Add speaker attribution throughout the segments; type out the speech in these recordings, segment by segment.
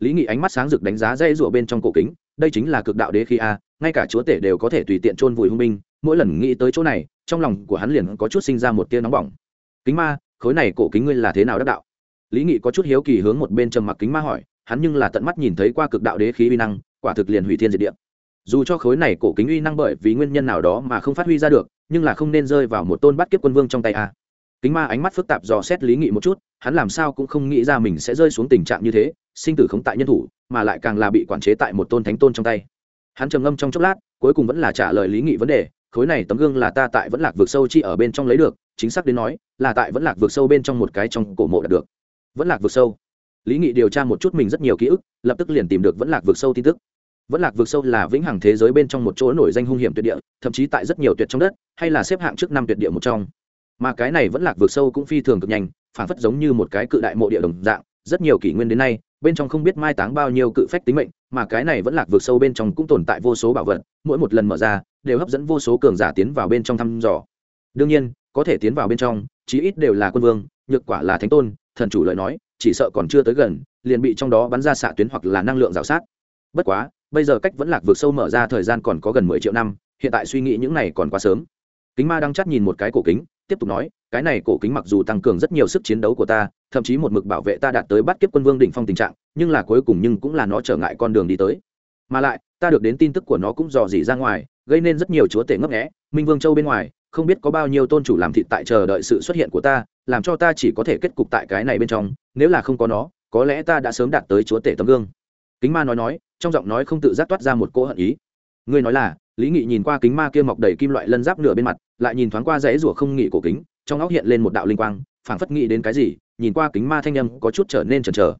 Speaker 1: lý nghị ánh mắt sáng rực đánh giá dây rụa bên trong cổ kính, đây chính là cực đạo đế khí a, ngay cả chúa tể đều có thể tùy tiện chôn vùi hung binh, mỗi lần nghĩ tới chỗ này, trong lòng của hắn liền có chút sinh ra một tia nóng bỏng. Kính ma, khối này cổ kính ngươi là thế nào đắc đạo? Lý nghị có chút hiếu kỳ hướng một bên trầm mặc kính ma hỏi, hắn nhưng là tận mắt nhìn thấy qua cực đạo đế khí uy năng, quả thực liền hủy thiên diệt địa. Dù cho khối này cổ kính uy năng bởi vì nguyên nhân nào đó mà không phát huy ra được, nhưng là không nên rơi vào một tôn bắt kiếp quân vương trong tay a kính ma ánh mắt phức tạp dò xét lý nghị một chút, hắn làm sao cũng không nghĩ ra mình sẽ rơi xuống tình trạng như thế, sinh tử không tại nhân thủ, mà lại càng là bị quản chế tại một tôn thánh tôn trong tay. Hắn trầm ngâm trong chốc lát, cuối cùng vẫn là trả lời lý nghị vấn đề, khối này tấm gương là ta tại vẫn lạc vực sâu chi ở bên trong lấy được, chính xác đến nói, là tại vẫn lạc vực sâu bên trong một cái trong cổ mộ đạt được. Vẫn lạc vực sâu. Lý nghị điều tra một chút mình rất nhiều ký ức, lập tức liền tìm được vẫn lạc vực sâu tin tức. Vẫn lạc vực sâu là vĩnh hằng thế giới bên trong một chỗ nổi danh hung hiểm tuyệt địa, thậm chí tại rất nhiều tuyệt trong đất, hay là xếp hạng trước năm tuyệt địa một trong mà cái này vẫn lạc vượt sâu cũng phi thường cực nhanh phản phất giống như một cái cự đại mộ địa đồng dạng, rất nhiều kỷ nguyên đến nay, bên trong không biết mai táng bao nhiêu cự phách tính mệnh, mà cái này vẫn lạc vượt sâu bên trong cũng tồn tại vô số bảo vật, mỗi một lần mở ra, đều hấp dẫn vô số cường giả tiến vào bên trong thăm dò. Đương nhiên, có thể tiến vào bên trong, chí ít đều là quân vương, nhược quả là thánh tôn, thần chủ lời nói, chỉ sợ còn chưa tới gần, liền bị trong đó bắn ra xạ tuyến hoặc là năng lượng rào sát. Bất quá, bây giờ cách vẫn lạc vượt sâu mở ra thời gian còn có gần mười triệu năm, hiện tại suy nghĩ những này còn quá sớm. Kính ma đang chắc nhìn một cái cổ kính tiếp tục nói, cái này cổ kính mặc dù tăng cường rất nhiều sức chiến đấu của ta, thậm chí một mực bảo vệ ta đạt tới bắt kiếp quân vương đỉnh phong tình trạng, nhưng là cuối cùng nhưng cũng là nó trở ngại con đường đi tới. Mà lại, ta được đến tin tức của nó cũng dò dỉ ra ngoài, gây nên rất nhiều chúa tể ngấp nghẽ minh vương châu bên ngoài, không biết có bao nhiêu tôn chủ làm thịt tại chờ đợi sự xuất hiện của ta, làm cho ta chỉ có thể kết cục tại cái này bên trong, nếu là không có nó, có lẽ ta đã sớm đạt tới chúa tể tấm gương. Kính ma nói nói, trong giọng nói không tự giác toát ra một cỗ hận ý ngươi nói là, lý nghị nhìn qua kính ma kia mọc đầy kim loại lân giáp nửa bên mặt, lại nhìn thoáng qua dãy rủa không nghị cổ kính, trong óc hiện lên một đạo linh quang, phảng phất nghĩ đến cái gì, nhìn qua kính ma thanh âm có chút trở nên chần chờ.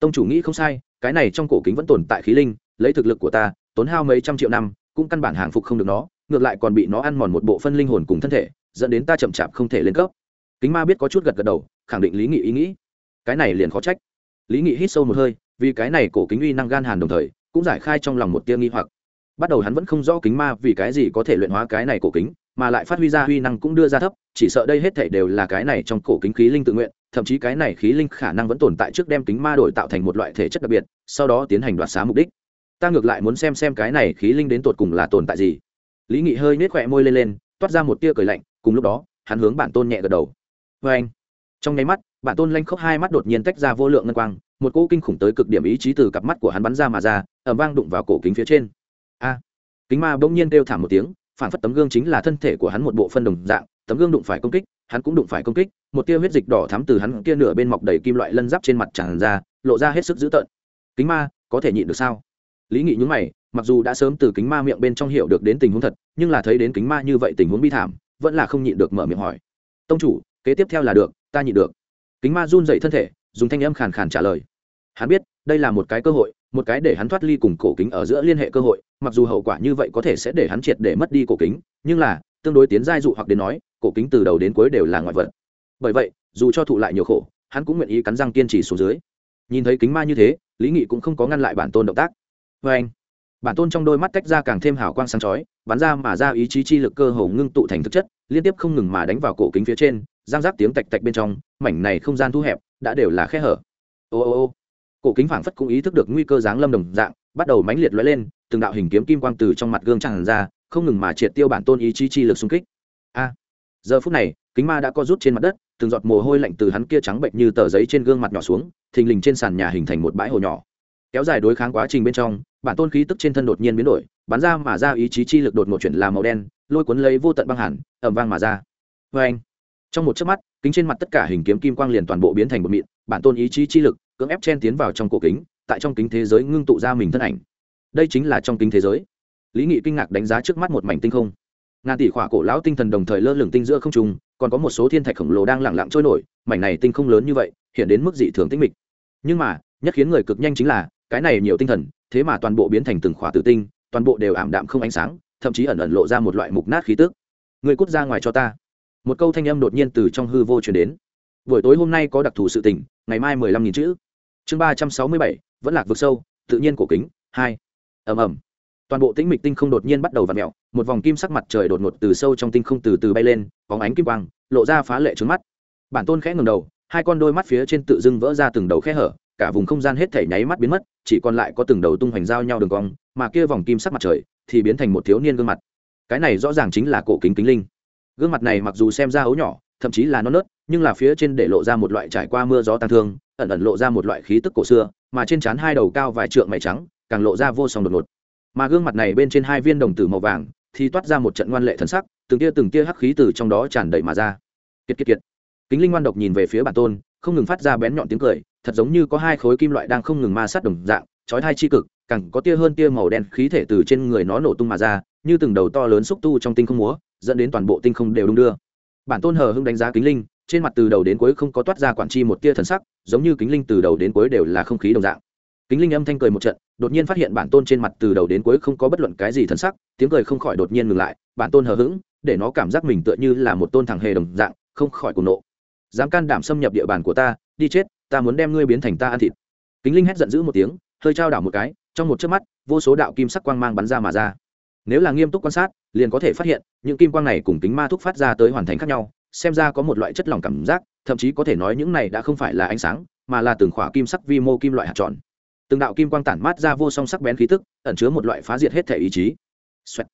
Speaker 1: Tông chủ nghĩ không sai, cái này trong cổ kính vẫn tồn tại khí linh, lấy thực lực của ta, tốn hao mấy trăm triệu năm, cũng căn bản hàng phục không được nó, ngược lại còn bị nó ăn mòn một bộ phân linh hồn cùng thân thể, dẫn đến ta chậm chạp không thể lên cấp. Kính ma biết có chút gật gật đầu, khẳng định lý nghị ý nghĩ. Cái này liền khó trách. Lý nghị hít sâu một hơi, vì cái này cổ kính uy năng gan hàn đồng thời, cũng giải khai trong lòng một tia nghi hoặc bắt đầu hắn vẫn không rõ kính ma vì cái gì có thể luyện hóa cái này cổ kính, mà lại phát huy ra huy năng cũng đưa ra thấp, chỉ sợ đây hết thể đều là cái này trong cổ kính khí linh tự nguyện, thậm chí cái này khí linh khả năng vẫn tồn tại trước đem kính ma đổi tạo thành một loại thể chất đặc biệt, sau đó tiến hành đoạt xá mục đích. Ta ngược lại muốn xem xem cái này khí linh đến tột cùng là tồn tại gì. Lý nghị hơi nết khỏe môi lên lên, toát ra một tia cười lạnh, cùng lúc đó, hắn hướng bản tôn nhẹ gật đầu. Vê anh, trong nháy mắt, bản tôn lanh khóc hai mắt đột nhiên tách ra vô lượng ngân quang, một cỗ kinh khủng tới cực điểm ý chí từ cặp mắt của hắn bắn ra mà ra ẩm vang đụng vào cổ kính phía trên kính ma bỗng nhiên kêu thảm một tiếng, phản phất tấm gương chính là thân thể của hắn một bộ phân đồng dạng, tấm gương đụng phải công kích, hắn cũng đụng phải công kích, một tia huyết dịch đỏ thắm từ hắn kia nửa bên mọc đầy kim loại lân giáp trên mặt tràn ra, lộ ra hết sức dữ tợn. Kính ma, có thể nhịn được sao? Lý nghị nhúng mày, mặc dù đã sớm từ kính ma miệng bên trong hiểu được đến tình huống thật, nhưng là thấy đến kính ma như vậy tình huống bi thảm, vẫn là không nhịn được mở miệng hỏi. Tông chủ, kế tiếp theo là được, ta nhịn được. Kính ma run dậy thân thể, dùng thanh âm khàn khàn trả lời. Hắn biết đây là một cái cơ hội, một cái để hắn thoát ly cùng cổ kính ở giữa liên hệ cơ hội, mặc dù hậu quả như vậy có thể sẽ để hắn triệt để mất đi cổ kính, nhưng là, tương đối tiến giai dụ hoặc đến nói, cổ kính từ đầu đến cuối đều là ngoại vật. Bởi vậy, dù cho thụ lại nhiều khổ, hắn cũng nguyện ý cắn răng kiên trì xuống dưới. Nhìn thấy kính ma như thế, lý nghị cũng không có ngăn lại bản tôn động tác. Vê anh, bản tôn trong đôi mắt tách ra càng thêm hào quang sáng chói, bắn ra mà ra ý chí chi lực cơ hồ ngưng tụ thành thực chất, liên tiếp không ngừng mà đánh vào cổ kính phía trên giang giáp tiếng tạch tạch bên trong, mảnh này không gian thu hẹp, đã đều là khe hở. Ô ô ô cổ kính phảng phất cũng ý thức được nguy cơ giáng lâm đồng dạng, bắt đầu mãnh liệt lóe lên, từng đạo hình kiếm kim quang từ trong mặt gương tràn ra, không ngừng mà triệt tiêu bản tôn ý chí chi lực xung kích. A! Giờ phút này, kính ma đã co rút trên mặt đất, từng giọt mồ hôi lạnh từ hắn kia trắng bệnh như tờ giấy trên gương mặt nhỏ xuống, thình lình trên sàn nhà hình thành một bãi hồ nhỏ. Kéo dài đối kháng quá trình bên trong, bản tôn khí tức trên thân đột nhiên biến đổi, bắn ra mà ra ý chí chi lực đột ngột chuyển làm màu đen, lôi cuốn lấy vô tận băng hẳn ẩm vang mà ra. Vê anh trong một chớp mắt, kính trên mặt tất cả hình kiếm kim quang liền toàn bộ biến thành một mịn, bản tôn ý chí chi lực cưỡng ép chen tiến vào trong cổ kính, tại trong kính thế giới ngưng tụ ra mình thân ảnh. Đây chính là trong kính thế giới. Lý nghị kinh ngạc đánh giá trước mắt một mảnh tinh không. Ngàn tỷ khỏa cổ lão tinh thần đồng thời lơ lửng tinh giữa không trung, còn có một số thiên thạch khổng lồ đang lẳng lặng trôi nổi, mảnh này tinh không lớn như vậy, hiện đến mức dị thường tinh mịch. Nhưng mà, nhất khiến người cực nhanh chính là, cái này nhiều tinh thần, thế mà toàn bộ biến thành từng khỏa tử tinh, toàn bộ đều ảm đạm không ánh sáng, thậm chí ẩn ẩn lộ ra một loại mục nát khí tức. Người cút ra ngoài cho ta. Một câu thanh âm đột nhiên từ trong hư vô truyền đến. Buổi tối hôm nay có đặc thù sự tình, ngày mai mười lăm nghìn chữ chương ba trăm sáu mươi bảy, vẫn lạc vực sâu, tự nhiên cổ kính, hai. Ầm ầm. Toàn bộ tĩnh mịch tinh không đột nhiên bắt đầu v ặ mẹo một vòng kim sắc mặt trời đột ngột từ sâu trong tinh không từ từ bay lên bóng ánh kim quang, lộ ra phá lệ trứng mắt. Bản tôn khẽ ngầm đầu, hai con đôi mắt phía trên tự dưng vỡ ra từng đầu khe hở, cả vùng không gian hết thể nháy mắt biến mất, chỉ còn lại có từng đầu tung hoành giao nhau đường cong, mà kia vòng kim sắc mặt trời thì biến thành một thiếu niên gương mặt. Cái này rõ ràng chính là cổ kính kính linh. Gương mặt này mặc dù xem ra ấu nhỏ, thậm chí là non nớt, nhưng là phía trên để lộ ra một loại trải qua mưa gió tàn thương ẩn ẩn lộ ra một loại khí tức cổ xưa, mà trên trán hai đầu cao vài trượng mày trắng, càng lộ ra vô song đột ngột. Mà gương mặt này bên trên hai viên đồng tử màu vàng, thì toát ra một trận ngoan lệ thần sắc, từng tia từng tia hắc khí từ trong đó tràn đầy mà ra. Kiệt kiệt kiệt. Kính linh ngoan độc nhìn về phía bản tôn, không ngừng phát ra bén nhọn tiếng cười, thật giống như có hai khối kim loại đang không ngừng ma sát đồng dạng, chói hai chi cực, càng có tia hơn tia màu đen khí thể từ trên người nó nổ tung mà ra, như từng đầu to lớn xúc tu trong tinh không múa, dẫn đến toàn bộ tinh không đều đung đưa. Bản tôn hờ hưng đánh giá kính linh trên mặt từ đầu đến cuối không có toát ra quản chi một tia thần sắc, giống như kính linh từ đầu đến cuối đều là không khí đồng dạng. Kính linh âm thanh cười một trận, đột nhiên phát hiện bản tôn trên mặt từ đầu đến cuối không có bất luận cái gì thần sắc, tiếng cười không khỏi đột nhiên ngừng lại, bản tôn hờ hững, để nó cảm giác mình tựa như là một tôn thằng hề đồng dạng, không khỏi cuồng nộ. Dám can đảm xâm nhập địa bàn của ta, đi chết, ta muốn đem ngươi biến thành ta ăn thịt. Kính linh hét giận dữ một tiếng, hơi trao đảo một cái, trong một chớp mắt, vô số đạo kim sắc quang mang bắn ra mà ra. Nếu là nghiêm túc quan sát, liền có thể phát hiện, những kim quang này cùng kính ma thúc phát ra tới hoàn thành khác nhau xem ra có một loại chất lỏng cảm giác, thậm chí có thể nói những này đã không phải là ánh sáng, mà là từng khỏa kim sắc vi mô kim loại hạt tròn. Từng đạo kim quang tản mát ra vô song sắc bén khí tức, ẩn chứa một loại phá diệt hết thể ý chí、Xoẹt.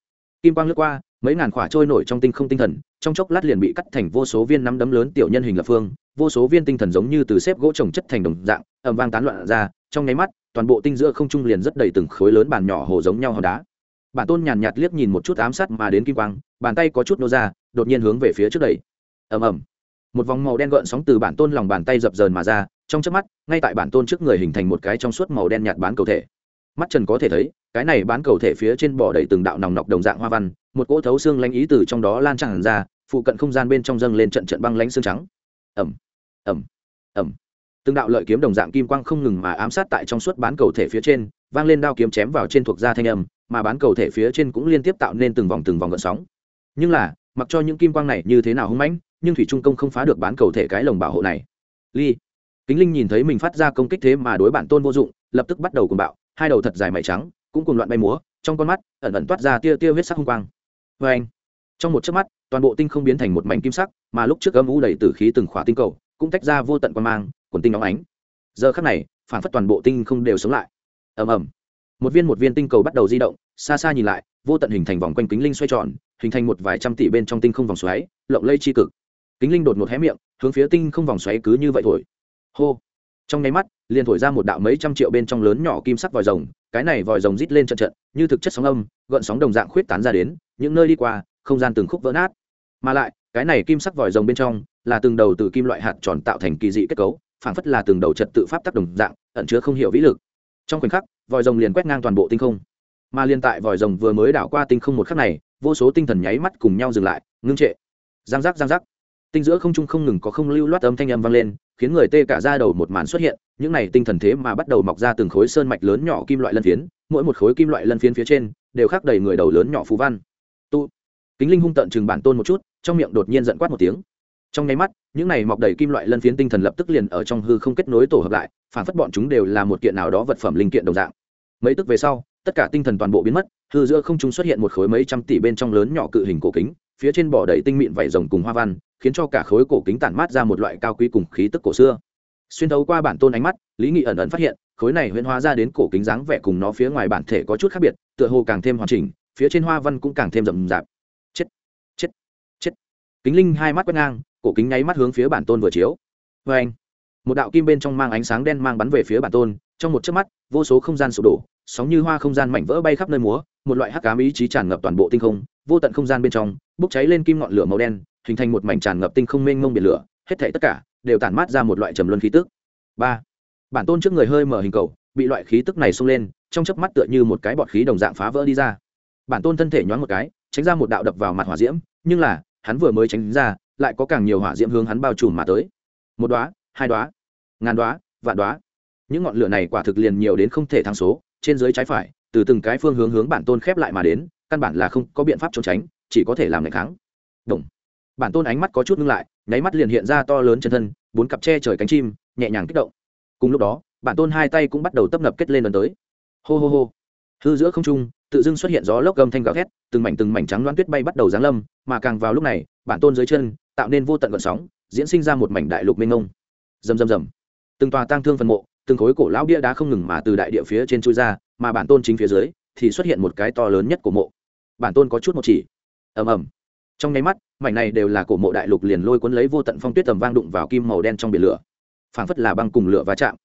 Speaker 1: kim quang lướt qua, mấy ngàn khỏa trôi nổi trong tinh không tinh thần, trong chốc lát liền bị cắt thành vô số viên nắm đấm lớn tiểu nhân hình lập phương, vô số viên tinh thần giống như từ xếp gỗ trồng chất thành đồng dạng ẩm vang tán loạn ra, trong nháy mắt, toàn bộ tinh giữa không trung liền rất đầy từng khối lớn bàn nhỏ hồ giống nhau hòn đá. Bản tôn nhàn nhạt liếc nhìn một chút ám sát mà đến kim quang, bàn tay có chút nô ra, đột nhiên hướng về phía trước đẩy ầm ầm. Một vòng màu đen gợn sóng từ bản tôn lòng bàn tay dập dờn mà ra, trong chớp mắt, ngay tại bản tôn trước người hình thành một cái trong suốt màu đen nhạt bán cầu thể. Mắt trần có thể thấy, cái này bán cầu thể phía trên bỏ đầy từng đạo nòng nọc đồng dạng hoa văn, một cỗ thấu xương lanh ý từ trong đó lan tràn ra, phụ cận không gian bên trong dâng lên trận trận băng lánh xương trắng. Ẩm ẩm ẩm từng đạo lợi kiếm đồng dạng kim quang không ngừng mà ám sát tại trong suốt bán cầu thể phía trên, vang lên đao kiếm chém vào trên thuộc da thanh âm, mà bán cầu thể phía trên cũng liên tiếp tạo nên từng vòng từng vòng gợn sóng. Nhưng là, mặc cho những kim quang này như thế nào hung mãnh nhưng thủy trung công không phá được bán cầu thể cái lồng bảo hộ này. Ly, kính linh nhìn thấy mình phát ra công kích thế mà đối bản tôn vô dụng, lập tức bắt đầu cùng bạo, hai đầu thật dài mày trắng, cũng cùng loạn bay múa, trong con mắt ẩn ẩn toát ra tia tia huyết sắc hung quang. Vê anh, trong một chớp mắt, toàn bộ tinh không biến thành một mảnh kim sắc, mà lúc trước âm u đầy tử khí từng khỏa tinh cầu, cũng tách ra vô tận quan mang, quần tinh nóng ánh. Giờ khắc này, phản phất toàn bộ tinh không đều sống lại. Ầm ầm. Một viên một viên tinh cầu bắt đầu di động, xa xa nhìn lại, vô tận hình thành vòng quanh kính linh xoay tròn, hình thành một vài trăm tỷ bên trong tinh không vòng xoáy, lộng lây chi cực kính linh đột một hé miệng, hướng phía tinh không vòng xoáy cứ như vậy thổi. Hô. Trong nháy mắt, liền thổi ra một đạo mấy trăm triệu bên trong lớn nhỏ kim sắc vòi rồng, cái này vòi rồng rít lên trận trận, như thực chất sóng âm, gợn sóng đồng dạng khuyết tán ra đến, những nơi đi qua, không gian từng khúc vỡ nát. Mà lại, cái này kim sắc vòi rồng bên trong, là từng đầu từ kim loại hạt tròn tạo thành kỳ dị kết cấu, phảng phất là từng đầu trật tự pháp tác đồng dạng, ẩn chứa không hiểu vĩ lực. Trong khoảnh khắc, vòi rồng liền quét ngang toàn bộ tinh không. Mà liên tại vòi rồng vừa mới đảo qua tinh không một khắc này, vô số tinh thần nháy mắt cùng nhau dừng lại, ngưng trệ. Giang giác giang giác tinh giữa không trung không ngừng có không lưu loát âm thanh âm vang lên, khiến người tê cả ra đầu một màn xuất hiện, những này tinh thần thế mà bắt đầu mọc ra từng khối sơn mạch lớn nhỏ kim loại lân phiến, mỗi một khối kim loại lân phiến phía trên đều khắc đầy người đầu lớn nhỏ phú văn. Tu. Kính linh hung tận chừng bản tôn một chút, trong miệng đột nhiên giận quát một tiếng. Trong nháy mắt, những này mọc đầy kim loại lân phiến tinh thần lập tức liền ở trong hư không kết nối tổ hợp lại, phản phất bọn chúng đều là một kiện nào đó vật phẩm linh kiện đồng dạng. Mấy tức về sau, tất cả tinh thần toàn bộ biến mất, hư giữa không trung xuất hiện một khối mấy trăm tỷ bên trong lớn nhỏ cự hình cổ kính phía trên bỏ đầy tinh mịn vảy rồng cùng hoa văn, khiến cho cả khối cổ kính tản mát ra một loại cao quý cùng khí tức cổ xưa. Xuyên thấu qua bản tôn ánh mắt, lý nghị ẩn ẩn phát hiện, khối này huyễn hóa ra đến cổ kính dáng vẻ cùng nó phía ngoài bản thể có chút khác biệt, tựa hồ càng thêm hoàn chỉnh, phía trên hoa văn cũng càng thêm rậm rạp. Chết chết chết. Kính linh hai mắt quét ngang, cổ kính nháy mắt hướng phía bản tôn vừa chiếu. Vê anh một đạo kim bên trong mang ánh sáng đen mang bắn về phía bản tôn trong một chớp mắt, vô số không gian sụp đổ, sóng như hoa không gian mảnh vỡ bay khắp nơi múa, một loại hắc cám ý chí tràn ngập toàn bộ tinh không, vô tận không gian bên trong, bốc cháy lên kim ngọn lửa màu đen, hình thành một mảnh tràn ngập tinh không mênh mông biển lửa, hết thảy tất cả đều tản mát ra một loại trầm luân khí tức. Ba, bản tôn trước người hơi mở hình cầu, bị loại khí tức này xông lên, trong chớp mắt tựa như một cái bọt khí đồng dạng phá vỡ đi ra. Bản tôn thân thể nhoáng một cái, tránh ra một đạo đập vào mặt hỏa diễm, nhưng là, hắn vừa mới tránh ra, lại có càng nhiều hỏa diễm hướng hắn bao trùm mà tới. Một đóa, hai đóa, ngàn đóa, vạn đóa những ngọn lửa này quả thực liền nhiều đến không thể thắng số, trên dưới trái phải, từ từng cái phương hướng hướng bản tôn khép lại mà đến, căn bản là không có biện pháp trốn tránh, chỉ có thể làm ngày kháng. Động. bản tôn ánh mắt có chút ngưng lại, nháy mắt liền hiện ra to lớn chân thân, bốn cặp che trời cánh chim, nhẹ nhàng kích động. Cùng lúc đó, bản tôn hai tay cũng bắt đầu tấp nập kết lên lần tới. Hô hô hô. Hư giữa không trung, tự dưng xuất hiện gió lốc gầm thanh gào thét, từng mảnh từng mảnh trắng loan tuyết bay bắt đầu giáng lâm, mà càng vào lúc này, bản tôn dưới chân, tạo nên vô tận gợn sóng, diễn sinh ra một mảnh đại lục mênh mông. Rầm rầm rầm. Từng tòa tang thương phần mộ từng khối cổ lão bia đá không ngừng mà từ đại địa phía trên chui ra, mà bản tôn chính phía dưới thì xuất hiện một cái to lớn nhất của mộ. Bản tôn có chút một chỉ. Ầm ầm. Trong nháy mắt, mảnh này đều là cổ mộ đại lục liền lôi cuốn lấy vô tận phong tuyết tầm vang đụng vào kim màu đen trong biển lửa. Phảng phất là băng cùng lửa va chạm.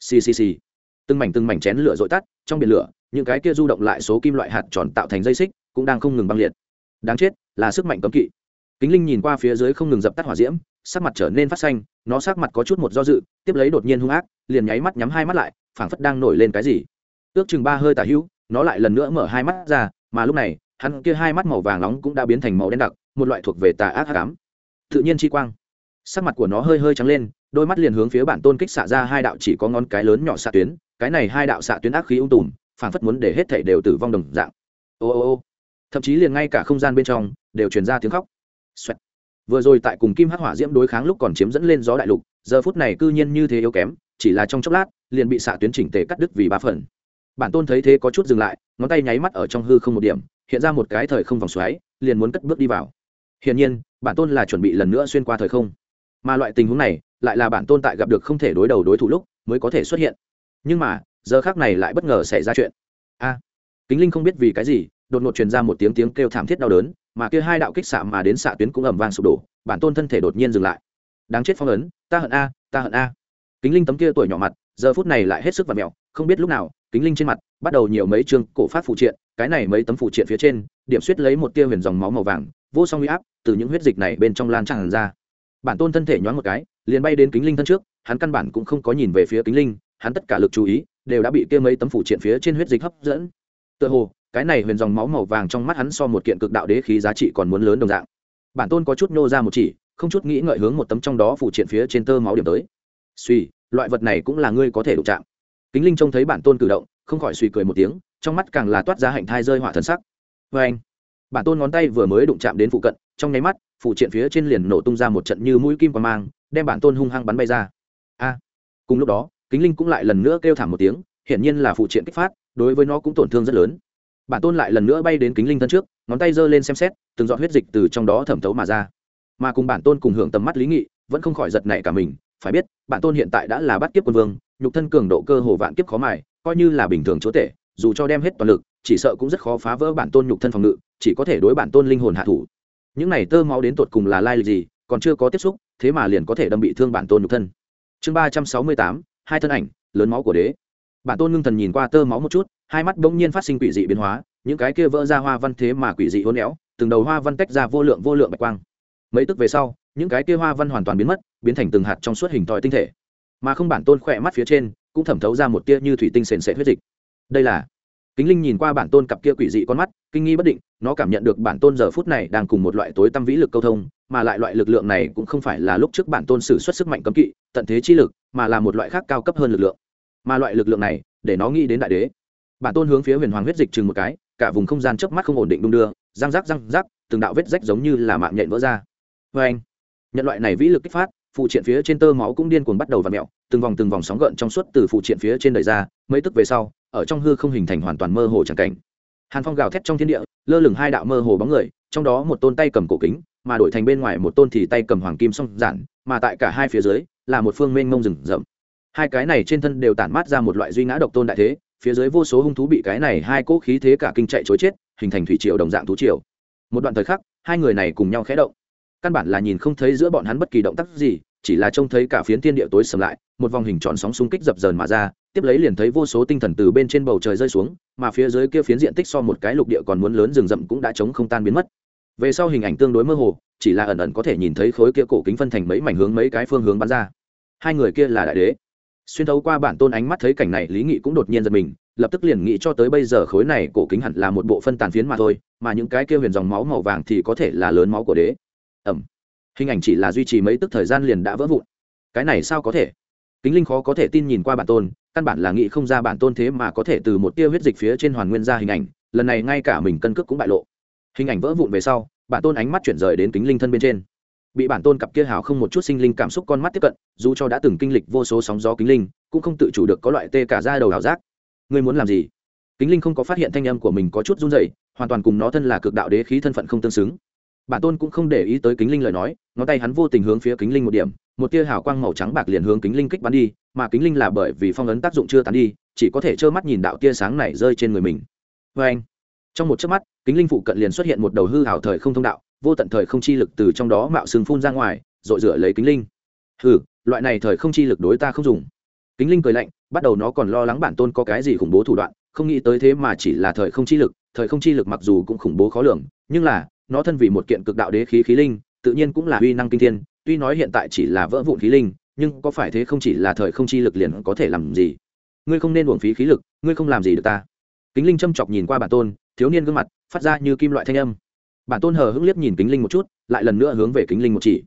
Speaker 1: Xì xì xì. Từng mảnh từng mảnh chén lửa dội tắt trong biển lửa, những cái kia du động lại số kim loại hạt tròn tạo thành dây xích, cũng đang không ngừng băng liệt. Đáng chết, là sức mạnh cấm kỵ. Kính linh nhìn qua phía dưới không ngừng dập tắt hỏa diễm sắc mặt trở nên phát xanh, nó sắc mặt có chút một do dự, tiếp lấy đột nhiên hung ác, liền nháy mắt nhắm hai mắt lại, phảng phất đang nổi lên cái gì. Ước chừng ba hơi tả hữu, nó lại lần nữa mở hai mắt ra, mà lúc này, hắn kia hai mắt màu vàng nóng cũng đã biến thành màu đen đặc, một loại thuộc về tà ác ám. Tự nhiên chi quang. Sắc mặt của nó hơi hơi trắng lên, đôi mắt liền hướng phía bản tôn kích xạ ra hai đạo chỉ có ngón cái lớn nhỏ xạ tuyến, cái này hai đạo xạ tuyến ác khí ung tùm, phảng phất muốn để hết thảy đều tử vong đồng dạng. Ô ô ô. Thậm chí liền ngay cả không gian bên trong, đều truyền ra tiếng khóc. Xoẹt vừa rồi tại cùng kim hắc hỏa diễm đối kháng lúc còn chiếm dẫn lên gió đại lục, giờ phút này cư nhiên như thế yếu kém, chỉ là trong chốc lát, liền bị xạ tuyến chỉnh tề cắt đứt vì ba phần. Bản tôn thấy thế có chút dừng lại, ngón tay nháy mắt ở trong hư không một điểm, hiện ra một cái thời không vòng xoáy, liền muốn cất bước đi vào. Hiển nhiên, bản tôn là chuẩn bị lần nữa xuyên qua thời không. Mà loại tình huống này, lại là bản tôn tại gặp được không thể đối đầu đối thủ lúc, mới có thể xuất hiện. Nhưng mà, giờ khác này lại bất ngờ xảy ra chuyện. A! Kính linh không biết vì cái gì, đột ngột truyền ra một tiếng tiếng kêu thảm thiết đau đớn mà kia hai đạo kích xạ mà đến xạ tuyến cũng ầm vang sụp đổ, bản tôn thân thể đột nhiên dừng lại. Đáng chết phong ấn, ta hận a, ta hận a. Kính linh tấm kia tuổi nhỏ mặt, giờ phút này lại hết sức và mẹo không biết lúc nào, kính linh trên mặt bắt đầu nhiều mấy chương cổ phát phụ triện, cái này mấy tấm phụ triện phía trên, điểm suýt lấy một tia huyền dòng máu màu vàng, vô song huy áp từ những huyết dịch này bên trong lan tràn ra. Bản tôn thân thể nhoáng một cái, liền bay đến kính linh thân trước, hắn căn bản cũng không có nhìn về phía kính linh, hắn tất cả lực chú ý đều đã bị kia mấy tấm phụ triện phía trên huyết dịch hấp dẫn. Tựa hồ cái này huyền dòng máu màu vàng trong mắt hắn so một kiện cực đạo đế khí giá trị còn muốn lớn đồng dạng. Bản tôn có chút nô ra một chỉ, không chút nghĩ ngợi hướng một tấm trong đó phụ triện phía trên tơ máu điểm tới. Suy, loại vật này cũng là ngươi có thể đụng chạm. Kính linh trông thấy bản tôn cử động, không khỏi suy cười một tiếng, trong mắt càng là toát ra hạnh thai rơi hỏa thần sắc. Vê anh, bản tôn ngón tay vừa mới đụng chạm đến phụ cận, trong nháy mắt, phụ triện phía trên liền nổ tung ra một trận như mũi kim qua mang, đem bản tôn hung hăng bắn bay ra. A, cùng lúc đó, kính linh cũng lại lần nữa kêu thảm một tiếng, hiển nhiên là phụ triện kích phát, đối với nó cũng tổn thương rất lớn bản tôn lại lần nữa bay đến kính linh thân trước, ngón tay giơ lên xem xét, từng giọt huyết dịch từ trong đó thẩm thấu mà ra. Mà cùng bản tôn cùng hưởng tầm mắt lý nghị, vẫn không khỏi giật nảy cả mình, phải biết, bản tôn hiện tại đã là bắt kiếp quân vương, nhục thân cường độ cơ hồ vạn kiếp khó mài, coi như là bình thường chúa tể, dù cho đem hết toàn lực, chỉ sợ cũng rất khó phá vỡ bản tôn nhục thân phòng ngự, chỉ có thể đối bản tôn linh hồn hạ thủ. Những này tơ máu đến tột cùng là lai lịch gì, còn chưa có tiếp xúc, thế mà liền có thể đâm bị thương bản tôn nhục thân. Chương ba trăm sáu mươi tám, hai thân ảnh, lớn máu của đế bản tôn ngưng thần nhìn qua tơ máu một chút, hai mắt bỗng nhiên phát sinh quỷ dị biến hóa, những cái kia vỡ ra hoa văn thế mà quỷ dị hôn éo, từng đầu hoa văn tách ra vô lượng vô lượng bạch quang. Mấy tức về sau, những cái kia hoa văn hoàn toàn biến mất, biến thành từng hạt trong suốt hình thòi tinh thể. Mà không bản tôn khỏe mắt phía trên, cũng thẩm thấu ra một tia như thủy tinh sền sệt huyết dịch. Đây là kính linh nhìn qua bản tôn cặp kia quỷ dị con mắt, kinh nghi bất định, nó cảm nhận được bản tôn giờ phút này đang cùng một loại tối tâm vĩ lực câu thông, mà lại loại lực lượng này cũng không phải là lúc trước bản tôn sử xuất sức mạnh cấm kỵ, tận thế chi lực, mà là một loại khác cao cấp hơn lực lượng mà loại lực lượng này, để nó nghĩ đến đại đế. Bản tôn hướng phía huyền hoàng huyết dịch chừng một cái, cả vùng không gian chớp mắt không ổn định đung đưa, răng rắc răng rắc, từng đạo vết rách giống như là mạng nhện vỡ ra. Vê anh nhận loại này vĩ lực kích phát, phụ triện phía trên tơ máu cũng điên cuồng bắt đầu v ặ mẹo từng vòng từng vòng sóng gợn trong suốt từ phụ triện phía trên đời ra, mấy tức về sau, ở trong hư không hình thành hoàn toàn mơ hồ tràng cảnh. Hàn phong gào thét trong thiên địa, lơ lửng hai đạo mơ hồ bóng người, trong đó một tôn tay cầm cổ kính, mà đổi thành bên ngoài một tôn thì tay cầm hoàng kim song giản, mà tại cả hai phía dưới, là một phương mênh mông rừng rậm hai cái này trên thân đều tản mát ra một loại duy ngã độc tôn đại thế, phía dưới vô số hung thú bị cái này hai cỗ khí thế cả kinh chạy chối chết, hình thành thủy triều đồng dạng thú triều. Một đoạn thời khắc, hai người này cùng nhau khẽ động. Căn bản là nhìn không thấy giữa bọn hắn bất kỳ động tác gì, chỉ là trông thấy cả phiến thiên địa tối sầm lại, một vòng hình tròn sóng xung kích dập dờn mà ra, tiếp lấy liền thấy vô số tinh thần từ bên trên bầu trời rơi xuống, mà phía dưới kia phiến diện tích so một cái lục địa còn muốn lớn rừng rậm cũng đã chống không tan biến mất. Về sau hình ảnh tương đối mơ hồ, chỉ là ẩn ẩn có thể nhìn thấy khối kia cổ kính phân thành mấy mảnh hướng mấy cái phương hướng bắn ra. Hai người kia là đại đế xuyên thấu qua bản tôn ánh mắt thấy cảnh này, lý nghị cũng đột nhiên giật mình, lập tức liền nghĩ cho tới bây giờ khối này cổ kính hẳn là một bộ phân tàn phiến mà thôi, mà những cái kia huyền dòng máu màu vàng thì có thể là lớn máu của đế. Ẩm. Hình ảnh chỉ là duy trì mấy tức thời gian liền đã vỡ vụn. Cái này sao có thể? Kính linh khó có thể tin nhìn qua bản tôn, căn bản là nghĩ không ra bản tôn thế mà có thể từ một tia huyết dịch phía trên hoàn nguyên ra hình ảnh, lần này ngay cả mình cân cước cũng bại lộ. Hình ảnh vỡ vụn về sau, bản tôn ánh mắt chuyển rời đến kính linh thân bên trên bị bản tôn cặp kia hào không một chút sinh linh cảm xúc con mắt tiếp cận, dù cho đã từng kinh lịch vô số sóng gió kính linh, cũng không tự chủ được có loại tê cả ra đầu ảo giác. Ngươi muốn làm gì? Kính linh không có phát hiện thanh âm của mình có chút run dày hoàn toàn cùng nó thân là cực đạo đế khí thân phận không tương xứng. Bản tôn cũng không để ý tới kính linh lời nói, ngón tay hắn vô tình hướng phía kính linh một điểm, một tia hào quang màu trắng bạc liền hướng kính linh kích bắn đi, mà kính linh là bởi vì phong ấn tác dụng chưa tán đi, chỉ có thể trơ mắt nhìn đạo tia sáng này rơi trên người mình. Vê anh trong một chớp mắt, kính linh phụ cận liền xuất hiện một đầu hư hào thời không thông đạo vô tận thời không chi lực từ trong đó mạo sừng phun ra ngoài dội rửa lấy kính linh. Hừ, loại này thời không chi lực đối ta không dùng. Kính linh cười lạnh, bắt đầu nó còn lo lắng bản tôn có cái gì khủng bố thủ đoạn, không nghĩ tới thế mà chỉ là thời không chi lực, thời không chi lực mặc dù cũng khủng bố khó lường, nhưng là, nó thân vì một kiện cực đạo đế khí khí linh, tự nhiên cũng là uy năng kinh thiên, tuy nói hiện tại chỉ là vỡ vụn khí linh, nhưng có phải thế không chỉ là thời không chi lực liền có thể làm gì? Ngươi không nên uổng phí khí lực, ngươi không làm gì được ta. Kính linh châm chọc nhìn qua bản tôn, thiếu niên gương mặt, phát ra như kim loại thanh âm bản tôn hờ hững liếc nhìn kính linh một chút, lại lần nữa hướng về kính linh một chỉ.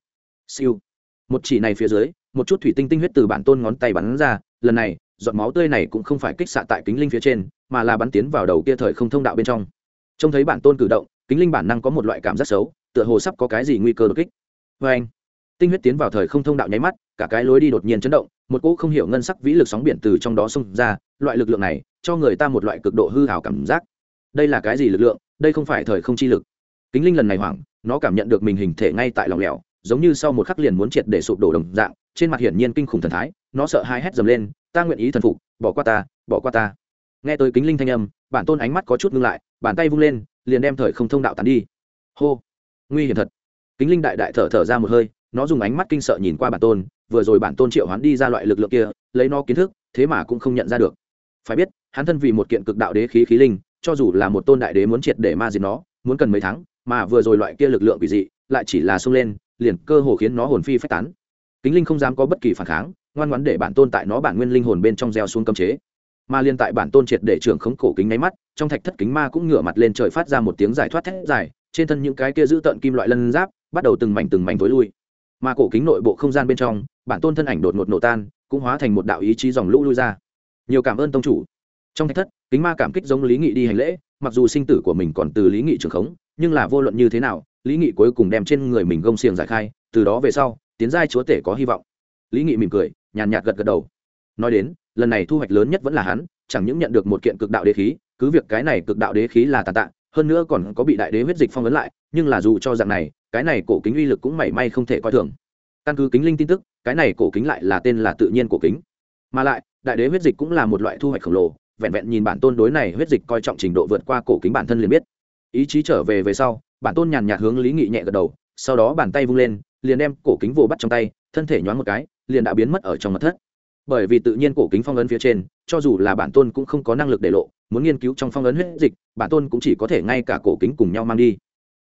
Speaker 1: Siêu. Một chỉ này phía dưới, một chút thủy tinh tinh huyết từ bản tôn ngón tay bắn ra, lần này, giọt máu tươi này cũng không phải kích xạ tại kính linh phía trên, mà là bắn tiến vào đầu kia thời không thông đạo bên trong. Trông thấy bản tôn cử động, kính linh bản năng có một loại cảm giác xấu, tựa hồ sắp có cái gì nguy cơ đột kích. Vê anh tinh huyết tiến vào thời không thông đạo nháy mắt, cả cái lối đi đột nhiên chấn động, một cỗ không hiểu ngân sắc vĩ lực sóng biển từ trong đó xông ra, loại lực lượng này, cho người ta một loại cực độ hư hào cảm giác. Đây là cái gì lực lượng? Đây không phải thời không chi lực kính linh lần này hoảng, nó cảm nhận được mình hình thể ngay tại lòng lẻo, giống như sau một khắc liền muốn triệt để sụp đổ đồng dạng, trên mặt hiển nhiên kinh khủng thần thái, nó sợ hai hét dầm lên, ta nguyện ý thần phục, bỏ qua ta, bỏ qua ta. Nghe tới kính linh thanh âm, bản tôn ánh mắt có chút ngưng lại, bàn tay vung lên, liền đem thời không thông đạo tán đi. Hô! Nguy hiểm thật. Kính linh đại đại thở thở ra một hơi, nó dùng ánh mắt kinh sợ nhìn qua bản tôn, vừa rồi bản tôn triệu hoán đi ra loại lực lượng kia, lấy nó kiến thức, thế mà cũng không nhận ra được. Phải biết, hắn thân vì một kiện cực đạo đế khí khí linh, cho dù là một tôn đại đế muốn triệt để ma diệt nó, muốn cần mấy tháng mà vừa rồi loại kia lực lượng quỷ dị lại chỉ là xông lên, liền cơ hồ khiến nó hồn phi phách tán. Kính linh không dám có bất kỳ phản kháng, ngoan ngoãn để bản tôn tại nó bản nguyên linh hồn bên trong gieo xuống cấm chế. Mà liên tại bản tôn triệt để trưởng khống cổ kính nháy mắt, trong thạch thất kính ma cũng ngửa mặt lên trời phát ra một tiếng giải thoát thét dài, trên thân những cái kia giữ tận kim loại lân giáp bắt đầu từng mảnh từng mảnh tối lui. Mà cổ kính nội bộ không gian bên trong, bản tôn thân ảnh đột ngột nổ tan, cũng hóa thành một đạo ý chí dòng lũ lui ra. Nhiều cảm ơn tông chủ. Trong thạch thất, kính ma cảm kích giống lý nghị đi hành lễ mặc dù sinh tử của mình còn từ lý nghị trưởng khống, nhưng là vô luận như thế nào, lý nghị cuối cùng đem trên người mình gông xiềng giải khai, từ đó về sau, tiến giai chúa tể có hy vọng. Lý nghị mỉm cười, nhàn nhạt gật gật đầu. Nói đến, lần này thu hoạch lớn nhất vẫn là hắn, chẳng những nhận được một kiện cực đạo đế khí, cứ việc cái này cực đạo đế khí là tàn tạ, hơn nữa còn có bị đại đế huyết dịch phong ấn lại, nhưng là dù cho dạng này, cái này cổ kính uy lực cũng mảy may không thể coi thường. Căn cứ kính linh tin tức, cái này cổ kính lại là tên là tự nhiên cổ kính. Mà lại, đại đế huyết dịch cũng là một loại thu hoạch khổng lồ vẹn vẹn nhìn bản tôn đối này huyết dịch coi trọng trình độ vượt qua cổ kính bản thân liền biết. Ý chí trở về về sau, bản tôn nhàn nhạt hướng lý nghị nhẹ gật đầu, sau đó bàn tay vung lên, liền đem cổ kính vồ bắt trong tay, thân thể nhoáng một cái, liền đã biến mất ở trong mặt thất. Bởi vì tự nhiên cổ kính phong ấn phía trên, cho dù là bản tôn cũng không có năng lực để lộ, muốn nghiên cứu trong phong ấn huyết dịch, bản tôn cũng chỉ có thể ngay cả cổ kính cùng nhau mang đi.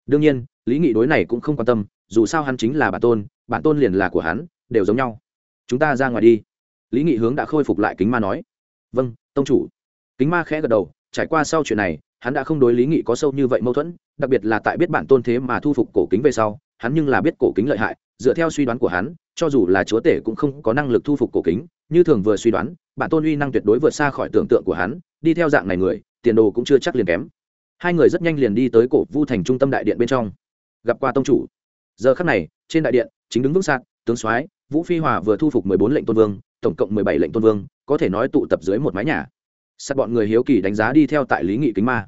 Speaker 1: Đương nhiên, lý nghị đối này cũng không quan tâm, dù sao hắn chính là bản tôn bản tôn liền là của hắn, đều giống nhau. Chúng ta ra ngoài đi. Lý nghị hướng đã khôi phục lại kính ma nói. Vâng tông chủ kính ma khẽ gật đầu, trải qua sau chuyện này, hắn đã không đối lý nghị có sâu như vậy mâu thuẫn, đặc biệt là tại biết bản tôn thế mà thu phục cổ kính về sau, hắn nhưng là biết cổ kính lợi hại, dựa theo suy đoán của hắn, cho dù là chúa tể cũng không có năng lực thu phục cổ kính, như thường vừa suy đoán, bản tôn uy năng tuyệt đối vượt xa khỏi tưởng tượng của hắn, đi theo dạng này người, tiền đồ cũng chưa chắc liền kém. Hai người rất nhanh liền đi tới cổ vu thành trung tâm đại điện bên trong. Gặp qua tông chủ. Giờ khắc này, trên đại điện, chính đứng vững sạc, tướng soái, vũ phi hòa vừa thu phục mười bốn lệnh tôn vương, tổng cộng mười bảy lệnh tôn vương, có thể nói tụ tập dưới một mái nhà sát bọn người hiếu kỳ đánh giá đi theo tại lý nghị kính ma.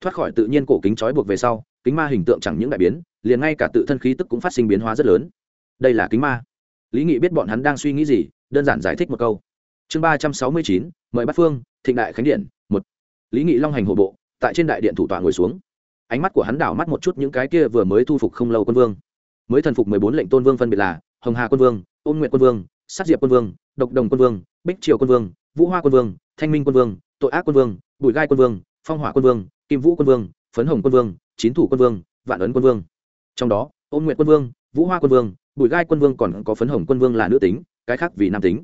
Speaker 1: Thoát khỏi tự nhiên cổ kính trói buộc về sau, kính ma hình tượng chẳng những đại biến, liền ngay cả tự thân khí tức cũng phát sinh biến hóa rất lớn. Đây là kính ma. Lý nghị biết bọn hắn đang suy nghĩ gì, đơn giản giải thích một câu. Chương ba trăm sáu mươi chín, mời bắt phương, thịnh đại khánh điện, một. Lý nghị long hành hộ bộ, tại trên đại điện thủ tọa ngồi xuống. Ánh mắt của hắn đảo mắt một chút những cái kia vừa mới thu phục không lâu quân vương. Mới thần phục mười bốn lệnh tôn vương phân biệt là hồng hà quân vương, ôn nguyện quân vương, sát diệp quân vương, độc đồng quân vương, bích triều quân vương, vũ hoa quân vương thanh minh quân vương, tội ác quân vương bùi gai quân vương, phong hỏa quân vương, kim vũ quân vương, phấn hồng quân vương, chín thủ quân vương, vạn ấn quân vương. Trong đó, ôn nguyện quân vương, vũ hoa quân vương bùi gai quân vương còn có phấn hồng quân vương là nữ tính, cái khác vì nam tính.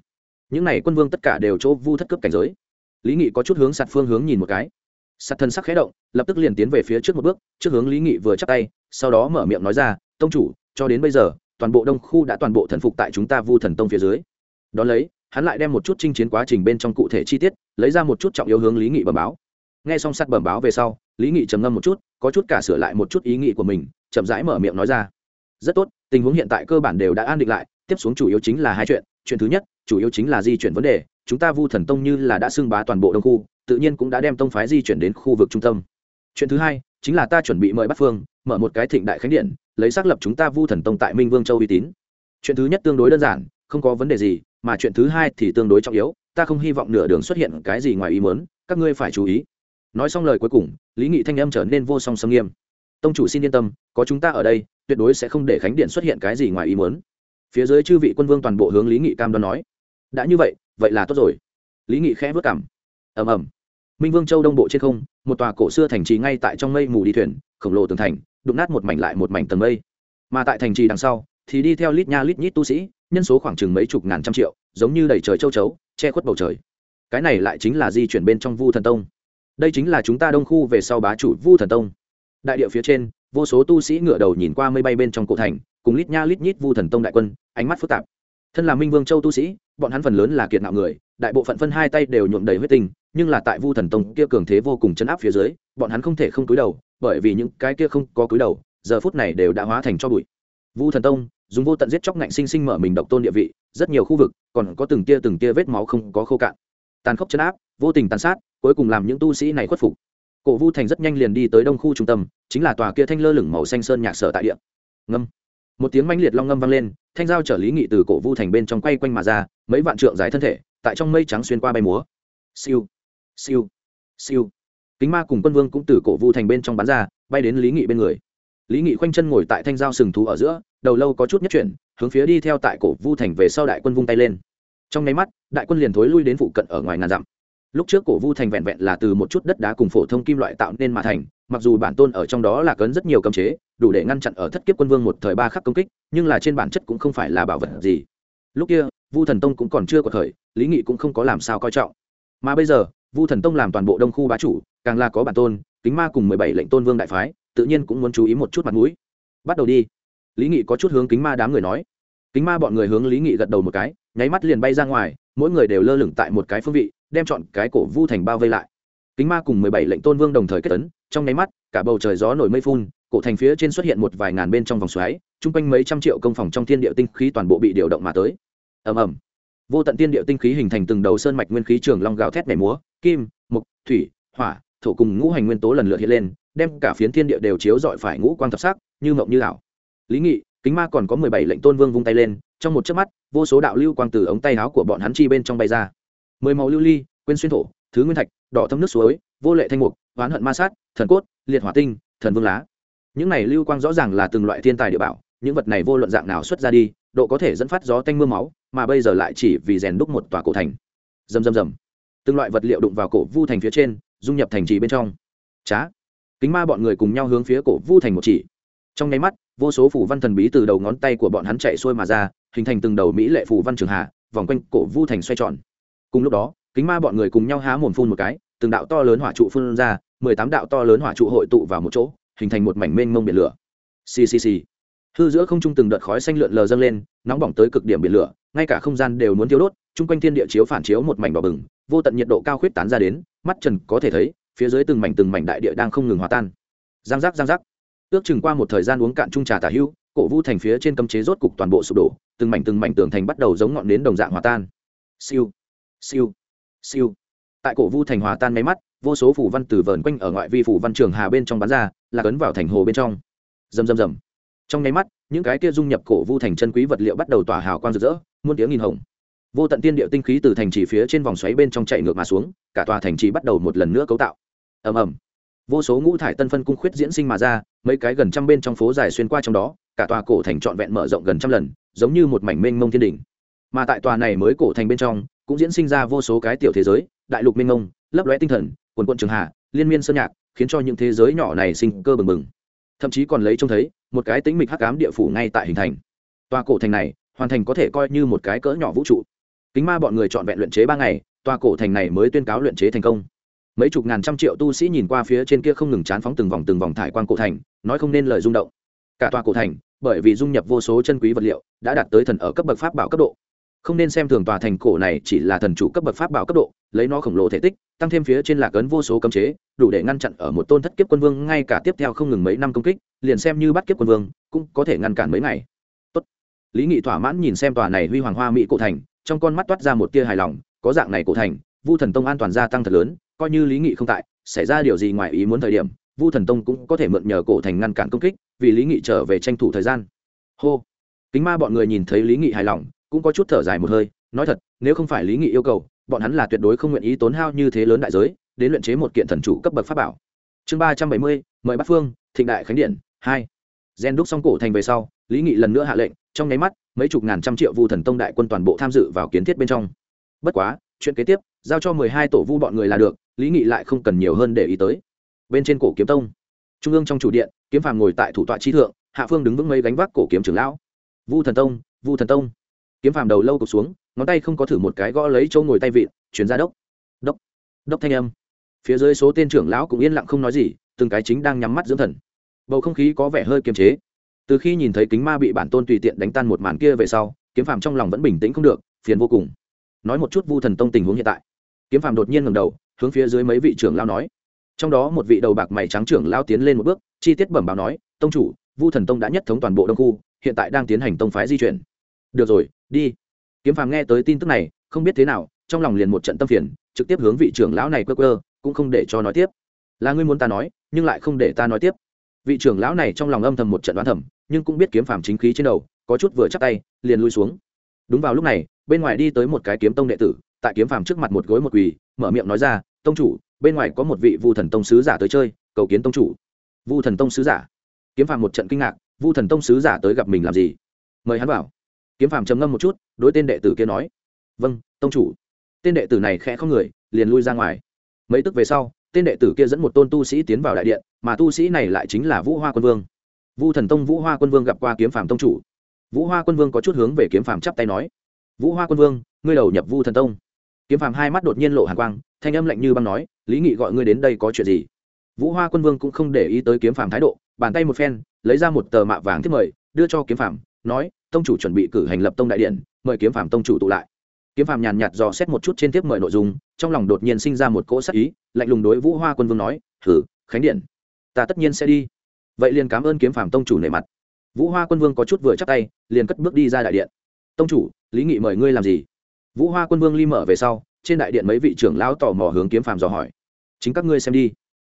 Speaker 1: Những này quân vương tất cả đều chỗ vu thất cấp cảnh giới. Lý nghị có chút hướng sạt phương hướng nhìn một cái. Sạt thân sắc khé động, lập tức liền tiến về phía trước một bước, trước hướng lý nghị vừa chắc tay, sau đó mở miệng nói ra, tông chủ, cho đến bây giờ, toàn bộ đông khu đã toàn bộ thần phục tại chúng ta vu thần tông phía dưới. Đón lấy hắn lại đem một chút chinh chiến quá trình bên trong cụ thể chi tiết, lấy ra một chút trọng yếu hướng lý nghị bẩm báo. N g h e xong sắt bẩm báo về sau, lý nghị trầm ngâm một chút, có chút cả sửa lại một chút ý nghĩ của mình, chậm rãi mở miệng nói ra. Rất tốt, tình huống hiện tại cơ bản đều đã an định lại, tiếp xuống chủ yếu chính là hai chuyện chuyện thứ nhất, chủ yếu chính là di chuyển vấn đề, chúng ta vu thần tông như là đã xưng bá toàn bộ đông khu, tự nhiên cũng đã đem tông phái di chuyển đến khu vực trung tâm. Chuyện thứ hai, chính là ta chuẩn bị mời bắc phương, mở một cái thịnh đại khánh điện, lấy xác lập chúng ta vu thần tông tại minh vương châu uy tín. Chuyện thứ nhất tương đối đơn giản, không có vấn đề gì mà chuyện thứ hai thì tương đối trọng yếu, ta không hy vọng nửa đường xuất hiện cái gì ngoài ý mớn các ngươi phải chú ý. Nói xong lời cuối cùng, lý nghị thanh âm trở nên vô song song nghiêm. Tông chủ xin yên tâm, có chúng ta ở đây, tuyệt đối sẽ không để khánh điện xuất hiện cái gì ngoài ý mớn phía dưới chư vị quân vương toàn bộ hướng lý nghị cam đoan nói. Đã như vậy vậy là tốt rồi. Lý nghị khẽ vất cảm ầm ầm. Minh vương châu đông bộ trên không, một tòa cổ xưa thành trì ngay tại trong mây mù đi thuyền, khổng lồ tường thành, đụng nát một mảnh lại một mảnh tầng mây. Mà tại thành trì đằng sau thì đi theo lít nha lít nhít tu sĩ nhân số khoảng chừng mấy chục ngàn trăm triệu giống như đầy trời châu chấu che khuất bầu trời. Cái này lại chính là di chuyển bên trong vu thần tông. Đây chính là chúng ta đông khu về sau bá chủ vu thần tông. Đại địa phía trên vô số tu sĩ ngựa đầu nhìn qua mây bay bên trong cổ thành cùng lít nha lít nhít vu thần tông đại quân ánh mắt phức tạp. Thân là minh vương châu tu sĩ bọn hắn phần lớn là kiệt nạo người đại bộ phận phân hai tay đều nhuộm đầy huyết tình, nhưng là tại vu thần tông kia cường thế vô cùng chấn áp phía dưới bọn hắn không thể không cúi đầu bởi vì những cái kia không có cúi đầu giờ phút này đều đã hóa thành cho bụi. Vu thần tông dùng vô tận giết chóc ngạnh sinh sinh mở mình độc tôn địa vị, rất nhiều khu vực còn có từng tia từng tia vết máu không có khô cạn. Tàn khốc chấn áp, vô tình tàn sát, cuối cùng làm những tu sĩ này khuất phục. Cổ vu thành rất nhanh liền đi tới đông khu trung tâm, chính là tòa kia thanh lơ lửng màu xanh sơn nhạc sở tại địa. Ngâm. Một tiếng manh liệt long ngâm vang lên, thanh giao trở lý nghị từ cổ vu thành bên trong quay quanh mà ra, mấy vạn trượng dài thân thể, tại trong mây trắng xuyên qua bay múa. Siêu. Siêu. Siêu. Kính ma cùng quân vương cũng từ cổ vu thành bên trong bắn ra, bay đến lý nghị bên người lý nghị khoanh chân ngồi tại thanh giao sừng thú ở giữa, đầu lâu có chút nhất chuyển, hướng phía đi theo tại cổ vu thành về sau đại quân vung tay lên. Trong nháy mắt, đại quân liền thối lui đến phụ cận ở ngoài ngàn dặm. Lúc trước cổ vu thành vẹn vẹn là từ một chút đất đá cùng phổ thông kim loại tạo nên mà thành, mặc dù bản tôn ở trong đó là cấn rất nhiều cấm chế, đủ để ngăn chặn ở thất kiếp quân vương một thời ba khắc công kích, nhưng là trên bản chất cũng không phải là bảo vật gì. Lúc kia, vu thần tông cũng còn chưa có thời, lý nghị cũng không có làm sao coi trọng. Mà bây giờ, vu thần tông làm toàn bộ đông khu bá chủ, càng là có bản tôn, kính ma cùng mười bảy lệnh tôn vương đại phái tự nhiên cũng muốn chú ý một chút mặt mũi. Bắt đầu đi. Lý nghị có chút hướng kính ma đám người nói. Kính ma bọn người hướng lý nghị gật đầu một cái, nháy mắt liền bay ra ngoài, mỗi người đều lơ lửng tại một cái phương vị, đem chọn cái cổ vu thành bao vây lại. Kính ma cùng mười bảy lệnh tôn vương đồng thời kết tấn trong nháy mắt, cả bầu trời gió nổi mây phun, cổ thành phía trên xuất hiện một vài ngàn bên trong vòng xoáy, chung quanh mấy trăm triệu công phòng trong thiên địa tinh khí toàn bộ bị điều động mà tới. Ầm ầm. Vô tận tiên địa tinh khí hình thành từng đầu sơn mạch nguyên khí trường long gào thét nhảy múa, kim mục thủy, hỏa, thổ cùng ngũ hành nguyên tố lần lượt hiện lên đem cả phiến thiên địa đều chiếu dọi phải ngũ quang thập sắc, như mộng như ảo. Lý nghị, kính ma còn có mười bảy lệnh tôn vương vung tay lên, trong một chớp mắt, vô số đạo lưu quang từ ống tay áo của bọn hắn chi bên trong bay ra. Mười màu lưu ly, quên xuyên thổ, thứ nguyên thạch, đỏ thâm nước suối, vô lệ thanh mục, oán hận ma sát, thần cốt, liệt hỏa tinh, thần vương lá. Những này lưu quang rõ ràng là từng loại thiên tài địa bảo, những vật này vô luận dạng nào xuất ra đi, độ có thể dẫn phát gió tanh mưa máu, mà bây giờ lại chỉ vì rèn đúc một tòa cổ thành. Rầm rầm rầm. Từng loại vật liệu đụng vào cổ vu thành phía trên, dung nhập thành trì bên trong. Trá kính ma bọn người cùng nhau hướng phía cổ vu thành một chỉ. Trong nháy mắt, vô số phủ văn thần bí từ đầu ngón tay của bọn hắn chạy xuôi mà ra, hình thành từng đầu mỹ lệ phủ văn trường hạ, vòng quanh cổ vu thành xoay tròn. Cùng lúc đó, kính ma bọn người cùng nhau há mồm phun một cái, từng đạo to lớn hỏa trụ phun ra, mười tám đạo to lớn hỏa trụ hội tụ vào một chỗ, hình thành một mảnh mênh mông biển lửa. Ccc hư giữa không trung từng đợt khói xanh lượn lờ dâng lên, nóng bỏng tới cực điểm biển lửa, ngay cả không gian đều muốn thiêu đốt, chung quanh thiên địa chiếu phản chiếu một mảnh đỏ bừng, vô tận nhiệt độ cao khuyết tán ra đến, mắt trần có thể thấy phía dưới từng mảnh từng mảnh đại địa đang không ngừng hòa tan. Giang giác giang giác. Ước chừng qua một thời gian uống cạn trung trà tả hưu, cổ vu thành phía trên cấm chế rốt cục toàn bộ sụp đổ, từng mảnh từng mảnh tường thành bắt đầu giống ngọn nến đồng dạng hòa tan. Siêu siêu siêu. Tại cổ vu thành hòa tan máy mắt, vô số phủ văn từ vờn quanh ở ngoại vi phủ văn trường hà bên trong bán ra, là cấn vào thành hồ bên trong. Rầm rầm rầm. Trong nháy mắt, những cái kia dung nhập cổ vu thành chân quý vật liệu bắt đầu tỏa hào quang rực rỡ, muôn tiếng nghìn hồng. Vô tận tiên địa tinh khí từ thành trì phía trên vòng xoáy bên trong chạy ngược mà xuống, cả tòa thành trì bắt đầu một lần nữa cấu tạo ầm ầm. Vô số ngũ thải tân phân cung khuyết diễn sinh mà ra, mấy cái gần trăm bên trong phố dài xuyên qua trong đó, cả tòa cổ thành trọn vẹn mở rộng gần trăm lần, giống như một mảnh mênh mông thiên đỉnh. Mà tại tòa này mới cổ thành bên trong, cũng diễn sinh ra vô số cái tiểu thế giới, đại lục mênh mông, lấp lóe tinh thần, quần quận trường hạ, liên miên sơn nhạc, khiến cho những thế giới nhỏ này sinh cơ bừng bừng. Thậm chí còn lấy trông thấy, một cái tính mịch hắc ám địa phủ ngay tại hình thành. Tòa cổ thành này, hoàn thành có thể coi như một cái cỡ nhỏ vũ trụ. Kính ma bọn người chọn vẹn luyện chế ba ngày, tòa cổ thành này mới tuyên cáo luyện chế thành công mấy chục ngàn trăm triệu tu sĩ nhìn qua phía trên kia không ngừng chán phóng từng vòng từng vòng thải quan cổ thành, nói không nên lời rung động. Cả tòa cổ thành, bởi vì dung nhập vô số chân quý vật liệu, đã đạt tới thần ở cấp bậc pháp bảo cấp độ. Không nên xem thường tòa thành cổ này chỉ là thần chủ cấp bậc pháp bảo cấp độ, lấy nó khổng lồ thể tích, tăng thêm phía trên lạc ấn vô số cấm chế, đủ để ngăn chặn ở một tôn thất kiếp quân vương ngay cả tiếp theo không ngừng mấy năm công kích, liền xem như bắt kiếp quân vương, cũng có thể ngăn cản mấy ngày. Tốt. lý nghị thỏa mãn nhìn xem tòa này huy hoàng hoa mỹ cổ thành, trong con mắt toát ra một tia hài lòng, có dạng này cổ thành, vu thần tông an toàn gia tăng thật lớn coi như lý nghị không tại, xảy ra điều gì ngoài ý muốn thời điểm, vu thần tông cũng có thể mượn nhờ cổ thành ngăn cản công kích, vì lý nghị trở về tranh thủ thời gian. Hô. Kính ma bọn người nhìn thấy lý nghị hài lòng, cũng có chút thở dài một hơi, nói thật, nếu không phải lý nghị yêu cầu, bọn hắn là tuyệt đối không nguyện ý tốn hao như thế lớn đại giới, đến luyện chế một kiện thần chủ cấp bậc pháp bảo. Chương ba trăm bảy mươi, mời bắc phương, thịnh đại khánh điện, hai. Gen đúc xong cổ thành về sau, lý nghị lần nữa hạ lệnh, trong nháy mắt, mấy chục ngàn trăm triệu vu thần tông đại quân toàn bộ tham dự vào kiến thiết bên trong. Bất quá, chuyện kế tiếp giao cho mười hai tổ vu bọn người là được, lý nghị lại không cần nhiều hơn để ý tới. Bên trên cổ kiếm tông, trung ương trong chủ điện, kiếm phàm ngồi tại thủ tọa trí thượng, hạ phương đứng vững mấy gánh vác cổ kiếm trưởng lão. Vu thần tông, vu thần tông. Kiếm phàm đầu lâu cụp xuống, ngón tay không có thử một cái gõ lấy chỗ ngồi tay vịn, chuyển ra đốc. Đốc đốc thanh âm. Phía dưới số tên trưởng lão cũng yên lặng không nói gì, từng cái chính đang nhắm mắt dưỡng thần. Bầu không khí có vẻ hơi kiềm chế. Từ khi nhìn thấy kính ma bị bản tôn tùy tiện đánh tan một màn kia về sau, kiếm phàm trong lòng vẫn bình tĩnh không được, phiền vô cùng. Nói một chút vu thần tông tình huống hiện tại kiếm phàm đột nhiên ngầm đầu, hướng phía dưới mấy vị trưởng lao nói. Trong đó một vị đầu bạc mày trắng trưởng lao tiến lên một bước, chi tiết bẩm báo nói, tông chủ, vu thần tông đã nhất thống toàn bộ đông khu, hiện tại đang tiến hành tông phái di chuyển. Được rồi, đi. Kiếm phàm nghe tới tin tức này, không biết thế nào, trong lòng liền một trận tâm phiền, trực tiếp hướng vị trưởng lão này quơ quơ, cũng không để cho nói tiếp. Là ngươi muốn ta nói, nhưng lại không để ta nói tiếp. Vị trưởng lão này trong lòng âm thầm một trận đoán thầm, nhưng cũng biết kiếm phàm chính khí trên đầu, có chút vừa chắc tay, liền lui xuống. Đúng vào lúc này, bên ngoài đi tới một cái kiếm tông đệ tử tại kiếm phàm trước mặt một gối một quỳ, mở miệng nói ra, tông chủ, bên ngoài có một vị vu thần tông sứ giả tới chơi, cầu kiến tông chủ. Vu thần tông sứ giả. Kiếm phàm một trận kinh ngạc, vu thần tông sứ giả tới gặp mình làm gì? Mời hắn vào. Kiếm phàm trầm ngâm một chút, đối tên đệ tử kia nói vâng tông chủ. Tên đệ tử này khẽ không người, liền lui ra ngoài. Mấy tức về sau, tên đệ tử kia dẫn một tôn tu sĩ tiến vào đại điện, mà tu sĩ này lại chính là vũ hoa quân vương. Vu thần tông vũ hoa quân vương gặp qua kiếm phàm tông chủ. Vũ hoa quân vương có chút hướng về kiếm phàm chắp tay nói, vũ hoa quân vương, ngươi đầu nhập vu thần tông kiếm phàm hai mắt đột nhiên lộ hàn quang, thanh âm lạnh như băng nói, lý nghị gọi ngươi đến đây có chuyện gì? Vũ hoa quân vương cũng không để ý tới kiếm phàm thái độ, bàn tay một phen, lấy ra một tờ mạ vàng thiết mời, đưa cho kiếm phàm, nói, tông chủ chuẩn bị cử hành lập tông đại điện, mời kiếm phàm tông chủ tụ lại. Kiếm phàm nhàn nhạt dò xét một chút trên tiếp mời nội dung, trong lòng đột nhiên sinh ra một cỗ sắc ý, lạnh lùng đối vũ hoa quân vương nói thử khánh điện, ta tất nhiên sẽ đi. Vậy liền cảm ơn kiếm phàm tông chủ nể mặt. Vũ hoa quân vương có chút vừa chắc tay, liền cất bước đi ra đại điện. Tông chủ, lý nghị mời ngươi làm gì? Vũ hoa quân vương ly mở về sau, trên đại điện mấy vị trưởng lão tò mò hướng kiếm phàm dò hỏi. Chính các ngươi xem đi.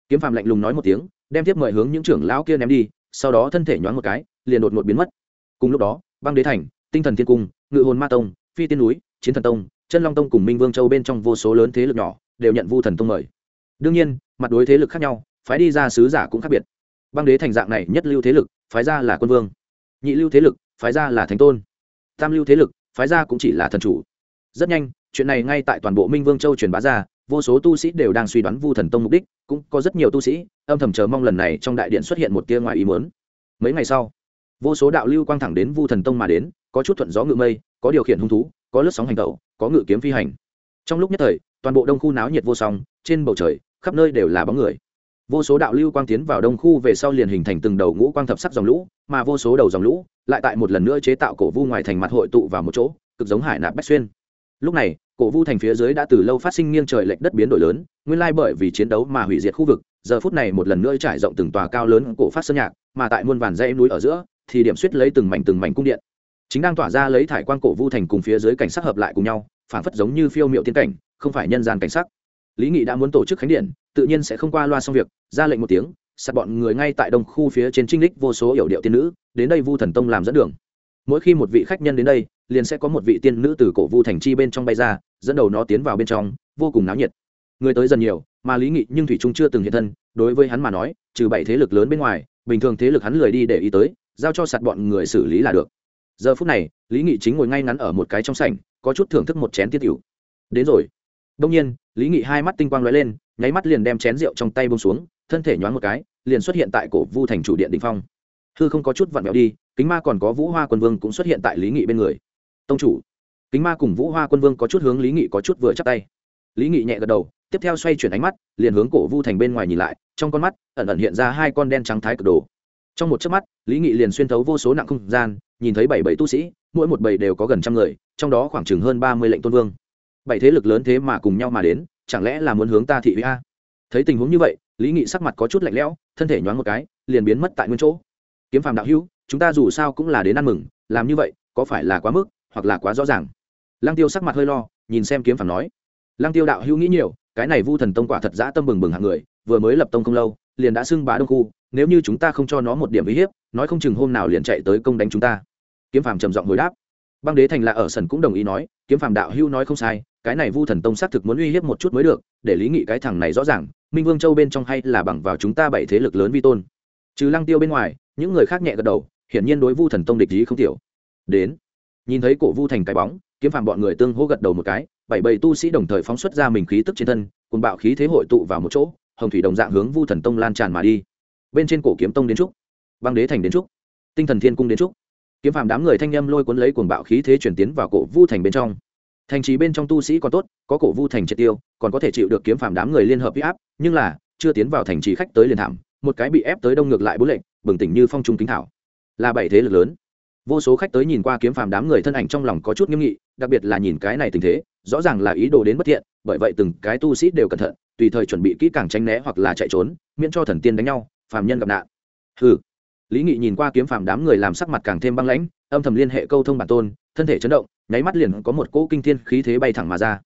Speaker 1: Kiếm phàm lạnh lùng nói một tiếng, đem tiếp mời hướng những trưởng lão kia ném đi, sau đó thân thể nhoáng một cái, liền đột ngột biến mất. Cùng lúc đó, băng đế thành, tinh thần thiên cung, ngự hồn ma tông, phi tiên núi, chiến thần tông, chân long tông cùng minh vương châu bên trong vô số lớn thế lực nhỏ, đều nhận vu thần tông mời. Đương nhiên, mặt đối thế lực khác nhau, phái đi ra sứ giả cũng khác biệt. Băng đế thành dạng này nhất lưu thế lực, phái ra là quân vương. Nhị lưu thế lực, phái ra là thánh tôn. Tam lưu thế lực, phái ra cũng chỉ là thần chủ rất nhanh, chuyện này ngay tại toàn bộ minh vương châu truyền bá ra, vô số tu sĩ đều đang suy đoán vu thần tông mục đích, cũng có rất nhiều tu sĩ, âm thầm chờ mong lần này trong đại điện xuất hiện một tia ngoài ý muốn. Mấy ngày sau, vô số đạo lưu quang thẳng đến vu thần tông mà đến, có chút thuận gió ngự mây, có điều khiển hung thú, có lướt sóng hành tẩu, có ngự kiếm phi hành. Trong lúc nhất thời, toàn bộ đông khu náo nhiệt vô song, trên bầu trời, khắp nơi đều là bóng người. Vô số đạo lưu quang tiến vào đông khu về sau liền hình thành từng đầu ngũ quang thập sắc dòng lũ, mà vô số đầu dòng lũ lại tại một lần nữa chế tạo cổ vu ngoài thành mặt hội tụ vào một chỗ, cực giống hải nạp bách xuyên lúc này, cổ vu thành phía dưới đã từ lâu phát sinh nghiêng trời lệch đất biến đổi lớn, nguyên lai bởi vì chiến đấu mà hủy diệt khu vực, giờ phút này một lần nữa trải rộng từng tòa cao lớn cổ phát sơn nhạc, mà tại muôn vàn dãy núi ở giữa, thì điểm suýt lấy từng mảnh từng mảnh cung điện. Chính đang tỏa ra lấy thải quan cổ vu thành cùng phía dưới cảnh sắc hợp lại cùng nhau phản phất giống như phiêu miệu tiên cảnh, không phải nhân gian cảnh sắc. Lý nghị đã muốn tổ chức khánh điện, tự nhiên sẽ không qua loa xong việc, ra lệnh một tiếng sạt bọn người ngay tại đông khu phía trên trinh lích vô số yểu điệu tiên nữ, đến đây vu thần tông làm dẫn đường. Mỗi khi một vị khách nhân đến đây liền sẽ có một vị tiên nữ từ cổ vu thành chi bên trong bay ra, dẫn đầu nó tiến vào bên trong, vô cùng náo nhiệt. Người tới dần nhiều, mà lý nghị nhưng thủy trung chưa từng hiện thân, đối với hắn mà nói, trừ bảy thế lực lớn bên ngoài, bình thường thế lực hắn lười đi để ý tới, giao cho sạt bọn người xử lý là được. Giờ phút này, lý nghị chính ngồi ngay ngắn ở một cái trong sảnh, có chút thưởng thức một chén tiết tiểu đến rồi. Đông nhiên, lý nghị hai mắt tinh quang lóe lên, nháy mắt liền đem chén rượu trong tay bông xuống, thân thể nhoáng một cái, liền xuất hiện tại cổ vu thành chủ điện đình phong. Hư không có chút vặn vẹo đi, kính ma còn có vũ hoa quân vương cũng xuất hiện tại lý nghị bên người tông chủ. Kính ma cùng vũ hoa quân vương có chút hướng lý nghị có chút vừa chắc tay. Lý nghị nhẹ gật đầu, tiếp theo xoay chuyển ánh mắt, liền hướng cổ vu thành bên ngoài nhìn lại, trong con mắt ẩn ẩn hiện ra hai con đen trắng thái cực đồ. Trong một chớp mắt, lý nghị liền xuyên thấu vô số nặng không gian, nhìn thấy bảy bảy tu sĩ, mỗi một bảy đều có gần trăm người, trong đó khoảng chừng hơn ba mươi lệnh tôn vương. Bảy thế lực lớn thế mà cùng nhau mà đến, chẳng lẽ là muốn hướng ta thị uy a? Thấy tình huống như vậy, lý nghị sắc mặt có chút lạnh lẽo, thân thể nhoáng một cái, liền biến mất tại nguyên chỗ. Kiếm phàm đạo hữu, chúng ta dù sao cũng là đến ăn mừng, làm như vậy, có phải là quá mức? Hoặc là quá rõ ràng. Lăng tiêu sắc mặt hơi lo, nhìn xem kiếm phàm nói, lăng tiêu đạo hữu nghĩ nhiều, cái này vu thần tông quả thật giã tâm bừng bừng hạng người, vừa mới lập tông không lâu, liền đã xưng bá đông khu, nếu như chúng ta không cho nó một điểm uy hiếp, nói không chừng hôm nào liền chạy tới công đánh chúng ta. Kiếm phàm trầm giọng hồi đáp. Băng đế thành là ở sân cũng đồng ý nói, kiếm phàm đạo hưu nói không sai, cái này vu thần tông xác thực muốn uy hiếp một chút mới được, để lý nghị cái thằng này rõ ràng, minh vương châu bên trong hay là bằng vào chúng ta bảy thế lực lớn vi tôn. Trừ lăng tiêu bên ngoài, những người khác nhẹ gật đầu, hiển nhiên đối vu thần tông địch ý không tiểu. Đến nhìn thấy cổ vu thành cái bóng, kiếm phàm bọn người tương hô gật đầu một cái, bảy bầy tu sĩ đồng thời phóng xuất ra mình khí tức trên thân, cùng bạo khí thế hội tụ vào một chỗ, hồng thủy đồng dạng hướng vu thần tông lan tràn mà đi. Bên trên cổ kiếm tông đến trúc, băng đế thành đến trúc, tinh thần thiên cung đến trúc. Kiếm phàm đám người thanh â lôi cuốn lấy cuồng bạo khí thế chuyển tiến vào cổ vu thành bên trong. Thành trì bên trong tu sĩ còn tốt, có cổ vu thành triệt tiêu, còn có thể chịu được kiếm phàm đám người liên hợp huy áp, nhưng là, chưa tiến vào thành trì khách tới liền thảm, một cái bị ép tới đông ngược lại bố lệnh, bừng tỉnh như phong trung kính thảo. Là bảy thế lực lớn vô số khách tới nhìn qua kiếm phàm đám người thân ảnh trong lòng có chút nghiêm nghị, đặc biệt là nhìn cái này tình thế, rõ ràng là ý đồ đến bất thiện, bởi vậy từng cái tu sĩ đều cẩn thận, tùy thời chuẩn bị kỹ càng tránh né hoặc là chạy trốn, miễn cho thần tiên đánh nhau, phàm nhân gặp nạn. Ừ lý nghị nhìn qua kiếm phàm đám người làm sắc mặt càng thêm băng lãnh, âm thầm liên hệ câu thông bản tôn, thân thể chấn động, nháy mắt liền có một cỗ kinh thiên khí thế bay thẳng mà ra.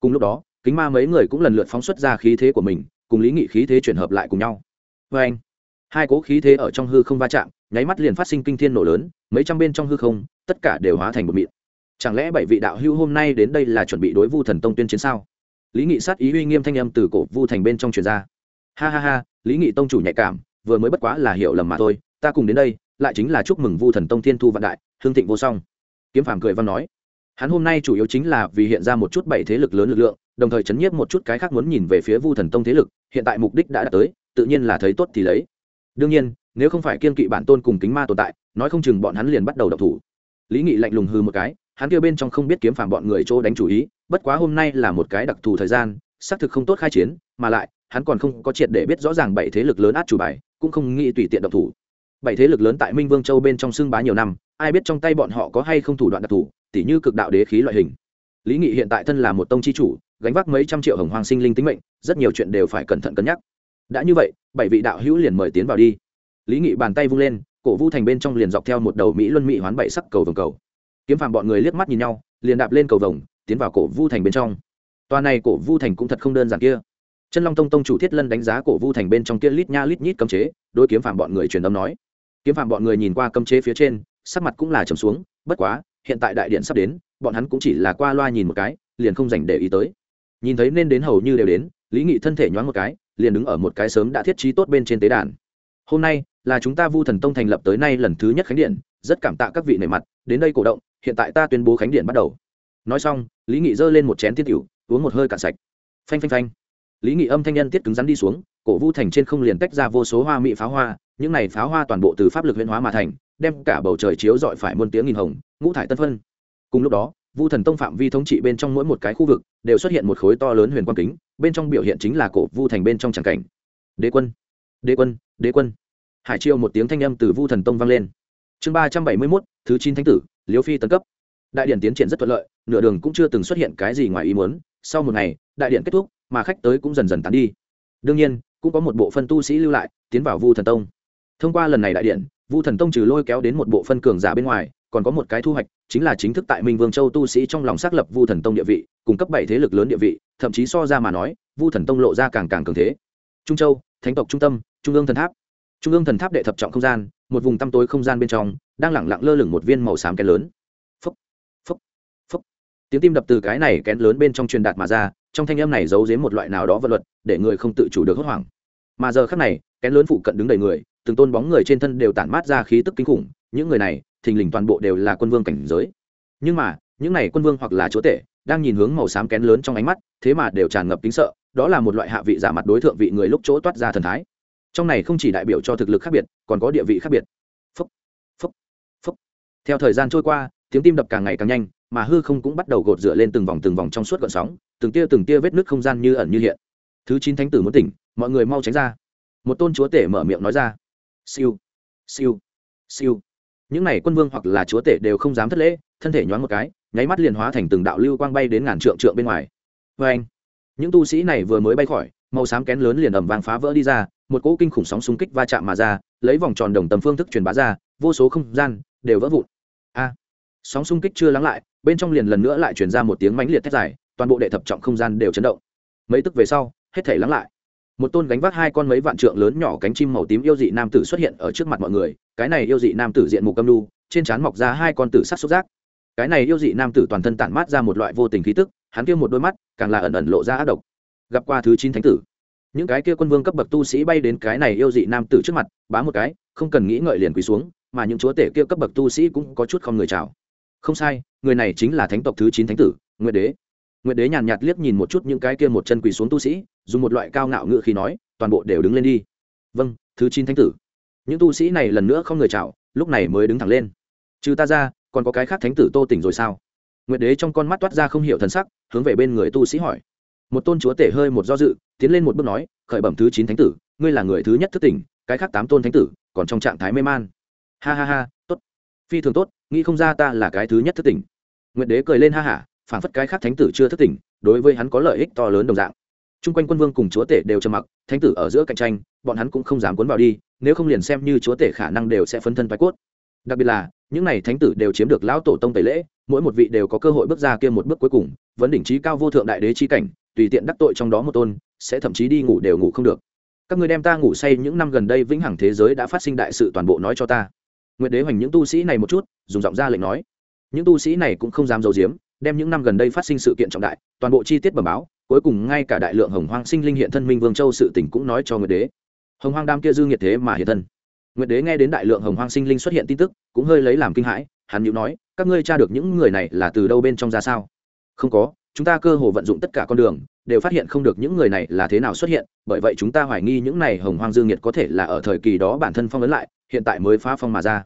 Speaker 1: Cùng lúc đó, kính ma mấy người cũng lần lượt phóng xuất ra khí thế của mình, cùng lý nghị khí thế chuyển hợp lại cùng nhau. Vê anh hai cỗ khí thế ở trong hư không va chạm nháy mắt liền phát sinh kinh thiên nổ lớn, mấy trăm bên trong hư không, tất cả đều hóa thành một mịn. Chẳng lẽ bảy vị đạo hưu hôm nay đến đây là chuẩn bị đối vu thần tông tuyên chiến sao? Lý nghị sát ý uy nghiêm thanh âm từ cổ vu thành bên trong truyền ra. Ha ha ha, lý nghị tông chủ nhạy cảm, vừa mới bất quá là hiểu lầm mà thôi, ta cùng đến đây, lại chính là chúc mừng vu thần tông thiên thu vạn đại, hương thịnh vô song. Kiếm phàm cười văn nói. Hắn hôm nay chủ yếu chính là vì hiện ra một chút bảy thế lực lớn lực lượng, đồng thời chấn nhiếp một chút cái khác muốn nhìn về phía vu thần tông thế lực, hiện tại mục đích đã đạt tới, tự nhiên là thấy tốt thì lấy đương nhiên, nếu không phải kiên kỵ bản tôn cùng kính ma tồn tại, nói không chừng bọn hắn liền bắt đầu đập thủ. Lý nghị lạnh lùng hư một cái, hắn kia bên trong không biết kiếm phản bọn người chỗ đánh chủ ý, bất quá hôm nay là một cái đặc thù thời gian, xác thực không tốt khai chiến, mà lại, hắn còn không có triệt để biết rõ ràng bảy thế lực lớn át chủ bài, cũng không nghĩ tùy tiện độc thủ. Bảy thế lực lớn tại minh vương châu bên trong xưng bá nhiều năm, ai biết trong tay bọn họ có hay không thủ đoạn đặc thù, tỉ như cực đạo đế khí loại hình. Lý nghị hiện tại thân là một tông chi chủ, gánh vác mấy trăm triệu hồng hoàng sinh linh tính mệnh, rất nhiều chuyện đều phải cẩn thận cân nhắc đã như vậy, bảy vị đạo hữu liền mời tiến vào đi. Lý nghị bàn tay vung lên, cổ vu thành bên trong liền dọc theo một đầu mỹ luân mỹ hoán bảy sắc cầu vồng cầu. Kiếm phàm bọn người liếc mắt nhìn nhau, liền đạp lên cầu vồng, tiến vào cổ vu thành bên trong. Toa này cổ vu thành cũng thật không đơn giản kia. Chân long tông tông chủ thiết lân đánh giá cổ vu thành bên trong kia lít nha lít nhít cấm chế đôi kiếm phàm bọn người truyền âm nói. Kiếm phàm bọn người nhìn qua cấm chế phía trên, sắc mặt cũng là trầm xuống, bất quá, hiện tại đại điện sắp đến, bọn hắn cũng chỉ là qua loa nhìn một cái, liền không dành để ý tới. Nhìn thấy nên đến hầu như đều đến, lý nghị thân thể nhoáng một cái liền đứng ở một cái sớm đã thiết trí tốt bên trên tế đàn. Hôm nay là chúng ta vu thần tông thành lập tới nay lần thứ nhất khánh điện, rất cảm tạ các vị nể mặt, đến đây cổ động, hiện tại ta tuyên bố khánh điện bắt đầu. Nói xong, lý nghị giơ lên một chén tiên tiểu, uống một hơi cạn sạch. Phanh phanh phanh. Lý nghị âm thanh nhân tiết cứng rắn đi xuống, cổ vu thành trên không liền tách ra vô số hoa mỹ pháo hoa, những này pháo hoa toàn bộ từ pháp lực huyễn hóa mà thành, đem cả bầu trời chiếu dọi phải muôn tiếng nghìn hồng, ngũ thải tân phân. Cùng lúc đó vu thần tông phạm vi thống trị bên trong mỗi một cái khu vực, đều xuất hiện một khối to lớn huyền quang kính, bên trong biểu hiện chính là cổ vu thành bên trong tràng cảnh. Đế quân! Đế quân! Đế quân! Hải Triều một tiếng thanh âm từ vu thần tông vang lên. Chương ba trăm bảy mươi mốt, thứ chín thánh tử, liêu phi tấn cấp. Đại điện tiến triển rất thuận lợi, nửa đường cũng chưa từng xuất hiện cái gì ngoài ý muốn. Sau một ngày, đại điện kết thúc, mà khách tới cũng dần dần tán đi. Đương nhiên, cũng có một bộ phân tu sĩ lưu lại, tiến vào vu thần tông. Thông qua lần này đại điện, vu thần tông trừ lôi kéo đến một bộ phân cường giả bên ngoài còn có một cái thu hoạch, chính là chính thức tại minh vương châu tu sĩ trong lòng xác lập vu thần tông địa vị cung cấp bảy thế lực lớn địa vị, thậm chí so ra mà nói, vu thần tông lộ ra càng càng cường thế. Trung châu, thánh tộc trung tâm, trung ương thần tháp. Trung ương thần tháp đệ thập trọng không gian, một vùng tăm tối không gian bên trong, đang lẳng lặng lơ lửng một viên màu xám kén lớn. Phấp phấp phấp tiếng tim đập từ cái này kén lớn bên trong truyền đạt mà ra, trong thanh âm này giấu giếm một loại nào đó vật luật, để người không tự chủ được hốt hoảng. Mà giờ khắc này, kén lớn phụ cận đứng đầy người, từng tôn bóng người trên thân đều tản mát ra khí tức kinh khủng, những người này thình lình toàn bộ đều là quân vương cảnh giới. Nhưng mà những này quân vương hoặc là chúa tể đang nhìn hướng màu xám kén lớn trong ánh mắt thế mà đều tràn ngập kính sợ đó là một loại hạ vị giả mặt đối tượng vị người lúc chỗ toát ra thần thái. Trong này không chỉ đại biểu cho thực lực khác biệt còn có địa vị khác biệt. Phúc, phúc, phúc. theo thời gian trôi qua tiếng tim đập càng ngày càng nhanh mà hư không cũng bắt đầu gột rửa lên từng vòng từng vòng trong suốt gợn sóng từng tia từng tia vết nứt không gian như ẩn như hiện. Thứ chín thánh tử muốn tỉnh mọi người mau tránh ra. Một tôn chúa tể mở miệng nói ra. Siêu siêu siêu những này quân vương hoặc là chúa tể đều không dám thất lễ, thân thể nhoáng một cái, nháy mắt liền hóa thành từng đạo lưu quang bay đến ngàn trượng trượng bên ngoài. Vê anh, những tu sĩ này vừa mới bay khỏi, màu xám kén lớn liền ẩm vàng phá vỡ đi ra, một cỗ kinh khủng sóng xung kích va chạm mà ra, lấy vòng tròn đồng tầm phương thức truyền bá ra, vô số không gian đều vỡ vụn. A, sóng xung kích chưa lắng lại, bên trong liền lần nữa lại truyền ra một tiếng mãnh liệt thét dài, toàn bộ đệ thập trọng không gian đều chấn động. Mấy tức về sau, hết thể lắng lại. Một tôn gánh vác hai con mấy vạn trượng lớn nhỏ cánh chim màu tím yêu dị nam tử xuất hiện ở trước mặt mọi người cái này yêu dị nam tử diện mục âm lu trên trán mọc ra hai con tử sắc xúc giác. Cái này yêu dị nam tử toàn thân tản mát ra một loại vô tình khí tức, hắn kia một đôi mắt, càng là ẩn ẩn lộ ra ác độc. Gặp qua thứ chín thánh tử. Những cái kia quân vương cấp bậc tu sĩ bay đến cái này yêu dị nam tử trước mặt, bá một cái, không cần nghĩ ngợi liền quỳ xuống, mà những chúa tể kia cấp bậc tu sĩ cũng có chút không người chào. Không sai, người này chính là thánh tộc thứ chín thánh tử, nguyệt đế. Nguyệt đế nhàn nhạt liếc nhìn một chút những cái kia một chân quỳ xuống tu sĩ, dùng một loại cao ngạo ngự khi nói, toàn bộ đều đứng lên đi. Vâng thứ chín thánh tử những tu sĩ này lần nữa không người chào, lúc này mới đứng thẳng lên. Trừ ta ra, còn có cái khác thánh tử tô tỉnh rồi sao? Nguyệt đế trong con mắt toát ra không hiểu thần sắc, hướng về bên người tu sĩ hỏi. Một tôn chúa tể hơi một do dự, tiến lên một bước nói, khởi bẩm thứ chín thánh tử, ngươi là người thứ nhất thức tỉnh, cái khác tám tôn thánh tử còn trong trạng thái mê man. Ha ha ha, tốt. Phi thường tốt, nghĩ không ra ta là cái thứ nhất thức tỉnh. Nguyệt đế cười lên ha hả phản phất cái khác thánh tử chưa thức tỉnh, đối với hắn có lợi ích to lớn đồng dạng. T r u n g quanh quân vương cùng chúa tể đều trầm mặc, thánh tử ở giữa cạnh tranh bọn hắn cũng không dám cuốn vào đi, nếu không liền xem như chúa tể khả năng đều sẽ phấn thân thoái cốt. Đặc biệt là, những n à y thánh tử đều chiếm được lão tổ tông tẩy lễ, mỗi một vị đều có cơ hội bước ra kia một bước cuối cùng, vấn đỉnh trí cao vô thượng đại đế chi cảnh, tùy tiện đắc tội trong đó một tôn, sẽ thậm chí đi ngủ đều ngủ không được. Các người đem ta ngủ say những năm gần đây vĩnh hằng thế giới đã phát sinh đại sự toàn bộ nói cho ta. Nguyệt đế hoành những tu sĩ này một chút, dùng giọng ra lệnh nói. Những tu sĩ này cũng không dám giấu giếm, đem những năm gần đây phát sinh sự kiện trọng đại, toàn bộ chi tiết bẩm báo, cuối cùng ngay cả đại lượng hồng hoang sinh linh hiện thân minh vương châu sự tỉnh cũng nói cho nguyệt đế hồng hoang đam kia dư nghiệt thế mà hiện thân. Nguyệt đế nghe đến đại lượng hồng hoang sinh linh xuất hiện tin tức, cũng hơi lấy làm kinh hãi, hắn nhữ nói, các ngươi tra được những người này là từ đâu bên trong ra sao? Không có, chúng ta cơ hồ vận dụng tất cả con đường, đều phát hiện không được những người này là thế nào xuất hiện, bởi vậy chúng ta hoài nghi những này hồng hoang dương nhiệt có thể là ở thời kỳ đó bản thân phong ấn lại, hiện tại mới phá phong mà ra.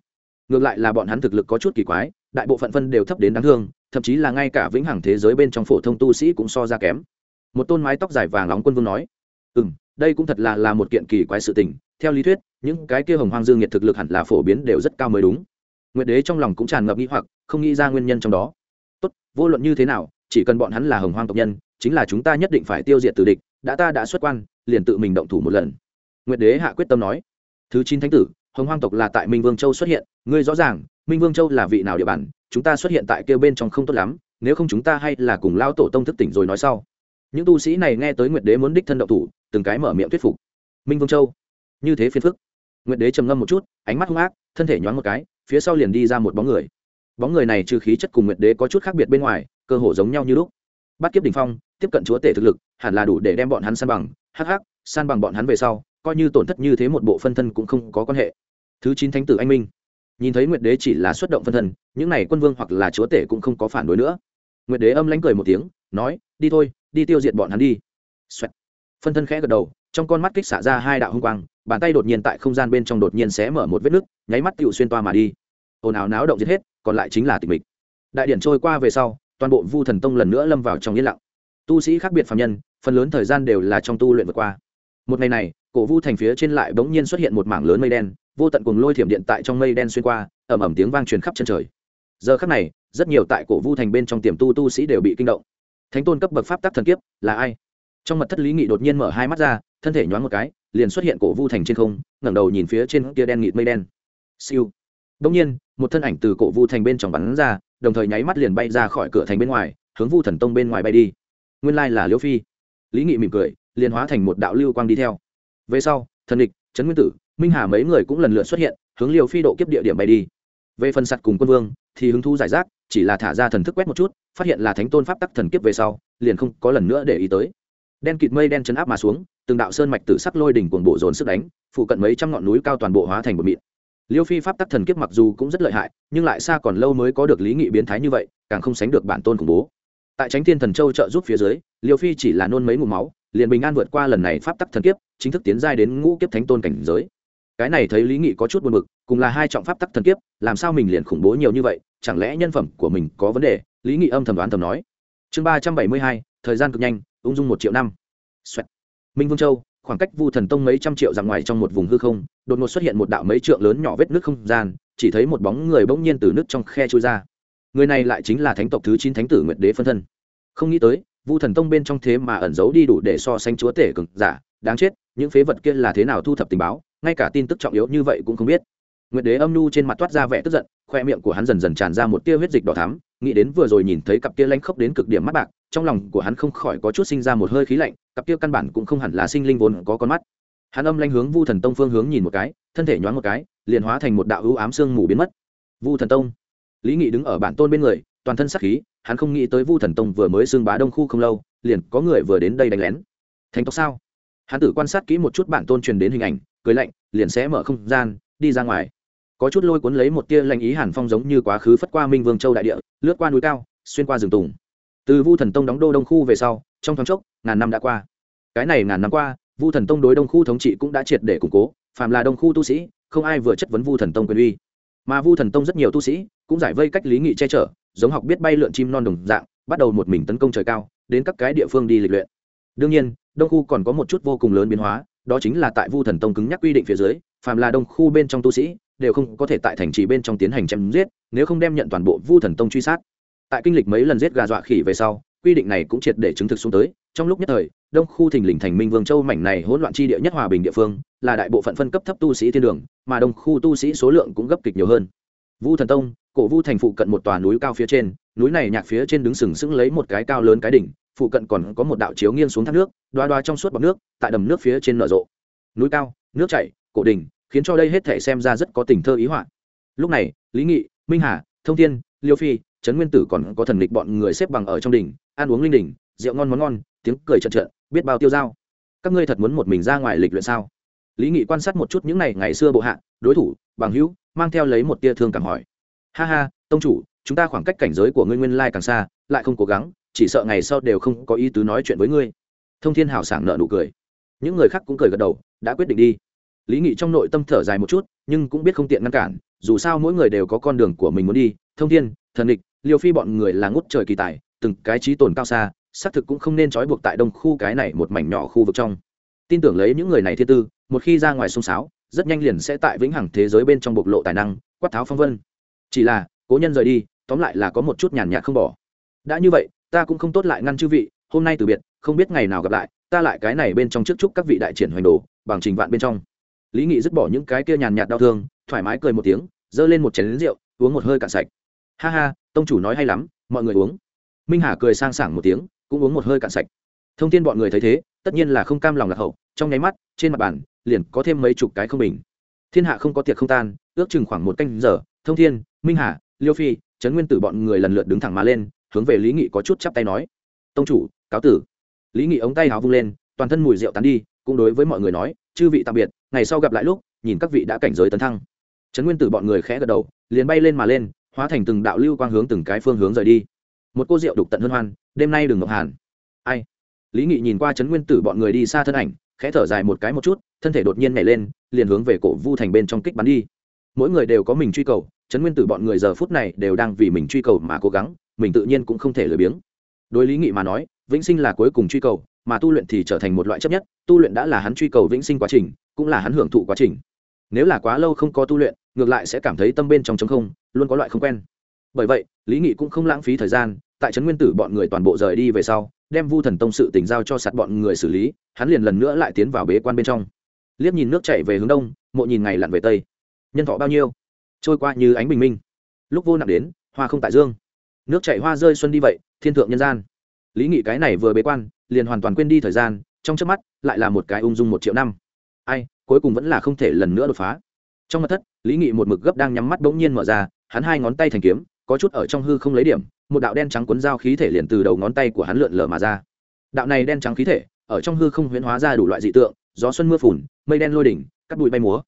Speaker 1: Ngược lại là bọn hắn thực lực có chút kỳ quái, đại bộ phận phân đều thấp đến đáng thương, thậm chí là ngay cả vĩnh hằng thế giới bên trong phổ thông tu sĩ cũng so ra kém. Một tôn mái tóc dài vàng nóng quân vương nói ừ m đây cũng thật là là một kiện kỳ quái sự tình, theo lý thuyết, những cái kia hồng hoang dương nhiệt thực lực hẳn là phổ biến đều rất cao mới đúng. Nguyệt đế trong lòng cũng tràn ngập nghĩ hoặc, không nghĩ ra nguyên nhân trong đó. Tốt, vô luận như thế nào, chỉ cần bọn hắn là hồng hoang tộc nhân, chính là chúng ta nhất định phải tiêu diệt từ địch, đã ta đã xuất quan, liền tự mình động thủ một lần. Nguyệt đế hạ quyết tâm nói. Thứ chín thánh tử, hồng hoang tộc là tại minh vương châu xuất hiện, ngươi rõ ràng, minh vương châu là vị nào địa bàn, chúng ta xuất hiện tại kêu bên trong không tốt lắm, nếu không chúng ta hay là cùng lao tổ tông thức tỉnh rồi nói sau những tu sĩ này nghe tới nguyệt đế muốn đích thân động thủ, từng cái mở miệng thuyết phục. Minh vương châu, như thế phiền phức. Nguyệt đế trầm ngâm một chút, ánh mắt hung ác, thân thể nhoáng một cái, phía sau liền đi ra một bóng người. Bóng người này trừ khí chất cùng nguyệt đế có chút khác biệt bên ngoài, cơ hồ giống nhau như lúc. Bắt kiếp đ ỉ n h phong, tiếp cận chúa tể thực lực, hẳn là đủ để đem bọn hắn san bằng. Hắc hắc, san bằng bọn hắn về sau, coi như tổn thất như thế một bộ phân thân cũng không có quan hệ. Thứ chín thánh tử anh minh. Nhìn thấy nguyệt đế chỉ là xuất động phân thân, những n à y quân vương hoặc là chúa tể cũng không có phản đối nữa. Nguyệt đế âm lánh cười một tiếng, nói, đi thôi đi tiêu diệt bọn hắn đi、Xoẹt. phân thân khẽ gật đầu, trong con mắt kích xả ra hai đạo hung quang, bàn tay đột nhiên tại không gian bên trong đột nhiên xé mở một vết nứt, nháy mắt tựu xuyên toa mà đi. Ồn ào náo động giết hết, còn lại chính là tịch mịch. Đại điển trôi qua về sau, toàn bộ vu thần tông lần nữa lâm vào trong yên lặng. Tu sĩ khác biệt phạm nhân, phần lớn thời gian đều là trong tu luyện vượt qua. Một ngày này, cổ vu thành phía trên lại bỗng nhiên xuất hiện một mảng lớn mây đen, vô tận cùng lôi thiểm điện tại trong mây đen xuyên qua ẩm ẩm tiếng vang truyền khắp chân trời. Giờ khắc này, rất nhiều tại cổ vu thành bên trong tiềm tu tu sĩ đều bị kinh động thánh tôn cấp bậc pháp tắc thần kiếp, là ai? Trong mật thất lý nghị đột nhiên mở hai mắt ra, thân thể nhoáng một cái, liền xuất hiện cổ vu thành trên không, ngẩng đầu nhìn phía trên kia đen nghịt mây đen. Siêu. Đông nhiên, một thân ảnh từ cổ vu thành bên trong bắn ra, đồng thời nháy mắt liền bay ra khỏi cửa thành bên ngoài, hướng vu thần tông bên ngoài bay đi. Nguyên lai là liễu phi. Lý nghị mỉm cười, liền hóa thành một đạo lưu quang đi theo. Về sau, thần địch, trấn nguyên tử, minh hà mấy người cũng lần lượt xuất hiện, hướng liều phi độ kiếp địa điểm bay đi. Về phần sặt cùng quân vương, thì hứng thú giải rác chỉ là thả ra thần thức quét một chút, phát hiện là thánh tôn pháp tắc thần kiếp về sau, liền không có lần nữa để ý tới. Đen kịt mây đen chấn áp mà xuống, từng đạo sơn mạch tử sắc lôi đỉnh cuồng bộ dồn sức đánh phụ cận mấy trăm ngọn núi cao toàn bộ hóa thành một mịn. Liêu phi pháp tắc thần kiếp mặc dù cũng rất lợi hại, nhưng lại xa còn lâu mới có được lý nghị biến thái như vậy, càng không sánh được bản tôn khủng bố. Tại tránh thiên thần châu trợ giúp phía dưới, liêu phi chỉ là nôn mấy ngụm máu, liền bình an vượt qua lần này pháp tắc thần kiếp, chính thức tiến giai đến ngũ kiếp thánh tôn cảnh giới. Cái này thấy lý nghị có chút buồn bực, cùng là hai trọng pháp tắc thần kiếp, làm sao mình liền khủng bố nhiều như vậy chẳng lẽ nhân phẩm của mình có vấn đề? Lý nghị âm thầm đoán thầm nói. Chương ba trăm bảy mươi hai, thời gian cực nhanh, ung dung một triệu năm、Xoẹt. minh vương châu, khoảng cách vu thần tông mấy trăm triệu dặm ngoài trong một vùng hư không, đột ngột xuất hiện một đạo mấy trượng lớn nhỏ vết nước không gian, chỉ thấy một bóng người bỗng nhiên từ nước trong khe trôi ra. Người này lại chính là thánh tộc thứ chín thánh tử nguyệt đế phân thân. Không nghĩ tới, vu thần tông bên trong thế mà ẩn giấu đi đủ để so sánh chúa tể cực giả, đáng chết, những phế vật kia là thế nào thu thập tình báo, ngay cả tin tức trọng yếu như vậy cũng không biết nguyệt đế âm nhu trên mặt toát ra vẻ tức giận, khoe miệng của hắn dần dần tràn ra một tia huyết dịch đỏ thắm, nghĩ đến vừa rồi nhìn thấy cặp kia lanh khốc đến cực điểm mắt bạc, trong lòng của hắn không khỏi có chút sinh ra một hơi khí lạnh, cặp kia căn bản cũng không hẳn là sinh linh vốn có con mắt. Hắn âm lanh hướng vu thần tông phương hướng nhìn một cái, thân thể nhoáng một cái, liền hóa thành một đạo u ám sương mù biến mất. Vu thần tông. Lý nghị đứng ở bản tôn bên người, toàn thân sắc khí, hắn không nghĩ tới vu thần tông vừa mới xưng bá đông khu không lâu, liền có người vừa đến đây đánh lén. Thành tộc sao? Hắn tử quan sát kỹ một chút bản tôn truyền đến hình ảnh, cười lạnh, liền sẽ mở không gian, đi ra ngoài có chút lôi cuốn lấy một tia lanh ý hàn phong giống như quá khứ phất qua minh vương châu đại địa, lướt qua núi cao, xuyên qua rừng tùng. Từ vu thần tông đóng đô đông khu về sau, trong thoáng chốc, ngàn năm đã qua. Cái này ngàn năm qua, vu thần tông đối đông khu thống trị cũng đã triệt để củng cố, phàm là đông khu tu sĩ, không ai vừa chất vấn vu thần tông quyền uy. Mà vu thần tông rất nhiều tu sĩ, cũng giải vây cách lý nghị che chở, giống học biết bay lượn chim non đồng dạng, bắt đầu một mình tấn công trời cao, đến các cái địa phương đi lịch luyện. Đương nhiên, đông khu còn có một chút vô cùng lớn biến hóa, đó chính là tại vu thần tông cứng nhắc quy định phía dưới, phàm là đông khu bên trong tu sĩ đều không có thể tại thành trì bên trong tiến hành chém giết, nếu không đem nhận toàn bộ vu thần tông truy sát. Tại kinh lịch mấy lần giết gà dọa khỉ về sau, quy định này cũng triệt để chứng thực xuống tới. Trong lúc nhất thời, đông khu thình lình thành minh vương châu mảnh này hỗn loạn chi địa nhất hòa bình địa phương, là đại bộ phận phân cấp thấp tu sĩ thiên đường, mà đông khu tu sĩ số lượng cũng gấp kịch nhiều hơn. Vu thần tông, cổ vu thành phụ cận một tòa núi cao phía trên, núi này nhạc phía trên đứng sừng sững lấy một cái cao lớn cái đỉnh, phụ cận còn có một đạo chiếu nghiêng xuống thác nước đoa đoa trong suốt bọc nước, tại đầm nước phía trên nở rộ. Núi cao, nước chảy, cổ đỉnh khiến cho đây hết thể xem ra rất có tình thơ ý họa. Lúc này, lý nghị, minh hà, thông thiên, liêu phi, trấn nguyên tử còn có thần lịch bọn người xếp bằng ở trong đỉnh, ăn uống linh đỉnh, rượu ngon món ngon, tiếng cười trận trận, biết bao tiêu dao. Các ngươi thật muốn một mình ra ngoài lịch luyện sao? Lý nghị quan sát một chút những ngày ngày xưa bộ hạ, đối thủ, bằng hữu, mang theo lấy một tia thương cảm hỏi. Ha ha, tông chủ, chúng ta khoảng cách cảnh giới của ngươi nguyên lai càng xa, lại không cố gắng, chỉ sợ ngày sau đều không có ý tứ nói chuyện với ngươi. Thông thiên hào sảng nợ nụ cười. Những người khác cũng cười gật đầu, đã quyết định đi lý nghị trong nội tâm thở dài một chút, nhưng cũng biết không tiện ngăn cản, dù sao mỗi người đều có con đường của mình muốn đi, thông thiên, thần địch, liêu phi bọn người là ngút trời kỳ tài, từng cái trí tồn cao xa, xác thực cũng không nên trói buộc tại đông khu cái này một mảnh nhỏ khu vực trong. Tin tưởng lấy những người này thiên tư, một khi ra ngoài sông sáo, rất nhanh liền sẽ tại vĩnh hằng thế giới bên trong bộc lộ tài năng, quát tháo phong vân. Chỉ là, cố nhân rời đi, tóm lại là có một chút nhàn nhạt không bỏ. Đã như vậy, ta cũng không tốt lại ngăn chư vị, hôm nay từ biệt, không biết ngày nào gặp lại, ta lại cái này bên trong trước chúc các vị đại triển hoành đồ, bằng trình vạn bên trong lý nghị dứt bỏ những cái kia nhàn nhạt đau thương, thoải mái cười một tiếng, giơ lên một chén lính rượu, uống một hơi cạn sạch. Ha ha, tông chủ nói hay lắm, mọi người uống. Minh hà cười sang sảng một tiếng, cũng uống một hơi cạn sạch. Thông tin bọn người thấy thế, tất nhiên là không cam lòng lạc hậu, trong nháy mắt, trên mặt bàn, liền có thêm mấy chục cái không bình. Thiên hạ không có tiệc không tan, ước chừng khoảng một canh giờ, thông thiên, minh hà, liêu phi, trấn nguyên tử bọn người lần lượt đứng thẳng má lên, hướng về lý nghị có chút chắp tay nói. Tông chủ, cáo tử. Lý nghị ống tay háo vung lên, toàn thân mùi rượu tán đi, cũng đối với mọi người nói, chư vị tạm biệt ngày sau gặp lại lúc, nhìn các vị đã cảnh giới tấn thăng. Trấn nguyên tử bọn người khẽ gật đầu, liền bay lên mà lên, hóa thành từng đạo lưu quang hướng từng cái phương hướng rời đi. Một cô rượu đục tận hân hoan, đêm nay đừng ngọc hàn. Ai? Lý nghị nhìn qua trấn nguyên tử bọn người đi xa thân ảnh, khẽ thở dài một cái một chút, thân thể đột nhiên nhảy lên, liền hướng về cổ vu thành bên trong kích bắn đi. Mỗi người đều có mình truy cầu, trấn nguyên tử bọn người giờ phút này đều đang vì mình truy cầu mà cố gắng, mình tự nhiên cũng không thể lười biếng. Đối lý nghị mà nói, vĩnh sinh là cuối cùng truy cầu, mà tu luyện thì trở thành một loại chấp nhất, tu luyện đã là hắn truy cầu vĩnh sinh quá trình cũng là hắn hưởng thụ quá trình. Nếu là quá lâu không có tu luyện, ngược lại sẽ cảm thấy tâm bên trong trống không, luôn có loại không quen. Bởi vậy, lý nghị cũng không lãng phí thời gian, tại trấn nguyên tử bọn người toàn bộ rời đi về sau, đem vu thần tông sự tỉnh giao cho sạt bọn người xử lý, hắn liền lần nữa lại tiến vào bế quan bên trong. Liếc nhìn nước chạy về hướng đông, mộ nhìn ngày lặn về tây. Nhân thọ bao nhiêu? Trôi qua như ánh bình minh. Lúc vô nặng đến, hoa không tại dương. Nước chảy hoa rơi xuân đi vậy, thiên thượng nhân gian. Lý nghị cái này vừa bế quan, liền hoàn toàn quên đi thời gian, trong trước mắt, lại là một cái ung dung một triệu năm ai, cuối cùng vẫn là không thể lần nữa đột phá. Trong mặt thất, lý nghị một mực gấp đang nhắm mắt bỗng nhiên mở ra, hắn hai ngón tay thành kiếm, có chút ở trong hư không lấy điểm, một đạo đen trắng cuốn dao khí thể liền từ đầu ngón tay của hắn lượn lờ mà ra. Đạo này đen trắng khí thể, ở trong hư không huyễn hóa ra đủ loại dị tượng, gió xuân mưa phùn, mây đen lôi đỉnh cắt bụi bay múa.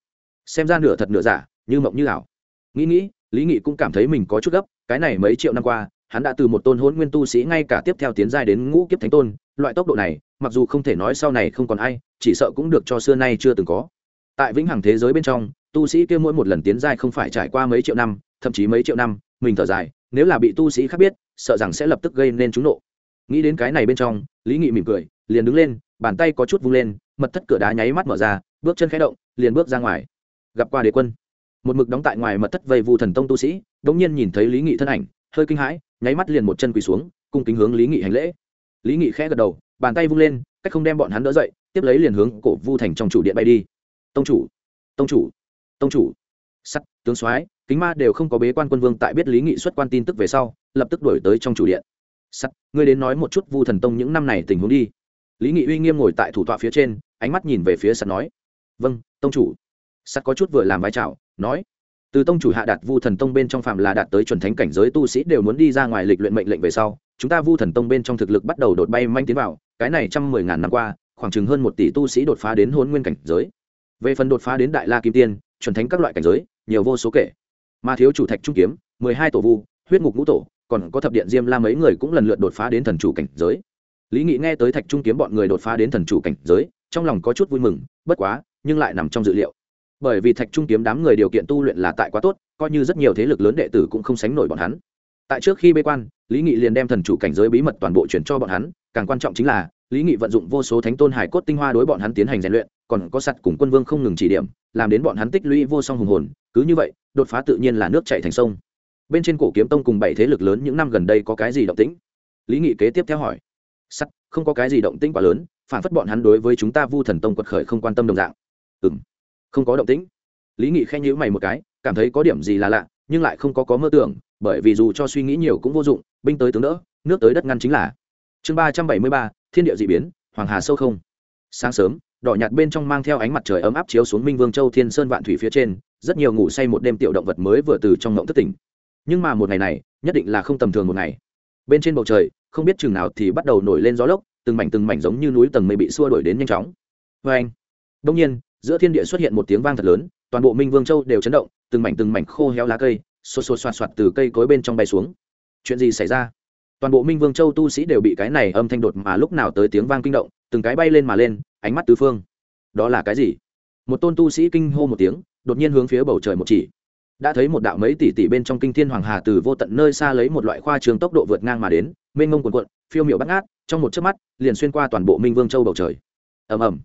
Speaker 1: Xem ra nửa thật nửa giả, như mộng như ảo. Nghĩ nghĩ, lý nghị cũng cảm thấy mình có chút gấp, cái này mấy triệu năm qua, hắn đã từ một tôn hôn nguyên tu sĩ ngay cả tiếp theo tiến giai đến ngũ kiếp thánh tôn, loại tốc độ này mặc dù không thể nói sau này không còn ai, chỉ sợ cũng được cho xưa nay chưa từng có. Tại vĩnh hằng thế giới bên trong, tu sĩ kia mỗi một lần tiến giai không phải trải qua mấy triệu năm, thậm chí mấy triệu năm, mình thở dài, nếu là bị tu sĩ khác biết, sợ rằng sẽ lập tức gây nên trúng nộ. Nghĩ đến cái này bên trong, lý nghị mỉm cười, liền đứng lên, bàn tay có chút vung lên, mật thất cửa đá nháy mắt mở ra, bước chân khẽ động, liền bước ra ngoài. Gặp qua đế quân. Một mực đóng tại ngoài mật thất vây vu thần tông tu sĩ đ ỗ n g nhiên nhìn thấy lý nghị thân ảnh, hơi kinh hãi, nháy mắt liền một chân quỳ xuống, cung kính hướng lý nghị hành lễ lý nghị khẽ gật đầu, bàn tay vung lên, cách không đem bọn hắn đỡ dậy, tiếp lấy liền hướng cổ vu thành trong chủ điện bay đi. Tông chủ tông chủ tông chủ. Sắt, tướng soái, kính ma đều không có bế quan quân vương tại biết lý nghị xuất quan tin tức về sau, lập tức đổi tới trong chủ điện. Sắt, ngươi đến nói một chút vu thần tông những năm này tình huống đi. Lý nghị uy nghiêm ngồi tại thủ tọa phía trên, ánh mắt nhìn về phía sắt nói. Vâng tông chủ. Sắt có chút vừa làm vai trào nói từ tông chủ hạ đạt vu thần tông bên trong phạm là đạt tới chuẩn thánh cảnh giới tu sĩ đều muốn đi ra ngoài lịch luyện mệnh lệnh về sau, chúng ta vu thần tông bên trong thực lực bắt đầu đột bay manh tiến vào, cái này trăm mười ngàn năm qua, khoảng chừng hơn một tỷ tu sĩ đột phá đến hôn nguyên cảnh giới. Về phần đột phá đến đại la kim tiên, chuẩn thánh các loại cảnh giới, nhiều vô số kể. Mà thiếu chủ thạch trung kiếm, mười hai tổ vu, huyết ngục ngũ tổ, còn có thập điện diêm la mấy người cũng lần lượt đột phá đến thần chủ cảnh giới. Lý nghị nghe tới thạch trung kiếm bọn người đột phá đến thần chủ cảnh giới, trong lòng có chút vui mừng, bất quá, nhưng lại nằm trong dự liệu bởi vì thạch trung kiếm đám người điều kiện tu luyện là tại quá tốt, coi như rất nhiều thế lực lớn đệ tử cũng không sánh nổi bọn hắn. Tại trước khi bê quan, lý nghị liền đem thần chủ cảnh giới bí mật toàn bộ chuyển cho bọn hắn, càng quan trọng chính là, lý nghị vận dụng vô số thánh tôn hải cốt tinh hoa đối bọn hắn tiến hành rèn luyện, còn có sắt cùng quân vương không ngừng chỉ điểm, làm đến bọn hắn tích lũy vô song hùng hồn, cứ như vậy, đột phá tự nhiên là nước chạy thành sông. Bên trên cổ kiếm tông cùng bảy thế lực lớn những năm gần đây có cái gì động tĩnh? Lý nghị kế tiếp theo hỏi. Sắt, không có cái gì động tĩnh quá lớn, phản phất bọn hắn đối với chúng ta vu thần tông quật khởi không quan tâm đồng dạng. Ừ m không có động tĩnh. Lý nghị khen nhữ mày một cái, cảm thấy có điểm gì là lạ, nhưng lại không có có mơ tưởng, bởi vì dù cho suy nghĩ nhiều cũng vô dụng, binh tới tướng đỡ, nước tới đất ngăn chính là. Chương ba trăm bảy mươi ba, thiên địa d ị biến, hoàng hà sâu không. Sáng sớm, đỏ nhạt bên trong mang theo ánh mặt trời ấm áp chiếu xuống minh vương châu thiên sơn vạn thủy phía trên, rất nhiều ngủ say một đêm tiểu động vật mới vừa từ trong ngộng thất tỉnh. Nhưng mà một ngày này, nhất định là không tầm thường một ngày. Bên trên bầu trời, không biết chừng nào thì bắt đầu nổi lên gió lốc, từng mảnh từng mảnh giống như núi tầng mây bị xua đuổi đến nhanh chóng. Vê anh đông nhiên giữa thiên địa xuất hiện một tiếng vang thật lớn, toàn bộ minh vương châu đều chấn động, từng mảnh từng mảnh khô héo lá cây, xô xô xoạt xoạt từ cây cối bên trong bay xuống. Chuyện gì xảy ra? Toàn bộ minh vương châu tu sĩ đều bị cái này âm thanh đột mà lúc nào tới tiếng vang kinh động, từng cái bay lên mà lên, ánh mắt tứ phương. Đó là cái gì? Một tôn tu sĩ kinh hô một tiếng, đột nhiên hướng phía bầu trời một chỉ. Đã thấy một đạo mấy tỷ tỷ bên trong kinh thiên hoàng hà từ vô tận nơi xa lấy một loại khoa trường tốc độ vượt ngang mà đến, mênh mông quần quận phiêu miệu bắt ngát, trong một chớp mắt, liền xuyên qua toàn bộ minh vương châu bầu trời. Ầm ầm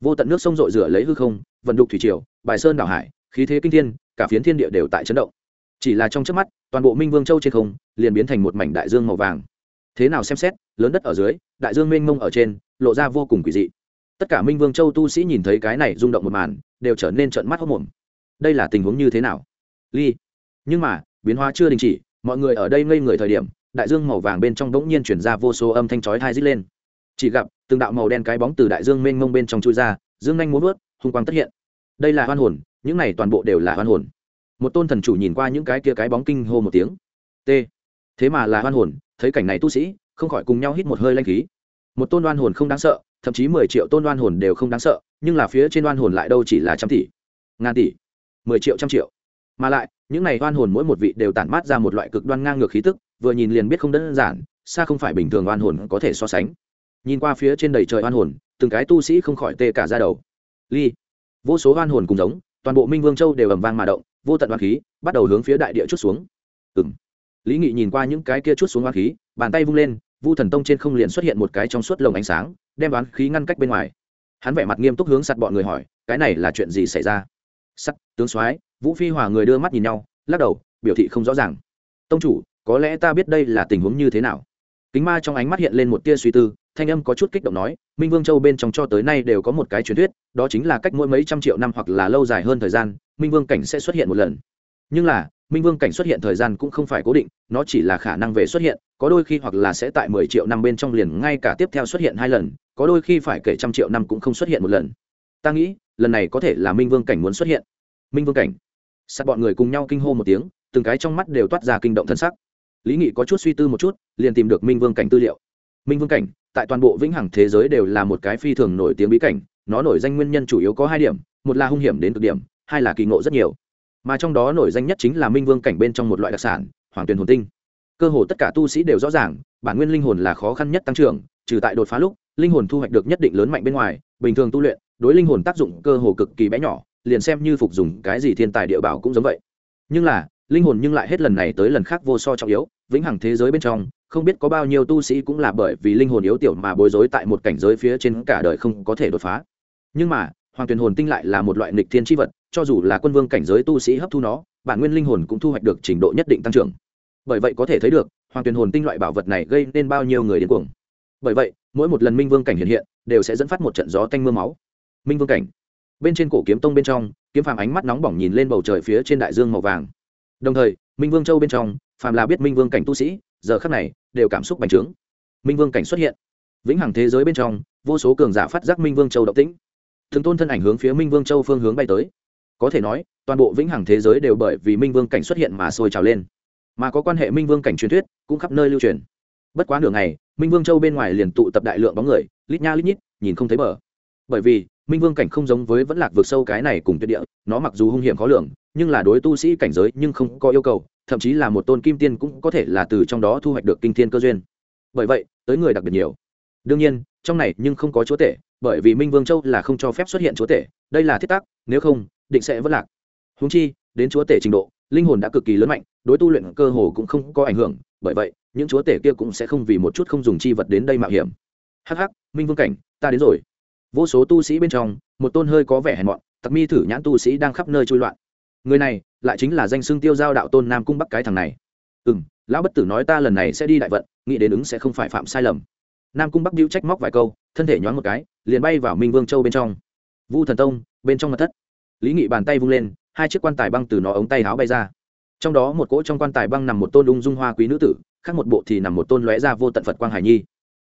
Speaker 1: vô tận nước sông rội rửa lấy hư không, vận đục thủy triều, bài sơn đảo hải, khí thế kinh thiên, cả phiến thiên địa đều tại chấn động. Chỉ là trong chớp mắt, toàn bộ minh vương châu trên không, liền biến thành một mảnh đại dương màu vàng. Thế nào xem xét, lớn đất ở dưới, đại dương mênh mông ở trên, lộ ra vô cùng quỷ dị. Tất cả minh vương châu tu sĩ nhìn thấy cái này rung động một màn, đều trở nên trợn mắt hốc mồm đây là tình huống như thế nào? Ly. Nhưng mà, biến hóa chưa đình chỉ, mọi người ở đây ngây người thời điểm, đại dương màu vàng bên trong bỗng nhiên chuyển ra vô số âm thanh chói thai rít lên chỉ gặp, từng đạo màu đen cái bóng từ đại dương mênh mông bên trong chui ra, dương nhanh muốn vớt, hung quang tất hiện. Đây là hoan hồn, những này toàn bộ đều là hoan hồn. Một tôn thần chủ nhìn qua những cái kia cái bóng kinh hô một tiếng. T. Thế mà là hoan hồn, thấy cảnh này tu sĩ, không khỏi cùng nhau hít một hơi lanh khí. Một tôn đoan hồn không đáng sợ, thậm chí mười triệu tôn đoan hồn đều không đáng sợ, nhưng là phía trên đoan hồn lại đâu chỉ là trăm tỷ, ngàn tỷ, mười triệu trăm triệu. Mà lại, những này đoan hồn mỗi một vị đều tản mát ra một loại cực đoan ngang ngược khí tức, vừa nhìn liền biết không đơn giản, xa không phải bình thường đoan hồn có thể so sánh nhìn qua phía trên đầy trời oan hồn, từng cái tu sĩ không khỏi tê cả ra đầu. Ly, vô số oan hồn cùng giống, toàn bộ minh vương châu đều ầm vang mà động, vô tận oan khí bắt đầu hướng phía đại địa chút xuống. Ừng lý nghị nhìn qua những cái kia chút xuống oan khí, bàn tay vung lên, vu thần tông trên không liền xuất hiện một cái trong suốt lồng ánh sáng, đem đoán khí ngăn cách bên ngoài. Hắn vẻ mặt nghiêm túc hướng sặt bọn người hỏi, cái này là chuyện gì xảy ra? Sắt, tướng soái, vũ phi hòa người đưa mắt nhìn nhau, lắc đầu, biểu thị không rõ ràng. Tông chủ, có lẽ ta biết đây là tình huống như thế nào. Kính ma trong ánh mắt hiện lên một tia suy tư thanh âm có chút kích động nói, minh vương châu bên trong cho tới nay đều có một cái truyền thuyết, đó chính là cách mỗi mấy trăm triệu năm hoặc là lâu dài hơn thời gian, minh vương cảnh sẽ xuất hiện một lần. Nhưng là, minh vương cảnh xuất hiện thời gian cũng không phải cố định, nó chỉ là khả năng về xuất hiện, có đôi khi hoặc là sẽ tại mười triệu năm bên trong liền ngay cả tiếp theo xuất hiện hai lần, có đôi khi phải kể trăm triệu năm cũng không xuất hiện một lần. Ta nghĩ, lần này có thể là minh vương cảnh muốn xuất hiện. Minh vương cảnh. Sát bọn người cùng nhau kinh hô một tiếng, từng cái trong mắt đều toát ra kinh động thân sắc. Lý nghị có chút suy tư một chút, liền tìm được minh vương cảnh tư liệu. Minh vương cảnh tại toàn bộ vĩnh hằng thế giới đều là một cái phi thường nổi tiếng bí cảnh, nó nổi danh nguyên nhân chủ yếu có hai điểm, một là hung hiểm đến cực điểm, hai là kỳ ngộ rất nhiều. Mà trong đó nổi danh nhất chính là minh vương cảnh bên trong một loại đặc sản, hoàng tuyền hồn tinh. Cơ hồ tất cả tu sĩ đều rõ ràng, bản nguyên linh hồn là khó khăn nhất tăng trưởng, trừ tại đột phá lúc, linh hồn thu hoạch được nhất định lớn mạnh bên ngoài, bình thường tu luyện, đối linh hồn tác dụng cơ hồ cực kỳ bé nhỏ, liền xem như phục dùng cái gì thiên tài địa bảo cũng giống vậy. Nhưng là, linh hồn nhưng lại hết lần này tới lần khác vô so trọng yếu, vĩnh hằng thế giới bên trong không biết có bao nhiêu tu sĩ cũng là bởi vì linh hồn yếu tiểu mà bối rối tại một cảnh giới phía trên cả đời không có thể đột phá. Nhưng mà, hoàng tuyền hồn tinh lại là một loại nghịch thiên tri vật, cho dù là quân vương cảnh giới tu sĩ hấp thu nó, bản nguyên linh hồn cũng thu hoạch được trình độ nhất định tăng trưởng. Bởi vậy có thể thấy được, hoàng tuyền hồn tinh loại bảo vật này gây nên bao nhiêu người điên cuồng. Bởi vậy, mỗi một lần minh vương cảnh hiện hiện, đều sẽ dẫn phát một trận gió tanh m ư a máu. Minh vương cảnh. Bên trên cổ kiếm tông bên trong, kiếm phàm ánh mắt nóng bỏng nhìn lên bầu trời phía trên đại dương màu vàng. Đồng thời, minh vương châu bên trong, phàm là biết minh vương cảnh tu sĩ, giờ khắc này đều cảm xúc bành trướng. Minh vương cảnh xuất hiện. Vĩnh hằng thế giới bên trong, vô số cường giả phát giác minh vương châu động tĩnh. Thường tôn thân ảnh hướng phía minh vương châu phương hướng bay tới. Có thể nói, toàn bộ vĩnh hằng thế giới đều bởi vì minh vương cảnh xuất hiện mà sôi trào lên. Mà có quan hệ minh vương cảnh truyền thuyết cũng khắp nơi lưu truyền. Bất quá nửa ngày, minh vương châu bên ngoài liền tụ tập đại lượng bóng người, lít nha lít nhít, nhìn không thấy bờ. Bởi vì, minh vương cảnh không giống với vẫn lạc vượt sâu cái này cùng tuyệt địa, nó mặc dù hung hiểm khó lường nhưng là đối tu sĩ cảnh giới nhưng không có yêu cầu, thậm chí là một tôn kim tiên cũng có thể là từ trong đó thu hoạch được kinh thiên cơ duyên. Bởi vậy, tới người đặc biệt nhiều. Đương nhiên, trong này nhưng không có chúa tể, bởi vì minh vương châu là không cho phép xuất hiện chúa tể, đây là thiết tác nếu không, định sẽ vất lạc. Húng chi, đến chúa tể trình độ, linh hồn đã cực kỳ lớn mạnh, đối tu luyện cơ hồ cũng không có ảnh hưởng, bởi vậy, những chúa tể kia cũng sẽ không vì một chút không dùng chi vật đến đây mạo hiểm. Hắc minh vương cảnh, ta đến rồi. Vô số tu sĩ bên trong, một tôn hơi có vẻ hèn mọn, tặc mi thử nhãn tu sĩ đang khắp nơi trôi loạn người này lại chính là danh xưng tiêu giao đạo tôn nam cung bắc cái thằng này. Ừ m lão bất tử nói ta lần này sẽ đi đại vận, nghĩ đến ứng sẽ không phải phạm sai lầm. Nam cung bắc đĩu trách móc vài câu, thân thể nhoáng một cái, liền bay vào minh vương châu bên trong. Vu thần tông, bên trong mặt thất. Lý nghị bàn tay vung lên, hai chiếc quan tài băng từ nó ống tay áo bay ra. Trong đó một cỗ trong quan tài băng nằm một tôn ung dung hoa quý nữ tử, khác một bộ thì nằm một tôn lóe ra vô tận phật quang hải nhi.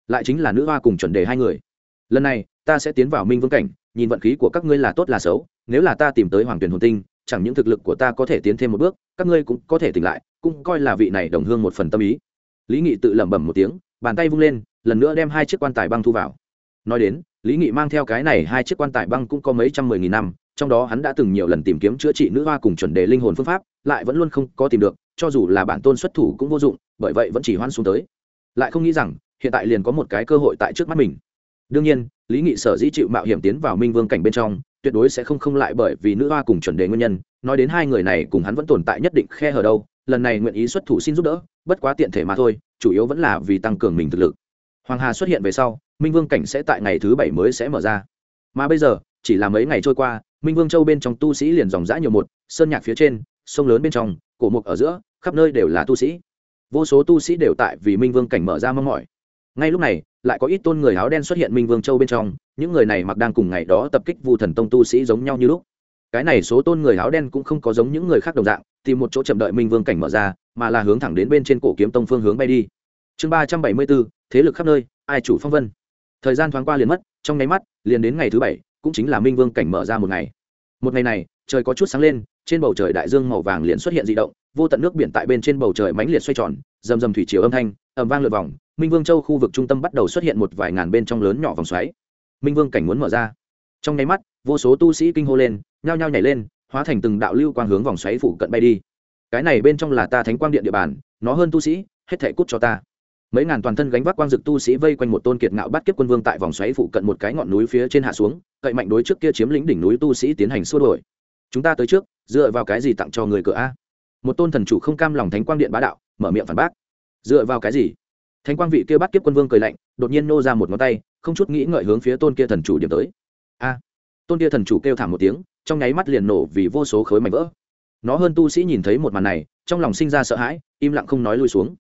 Speaker 1: Lại chính là nữ hoa cùng chuẩn đề hai người. Lần này, ta sẽ tiến vào minh vương cảnh, nhìn vận khí của các ngươi là tốt là xấu, nếu là ta tìm tới hoàng tuyển hồn tinh chẳng những thực lực của ta có thể tiến thêm một bước, các ngươi cũng có thể tỉnh lại, cũng coi là vị này đồng hương một phần tâm ý. Lý nghị tự lẩm bẩm một tiếng, bàn tay vung lên, lần nữa đem hai chiếc quan tài băng thu vào. Nói đến, lý nghị mang theo cái này hai chiếc quan tài băng cũng có mấy trăm mười nghìn năm, trong đó hắn đã từng nhiều lần tìm kiếm chữa trị nữ hoa cùng chuẩn đề linh hồn phương pháp, lại vẫn luôn không có tìm được, cho dù là bản tôn xuất thủ cũng vô dụng, bởi vậy vẫn chỉ hoan xuống tới. Lại không nghĩ rằng, hiện tại liền có một cái cơ hội tại trước mắt mình. Đương nhiên, lý nghị sở dĩ chịu mạo hiểm tiến vào minh vương cảnh bên trong tuyệt đối sẽ không không lại bởi vì nữ hoa cùng chuẩn đề nguyên nhân. Nói đến hai người này cùng hắn vẫn tồn tại nhất định khe hở đâu, lần này nguyện ý xuất thủ xin giúp đỡ, bất quá tiện thể mà thôi, chủ yếu vẫn là vì tăng cường mình thực lực. Hoàng hà xuất hiện về sau, minh vương cảnh sẽ tại ngày thứ bảy mới sẽ mở ra. Mà bây giờ, chỉ là mấy ngày trôi qua, minh vương châu bên trong tu sĩ liền dòng dã nhiều một, sơn nhạc phía trên, sông lớn bên trong, cổ mục ở giữa, khắp nơi đều là tu sĩ. Vô số tu sĩ đều tại vì minh vương cảnh mở ra mong mỏi. Ngay lúc này, lại có ít tôn người áo đen xuất hiện minh vương châu bên trong những người này mặc đang cùng ngày đó tập kích vu thần tông tu sĩ giống nhau như lúc. Cái này số tôn người áo đen cũng không có giống những người khác đồng dạng, tìm một chỗ chậm đợi minh vương cảnh mở ra, mà là hướng thẳng đến bên trên cổ kiếm tông phương hướng bay đi. Chương ba trăm bảy mươi bốn, thế lực khắp nơi, ai chủ phong vân? Thời gian thoáng qua liền mất, trong nháy mắt, liền đến ngày thứ bảy, cũng chính là minh vương cảnh mở ra một ngày. Một ngày này, trời có chút sáng lên, trên bầu trời đại dương màu vàng liền xuất hiện d ị động, vô tận nước biển tại bên trên bầu trời mãnh liệt xoay tròn, rầm rầm thủy chiều âm thanh ẩm vang lượt vòng, minh vương châu khu vực trung tâm bắt đầu xuất hiện một vài ngàn bên trong lớn nhỏ vòng xoáy minh vương cảnh muốn mở ra. Trong nháy mắt, vô số tu sĩ kinh hô lên, nhao nhao nhảy lên, hóa thành từng đạo lưu quang hướng vòng xoáy phủ cận bay đi. Cái này bên trong là ta thánh quang điện địa bàn, nó hơn tu sĩ, hết thể cút cho ta. Mấy ngàn toàn thân gánh vác quang dực tu sĩ vây quanh một tôn kiệt ngạo bắt kiếp quân vương tại vòng xoáy phụ cận một cái ngọn núi phía trên hạ xuống, cậy mạnh đối trước kia chiếm lĩnh đỉnh núi tu sĩ tiến hành xua đổi chúng ta tới trước, dựa vào cái gì tặng cho người cửa a? Một tôn thần chủ không cam lòng thánh quang điện bá đạo, mở miệng phản bác. Dựa vào cái gì? Thánh quang vị kia bắt kiếp quân vương cười lạnh, đột nhiên nô ra một ngón tay không chút nghĩ ngợi hướng phía tôn kia thần chủ điểm tới. A. Tôn kia thần chủ kêu thảm một tiếng, trong nháy mắt liền nổ vì vô số khối mảnh vỡ. Nó hơn tu sĩ nhìn thấy một màn này, trong lòng sinh ra sợ hãi, im lặng không nói lui xuống.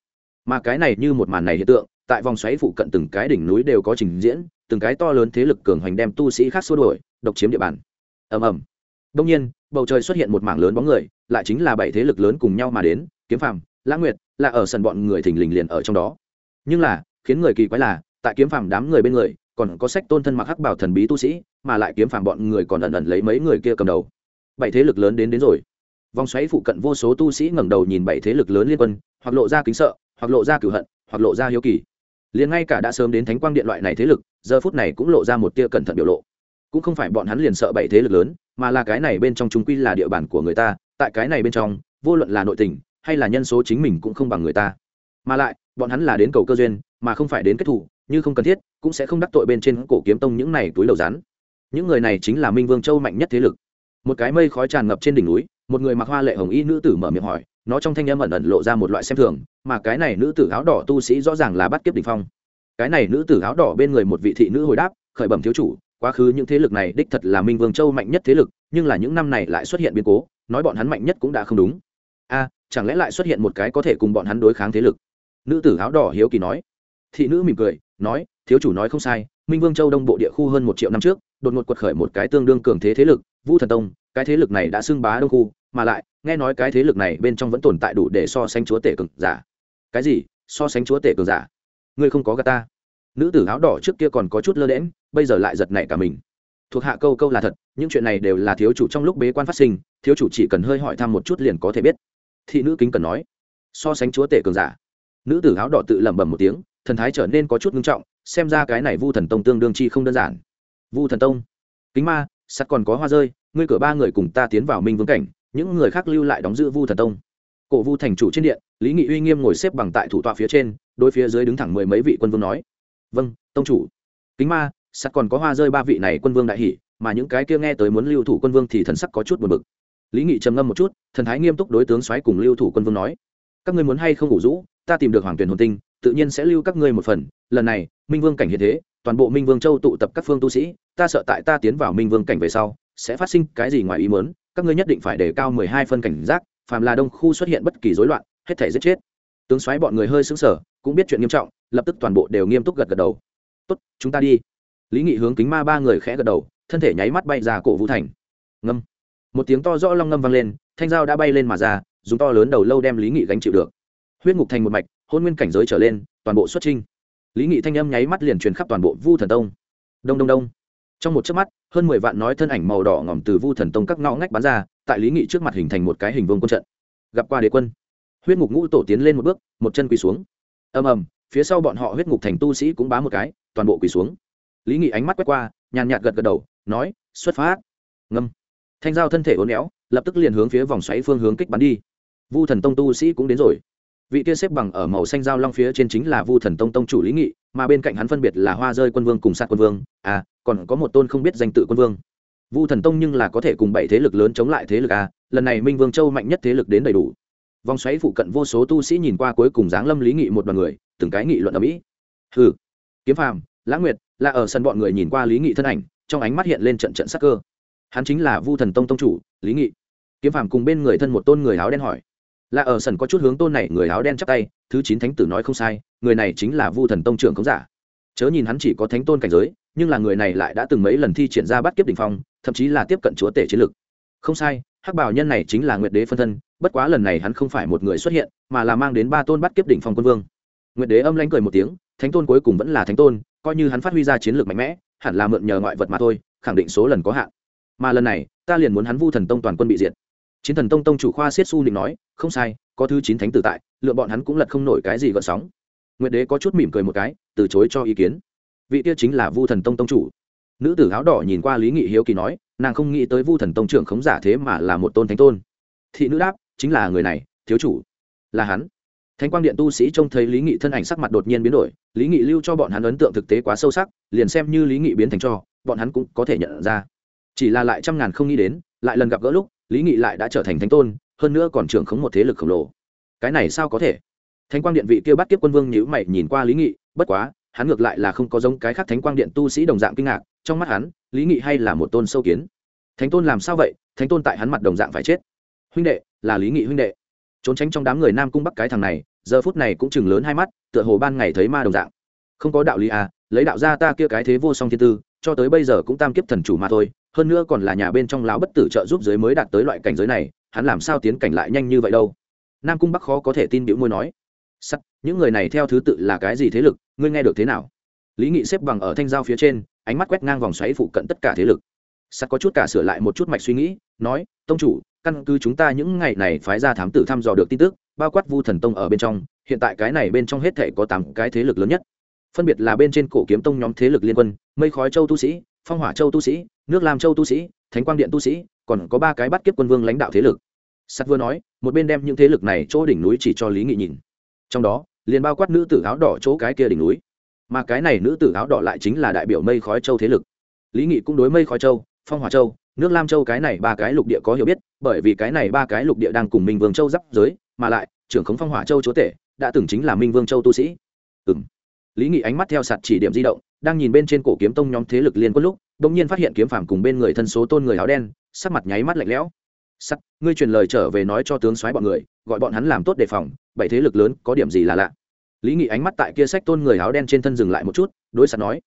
Speaker 1: Mà cái này như một màn này hiện tượng, tại vòng xoáy phụ cận từng cái đỉnh núi đều có trình diễn, từng cái to lớn thế lực cường hoành đem tu sĩ khác xua đuổi, độc chiếm địa bàn. Ầm ầm. Đông nhiên, bầu trời xuất hiện một mảng lớn bóng người, lại chính là bảy thế lực lớn cùng nhau mà đến, kiếm phàm, lã nguyệt, là ở sân bọn người thình lình liền ở trong đó. Nhưng là, khiến người kỳ quái là tại kiếm phàm đám người bên người, còn có sách tôn thân mặc hắc bảo thần bí tu sĩ, mà lại kiếm phàm bọn người còn ẩn ẩn lấy mấy người kia cầm đầu. Bảy thế lực lớn đến đến rồi. Vòng xoáy phụ cận vô số tu sĩ ngẩng đầu nhìn bảy thế lực lớn liên quân, hoặc lộ ra kính sợ, hoặc lộ ra cửu hận, hoặc lộ ra hiếu kỳ. Liền ngay cả đã sớm đến thánh quang điện loại này thế lực, giờ phút này cũng lộ ra một tia cẩn thận biểu lộ. Cũng không phải bọn hắn liền sợ bảy thế lực lớn, mà là cái này bên trong chúng quy là địa bàn của người ta, tại cái này bên trong, vô luận là nội tình, hay là nhân số chính mình cũng không bằng người ta. Mà lại, bọn hắn là đến cầu cơ duyên, mà không phải đến kết thủ như không cần thiết, cũng sẽ không đắc tội bên trên cổ kiếm tông những này túi lầu rán những người này chính là minh vương châu mạnh nhất thế lực. Một cái mây khói tràn ngập trên đỉnh núi, một người mặc hoa lệ hồng y nữ tử mở miệng hỏi, nó trong thanh âm ẩn ẩn lộ ra một loại xem thường, mà cái này nữ tử áo đỏ tu sĩ rõ ràng là bắt kiếp đỉnh phong. Cái này nữ tử áo đỏ bên người một vị thị nữ hồi đáp, khởi bẩm thiếu chủ, quá khứ những thế lực này đích thật là minh vương châu mạnh nhất thế lực, nhưng là những năm này lại xuất hiện biến cố, nói bọn hắn mạnh nhất cũng đã không đúng. A chẳng lẽ lại xuất hiện một cái có thể cùng bọn hắn đối kháng thế lực? Nữ tử áo đỏ hiếu kỳ nói thị nữ mỉm cười, nói, thiếu chủ nói không sai, minh vương châu đông bộ địa khu hơn một triệu năm trước, đột ngột quật khởi một cái tương đương cường thế thế lực, vu thần tông, cái thế lực này đã xưng bá đông khu, mà lại, nghe nói cái thế lực này bên trong vẫn tồn tại đủ để so sánh chúa tể cường giả. Cái gì? So sánh chúa tể cường giả? Ngươi không có gà ta? Nữ tử áo đỏ trước kia còn có chút lơ đễm bây giờ lại giật nảy cả mình. Thuộc hạ câu câu là thật, những chuyện này đều là thiếu chủ trong lúc bế quan phát sinh, thiếu chủ chỉ cần hơi hỏi thăm một chút liền có thể biết. Thị nữ kính cần nói. So sánh chúa tể cường giả? Nữ tử áo đỏ tự lẩm bẩm một tiếng thần thái trở nên có chút ngưng trọng, xem ra cái này vu thần tông tương đương chi không đơn giản. Vu thần tông, kính ma, sắt còn có hoa rơi, ngươi cửa ba người cùng ta tiến vào minh vương cảnh, những người khác lưu lại đóng giữ vu thần tông. Cổ vu thành chủ trên điện, lý nghị uy nghiêm ngồi xếp bằng tại thủ tọa phía trên đôi phía dưới đứng thẳng mười mấy vị quân vương nói. Vâng tông chủ. Kính ma, sắt còn có hoa rơi ba vị này quân vương đại hỷ mà những cái kia nghe tới muốn lưu thủ quân vương thì thần sắc có chút buồn bực. Lý nghị trầm ngâm một chút, thần thái nghiêm túc đối tướng xoáy cùng lưu thủ quân vương nói. Các ngươi muốn hay không ngủ rũ, ta tìm được hoàng tuyển hồn tinh tự nhiên sẽ lưu các ngươi một phần. Lần này, minh vương cảnh hiện thế, toàn bộ minh vương châu tụ tập các phương tu sĩ, ta sợ tại ta tiến vào minh vương cảnh về sau, sẽ phát sinh cái gì ngoài ý muốn, các ngươi nhất định phải đề cao mười hai phân cảnh giác, phàm là đông khu xuất hiện bất kỳ rối loạn, hết thể giết chết. Tướng xoáy bọn người hơi sững sờ, cũng biết chuyện nghiêm trọng, lập tức toàn bộ đều nghiêm túc gật gật đầu. Tốt, chúng ta đi. Lý nghị hướng kính ma ba người khẽ gật đầu, thân thể nháy mắt bay ra cổ vũ thành. Ngâm. Một tiếng to rõ long ngâm vang lên, thanh dao đã bay lên mà ra, dùng to lớn đầu lâu đem lý nghị gánh chịu được. Huyết ngục thành một mạch hôn nguyên cảnh giới trở lên, toàn bộ xuất trinh lý nghị thanh âm nháy mắt liền truyền khắp toàn bộ vu thần tông. Đông đông đông. Trong một chớp mắt, hơn mười vạn nói thân ảnh màu đỏ ngỏm từ vu thần tông các ngõ ngách bắn ra, tại lý nghị trước mặt hình thành một cái hình vương quân trận. Gặp qua đế quân. Huyết ngục ngũ tổ tiến lên một bước, một chân quỳ xuống. Ầm ầm, phía sau bọn họ huyết ngục thành tu sĩ cũng bá một cái, toàn bộ quỳ xuống. Lý nghị ánh mắt quét qua, nhàn nhạt gật gật đầu, nói, xuất phát. Ngâm. Thanh giao thân thể uốn éo, lập tức liền hướng phía vòng xoáy phương hướng kích bắn đi. Vu thần tông tu sĩ cũng đến rồi vị kia xếp bằng ở màu xanh giao long phía trên chính là vu thần tông tông chủ lý nghị, mà bên cạnh hắn phân biệt là hoa rơi quân vương cùng sát quân vương. À còn có một tôn không biết danh tự quân vương. Vu thần tông nhưng là có thể cùng bảy thế lực lớn chống lại thế lực à lần này minh vương châu mạnh nhất thế lực đến đầy đủ. Vòng xoáy phụ cận vô số tu sĩ nhìn qua cuối cùng dáng lâm lý nghị một đoàn người, từng cái nghị luận ở mỹ. Hừ, kiếm phàm lãng nguyệt, là ở sân bọn người nhìn qua lý nghị thân ảnh, trong ánh mắt hiện lên trận trận sắc cơ. Hắn chính là vu thần tông tông chủ, lý nghị. Kiếm phàm cùng bên người thân một tôn người áo đen hỏi là ở sân có chút hướng tôn này người áo đen chắp tay, thứ chín thánh tử nói không sai, người này chính là vu thần tông trưởng không giả. Chớ nhìn hắn chỉ có thánh tôn cảnh giới, nhưng là người này lại đã từng mấy lần thi triển ra bắt kiếp đ ỉ n h phong, thậm chí là tiếp cận chúa tể chiến lực. Không sai, hắc bảo nhân này chính là nguyệt đế phân thân, bất quá lần này hắn không phải một người xuất hiện, mà là mang đến ba tôn bắt kiếp đỉnh phong quân vương. Nguyệt đế âm lánh cười một tiếng, thánh tôn cuối cùng vẫn là thánh tôn, coi như hắn phát huy ra chiến lược mạnh mẽ, hẳn là mượn nhờ ngoại vật mà thôi, khẳng định số lần có hạn. Mà lần này, ta liền muốn hắn vu thần tông toàn quân bị diệt chiến thần tông tông chủ khoa siết su định nói, không sai, có thứ chín thánh tử tại, lựa bọn hắn cũng lật không nổi cái gì gợn sóng. Nguyệt đế có chút mỉm cười một cái, từ chối cho ý kiến. Vị kia chính là vu thần tông tông chủ. Nữ tử áo đỏ nhìn qua lý nghị hiếu kỳ nói, nàng không nghĩ tới vu thần tông trưởng khống giả thế mà là một tôn thánh tôn. Thị nữ đáp, chính là người này, thiếu chủ. Là hắn. Thánh quang điện tu sĩ trông thấy lý nghị thân ảnh sắc mặt đột nhiên biến đổi, lý nghị lưu cho bọn hắn ấn tượng thực tế quá sâu sắc, liền xem như lý nghị biến thành cho, bọn hắn cũng có thể nhận ra. Chỉ là lại trăm ngàn không nghĩ đến, lại lần gặp gỡ lúc lý nghị lại đã trở thành thánh tôn, hơn nữa còn trưởng khống một thế lực khổng lồ. Cái này sao có thể? Thánh quang điện vị kêu bắt kiếp quân vương nhữ mày nhìn qua lý nghị, bất quá, hắn ngược lại là không có giống cái khác thánh quang điện tu sĩ đồng dạng kinh ngạc, trong mắt hắn, lý nghị hay là một tôn sâu kiến. Thánh tôn làm sao vậy? Thánh tôn tại hắn mặt đồng dạng phải chết. Huynh đệ, là lý nghị huynh đệ. Trốn tránh trong đám người nam cung bắc cái thằng này, giờ phút này cũng chừng lớn hai mắt, tựa hồ ban ngày thấy ma đồng dạng. Không có đạo lý à lấy đạo ra ta kia cái thế vô song thiên tư, cho tới bây giờ cũng tam kiếp thần chủ mà thôi hơn nữa còn là nhà bên trong lão bất tử trợ giúp giới mới đạt tới loại cảnh giới này, hắn làm sao tiến cảnh lại nhanh như vậy đâu? Nam cung bắc khó có thể tin biểu môi nói. Sắc những người này theo thứ tự là cái gì thế lực, ngươi nghe được thế nào? Lý nghị xếp bằng ở thanh giao phía trên, ánh mắt quét ngang vòng xoáy phụ cận tất cả thế lực. Sắc có chút cả sửa lại một chút mạch suy nghĩ, nói, tông chủ, căn cứ chúng ta những ngày này phái ra thám tử thăm dò được tin tức, bao quát vu thần tông ở bên trong, hiện tại cái này bên trong hết thể có tám cái thế lực lớn nhất. Phân biệt là bên trên cổ kiếm tông nhóm thế lực liên quân, mây khói châu tu sĩ phong hỏa châu tu sĩ, nước lam châu tu sĩ, thánh quang điện tu sĩ, còn có ba cái bắt kiếp quân vương lãnh đạo thế lực. Sắt vừa nói, một bên đem những thế lực này chỗ đỉnh núi chỉ cho lý nghị nhìn. Trong đó, liền bao quát nữ tử áo đỏ chỗ cái kia đỉnh núi. Mà cái này nữ tử áo đỏ lại chính là đại biểu mây khói châu thế lực. Lý nghị cũng đối mây khói châu, phong hỏa châu, nước lam châu cái này ba cái lục địa có hiểu biết, bởi vì cái này ba cái lục địa đang cùng minh vương châu giáp giới, mà lại, trưởng khống phong hỏa châu chúa tể, đã từng chính là minh vương châu tu sĩ. Ừ m lý nghị ánh mắt theo sạt chỉ điểm di động đang nhìn bên trên cổ kiếm tông nhóm thế lực liên quân lúc, đột nhiên phát hiện kiếm phàm cùng bên người thân số tôn người áo đen, sắc mặt nháy mắt lạnh lẽo. Sắt, ngươi truyền lời trở về nói cho tướng soái bọn người, gọi bọn hắn làm tốt đề phòng, bảy thế lực lớn, có điểm gì là lạ? Lý nghị ánh mắt tại kia sách tôn người áo đen trên thân dừng lại một chút, đối sắt nói.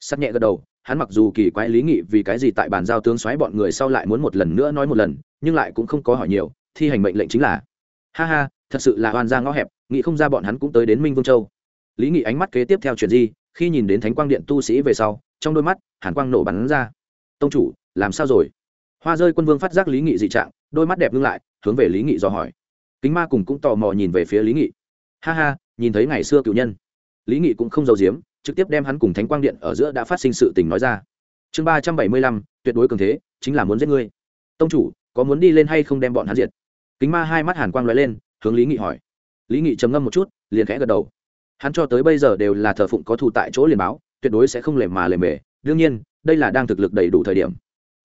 Speaker 1: Sắt nhẹ gật đầu, hắn mặc dù kỳ quái lý nghị vì cái gì tại bàn giao tướng soái bọn người sau lại muốn một lần nữa nói một lần, nhưng lại cũng không có hỏi nhiều, thi hành mệnh lệnh chính là. Ha ha, thật sự là oan ra ngõ hẹp, nghĩ không ra bọn hắn cũng tới đến minh vương châu. Lý nghị ánh mắt kế tiếp theo chuyện gì khi nhìn đến thánh quang điện tu sĩ về sau, trong đôi mắt, hàn quang nổ bắn ra. Tông chủ, làm sao rồi? Hoa rơi quân vương phát giác lý nghị dị trạng, đôi mắt đẹp ngưng lại, hướng về lý nghị dò hỏi. Kính ma cùng cũng tò mò nhìn về phía lý nghị. Ha ha, nhìn thấy ngày xưa cựu nhân. Lý nghị cũng không giàu giếm, trực tiếp đem hắn cùng thánh quang điện ở giữa đã phát sinh sự tình nói ra. Chương ba trăm bảy mươi lăm, tuyệt đối cường thế, chính là muốn giết ngươi. Tông chủ, có muốn đi lên hay không đem bọn hắn diệt? Kính ma hai mắt hàn quang l lên, hướng lý nghị hỏi. Lý nghị trầm ngâm một chút, liền khẽ gật đầu hắn cho tới bây giờ đều là thờ phụng có thù tại chỗ liền báo, tuyệt đối sẽ không lề mà lề mề. Đương nhiên, đây là đang thực lực đầy đủ thời điểm.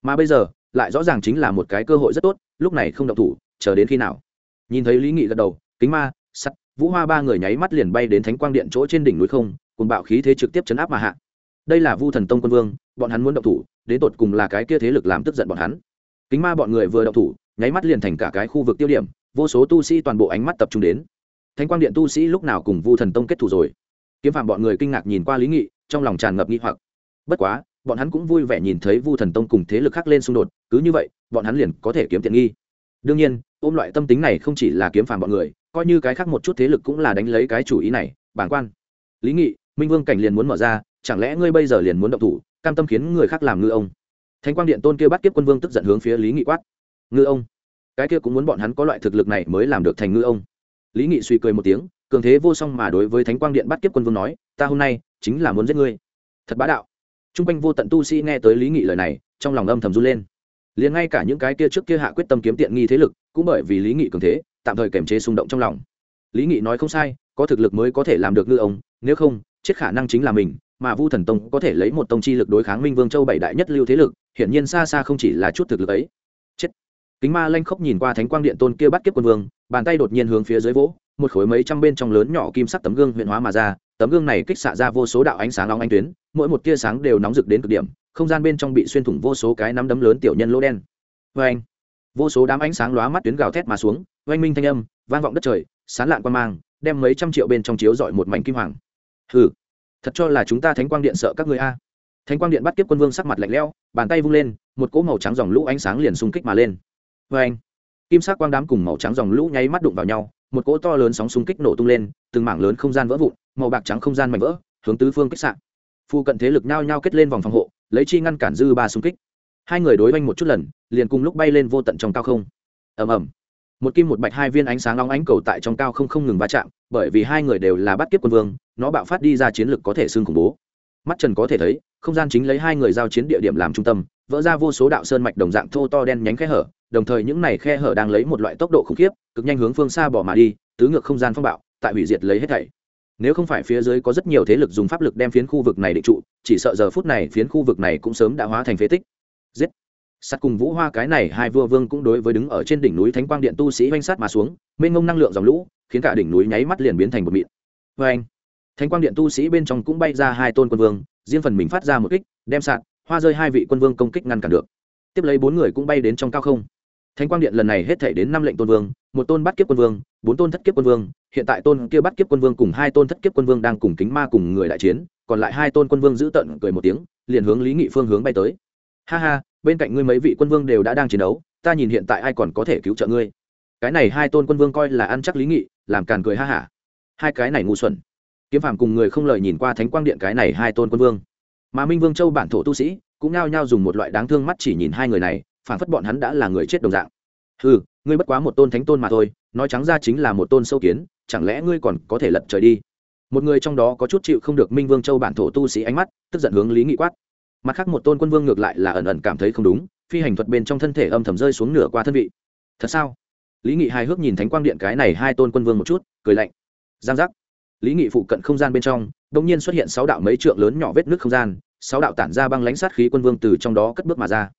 Speaker 1: Mà bây giờ, lại rõ ràng chính là một cái cơ hội rất tốt, lúc này không động thủ, chờ đến khi nào? Nhìn thấy lý nghị gật đầu, kính ma, sắt, vũ hoa ba người nháy mắt liền bay đến thánh quang điện chỗ trên đỉnh núi không, cùng bạo khí thế trực tiếp chấn áp mà hạ. Đây là vu thần tông quân vương, bọn hắn muốn động thủ, đến tột cùng là cái kia thế lực làm tức giận bọn hắn. Kính ma bọn người vừa động thủ, nháy mắt liền thành cả cái khu vực tiêu điểm, vô số tu sĩ toàn bộ ánh mắt tập trung đến thánh quang điện tu sĩ lúc nào cùng vu thần tông kết thủ rồi? Kiếm phạm bọn người kinh ngạc nhìn qua lý nghị, trong lòng tràn ngập nghi hoặc. Bất quá, bọn hắn cũng vui vẻ nhìn thấy vu thần tông cùng thế lực khác lên xung đột, cứ như vậy, bọn hắn liền có thể kiếm tiện nghi. Đương nhiên, ôm loại tâm tính này không chỉ là kiếm phàm bọn người, coi như cái khác một chút thế lực cũng là đánh lấy cái chủ ý này bảng quan. Lý nghị, minh vương cảnh liền muốn mở ra, chẳng lẽ ngươi bây giờ liền muốn động thủ, cam tâm khiến người khác làm ngư ông? Thánh quang điện tôn kia bắt kiếp quân vương tức giận hướng phía lý nghị quát. Ngư ông? Cái kia cũng muốn bọn hắn có loại thực lực này mới làm được thành ngư ông? Lý nghị suy cười một tiếng, cường thế vô song mà đối với thánh quang điện bắt kiếp quân vương nói, ta hôm nay chính là muốn giết ngươi. Thật bá đạo. T r u n g quanh vô tận tu sĩ nghe tới lý nghị lời này, trong lòng âm thầm run lên. Liền ngay cả những cái kia trước kia hạ quyết tâm kiếm tiện nghi thế lực, cũng bởi vì lý nghị cường thế, tạm thời kềm chế xung động trong lòng. Lý nghị nói không sai, có thực lực mới có thể làm được ngư ông, nếu không, chết khả năng chính là mình, mà vu thần tông có thể lấy một tông chi lực đối kháng minh vương châu bảy đại nhất lưu thế lực, hiển nhiên xa xa không chỉ là chút thực lực ấy kính ma lanh khóc nhìn qua thánh quang điện tôn kia bắt kiếp quân vương, bàn tay đột nhiên hướng phía dưới vỗ, một khối mấy trăm bên trong lớn nhỏ kim sắc tấm gương huyện hóa mà ra, tấm gương này kích xạ ra vô số đạo ánh sáng long anh tuyến, mỗi một tia sáng đều nóng rực đến cực điểm, không gian bên trong bị xuyên thủng vô số cái nắm đấm lớn tiểu nhân lỗ đen. Vê anh vô số đám ánh sáng lóa mắt tuyến gào thét mà xuống, oanh minh thanh âm, vang vọng đất trời, sán lạn quan mang, đem mấy trăm triệu bên trong chiếu dọi một mảnh kim hoàng. Hừ! Thật cho là chúng ta thánh quang điện sợ các người a. Thánh quang điện bắt kiếp quân vương sắc mặt lạnh lẽo, bàn tay vung lên, một cỗ màu trắng dòng lũ ánh sáng liền xung kích mà lên vê anh, kim sắc quang đám cùng màu trắng dòng lũ nháy mắt đụng vào nhau, một cỗ to lớn sóng xung kích nổ tung lên, từng mảng lớn không gian vỡ vụn, màu bạc trắng không gian mạnh vỡ, hướng tứ phương kích sạn phu cận thế lực nhao nhao kết lên vòng phòng hộ, lấy chi ngăn cản dư ba xung kích. Hai người đối oanh một chút lần, liền cùng lúc bay lên vô tận trong cao không. Ầm ầm. Một kim một bạch hai viên ánh sáng long ánh cầu tại trong cao không không ngừng va chạm, bởi vì hai người đều là bắt kiếp quân vương, nó bạo phát đi ra chiến lực có thể xương khủng bố. Mắt trần có thể thấy, không gian chính lấy hai người giao chiến địa điểm làm trung tâm vỡ ra vô số đạo sơn mạch đồng dạng thô to đen nhánh khe hở, đồng thời những này khe hở đang lấy một loại tốc độ khủng khiếp, cực nhanh hướng phương xa bỏ mà đi, tứ ngược không gian phong bạo, tại hủy diệt lấy hết thảy. Nếu không phải phía dưới có rất nhiều thế lực dùng pháp lực đem phiến khu vực này định trụ, chỉ sợ giờ phút này phiến khu vực này cũng sớm đã hóa thành phế tích. Giết! Sát cùng vũ hoa cái này hai vua vương cũng đối với đứng ở trên đỉnh núi thánh quang điện tu sĩ oanh sát mà xuống, mênh ngông năng lượng dòng lũ, khiến cả đỉnh núi nháy mắt liền biến thành một mịn. Vê anh thánh quang điện tu sĩ bên trong cũng bay ra hai tôn quân vương, riêng phần mình phát ra một kích, đem sạt hoa rơi hai vị quân vương công kích ngăn cản được. Tiếp lấy bốn người cũng bay đến trong cao không. Thánh quang điện lần này hết thể đến năm lệnh tôn vương, một tôn bắt kiếp quân vương, bốn tôn thất kiếp quân vương, hiện tại tôn kia bắt kiếp quân vương cùng hai tôn thất kiếp quân vương đang cùng kính ma cùng người đại chiến, còn lại hai tôn quân vương giữ tận cười một tiếng, liền hướng lý nghị phương hướng bay tới. Ha ha, bên cạnh ngươi mấy vị quân vương đều đã đang chiến đấu, ta nhìn hiện tại ai còn có thể cứu trợ ngươi. Cái này hai tôn quân vương coi là ăn chắc lý nghị, làm càn cười ha hả hai cái này ngu xuẩn. Kiếm phàm cùng người không lời nhìn qua thánh quang điện cái này hai tôn quân vương mà minh vương châu bản thổ tu sĩ cũng nao nhao dùng một loại đáng thương mắt chỉ nhìn hai người này, phản phất bọn hắn đã là người chết đồng dạng. Ừ ngươi bất quá một tôn thánh tôn mà thôi, nói trắng ra chính là một tôn sâu kiến, chẳng lẽ ngươi còn có thể lật trời đi? Một người trong đó có chút chịu không được minh vương châu bản thổ tu sĩ ánh mắt, tức giận hướng lý nghị quát. Mặt khác một tôn quân vương ngược lại là ẩn ẩn cảm thấy không đúng, phi hành thuật bên trong thân thể âm thầm rơi xuống nửa qua thân vị. Thật sao? Lý nghị hài hước nhìn thánh quang điện cái này hai tôn quân vương một chút, cười lạnh. Giang giác. Lý nghị phụ cận không gian bên trong đ ỗ n g nhiên xuất hiện sáu đạo mấy trượng lớn nhỏ vết nước không gian sáu đạo tản ra băng lãnh sát khí quân vương từ trong đó cất bước mà ra.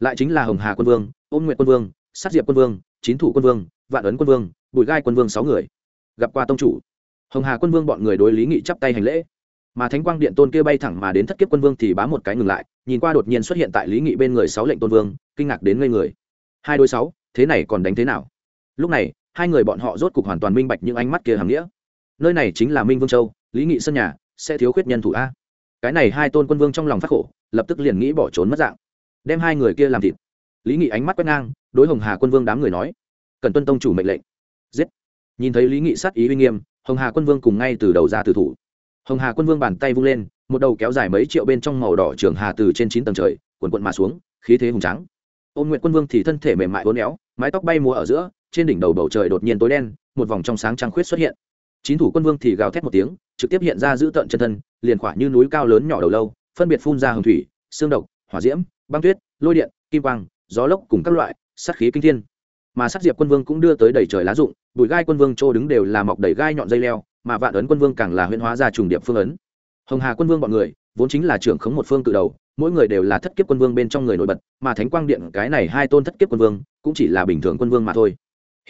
Speaker 1: Lại chính là hồng hà quân vương, ôn nguyện quân vương, sát diệp quân vương, chín thủ quân vương, vạn ấn quân vương, bùi gai quân vương sáu người. Gặp qua tông chủ. Hồng hà quân vương bọn người đối lý nghị chắp tay hành lễ. Mà thánh quang điện tôn kia bay thẳng mà đến thất kiếp quân vương thì bám một cái ngừng lại, nhìn qua đột nhiên xuất hiện tại lý nghị bên người sáu lệnh tôn vương, kinh ngạc đến ngây người. Hai đôi sáu, thế này còn đánh thế nào? Lúc này, hai người bọn họ rốt cục hoàn toàn minh bạch những ánh mắt kia hàm nghĩa. Nơi này chính là minh vương châu, lý nghị sân nhà, sẽ thiếu khuyết nhân thủ a cái này hai tôn quân vương trong lòng phát khổ, lập tức liền nghĩ bỏ trốn mất dạng, đem hai người kia làm thịt. Lý nghị ánh mắt quét ngang, đối hồng hà quân vương đám người nói, cần tuân tông chủ mệnh lệnh. Giết. Nhìn thấy lý nghị sát ý uy nghiêm, hồng hà quân vương cùng ngay từ đầu ra từ thủ. Hồng hà quân vương bàn tay vung lên, một đầu kéo dài mấy triệu bên trong màu đỏ trường hà từ trên chín tầng trời quần quận mà xuống, khí thế hùng trắng ôn nguyện quân vương thì thân thể mềm mại uốn éo, mái tóc bay múa ở giữa, trên đỉnh đầu bầu trời đột nhiên tối đen, một vòng trong sáng trăng khuyết xuất hiện chín thủ quân vương thì gào thét một tiếng, trực tiếp hiện ra giữ tận chân thân, liền khỏa như núi cao lớn nhỏ đầu lâu, phân biệt phun ra hồng thủy, xương độc, hỏa diễm, băng tuyết, lôi điện, kim quang, gió lốc cùng các loại, sát khí kinh thiên. Mà sát diệp quân vương cũng đưa tới đầy trời lá rụng bụi gai quân vương trô đứng đều là mọc đầy gai nhọn dây leo, mà vạn ấn quân vương càng là huyễn hóa ra trùng điệp phương ấn. Hồng hà quân vương bọn người, vốn chính là trưởng khống một phương cự đầu, mỗi người đều là thất kiếp quân vương bên trong người nổi bật, mà thánh quang điện, cái này hai tôn thất kiếp quân vương, cũng chỉ là bình thường quân vương mà thôi.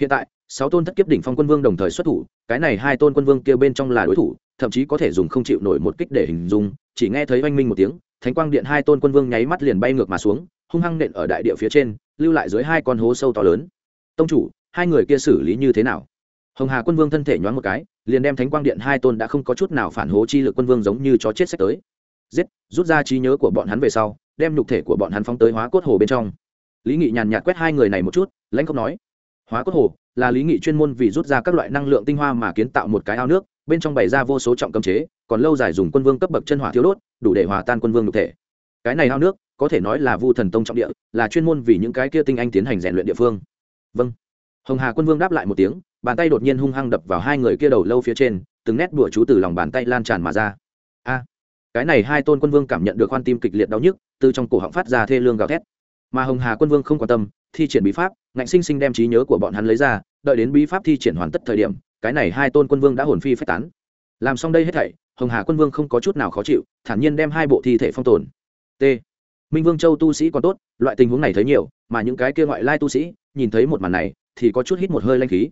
Speaker 1: Hiện tại sáu tôn thất kiếp đỉnh phong quân vương đồng thời xuất thủ, cái này hai tôn quân vương kia bên trong là đối thủ, thậm chí có thể dùng không chịu nổi một kích để hình dung, chỉ nghe thấy oanh minh một tiếng, thánh quang điện hai tôn quân vương nháy mắt liền bay ngược mà xuống, hung hăng nện ở đại địa phía trên, lưu lại dưới hai con hố sâu to lớn. Tông chủ, hai người kia xử lý như thế nào? Hồng hà quân vương thân thể nhoáng một cái, liền đem thánh quang điện hai tôn đã không có chút nào phản hố chi lực quân vương giống như chó chết sách tới. Giết, rút ra trí nhớ của bọn hắn về sau, đem nhục thể của bọn hắn phóng tới hóa cốt hồ bên trong. Lý nghị nhàn nhạt quét hai người này một chút, lãnh không nói, hóa cốt hồ là lý nghị chuyên môn vì rút ra các loại năng lượng tinh hoa mà kiến tạo một cái ao nước, bên trong bày ra vô số trọng cấm chế, còn lâu dài dùng quân vương cấp bậc chân hỏa thiếu đốt, đủ để hòa tan quân vương nhục thể. Cái này ao nước, có thể nói là vu thần tông trọng địa, là chuyên môn vì những cái kia tinh anh tiến hành rèn luyện địa phương. Vâng. Hồng hà quân vương đáp lại một tiếng, bàn tay đột nhiên hung hăng đập vào hai người kia đầu lâu phía trên, từng nét đùa chú từ lòng bàn tay lan tràn mà ra. A. Cái này hai tôn quân vương cảm nhận được khoan tim kịch liệt đau nhức, từ trong cổ họng phát ra thê lương gào thét. Mà hồng hà quân vương không quan tâm thi triển bí pháp, ngạnh sinh sinh đem trí nhớ của bọn hắn lấy ra, đợi đến bí pháp thi triển hoàn tất thời điểm, cái này hai tôn quân vương đã hồn phi phách tán. Làm xong đây hết thảy, hồng hà quân vương không có chút nào khó chịu, thản nhiên đem hai bộ thi thể phong tồn. T. Minh vương châu tu sĩ còn tốt, loại tình huống này thấy nhiều, mà những cái kia ngoại lai tu sĩ, nhìn thấy một màn này, thì có chút hít một hơi lanh khí.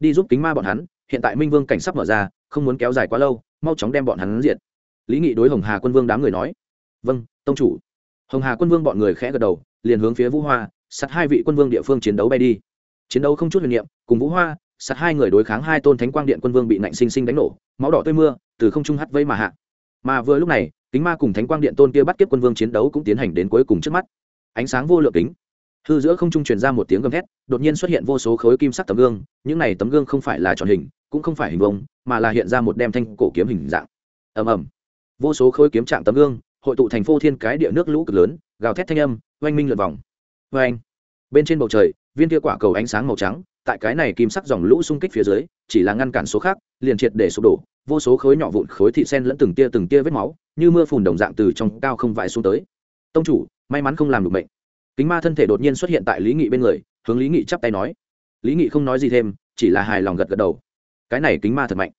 Speaker 1: Đi giúp kính ma bọn hắn, hiện tại minh vương cảnh sắp mở ra, không muốn kéo dài quá lâu, mau chóng đem bọn hắn diện lý nghị đối hồng hà quân vương đám người nói. Vâng tông chủ. Hồng hà quân vương bọn người khẽ gật đầu, liền hướng phía vũ hoa sắt hai vị quân vương địa phương chiến đấu bay đi. Chiến đấu không chút huyền niệm, cùng vũ hoa sắt hai người đối kháng hai tôn thánh quang điện quân vương bị nạnh sinh sinh đánh nổ, máu đỏ tươi mưa, từ không trung hắt vây mà hạ. Mà vừa lúc này, kính ma cùng thánh quang điện tôn kia bắt kiếp quân vương chiến đấu cũng tiến hành đến cuối cùng trước mắt. Ánh sáng vô lượng kính. Hư giữa không trung truyền ra một tiếng gầm thét, đột nhiên xuất hiện vô số khối kim sắc tấm gương, những này tấm gương không phải là tròn hình, cũng không phải hình vông mà là hiện ra một đem thanh cổ kiếm hình dạng. Ầm ầm. Vô số khối kiếm trạng tấm gương, hội tụ thành phố thiên cái địa nước lũ cực lớn, gào thét thanh âm, oanh minh lượt vòng oanh bên trên bầu trời, viên kia quả cầu ánh sáng màu trắng, tại cái này kim sắc dòng lũ xung kích phía dưới, chỉ là ngăn cản số khác, liền triệt để sụp đổ, vô số khối nhỏ vụn khối thị sen lẫn từng tia từng tia vết máu, như mưa phùn đồng dạng từ trong cao không vãi xuống tới. Tông chủ, may mắn không làm được mệnh. kính ma thân thể đột nhiên xuất hiện tại lý nghị bên người, hướng lý nghị chắp tay nói. Lý nghị không nói gì thêm, chỉ là hài lòng gật gật đầu. Cái này kính ma thật mạnh.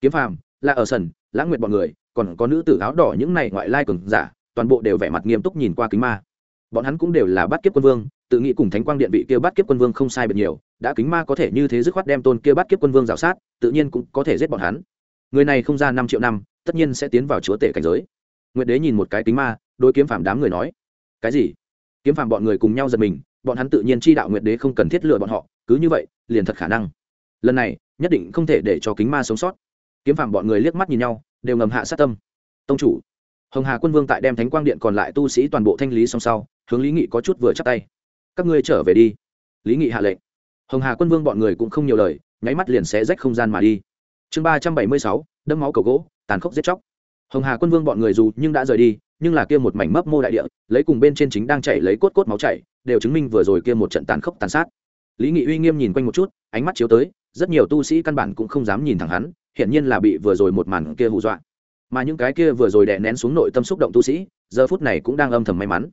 Speaker 1: Kiếm phàm, là ở sân lãng nguyệt bọn người, còn có nữ tử áo đỏ những này ngoại lai cường giả, toàn bộ đều vẻ mặt nghiêm túc nhìn qua kính ma bọn hắn cũng đều là bắt kiếp quân vương, tự nghĩ cùng thánh quang điện vị kia bắt kiếp quân vương không sai biệt nhiều, đã kính ma có thể như thế dứt khoát đem tôn kia bắt kiếp quân vương rào sát, tự nhiên cũng có thể giết bọn hắn. Người này không ra năm triệu năm, tất nhiên sẽ tiến vào chúa tể cảnh giới. Nguyệt đế nhìn một cái kính ma đôi kiếm phạm đám người nói, cái gì? Kiếm phạm bọn người cùng nhau giật mình, bọn hắn tự nhiên chi đạo nguyệt đế không cần thiết lựa bọn họ, cứ như vậy, liền thật khả năng. Lần này, nhất định không thể để cho kính ma sống sót. Kiếm phạm bọn người liếc mắt nhìn nhau, đều ngầm hạ sát tâm. Tông chủ, hồng hà quân vương tại đem thánh quang điện còn lại tu sĩ toàn bộ thanh lý song sau hướng lý nghị có chút vừa chắc tay. Các ngươi trở về đi. Lý nghị hạ lệnh. Hồng hà quân vương bọn người cũng không nhiều lời, nháy mắt liền xé rách không gian mà đi. Chương ba trăm bảy mươi sáu đâm máu cầu gỗ, tàn khốc giết chóc. Hồng hà quân vương bọn người dù nhưng đã rời đi, nhưng là kia một mảnh mấp mô đại địa, lấy cùng bên trên chính đang chảy lấy cốt cốt máu chảy, đều chứng minh vừa rồi kia một trận tàn khốc tàn sát. Lý nghị uy nghiêm nhìn quanh một chút, ánh mắt chiếu tới, rất nhiều tu sĩ căn bản cũng không dám nhìn thẳng hắn, hiển nhiên là bị vừa rồi một màn kia hù dọa. Mà những cái kia vừa rồi đè nén xuống nội tâm xúc động tu sĩ, giờ phút này cũng đang âm thầm may mắn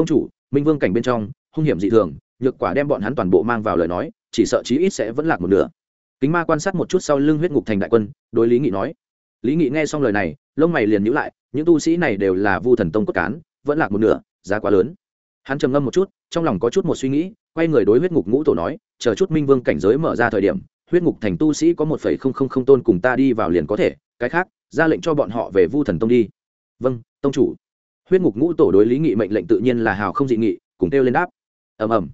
Speaker 1: tông chủ, minh vương cảnh bên trong, hung hiểm dị thường, nhược quả đem bọn hắn toàn bộ mang vào lời nói, chỉ sợ chí ít sẽ vẫn lạc một nửa. Kính ma quan sát một chút sau lưng huyết ngục thành đại quân, đối lý nghị nói. Lý nghị nghe xong lời này, lông mày liền nhữ lại, những tu sĩ này đều là vu thần tông cốt cán, vẫn lạc một nửa, giá quá lớn. Hắn trầm ngâm một chút, trong lòng có chút một suy nghĩ, quay người đối huyết ngục ngũ tổ nói, chờ chút minh vương cảnh giới mở ra thời điểm, huyết ngục thành tu sĩ có một phẩy không không không tôn cùng ta đi vào liền có thể, cái khác, ra lệnh cho bọn họ về vu thần tông đi. Vâng tông chủ huyết ngục ngũ tổ đối lý nghị mệnh lệnh tự nhiên là hào không dị nghị, cùng kêu lên đáp. Ầm ầm.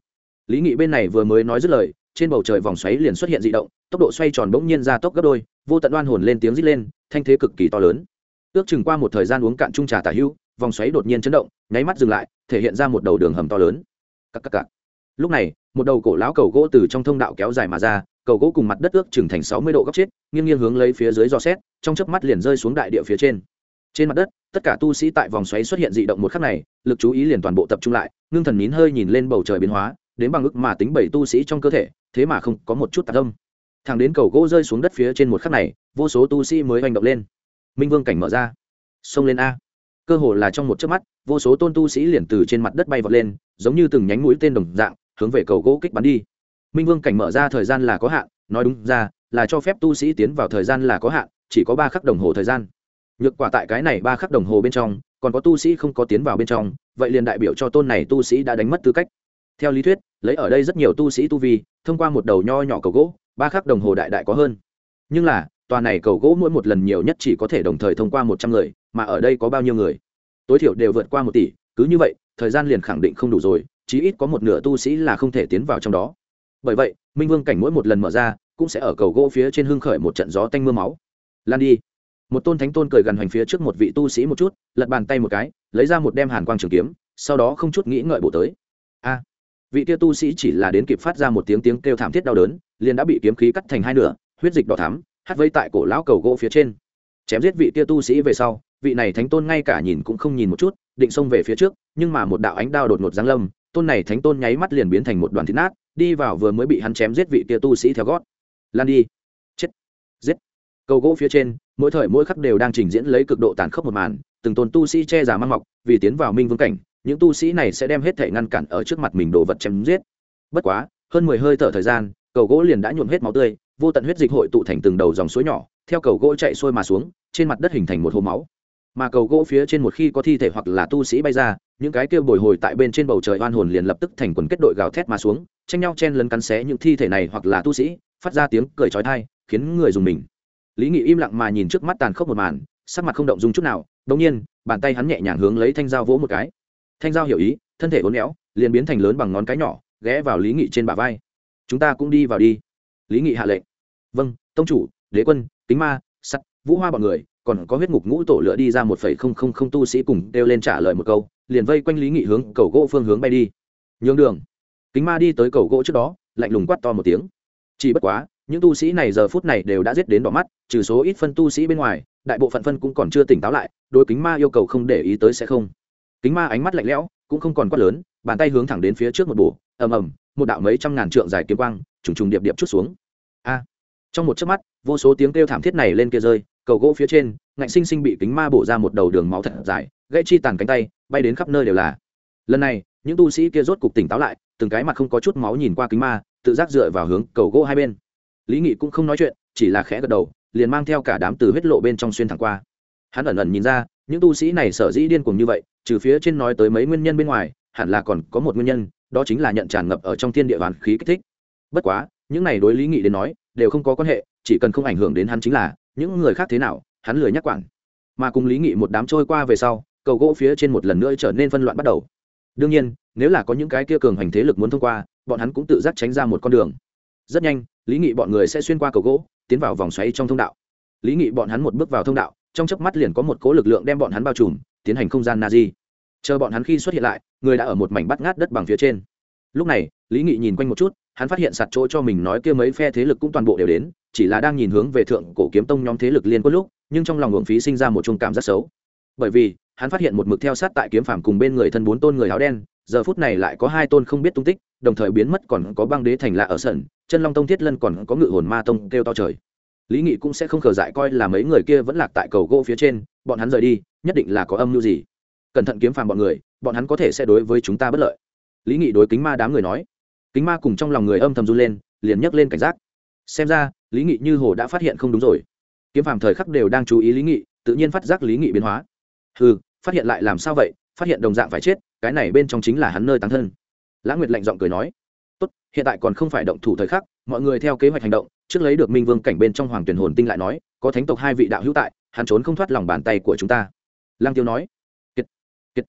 Speaker 1: Lý nghị bên này vừa mới nói dứt lời, trên bầu trời vòng xoáy liền xuất hiện dị động, tốc độ xoay tròn bỗng nhiên ra tốc gấp đôi, vô tận oan hồn lên tiếng rít lên, thanh thế cực kỳ to lớn. Ước chừng qua một thời gian uống cạn trung trà tả hữu vòng xoáy đột nhiên chấn động, nháy mắt dừng lại, thể hiện ra một đầu đường hầm to lớn. Cắc cắc cắc. lúc này, một đầu cổ lão cầu gỗ từ trong thông đạo kéo dài mà ra, cầu gỗ cùng mặt đất ước chừng thành sáu mươi độ góc chết, nghiêng nghiêng hướng lấy phía dưới dò xét, trong chớp mắt liền rơi xuống đại địa phía trên. Trên mặt đất tất cả tu sĩ tại vòng xoáy xuất hiện dị động một khắc này, lực chú ý liền toàn bộ tập trung lại, ngưng thần nín hơi nhìn lên bầu trời biến hóa, đến bằng ức mà tính bảy tu sĩ trong cơ thể, thế mà không có một chút tạc tâm thằng đến cầu gỗ rơi xuống đất phía trên một khắc này, vô số tu sĩ mới hành động lên. Minh vương cảnh mở ra. Xông lên a. Cơ hồ là trong một chớp mắt, vô số tôn tu sĩ liền từ trên mặt đất bay vọt lên, giống như từng nhánh mũi tên đồng dạng, hướng về cầu gỗ kích bắn đi. Minh vương cảnh mở ra thời gian là có hạn, nói đúng ra, là cho phép tu sĩ tiến vào thời gian là có hạn, chỉ có ba khắc đồng hồ thời gian nhược quả tại cái này ba khắc đồng hồ bên trong, còn có tu sĩ không có tiến vào bên trong, vậy liền đại biểu cho tôn này tu sĩ đã đánh mất tư cách. Theo lý thuyết, lấy ở đây rất nhiều tu sĩ tu vi, thông qua một đầu nho nhỏ cầu gỗ, ba khắc đồng hồ đại đại có hơn. Nhưng là, tòa này cầu gỗ mỗi một lần nhiều nhất chỉ có thể đồng thời thông qua một trăm người, mà ở đây có bao nhiêu người? Tối thiểu đều vượt qua một tỷ, cứ như vậy, thời gian liền khẳng định không đủ rồi, chí ít có một nửa tu sĩ là không thể tiến vào trong đó. Bởi vậy, minh vương cảnh mỗi một lần mở ra, cũng sẽ ở cầu gỗ phía trên hương khởi một trận gió tanh m ư a máu. Lan đi một tôn thánh tôn cười gần hoành phía trước một vị tu sĩ một chút, lật bàn tay một cái, lấy ra một đem hàn quang trường kiếm, sau đó không chút nghĩ ngợi bổ tới. A! Vị kia tu sĩ chỉ là đến kịp phát ra một tiếng tiếng kêu thảm thiết đau đớn, liền đã bị kiếm khí cắt thành hai nửa, huyết dịch đỏ thắm, hắt vây tại cổ lão cầu gỗ phía trên. Chém giết vị kia tu sĩ về sau, vị này thánh tôn ngay cả nhìn cũng không nhìn một chút, định xông về phía trước, nhưng mà một đạo ánh đao đột ngột giáng lâm, tôn này thánh tôn nháy mắt liền biến thành một đoàn thịt nát, đi vào vừa mới bị hắn chém giết vị kia tu sĩ theo gót. Lan đi. Chết. Giết cầu gỗ phía trên, mỗi thời mỗi khắc đều đang trình diễn lấy cực độ tàn khốc một màn, từng tồn tu sĩ che giả mang mọc, vì tiến vào minh vương cảnh, những tu sĩ này sẽ đem hết thể ngăn cản ở trước mặt mình đồ vật chém giết. Bất quá, hơn mười hơi thở thời gian, cầu gỗ liền đã nhuộm hết máu tươi, vô tận huyết dịch hội tụ thành từng đầu dòng suối nhỏ, theo cầu gỗ chạy xuôi mà xuống, trên mặt đất hình thành một hố máu. Mà cầu gỗ phía trên một khi có thi thể hoặc là tu sĩ bay ra, những cái kia bồi hồi tại bên trên bầu trời oan hồn liền lập tức thành quần kết đội gào thét mà xuống, tranh nhau chen lấn cắn xé những thi thể này hoặc là tu sĩ, phát ra tiếng cười trói thai khiến người dùng mình lý nghị im lặng mà nhìn trước mắt tàn khốc một màn, sắc mặt không động dung chút nào đống nhiên, bàn tay hắn nhẹ nhàng hướng lấy thanh dao vỗ một cái. Thanh dao hiểu ý, thân thể uốn éo, liền biến thành lớn bằng ngón cái nhỏ, ghé vào lý nghị trên bả vai. Chúng ta cũng đi vào đi. Lý nghị hạ lệnh. Vâng tông chủ, đế quân tính ma, sắt, vũ hoa bọn người, còn có huyết ngục ngũ tổ lửa đi ra một phẩy không không không tu sĩ cùng đeo lên trả lời một câu, liền vây quanh lý nghị hướng cầu gỗ phương hướng bay đi. Nhường đường. Kính ma đi tới cầu gỗ trước đó, lạnh lùng quát to một tiếng. Chỉ bất quá những tu sĩ này giờ phút này đều đã giết đến đỏ mắt, trừ số ít phân tu sĩ bên ngoài, đại bộ phận phân cũng còn chưa tỉnh táo lại đôi kính ma yêu cầu không để ý tới sẽ không. Kính ma ánh mắt lạnh lẽo, cũng không còn quát lớn, bàn tay hướng thẳng đến phía trước một bổ, ầm ầm, một đạo mấy trăm ngàn trượng dài kiếm quang, trùng trùng điệp điệp chút xuống. A! Trong một chớp mắt, vô số tiếng kêu thảm thiết này lên kia rơi, cầu gỗ phía trên, ngạnh sinh sinh bị kính ma bổ ra một đầu đường máu thật dài, gãy chi tàn cánh tay, bay đến khắp nơi đều là. Lần này, những tu sĩ kia rốt cục tỉnh táo lại, từng cái mặt không có chút máu nhìn qua kính ma, tự giác dựa vào hướng cầu gỗ hai bên lý nghị cũng không nói chuyện, chỉ là khẽ gật đầu, liền mang theo cả đám từ huyết lộ bên trong xuyên thẳng qua. Hắn ẩn ẩn nhìn ra, những tu sĩ này sở dĩ điên cuồng như vậy, trừ phía trên nói tới mấy nguyên nhân bên ngoài, hẳn là còn có một nguyên nhân, đó chính là nhận tràn ngập ở trong thiên địa bàn khí kích thích. Bất quá, những này đối lý nghị đến nói, đều không có quan hệ, chỉ cần không ảnh hưởng đến hắn chính là, những người khác thế nào, hắn lười nhắc quản. Mà cùng lý nghị một đám trôi qua về sau, cầu gỗ phía trên một lần nữa trở nên phân loạn bắt đầu. Đương nhiên, nếu là có những cái kia cường hành thế lực muốn thông qua, bọn hắn cũng tự giác tránh ra một con đường. Rất nhanh lý nghị bọn người sẽ xuyên qua cầu gỗ, tiến vào vòng xoáy trong thông đạo. Lý nghị bọn hắn một bước vào thông đạo, trong chớp mắt liền có một cố lực lượng đem bọn hắn bao trùm, tiến hành không gian na di. Chờ bọn hắn khi xuất hiện lại, người đã ở một mảnh bắt ngát đất bằng phía trên. Lúc này, lý nghị nhìn quanh một chút, hắn phát hiện sạt chỗ cho mình nói kia mấy phe thế lực cũng toàn bộ đều đến, chỉ là đang nhìn hướng về thượng cổ kiếm tông nhóm thế lực liên quân lúc, nhưng trong lòng hưởng phí sinh ra một chung cảm rất xấu. Bởi vì hắn phát hiện một mực theo sát tại kiếm phàm cùng bên người thân bốn tôn người áo đen, giờ phút này lại có hai tôn không biết tung tích, đồng thời biến mất còn có băng đế thành lạ ở sân, chân long tông thiết lân còn có ngự hồn ma tông kêu to trời. Lý nghị cũng sẽ không khờ dại coi là mấy người kia vẫn lạc tại cầu gỗ phía trên, bọn hắn rời đi, nhất định là có âm mưu gì. Cẩn thận kiếm phàm bọn người, bọn hắn có thể sẽ đối với chúng ta bất lợi. Lý nghị đối kính ma đám người nói. Kính ma cùng trong lòng người âm thầm run lên, liền nhấc lên cảnh giác. Xem ra, lý nghị như hồ đã phát hiện không đúng rồi. Kiếm phàm thời khắc đều đang chú ý lý nghị, tự nhiên phát giác lý nghị biến hóa ừ phát hiện lại làm sao vậy? Phát hiện đồng dạng phải chết, cái này bên trong chính là hắn nơi tăng thân. Lãng nguyệt lạnh giọng cười nói. Tốt, hiện tại còn không phải động thủ thời khắc, mọi người theo kế hoạch hành động, trước lấy được minh vương cảnh bên trong hoàng tuyển hồn tinh lại nói, có thánh tộc hai vị đạo hữu tại, hắn trốn không thoát lòng bàn tay của chúng ta. Lăng tiêu nói. Kiệt kiệt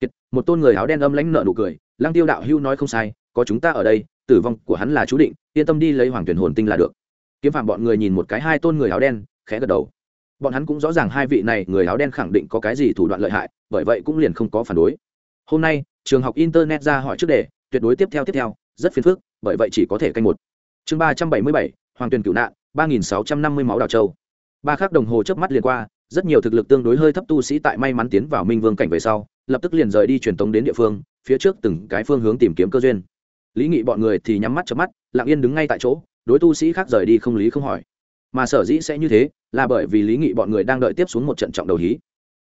Speaker 1: kiệt. Một tôn người áo đen âm lãnh nợ nụ cười. Lăng tiêu đạo hữu nói không sai, có chúng ta ở đây, tử vong của hắn là chú định, yên tâm đi lấy hoàng tuyển hồn tinh là được. Kiếm phạm bọn người nhìn một cái hai tôn người áo đen, khẽ gật đầu bọn hắn cũng rõ ràng hai vị này người áo đen khẳng định có cái gì thủ đoạn lợi hại, bởi vậy cũng liền không có phản đối. Hôm nay, trường học internet ra hỏi trước đề, tuyệt đối tiếp theo tiếp theo, rất phiền phức, bởi vậy chỉ có thể canh một. Chương ba trăm bảy mươi bảy, hoàng tuyền cựu nạn, ba nghìn sáu trăm năm mươi máu đào châu ba khắc đồng hồ chớp mắt liền qua, rất nhiều thực lực tương đối hơi thấp tu sĩ tại may mắn tiến vào minh vương cảnh về sau, lập tức liền rời đi truyền tống đến địa phương, phía trước từng cái phương hướng tìm kiếm cơ duyên. Lý nghị bọn người thì nhắm mắt chớp mắt, lặng yên đứng ngay tại chỗ, đối tu sĩ khác rời đi không lý không hỏi. Mà sở dĩ sẽ như thế là bởi vì lý nghị bọn người đang đợi tiếp xuống một trận trọng đầu hí.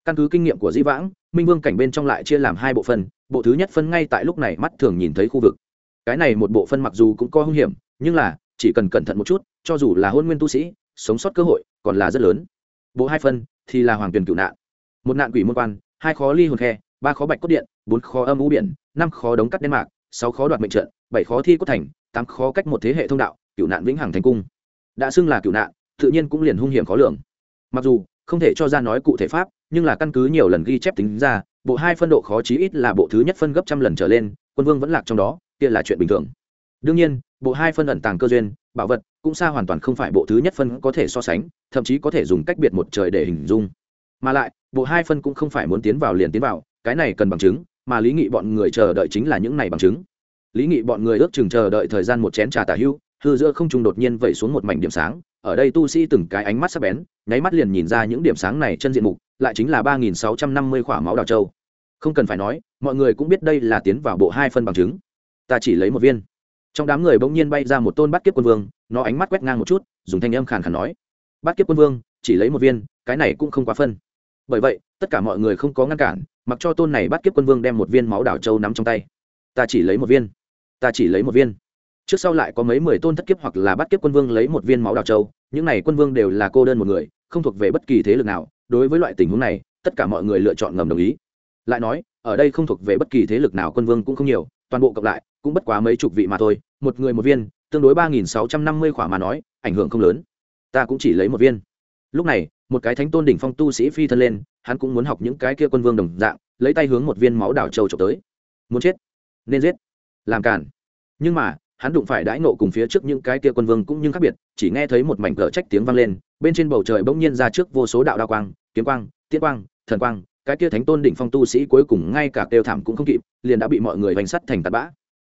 Speaker 1: Căn cứ kinh nghiệm của dĩ vãng, minh vương cảnh bên trong lại chia làm hai bộ phân, bộ thứ nhất phân ngay tại lúc này mắt thường nhìn thấy khu vực. Cái này một bộ phân mặc dù cũng có hung hiểm, nhưng là, chỉ cần cẩn thận một chút, cho dù là hôn nguyên tu sĩ, sống sót cơ hội còn là rất lớn. Bộ hai phân thì là hoàng tuyển cựu nạn. Một nạn quỷ môn quan, hai khó ly hồn khe, ba khó bạch cốt điện, bốn khó âm u biển, năm khó đống cắt đen mạc, sáu khó đoạt mệnh trận, bảy khó thi cốt thành, tám khó cách một thế hệ thông đạo cựu nạn vĩnh hằng thành cung. Đã xưng là cựu nạn tự nhiên cũng liền hung hiểm khó lường. Mặc dù, không thể cho ra nói cụ thể pháp, nhưng là căn cứ nhiều lần ghi chép tính ra, bộ hai phân độ khó chí ít là bộ thứ nhất phân gấp trăm lần trở lên, quân vương vẫn lạc trong đó, kia là chuyện bình thường. Đương nhiên, bộ hai phân ẩn tàng cơ duyên, bảo vật, cũng xa hoàn toàn không phải bộ thứ nhất phân có thể so sánh, thậm chí có thể dùng cách biệt một trời để hình dung. Mà lại, bộ hai phân cũng không phải muốn tiến vào liền tiến vào, cái này cần bằng chứng, mà lý nghị bọn người chờ đợi chính là những này bằng chứng. Lý nghị bọn người ước chừng chờ đợi thời gian một chén trà tà hưu, hư giữa không trung đột nhiên vẩy xuống một mảnh điểm sáng ở đây tu sĩ từng cái ánh mắt sắc bén, nháy mắt liền nhìn ra những điểm sáng này chân diện mục, lại chính là ba nghìn sáu trăm năm mươi khỏa máu đào châu không cần phải nói, mọi người cũng biết đây là tiến vào bộ hai phân bằng chứng. Ta chỉ lấy một viên. Trong đám người bỗng nhiên bay ra một tôn bắt kiếp quân vương, nó ánh mắt quét ngang một chút, dùng thanh âm khàn khàn nói. Bắt kiếp quân vương, chỉ lấy một viên, cái này cũng không quá phân. Bởi vậy, tất cả mọi người không có ngăn cản, mặc cho tôn này bắt kiếp quân vương đem một viên máu đảo châu nắm trong tay. Ta chỉ lấy một viên. Ta chỉ lấy một viên trước sau lại có mấy mười tôn thất kiếp hoặc là bắt kiếp quân vương lấy một viên máu đào châu những này quân vương đều là cô đơn một người, không thuộc về bất kỳ thế lực nào. Đối với loại tình huống này, tất cả mọi người lựa chọn ngầm đồng ý. Lại nói, ở đây không thuộc về bất kỳ thế lực nào quân vương cũng không nhiều, toàn bộ cộng lại, cũng bất quá mấy chục vị mà thôi, một người một viên, tương đối ba nghìn sáu trăm năm mươi khỏa mà nói, ảnh hưởng không lớn. Ta cũng chỉ lấy một viên. Lúc này, một cái thánh tôn đỉnh phong tu sĩ phi thân lên, hắn cũng muốn học những cái kia quân vương đồng dạng, lấy tay hướng một viên máu đảo châu trộm tới. Muốn chết, nên giết, làm cản nhưng mà hắn đụng phải đãi nộ cùng phía trước những cái kia quân vương cũng nhưng khác biệt, chỉ nghe thấy một mảnh cờ trách tiếng vang lên, bên trên bầu trời bỗng nhiên ra trước vô số đạo đa quang, kiếm quang tiết quang, thần quang, cái kia thánh tôn đỉnh phong tu sĩ cuối cùng ngay cả kêu thảm cũng không kịp, liền đã bị mọi người vành sắt thành tạt bã.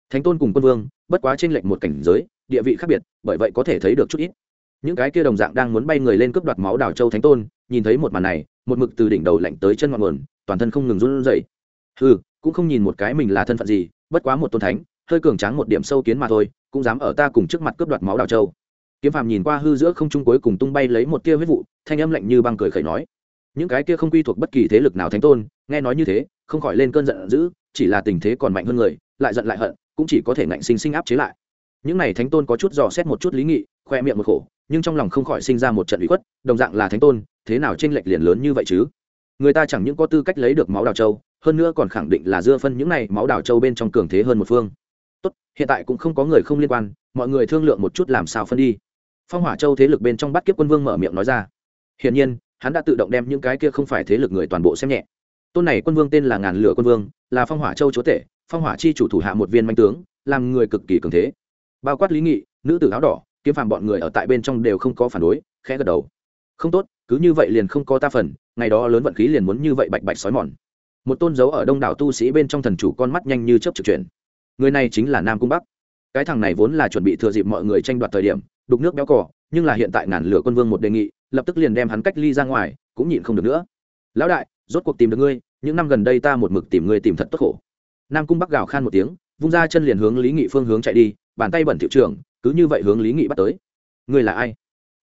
Speaker 1: Thánh tôn cùng quân vương, bất quá trên lệnh một cảnh giới, địa vị khác biệt, bởi vậy có thể thấy được chút ít. Những cái kia đồng dạng đang muốn bay người lên cướp đoạt máu đảo châu thánh tôn, nhìn thấy một màn này, một mực từ đỉnh đầu lạnh tới chân ngọn nguồn, toàn thân không ngừng run rẩy. Hừ, cũng không nhìn một cái mình là thân phận gì, bất quá một tôn thánh hơi cường tráng một điểm sâu kiến mà thôi, cũng dám ở ta cùng trước mặt cướp đoạt máu đào châu kiếm phàm nhìn qua hư giữa không trung cuối cùng tung bay lấy một tia huyết vụ, thanh âm lạnh như băng cười khẩy nói, những cái kia không quy thuộc bất kỳ thế lực nào thánh tôn, nghe nói như thế, không khỏi lên cơn giận dữ, chỉ là tình thế còn mạnh hơn người, lại giận lại hận, cũng chỉ có thể ngạnh sinh sinh áp chế lại. Những này thánh tôn có chút dò xét một chút lý nghị, khoe miệng một khổ, nhưng trong lòng không khỏi sinh ra một trận ủy khuất, đồng dạng là thánh tôn, thế nào tranh lệch liền lớn như vậy chứ? Người ta chẳng những có tư cách lấy được máu đào châu hơn nữa còn khẳng định là dưa phân những này máu đào châu bên trong cường thế hơn một phương tốt, hiện tại cũng không có người không liên quan, mọi người thương lượng một chút làm sao phân đi. Phong hỏa châu thế lực bên trong bắt kiếp quân vương mở miệng nói ra. Hiển nhiên, hắn đã tự động đem những cái kia không phải thế lực người toàn bộ xem nhẹ. Tôn này quân vương tên là ngàn lửa quân vương, là phong hỏa châu chúa tể, phong hỏa chi chủ thủ hạ một viên manh tướng, làm người cực kỳ cường thế. Bao quát lý nghị, nữ tử áo đỏ, kiếm phàm bọn người ở tại bên trong đều không có phản đối, khẽ gật đầu. Không tốt, cứ như vậy liền không có ta phần, ngày đó lớn vận khí liền muốn như vậy bạch bạch sói mòn. Một tôn dấu ở đông đảo tu sĩ bên trong thần chủ con mắt nhanh như chớp trực chuyển người này chính là nam cung bắc. Cái thằng này vốn là chuẩn bị thừa dịp mọi người tranh đoạt thời điểm, đục nước béo cỏ nhưng là hiện tại ngàn lửa quân vương một đề nghị, lập tức liền đem hắn cách ly ra ngoài, cũng nhịn không được nữa. Lão đại, rốt cuộc tìm được ngươi, những năm gần đây ta một mực tìm ngươi tìm thật tốt khổ. Nam cung bắc gào khan một tiếng, vung ra chân liền hướng lý nghị phương hướng chạy đi, bàn tay bẩn thiệu trưởng, cứ như vậy hướng lý nghị bắt tới. Ngươi là ai?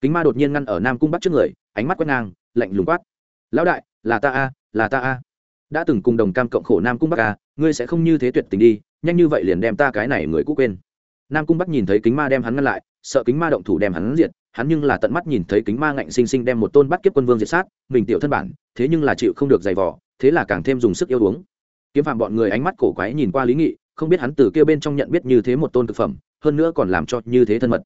Speaker 1: Kính ma đột nhiên ngăn ở nam cung bắc trước người, ánh mắt quét ngang, lạnh lùng quát. Lão đại, là ta a, là ta a. Đã từng cùng đồng cam cộng khổ nam cung bắc a, ngươi sẽ không như thế tuyệt tình đi nhanh như vậy liền đem ta cái này người cũ quên. Nam cung bắc nhìn thấy kính ma đem hắn ngăn lại, sợ kính ma động thủ đem hắn diệt, hắn nhưng là tận mắt nhìn thấy kính ma ngạnh sinh sinh đem một tôn bắt kiếp quân vương diệt sát, mình tiểu thân bản, thế nhưng là chịu không được giày vò, thế là càng thêm dùng sức yêu uống. Kiếm phạm bọn người ánh mắt cổ quái nhìn qua lý nghị, không biết hắn từ kia bên trong nhận biết như thế một tôn thực phẩm, hơn nữa còn làm cho như thế thân mật.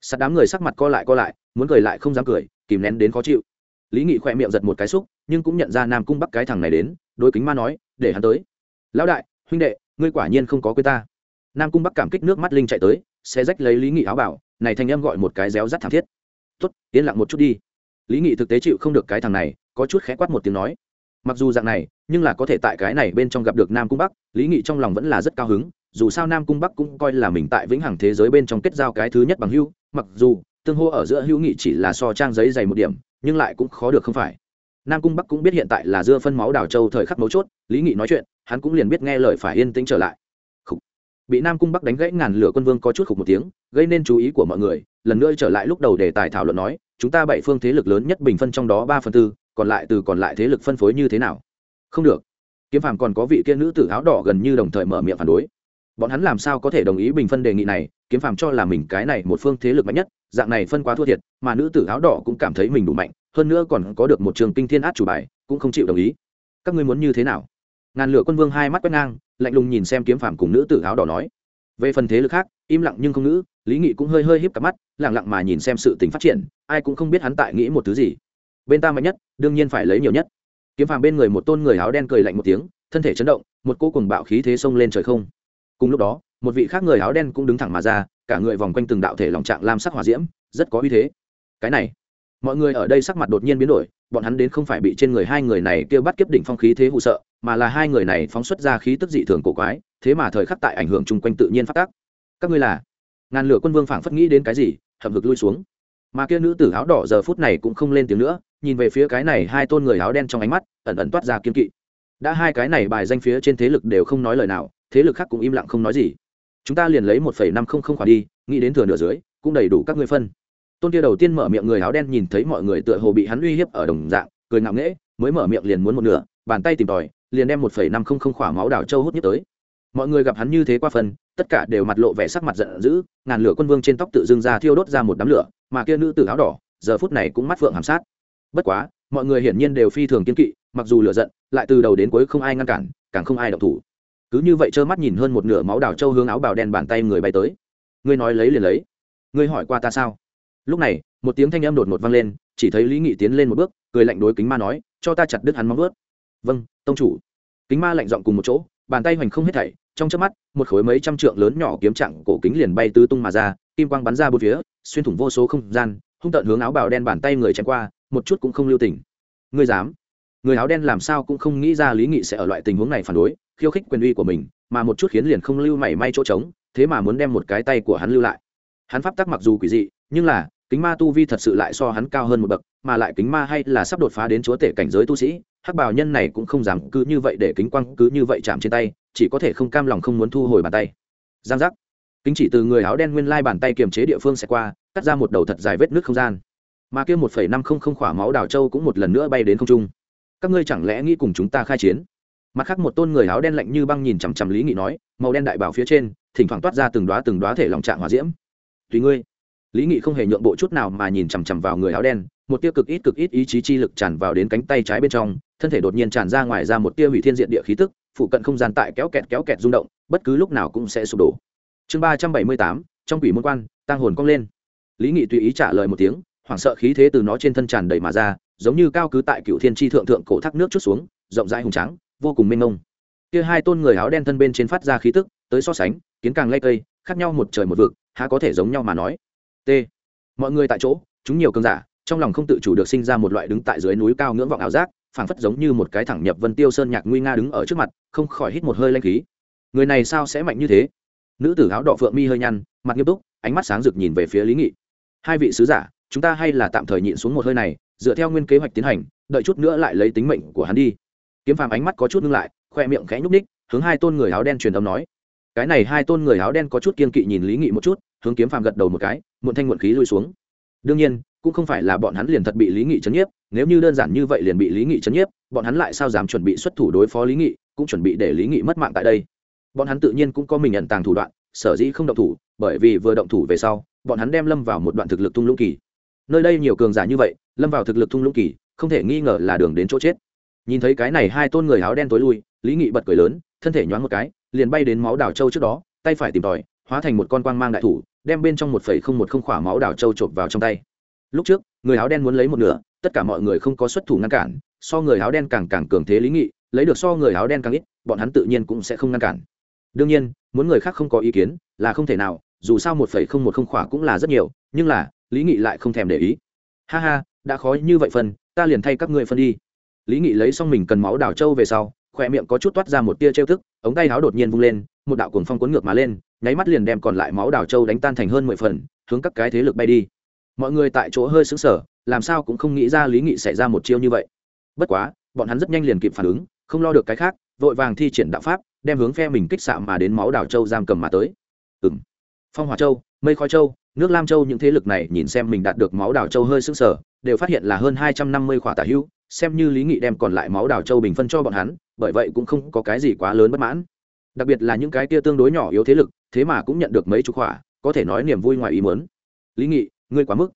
Speaker 1: Sắt đám người sắc mặt co lại co lại, muốn cười lại không dám cười, kìm nén đến khó chịu. Lý nghị khỏe miệng giật một cái xúc, nhưng cũng nhận ra nam cung bắc cái thằng này đến đôi kính ma nói, để hắn tới. Lão đại, huynh đệ ngươi quả nhiên không có quê ta. Nam cung bắc cảm kích nước mắt linh chạy tới xe rách lấy lý nghị áo bảo, này thành em gọi một cái réo rắt thảm thiết. Tuất yên lặng một chút đi. Lý nghị thực tế chịu không được cái thằng này, có chút khẽ quát một tiếng nói. Mặc dù dạng này, nhưng là có thể tại cái này bên trong gặp được nam cung bắc, lý nghị trong lòng vẫn là rất cao hứng, dù sao nam cung bắc cũng coi là mình tại vĩnh hằng thế giới bên trong kết giao cái thứ nhất bằng hưu mặc dù tương hô ở giữa hữu nghị chỉ là so trang giấy dày một điểm, nhưng lại cũng khó được không phải nam cung bắc cũng biết hiện tại là dưa phân máu đào châu thời khắc mấu chốt, lý nghị nói chuyện, hắn cũng liền biết nghe lời phải yên tĩnh trở lại. Khủ. bị nam cung bắc đánh gãy ngàn lửa quân vương có chút khục một tiếng, gây nên chú ý của mọi người, lần nữa trở lại lúc đầu đề tài thảo luận nói, chúng ta bảy phương thế lực lớn nhất bình phân trong đó ba phần tư, còn lại từ còn lại thế lực phân phối như thế nào? Không được. Kiếm phàm còn có vị kia nữ tử áo đỏ gần như đồng thời mở miệng phản đối. Bọn hắn làm sao có thể đồng ý bình phân đề nghị này, kiếm phàm cho là mình cái này một phương thế lực mạnh nhất, dạng này phân quá thua thiệt, mà nữ tử áo đỏ cũng cảm thấy mình đủ mạnh hơn nữa còn có được một trường kinh thiên át chủ bài, cũng không chịu đồng ý. Các ngươi muốn như thế nào? Ngàn lửa quân vương hai mắt quét ngang, lạnh lùng nhìn xem kiếm phàm cùng nữ tử áo đỏ nói. Về phần thế lực khác, im lặng nhưng không ngữ, lý nghị cũng hơi hơi híp cặp mắt lẳng lặng mà nhìn xem sự tình phát triển, ai cũng không biết hắn tại nghĩ một thứ gì. Bên ta mạnh nhất, đương nhiên phải lấy nhiều nhất. Kiếm phàm bên người một tôn người áo đen cười lạnh một tiếng, thân thể chấn động, một cô cùng bạo khí thế xông lên trời không. Cùng lúc đó, một vị khác người áo đen cũng đứng thẳng mà ra, cả người vòng quanh từng đạo thể lòng trạng lam sắc hỏa diễm, rất có uy thế. Cái này mọi người ở đây sắc mặt đột nhiên biến đổi, bọn hắn đến không phải bị trên người hai người này kêu bắt kiếp đỉnh phong khí thế hụ sợ, mà là hai người này phóng xuất ra khí tức dị thường cổ quái, thế mà thời khắc tại ảnh hưởng chung quanh tự nhiên phát tác. Các ngươi là? Ngàn lửa quân vương phảng phất nghĩ đến cái gì, hậm hực lui xuống. Mà kia nữ tử áo đỏ giờ phút này cũng không lên tiếng nữa, nhìn về phía cái này hai tôn người áo đen trong ánh mắt, ẩn ẩn toát ra kiên kỵ. Đã hai cái này bài danh phía trên thế lực đều không nói lời nào, thế lực khác cũng im lặng không nói gì. Chúng ta liền lấy một phẩy năm không không khoản đi, nghĩ đến thừa nửa dưới, cũng đầy đủ các ngươi phân tôn kia đầu tiên mở miệng người áo đen nhìn thấy mọi người tựa hồ bị hắn uy hiếp ở đồng dạng, cười ngạo nghễ, mới mở miệng liền muốn một nửa, bàn tay tìm tòi, liền đem một phẩy năm không không khỏa máu đào châu hút nhất tới. Mọi người gặp hắn như thế qua phần, tất cả đều mặt lộ vẻ sắc mặt giận dữ, ngàn lửa quân vương trên tóc tự dưng ra thiêu đốt ra một đám lửa, mà kia nữ tử áo đỏ, giờ phút này cũng mắt phượng hàm sát. Bất quá, mọi người hiển nhiên đều phi thường kiên kỵ, mặc dù lửa giận, lại từ đầu đến cuối không ai ngăn cản, càng không ai động thủ. Cứ như vậy trơ mắt nhìn hơn một nửa máu đào châu hướng áo bào đen bàn tay người bay tới. Ngươi nói lấy liền lấy. Ngươi hỏi qua ta sao? Lúc này, một tiếng thanh âm đột ngột vang lên, chỉ thấy lý nghị tiến lên một bước, cười lạnh đối kính ma nói, cho ta chặt đứt hắn móng vớt vâng tông chủ. Kính ma lạnh dọn cùng một chỗ, bàn tay hoành không hết thảy, trong chớp mắt, một khối mấy trăm trượng lớn nhỏ kiếm trạng cổ kính liền bay tứ tung mà ra, kim quang bắn ra bốn phía, xuyên thủng vô số không gian, hung tận hướng áo bào đen bàn tay người chém qua, một chút cũng không lưu tình. Ngươi dám? Người áo đen làm sao cũng không nghĩ ra lý nghị sẽ ở loại tình huống này phản đối, khiêu khích quyền uy của mình, mà một chút khiến liền không lưu mảy may chỗ trống, thế mà muốn đem một cái tay của hắn lưu lại. Hắn pháp tắc mặc dù quỷ dị, nhưng là kính ma tu vi thật sự lại so hắn cao hơn một bậc, mà lại kính ma hay là sắp đột phá đến chúa tể cảnh giới tu sĩ, hắc bào nhân này cũng không dám cứ như vậy để kính quang cứ như vậy chạm trên tay, chỉ có thể không cam lòng không muốn thu hồi bàn tay. Giang giác. Kính chỉ từ người áo đen nguyên lai bàn tay kiềm chế địa phương sẽ qua, cắt ra một đầu thật dài vết nước không gian. Mà kia một phẩy năm không không khỏa máu đào châu cũng một lần nữa bay đến không trung. Các ngươi chẳng lẽ nghĩ cùng chúng ta khai chiến? Mặt khác một tôn người áo đen lạnh như băng nhìn chằm chằm lý nghị nói, màu đen đại bảo phía trên, thỉnh thoảng toát ra từng đoá từng đoá thể lòng trạng hòa diễm. Tùy ngươi lý nghị không hề nhượng bộ chút nào mà nhìn chằm chằm vào người áo đen, một tia cực ít cực ít ý chí chi lực tràn vào đến cánh tay trái bên trong, thân thể đột nhiên tràn ra ngoài ra một tia hủy thiên diện địa khí tức, phụ cận không gian tại kéo kẹt kéo kẹt rung động, bất cứ lúc nào cũng sẽ sụp đổ. Chương ba trăm bảy mươi tám, trong quỷ môn quan tăng hồn cong lên. Lý nghị tùy ý trả lời một tiếng, hoảng sợ khí thế từ nó trên thân tràn đầy mà ra, giống như cao cứ tại cựu thiên tri thượng thượng cổ thác nước chút xuống, rộng rãi hùng trắng vô cùng mênh mông. Kia hai tôn người áo đen thân bên trên phát ra khí tức, tới so sánh, kiến càng lây cây khác nhau một trời một vực, há có thể giống nhau mà nói t. Mọi người tại chỗ, chúng nhiều cơn giả, trong lòng không tự chủ được sinh ra một loại đứng tại dưới núi cao ngưỡng vọng ảo giác, phảng phất giống như một cái thẳng nhập vân tiêu sơn nhạc nguy nga đứng ở trước mặt, không khỏi hít một hơi lanh khí. Người này sao sẽ mạnh như thế? Nữ tử áo đỏ phượng mi hơi nhăn, mặt nghiêm túc, ánh mắt sáng rực nhìn về phía lý nghị. Hai vị sứ giả, chúng ta hay là tạm thời nhịn xuống một hơi này, dựa theo nguyên kế hoạch tiến hành, đợi chút nữa lại lấy tính mệnh của hắn đi. Kiếm phàm ánh mắt có chút ngưng lại, khoe miệng khẽ nhúc ních hướng hai tôn người áo đen truyền âm nói cái này hai tôn người áo đen có chút kiên kỵ nhìn lý nghị một chút, hướng kiếm phàm gật đầu một cái, muộn thanh muộn khí lui xuống. Đương nhiên, cũng không phải là bọn hắn liền thật bị lý nghị chấn nhiếp, nếu như đơn giản như vậy liền bị lý nghị chấn nhiếp, bọn hắn lại sao dám chuẩn bị xuất thủ đối phó lý nghị, cũng chuẩn bị để lý nghị mất mạng tại đây. Bọn hắn tự nhiên cũng có mình nhận tàng thủ đoạn, sở dĩ không động thủ, bởi vì vừa động thủ về sau, bọn hắn đem lâm vào một đoạn thực lực tung lũng kỳ. Nơi đây nhiều cường giả như vậy, lâm vào thực lực thung lũng kỳ, không thể nghi ngờ là đường đến chỗ chết. Nhìn thấy cái này hai tôn người áo đen tối lui, lý nghị bật cười lớn, thân thể nhoáng một cái liền bay đến máu đảo châu trước đó, tay phải tìm tòi, hóa thành một con quang mang đại thủ, đem bên trong một phẩy không một không khỏa máu đảo châu chộp vào trong tay. Lúc trước, người áo đen muốn lấy một nửa, tất cả mọi người không có xuất thủ ngăn cản, so người áo đen càng càng cường thế lý nghị, lấy được so người áo đen càng ít, bọn hắn tự nhiên cũng sẽ không ngăn cản. Đương nhiên, muốn người khác không có ý kiến, là không thể nào, dù sao một phẩy không một không khỏa cũng là rất nhiều, nhưng là, lý nghị lại không thèm để ý. Ha ha, đã khó như vậy phân, ta liền thay các ngươi phân đi. Lý nghị lấy xong mình cần máu đào trâu về sau khỏe miệng có chút toát ra một tia trêu thức ống tay áo đột nhiên vung lên, một đạo cuồng phong cuốn ngược mà lên, nháy mắt liền đem còn lại máu đào châu đánh tan thành hơn mười phần, hướng các cái thế lực bay đi. Mọi người tại chỗ hơi xứng sở làm sao cũng không nghĩ ra lý nghị xảy ra một chiêu như vậy. Bất quá, bọn hắn rất nhanh liền kịp phản ứng, không lo được cái khác, vội vàng thi triển đạo pháp, đem hướng phe mình kích xạ mà đến máu đảo châu giam cầm mà tới. Ừng phong hòa châu, mây khói châu, nước lam châu những thế lực này nhìn xem mình đạt được máu đảo châu hơi sưng sở đều phát hiện là hơn hai trăm năm mươi khỏa tả hữu, xem như lý nghị đem còn lại máu đảo châu bình phân cho bọn hắn bởi vậy cũng không có cái gì quá lớn bất mãn. Đặc biệt là những cái kia tương đối nhỏ yếu thế lực, thế mà cũng nhận được mấy chục khỏa có thể nói niềm vui ngoài ý muốn. Lý nghị, ngươi quá mức.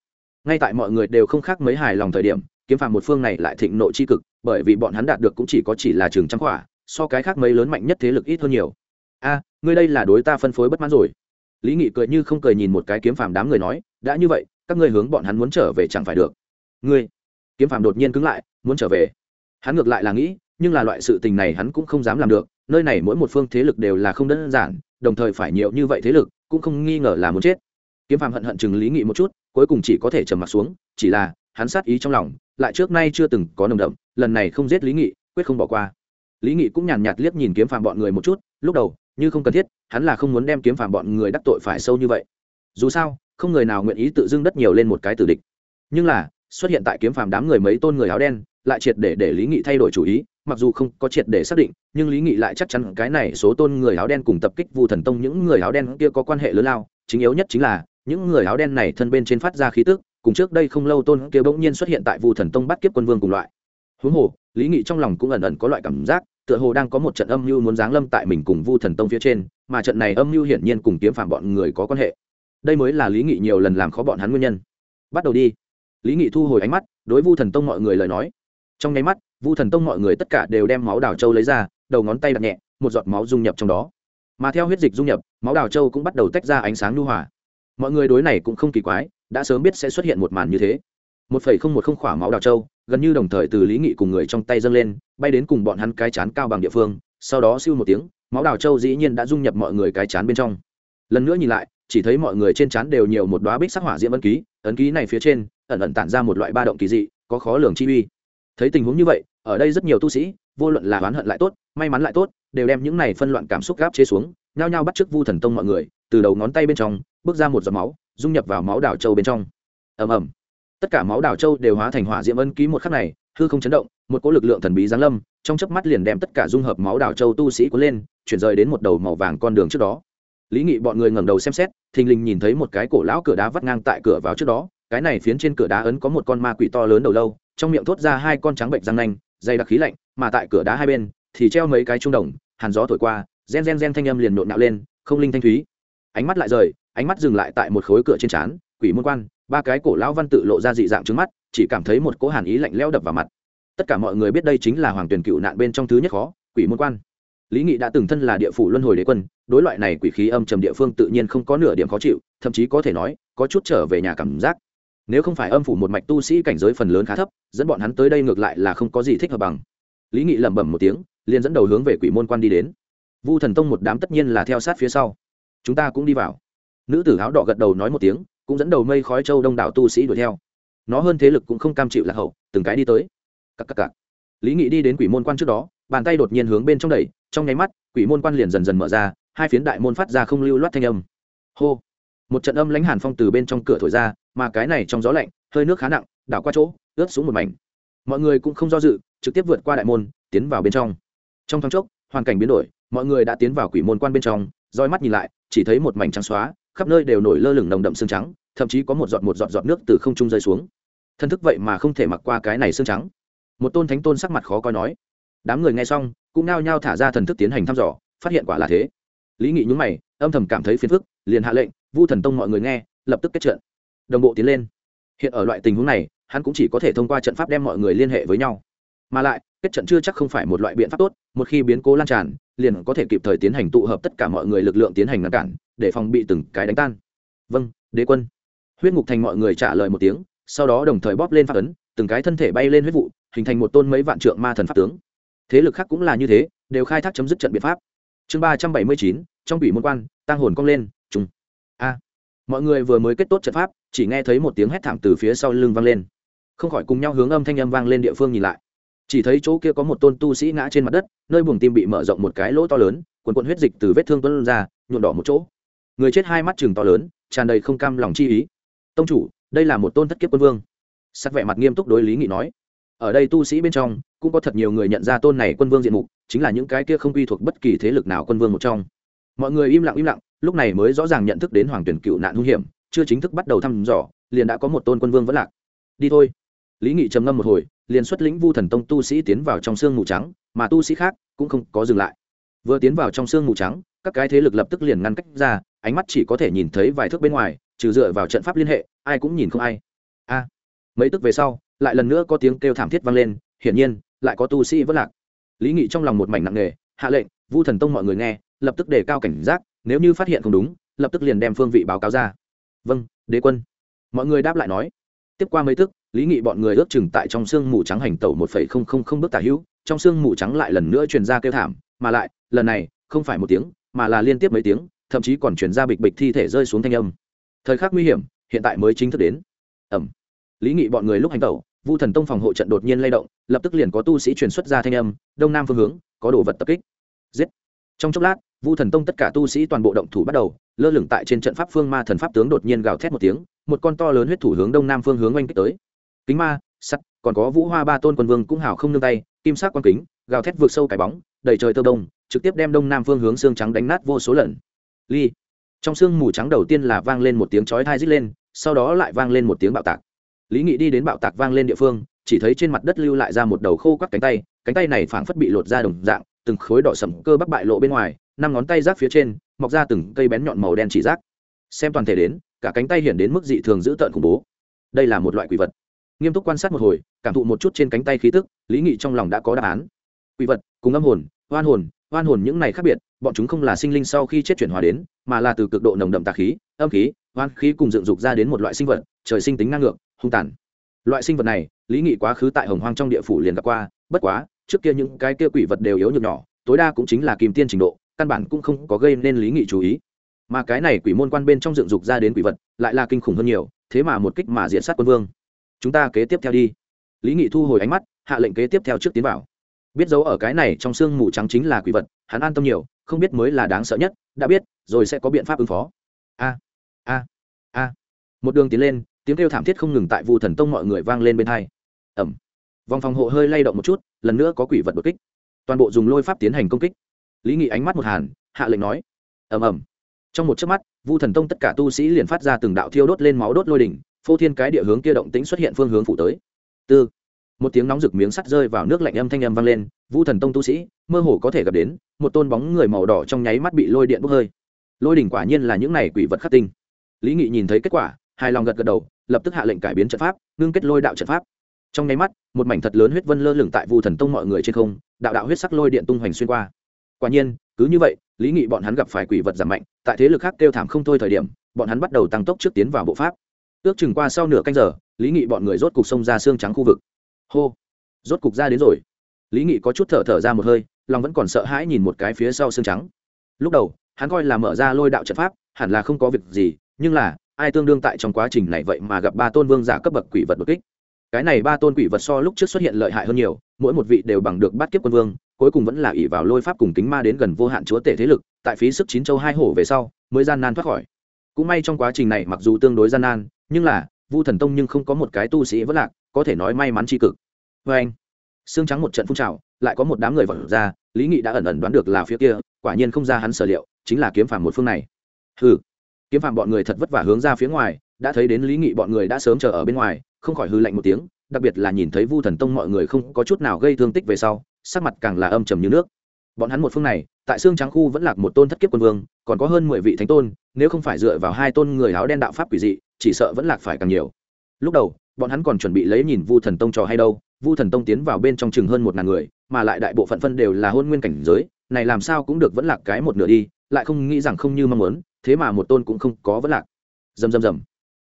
Speaker 1: Ngay tại mọi người đều không khác mấy hài lòng thời điểm, kiếm phàm một phương này lại thịnh nộ c h i cực, bởi vì bọn hắn đạt được cũng chỉ có chỉ là trường trăm khỏa so cái khác mấy lớn mạnh nhất thế lực ít hơn nhiều. A, ngươi đây là đối ta phân phối bất mãn rồi. Lý nghị cười như không cười nhìn một cái kiếm phàm đám người nói, đã như vậy, các ngươi hướng bọn hắn muốn trở về chẳng phải được. Ngươi. Kiếm phàm đột nhiên cứng lại, muốn trở về. Hắn ngược lại là nghĩ nhưng là loại sự tình này hắn cũng không dám làm được, nơi này mỗi một phương thế lực đều là không đơn giản, đồng thời phải nhiều như vậy thế lực, cũng không nghi ngờ là muốn chết. Kiếm phàm hận hận chừng lý nghị một chút, cuối cùng chỉ có thể trầm m ặ t xuống, chỉ là, hắn sát ý trong lòng, lại trước nay chưa từng có nồng đậm, lần này không giết lý nghị, quyết không bỏ qua. Lý nghị cũng nhàn nhạt liếc nhìn kiếm phàm bọn người một chút, lúc đầu, như không cần thiết, hắn là không muốn đem kiếm phàm bọn người đắc tội phải sâu như vậy. Dù sao, không người nào nguyện ý tự dưng đất nhiều lên một cái tử địch. Nhưng là, xuất hiện tại kiếm phàm đám người mấy tôn người áo đen, lại triệt để để lý nghị thay đổi chủ ý mặc dù không có triệt để xác định, nhưng lý nghị lại chắc chắn cái này số tôn người áo đen cùng tập kích vu thần tông những người áo đen kia có quan hệ lớn lao. Chính yếu nhất chính là, những người áo đen này thân bên trên phát ra khí tức, cùng trước đây không lâu tôn kia bỗng nhiên xuất hiện tại vu thần tông bắt kiếp quân vương cùng loại. Huống hồ, lý nghị trong lòng cũng ẩn ẩn có loại cảm giác, tựa hồ đang có một trận âm mưu muốn giáng lâm tại mình cùng vu thần tông phía trên, mà trận này âm mưu hiển nhiên cùng kiếm phạm bọn người có quan hệ. Đây mới là lý nghị nhiều lần làm khó bọn hắn nguyên nhân. Bắt đầu đi. Lý nghị thu hồi ánh mắt, đối vu thần tông mọi người lời nói. Trong nháy mắt vu thần tông mọi người tất cả đều đem máu đào châu lấy ra, đầu ngón tay đặt nhẹ, một giọt máu dung nhập trong đó. Mà theo huyết dịch dung nhập, máu đào châu cũng bắt đầu tách ra ánh sáng lưu hỏa mọi người đối này cũng không kỳ quái, đã sớm biết sẽ xuất hiện một màn như thế. Một phẩy không một không khỏa máu đào châu gần như đồng thời từ lý nghị cùng người trong tay dâng lên, bay đến cùng bọn hắn cái chán cao bằng địa phương, sau đó siêu một tiếng, máu đào châu dĩ nhiên đã dung nhập mọi người cái chán bên trong. Lần nữa nhìn lại, chỉ thấy mọi người trên chán đều nhiều một đoá bích sắc hỏa diễm ấn ký ấn ký này phía trên, ẩn ẩn tản ra một loại ba động kỳ dị, có khó lường chi uy. Thấy tình huống như vậy ở đây rất nhiều tu sĩ, vô luận là oán hận lại tốt, may mắn lại tốt, đều đem những này phân loạn cảm xúc gáp chế xuống, nhao nhao bắt chước vu thần tông mọi người, từ đầu ngón tay bên trong, bước ra một giọt máu, dung nhập vào máu đảo châu bên trong. Ầm ầm. Tất cả máu đảo châu đều hóa thành hỏa diễm ân ký một khắc này, hư không chấn động, một cỗ lực lượng thần bí giáng lâm, trong chớp mắt liền đem tất cả dung hợp máu đảo châu tu sĩ cuốn lên, chuyển rời đến một đầu màu vàng con đường trước đó. Lý nghị bọn người ngẩng đầu xem xét, thình lình nhìn thấy một cái cổ lão cửa đá vắt ngang tại cửa vào trước đó, cái này phiến trên cửa đá ấn có một con ma quỷ to lớn đầu lâu, trong miệng thốt ra hai con trắng bệnh răng nanh dày đặc khí lạnh, mà tại cửa đá hai bên thì treo mấy cái trung đồng, hàn gió thổi qua, gen gen gen thanh âm liền nhộn nạo lên, không linh thanh thúy. Ánh mắt lại rời, ánh mắt dừng lại tại một khối cửa trên trán, quỷ môn quan, ba cái cổ lão văn tự lộ ra dị dạng trước mắt, chỉ cảm thấy một cỗ hàn ý lạnh lẽo đập vào mặt. Tất cả mọi người biết đây chính là hoàng tuyển cựu nạn bên trong thứ nhất khó, quỷ môn quan. Lý nghị đã từng thân là địa phủ luân hồi đế quân, đối loại này quỷ khí âm trầm địa phương tự nhiên không có nửa điểm khó chịu, thậm chí có thể nói, có chút trở về nhà cảm giác nếu không phải âm phủ một mạch tu sĩ cảnh giới phần lớn khá thấp, dẫn bọn hắn tới đây ngược lại là không có gì thích hợp bằng. Lý nghị lẩm bẩm một tiếng, liền dẫn đầu hướng về quỷ môn quan đi đến. Vu thần tông một đám tất nhiên là theo sát phía sau. Chúng ta cũng đi vào. Nữ tử áo đỏ gật đầu nói một tiếng, cũng dẫn đầu mây khói châu đông đảo tu sĩ đuổi theo. Nó hơn thế lực cũng không cam chịu lạc hậu, từng cái đi tới. Cặp cặp cặp lý nghị đi đến quỷ môn quan trước đó, bàn tay đột nhiên hướng bên trong đẩy, trong nháy mắt, quỷ môn quan liền dần dần mở ra, hai phiến đại môn phát ra không lưu loát thanh âm. Hô một trận âm lãnh hàn phong từ bên trong cửa thổi ra, mà cái này trong gió lạnh, hơi nước khá nặng, đảo qua chỗ, ướt xuống một mảnh. Mọi người cũng không do dự, trực tiếp vượt qua đại môn, tiến vào bên trong. Trong thoáng chốc, hoàn cảnh biến đổi, mọi người đã tiến vào quỷ môn quan bên trong, roi mắt nhìn lại, chỉ thấy một mảnh trắng xóa, khắp nơi đều nổi lơ lửng nồng đậm xương trắng, thậm chí có một giọt một giọt giọt nước từ không trung rơi xuống. Thân thức vậy mà không thể mặc qua cái này xương trắng. Một tôn thánh tôn sắc mặt khó coi nói. Đám người nghe xong, cũng nao nhao thả ra thần thức tiến hành thăm dò, phát hiện quả là thế. Lý nghị nhúng mày, âm thầm cảm thấy phiền phức, liền hạ lệnh vu thần tông mọi người nghe, lập tức kết trận. Đồng bộ tiến lên. Hiện ở loại tình huống này, hắn cũng chỉ có thể thông qua trận pháp đem mọi người liên hệ với nhau. Mà lại, kết trận chưa chắc không phải một loại biện pháp tốt, một khi biến cố lan tràn, liền có thể kịp thời tiến hành tụ hợp tất cả mọi người lực lượng tiến hành ngăn cản, để phòng bị từng cái đánh tan. Vâng đế quân. Huyết ngục thành mọi người trả lời một tiếng, sau đó đồng thời bóp lên pháp ấn, từng cái thân thể bay lên huyết vụ, hình thành một tôn mấy vạn trượng ma thần pháp tướng. Thế lực khác cũng là như thế, đều khai thác chấm dứt trận biện pháp. Chương ba trăm bảy mươi chín, trong ủy môn quan tăng hồn cong lên mọi người vừa mới kết tốt trận pháp, chỉ nghe thấy một tiếng hét thảm từ phía sau lưng vang lên. Không khỏi cùng nhau hướng âm thanh âm vang lên địa phương nhìn lại. Chỉ thấy chỗ kia có một tôn tu sĩ ngã trên mặt đất, nơi buồng tim bị mở rộng một cái lỗ to lớn quần quần huyết dịch từ vết thương tuân ra nhuộn đỏ một chỗ. Người chết hai mắt chừng to lớn, tràn đầy không cam lòng chi ý. Tông chủ, đây là một tôn thất kiếp quân vương. Sắc vẻ mặt nghiêm túc đối lý nghị nói. Ở đây tu sĩ bên trong, cũng có thật nhiều người nhận ra tôn này quân vương diện mục, chính là những cái kia không quy thuộc bất kỳ thế lực nào quân vương một trong. Mọi người im lặng im lặng lúc này mới rõ ràng nhận thức đến hoàng tuyển cựu nạn hung hiểm, chưa chính thức bắt đầu thăm dò, liền đã có một tôn quân vương vẫn lạc. Đi thôi. Lý nghị trầm ngâm một hồi, liền xuất lĩnh vu thần tông tu sĩ tiến vào trong sương mù trắng, mà tu sĩ khác cũng không có dừng lại. Vừa tiến vào trong sương mù trắng, các cái thế lực lập tức liền ngăn cách ra, ánh mắt chỉ có thể nhìn thấy vài thước bên ngoài, trừ dựa vào trận pháp liên hệ, ai cũng nhìn không ai. A. Mấy tức về sau, lại lần nữa có tiếng kêu thảm thiết vang lên, hiển nhiên, lại có tu sĩ vất lạc. Lý nghị trong lòng một mảnh nặng nề, hạ lệnh, vu thần tông mọi người nghe, lập tức đề cao cảnh giác nếu như phát hiện không đúng, lập tức liền đem phương vị báo cáo ra. Vâng đế quân. Mọi người đáp lại nói. Tiếp qua mấy tức, lý nghị bọn người ước chừng tại trong sương mù trắng hành tẩu một phẩy không không không bước tả hữu, trong sương mù trắng lại lần nữa truyền ra kêu thảm, mà lại, lần này, không phải một tiếng, mà là liên tiếp mấy tiếng, thậm chí còn truyền ra bịch bịch thi thể rơi xuống thanh âm. Thời khắc nguy hiểm, hiện tại mới chính thức đến. Ẩm. Lý nghị bọn người lúc hành tẩu, vu thần tông phòng hộ trận đột nhiên lay động, lập tức liền có tu sĩ truyền xuất ra thanh âm, đông nam phương hướng, có đồ vật tập kích. Giết trong chốc lát, vu thần tông tất cả tu sĩ toàn bộ động thủ bắt đầu, lơ lửng tại trên trận pháp phương ma thần pháp tướng đột nhiên gào thét một tiếng, một con to lớn huyết thủ hướng đông nam phương hướng oanh kích tới. Kính ma, sắt, còn có vũ hoa ba tôn quân vương cũng hào không nương tay, kim sắc quan kính, gào thét vượt sâu cái bóng, đầy trời tơ đông, trực tiếp đem đông nam phương hướng xương trắng đánh nát vô số lần. Ly. Trong xương mù trắng đầu tiên là vang lên một tiếng chói thai rít lên, sau đó lại vang lên một tiếng bạo tạc. Lý nghị đi đến bạo tạc vang lên địa phương, chỉ thấy trên mặt đất lưu lại ra một đầu khô quắt cánh tay cánh tay này phảng phất bị lột ra đồng dạng từng khối đỏ sầm cơ bắp bại lộ bên ngoài, năm ngón tay rác phía trên, mọc ra từng cây bén nhọn màu đen chỉ rác. Xem toàn thể đến, cả cánh tay hiện đến mức dị thường dữ tợn khủng bố. Đây là một loại quỷ vật. Nghiêm túc quan sát một hồi, cảm thụ một chút trên cánh tay khí tức, lý nghị trong lòng đã có đáp án. Quỷ vật, cùng âm hồn, oan hồn oan hồn những này khác biệt, bọn chúng không là sinh linh sau khi chết chuyển hóa đến, mà là từ cực độ nồng đậm tà khí, âm khí, oan khí cùng dựng dục ra đến một loại sinh vật, trời sinh tính năng ngược, hung tàn. Loại sinh vật này, lý nghị quá khứ tại hồng hoang trong địa phủ liền gặp qua, bất quá trước kia những cái kia quỷ vật đều yếu nhược nhỏ, tối đa cũng chính là kim tiên trình độ, căn bản cũng không có gây nên lý nghị chú ý. Mà cái này quỷ môn quan bên trong dựng dục ra đến quỷ vật, lại là kinh khủng hơn nhiều, thế mà một kích mà diện sát quân vương. Chúng ta kế tiếp theo đi. Lý nghị thu hồi ánh mắt, hạ lệnh kế tiếp theo trước tiến vào. Biết dấu ở cái này trong xương mù trắng chính là quỷ vật, hắn an tâm nhiều, không biết mới là đáng sợ nhất, đã biết, rồi sẽ có biện pháp ứng phó. A a a. Một đường tiến lên, tiếng kêu thảm thiết không ngừng tại vu thần tông mọi người vang lên bên hai. Ẩm vòng phòng hộ hơi lay động một chút lần nữa có quỷ vật đột kích. Toàn bộ dùng lôi pháp tiến hành công kích. Lý nghị ánh mắt một hàn, hạ lệnh nói. Ầm ầm. Trong một chớp mắt, vu thần tông tất cả tu sĩ liền phát ra từng đạo thiêu đốt lên máu đốt lôi đỉnh, phô thiên cái địa hướng kia động tĩnh xuất hiện phương hướng phụ tới. Tư. Một tiếng nóng rực miếng sắt rơi vào nước lạnh âm thanh âm vang lên, vu thần tông tu sĩ, mơ hồ có thể gặp đến, một tôn bóng người màu đỏ trong nháy mắt bị lôi điện bốc hơi. Lôi đỉnh quả nhiên là những này quỷ vật khắc tinh. Lý nghị nhìn thấy kết quả, hài lòng gật gật đầu, lập tức hạ lệnh cải biến trận pháp, ngưng kết lôi đạo trận pháp trong nháy mắt, một mảnh thật lớn huyết vân lơ lửng tại vu thần tông mọi người trên không, đạo đạo huyết sắc lôi điện tung hoành xuyên qua. Quả nhiên, cứ như vậy, lý nghị bọn hắn gặp phải quỷ vật giảm mạnh, tại thế lực khác kêu thảm không thôi thời điểm, bọn hắn bắt đầu tăng tốc trước tiến vào bộ pháp. Ước chừng qua sau nửa canh giờ, lý nghị bọn người rốt cục sông ra xương trắng khu vực. Hô! Rốt cục ra đến rồi. Lý nghị có chút thở thở ra một hơi, lòng vẫn còn sợ hãi nhìn một cái phía sau xương trắng. Lúc đầu, hắn coi là mở ra lôi đạo trận pháp, hẳn là không có việc gì, nhưng là, ai tương đương tại trong quá trình này vậy mà gặp ba tôn vương giả cấp bậc quỷ vật đột kích? Cái này ba tôn quỷ vật so lúc trước xuất hiện lợi hại hơn nhiều, mỗi một vị đều bằng được bắt kiếp quân vương, cuối cùng vẫn là ỷ vào lôi pháp cùng kính ma đến gần vô hạn chúa tể thế lực, tại phí sức chín châu hai hổ về sau, mới gian nan thoát khỏi. Cũng may trong quá trình này mặc dù tương đối gian nan, nhưng là, vu thần tông nhưng không có một cái tu sĩ vất lạc, có thể nói may mắn tri cực. Vê anh, xương trắng một trận phun trào, lại có một đám người vật ra, lý nghị đã ẩn ẩn đoán được là phía kia, quả nhiên không ra hắn sở liệu, chính là kiếm phàm một phương này. Hừ, kiếm phàm bọn người thật vất vả hướng ra phía ngoài, đã thấy đến lý nghị bọn người đã sớm chờ ở bên ngoài không khỏi hư lạnh một tiếng, đặc biệt là nhìn thấy vu thần tông mọi người không có chút nào gây thương tích về sau, sắc mặt càng là âm trầm như nước. Bọn hắn một phương này, tại xương trắng khu vẫn lạc một tôn thất kiếp quân vương, còn có hơn mười vị thánh tôn, nếu không phải dựa vào hai tôn người áo đen đạo pháp quỷ dị, chỉ sợ vẫn lạc phải càng nhiều. Lúc đầu, bọn hắn còn chuẩn bị lấy nhìn vu thần tông trò hay đâu, vu thần tông tiến vào bên trong chừng hơn một ngàn người, mà lại đại bộ phận phân đều là hôn nguyên cảnh giới, này làm sao cũng được vẫn lạc cái một nửa đi, lại không nghĩ rằng không như mong muốn, thế mà một tôn cũng không có vẫn lạc. Dầm dầm dầm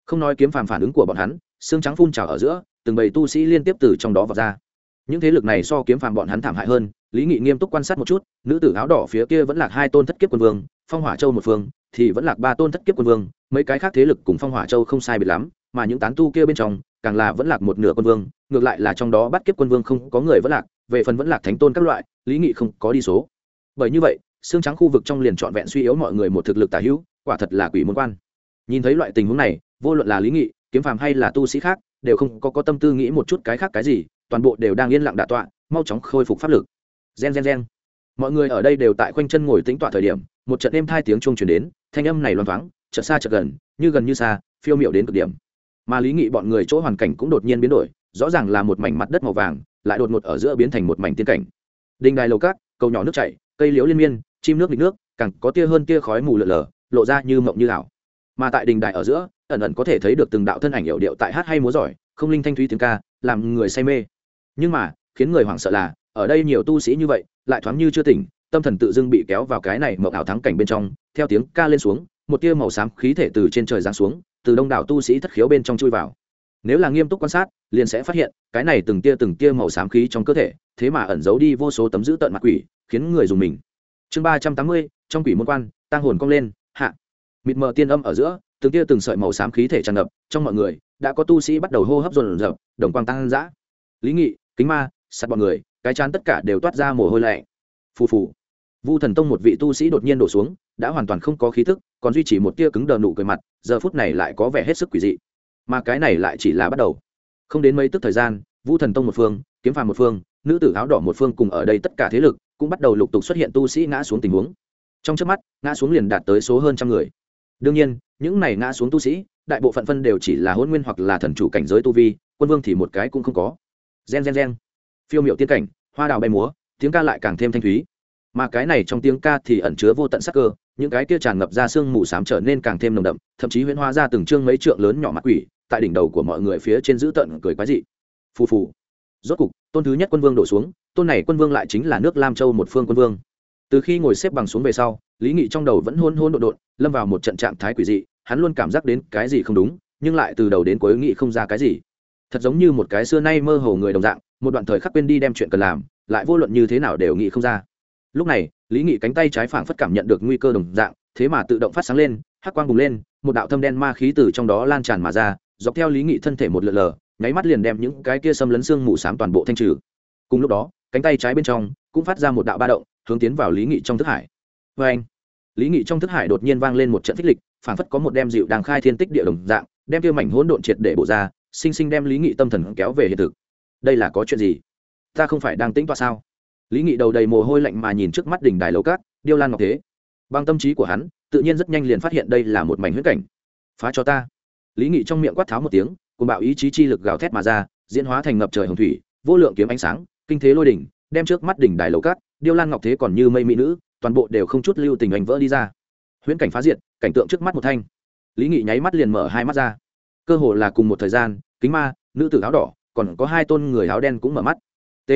Speaker 1: không nói kiếm phàm phản ứng của bọn hắn xương trắng phun trào ở giữa, từng bầy tu sĩ liên tiếp từ trong đó vào ra. Những thế lực này so kiếm phàm bọn hắn thảm hại hơn, lý nghị nghiêm túc quan sát một chút, nữ tử áo đỏ phía kia vẫn là hai tôn thất kiếp quân vương, phong hỏa châu một phương, thì vẫn là ba tôn thất kiếp quân vương, mấy cái khác thế lực cùng phong hỏa châu không sai biệt lắm, mà những tán tu kia bên trong, càng là vẫn lạc một nửa quân vương, ngược lại là trong đó bắt kiếp quân vương không có người vẫn lạc, về phần vẫn lạc thánh tôn các loại, lý nghị không có đi số. Bởi như vậy, xương trắng khu vực trong liền trọn vẹn suy yếu mọi người một thực lực tả hữu, quả thật là quỷ môn quan. Nhìn thấy loại tình huống này, vô luận là lý nghị kiếm phàm hay là tu sĩ khác đều không có, có tâm tư nghĩ một chút cái khác cái gì toàn bộ đều đang yên lặng đạ tọa mau chóng khôi phục pháp lực. Gen gen gen. Mọi người ở đây đều tại khoanh chân ngồi tính tọa thời điểm một trận êm hai tiếng chuông chuyển đến thanh âm này loan thoáng chợt xa chợt gần như gần như xa phiêu miệu đến cực điểm. Mà lý nghị bọn người chỗ hoàn cảnh cũng đột nhiên biến đổi rõ ràng là một mảnh mặt đất màu vàng lại đột ngột ở giữa biến thành một mảnh tiên cảnh. Đình đài lầu cát cầu nhỏ nước chảy cây liễu liên miên chim nước nghịch nước càng có tia hơn tia khói mù lợn lờ lộ ra như mộng như ảo. Mà tại đình đài ở giữa ẩn ẩn có thể thấy được từng đạo thân ảnh hiệu điệu tại hát hay múa giỏi, không linh thanh thúy tiếng ca, làm người say mê. Nhưng mà, khiến người hoảng sợ là, ở đây nhiều tu sĩ như vậy, lại thoáng như chưa tỉnh, tâm thần tự dưng bị kéo vào cái này mộng ảo thắng cảnh bên trong, theo tiếng ca lên xuống, một tia màu xám khí thể từ trên trời giáng xuống, từ đông đảo tu sĩ thất khiếu bên trong chui vào. Nếu là nghiêm túc quan sát, liền sẽ phát hiện, cái này từng tia từng tia màu xám khí trong cơ thể, thế mà ẩn giấu đi vô số tấm giữ tận mặt quỷ, khiến người dùng mình. Chương ba trăm tám mươi, trong quỷ môn quan, tang hồn cong lên, hạ. Mịt mờ tiên âm ở giữa từng tia từng sợi màu xám khí thể tràn ngập, trong mọi người đã có tu sĩ bắt đầu hô hấp dồn dập, đồng quang tăng dã. Lý nghị, kính ma, sắt bọn người, cái chán tất cả đều toát ra mồ hôi lạnh. Phù phù. Vu thần tông một vị tu sĩ đột nhiên đổ xuống, đã hoàn toàn không có khí thức còn duy trì một tia cứng đờ nụ cười mặt, giờ phút này lại có vẻ hết sức quỷ dị. Mà cái này lại chỉ là bắt đầu. Không đến mấy tức thời gian, vu thần tông một phương, kiếm phàm một phương, nữ tử áo đỏ một phương cùng ở đây tất cả thế lực cũng bắt đầu lục tục xuất hiện tu sĩ ngã xuống tình huống. Trong trước mắt, ngã xuống liền đạt tới số hơn trăm người đương nhiên, những này ngã xuống tu sĩ, đại bộ phận phân đều chỉ là hôn nguyên hoặc là thần chủ cảnh giới tu vi, quân vương thì một cái cũng không có. Gen gen gen. Phiêu miệu tiên cảnh, hoa đào bay múa, tiếng ca lại càng thêm thanh thúy. Mà cái này trong tiếng ca thì ẩn chứa vô tận sắc cơ, những cái kia tràn ngập ra sương mù xám trở nên càng thêm nồng đậm, thậm chí huyễn hoa ra từng chương mấy trượng lớn nhỏ mặt quỷ, tại đỉnh đầu của mọi người phía trên giữ tận cười quái dị. Phù phù. Rốt cục, tôn thứ nhất quân vương đổ xuống, tôn này quân vương lại chính là nước lam châu một phương quân vương. Từ khi ngồi xếp bằng xuống về sau lý nghị trong đầu vẫn hôn hôn đột đột lâm vào một trận trạng thái quỷ dị, hắn luôn cảm giác đến cái gì không đúng, nhưng lại từ đầu đến cuối nghị không ra cái gì. Thật giống như một cái xưa nay mơ hồ người đồng dạng, một đoạn thời khắc quên đi đem chuyện cần làm, lại vô luận như thế nào đều nghĩ không ra. Lúc này, lý nghị cánh tay trái phảng phất cảm nhận được nguy cơ đồng dạng, thế mà tự động phát sáng lên, hắc quang bùng lên, một đạo thâm đen ma khí từ trong đó lan tràn mà ra, dọc theo lý nghị thân thể một lượt lờ, nháy mắt liền đem những cái kia xâm lấn xương mù s á m toàn bộ thanh trừ. Cùng lúc đó, cánh tay trái bên trong cũng phát ra một đạo ba động, hướng tiến vào lý nghị trong thức hải vê anh. Lý nghị trong thức hải đột nhiên vang lên một trận thích lịch, phảng phất có một đem dịu đang khai thiên tích địa đồng dạng, đem kia mảnh hỗn độn triệt để bộ ra, sinh sinh đem lý nghị tâm thần kéo về hiện thực. Đây là có chuyện gì? Ta không phải đang tĩnh toa sao? Lý nghị đầu đầy mồ hôi lạnh mà nhìn trước mắt đỉnh đài lầu cát, điêu lan ngọc thế. Bằng tâm trí của hắn, tự nhiên rất nhanh liền phát hiện đây là một mảnh huyết cảnh. Phá cho ta. Lý nghị trong miệng quát tháo một tiếng cùng bạo ý chí chi lực gào thét mà ra, diễn hóa thành ngập trời hồng thủy, vô lượng kiếm ánh sáng, kinh thế lôi đỉnh, đem trước mắt đỉnh đài lầu cát, điêu lan ngọc thế còn như mây mỹ nữ toàn bộ đều không chút lưu tình ảnh vỡ đi ra. Huyễn cảnh phá diệt, cảnh tượng trước mắt một thanh. Lý nghị nháy mắt liền mở hai mắt ra. Cơ hồ là cùng một thời gian, kính ma, nữ tử áo đỏ, còn có hai tôn người áo đen cũng mở mắt. T.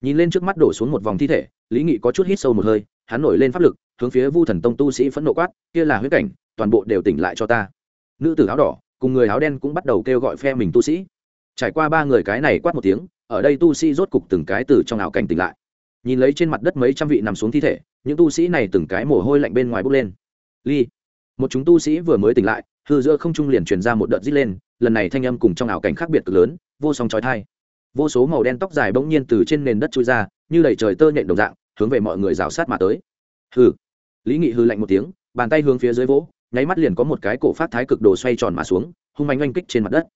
Speaker 1: Nhìn lên trước mắt đổ xuống một vòng thi thể, lý nghị có chút hít sâu một hơi, hắn nổi lên pháp lực, hướng phía vu thần tông tu sĩ phẫn nộ quát, kia là huyết cảnh, toàn bộ đều tỉnh lại cho ta. Nữ tử áo đỏ, cùng người áo đen cũng bắt đầu kêu gọi phe mình tu sĩ. Trải qua ba người cái này quát một tiếng, ở đây tu sĩ rốt cục từng cái từ trong ảo cảnh tỉnh lại nhìn lấy trên mặt đất mấy trăm vị nằm xuống thi thể, những tu sĩ này từng cái mồ hôi lạnh bên ngoài bốc lên. Ly, một chúng tu sĩ vừa mới tỉnh lại, hư giữa không trung liền truyền ra một đợt rít lên, lần này thanh âm cùng trong ảo cảnh khác biệt cực lớn, vô song trói thai vô số màu đen tóc dài bỗng nhiên từ trên nền đất trôi ra, như đẩy trời tơ nhện đồng dạng, hướng về mọi người rào sát mà tới. Hừ. Lý nghị hư lạnh một tiếng, bàn tay hướng phía dưới vỗ, nháy mắt liền có một cái cổ phát thái cực đồ xoay tròn mà xuống, hung mạnh oanh kích trên mặt đất.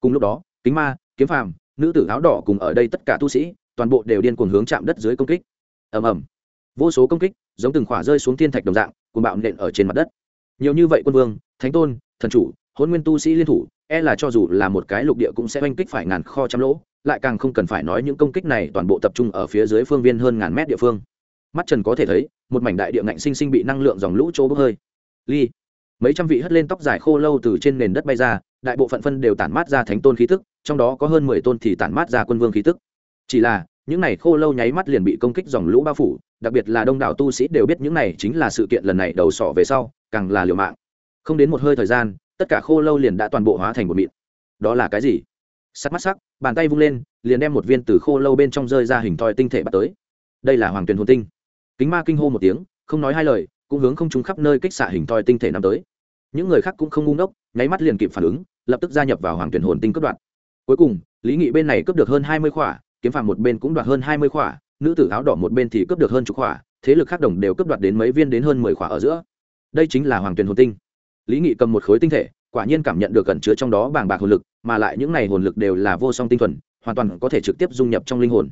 Speaker 1: Cùng lúc đó, kính ma, kiếm phàm, nữ tử áo đỏ cùng ở đây tất cả tu sĩ toàn bộ đều điên cuồng hướng chạm đất dưới công kích. Ầm ầm. Vô số công kích, giống từng khỏa rơi xuống thiên thạch đồng dạng cùng bạo nện ở trên mặt đất. Nhiều như vậy quân vương, thánh tôn, thần chủ, hôn nguyên tu sĩ liên thủ e là cho dù là một cái lục địa cũng sẽ oanh kích phải ngàn kho trăm lỗ, lại càng không cần phải nói những công kích này toàn bộ tập trung ở phía dưới phương viên hơn ngàn mét địa phương. Mắt trần có thể thấy, một mảnh đại địa ngạnh sinh sinh bị năng lượng dòng lũ trô bốc hơi. Ly. Mấy trăm vị hất lên tóc dài khô lâu từ trên nền đất bay ra, đại bộ phận phân đều tản mát ra thánh tôn khí tức, trong đó có hơn mười tôn thì tản mát ra quân vương khí tức chỉ là, những này khô lâu nháy mắt liền bị công kích dòng lũ bao phủ, đặc biệt là đông đảo tu sĩ đều biết những này chính là sự kiện lần này đầu sỏ về sau, càng là liều mạng. Không đến một hơi thời gian, tất cả khô lâu liền đã toàn bộ hóa thành một mịn. Đó là cái gì? Sắc mắt sắc, bàn tay vung lên, liền đem một viên từ khô lâu bên trong rơi ra hình thoi tinh thể bắt tới. Đây là hoàng tuyền hồn tinh. Kính ma kinh hô một tiếng, không nói hai lời, cũng hướng không trúng khắp nơi kích xạ hình thoi tinh thể năm tới. Những người khác cũng không ngu ngốc, nháy mắt liền kịp phản ứng, lập tức gia nhập vào hoàng tuyển hồn tinh cướp đoạt. Cuối cùng, lý nghị bên này cướp được hơn hai mươi khỏa kiếm phàm một bên cũng đoạt hơn hai mươi khỏa, nữ tử áo đỏ một bên thì cướp được hơn chục khỏa, thế lực khác đồng đều cướp đoạt đến mấy viên đến hơn mười khỏa ở giữa. Đây chính là hoàng truyền hồn tinh. Lý nghị cầm một khối tinh thể, quả nhiên cảm nhận được cẩn chứa trong đó bàng bạc hồn lực, mà lại những này hồn lực đều là vô song tinh thuần, hoàn toàn có thể trực tiếp dung nhập trong linh hồn.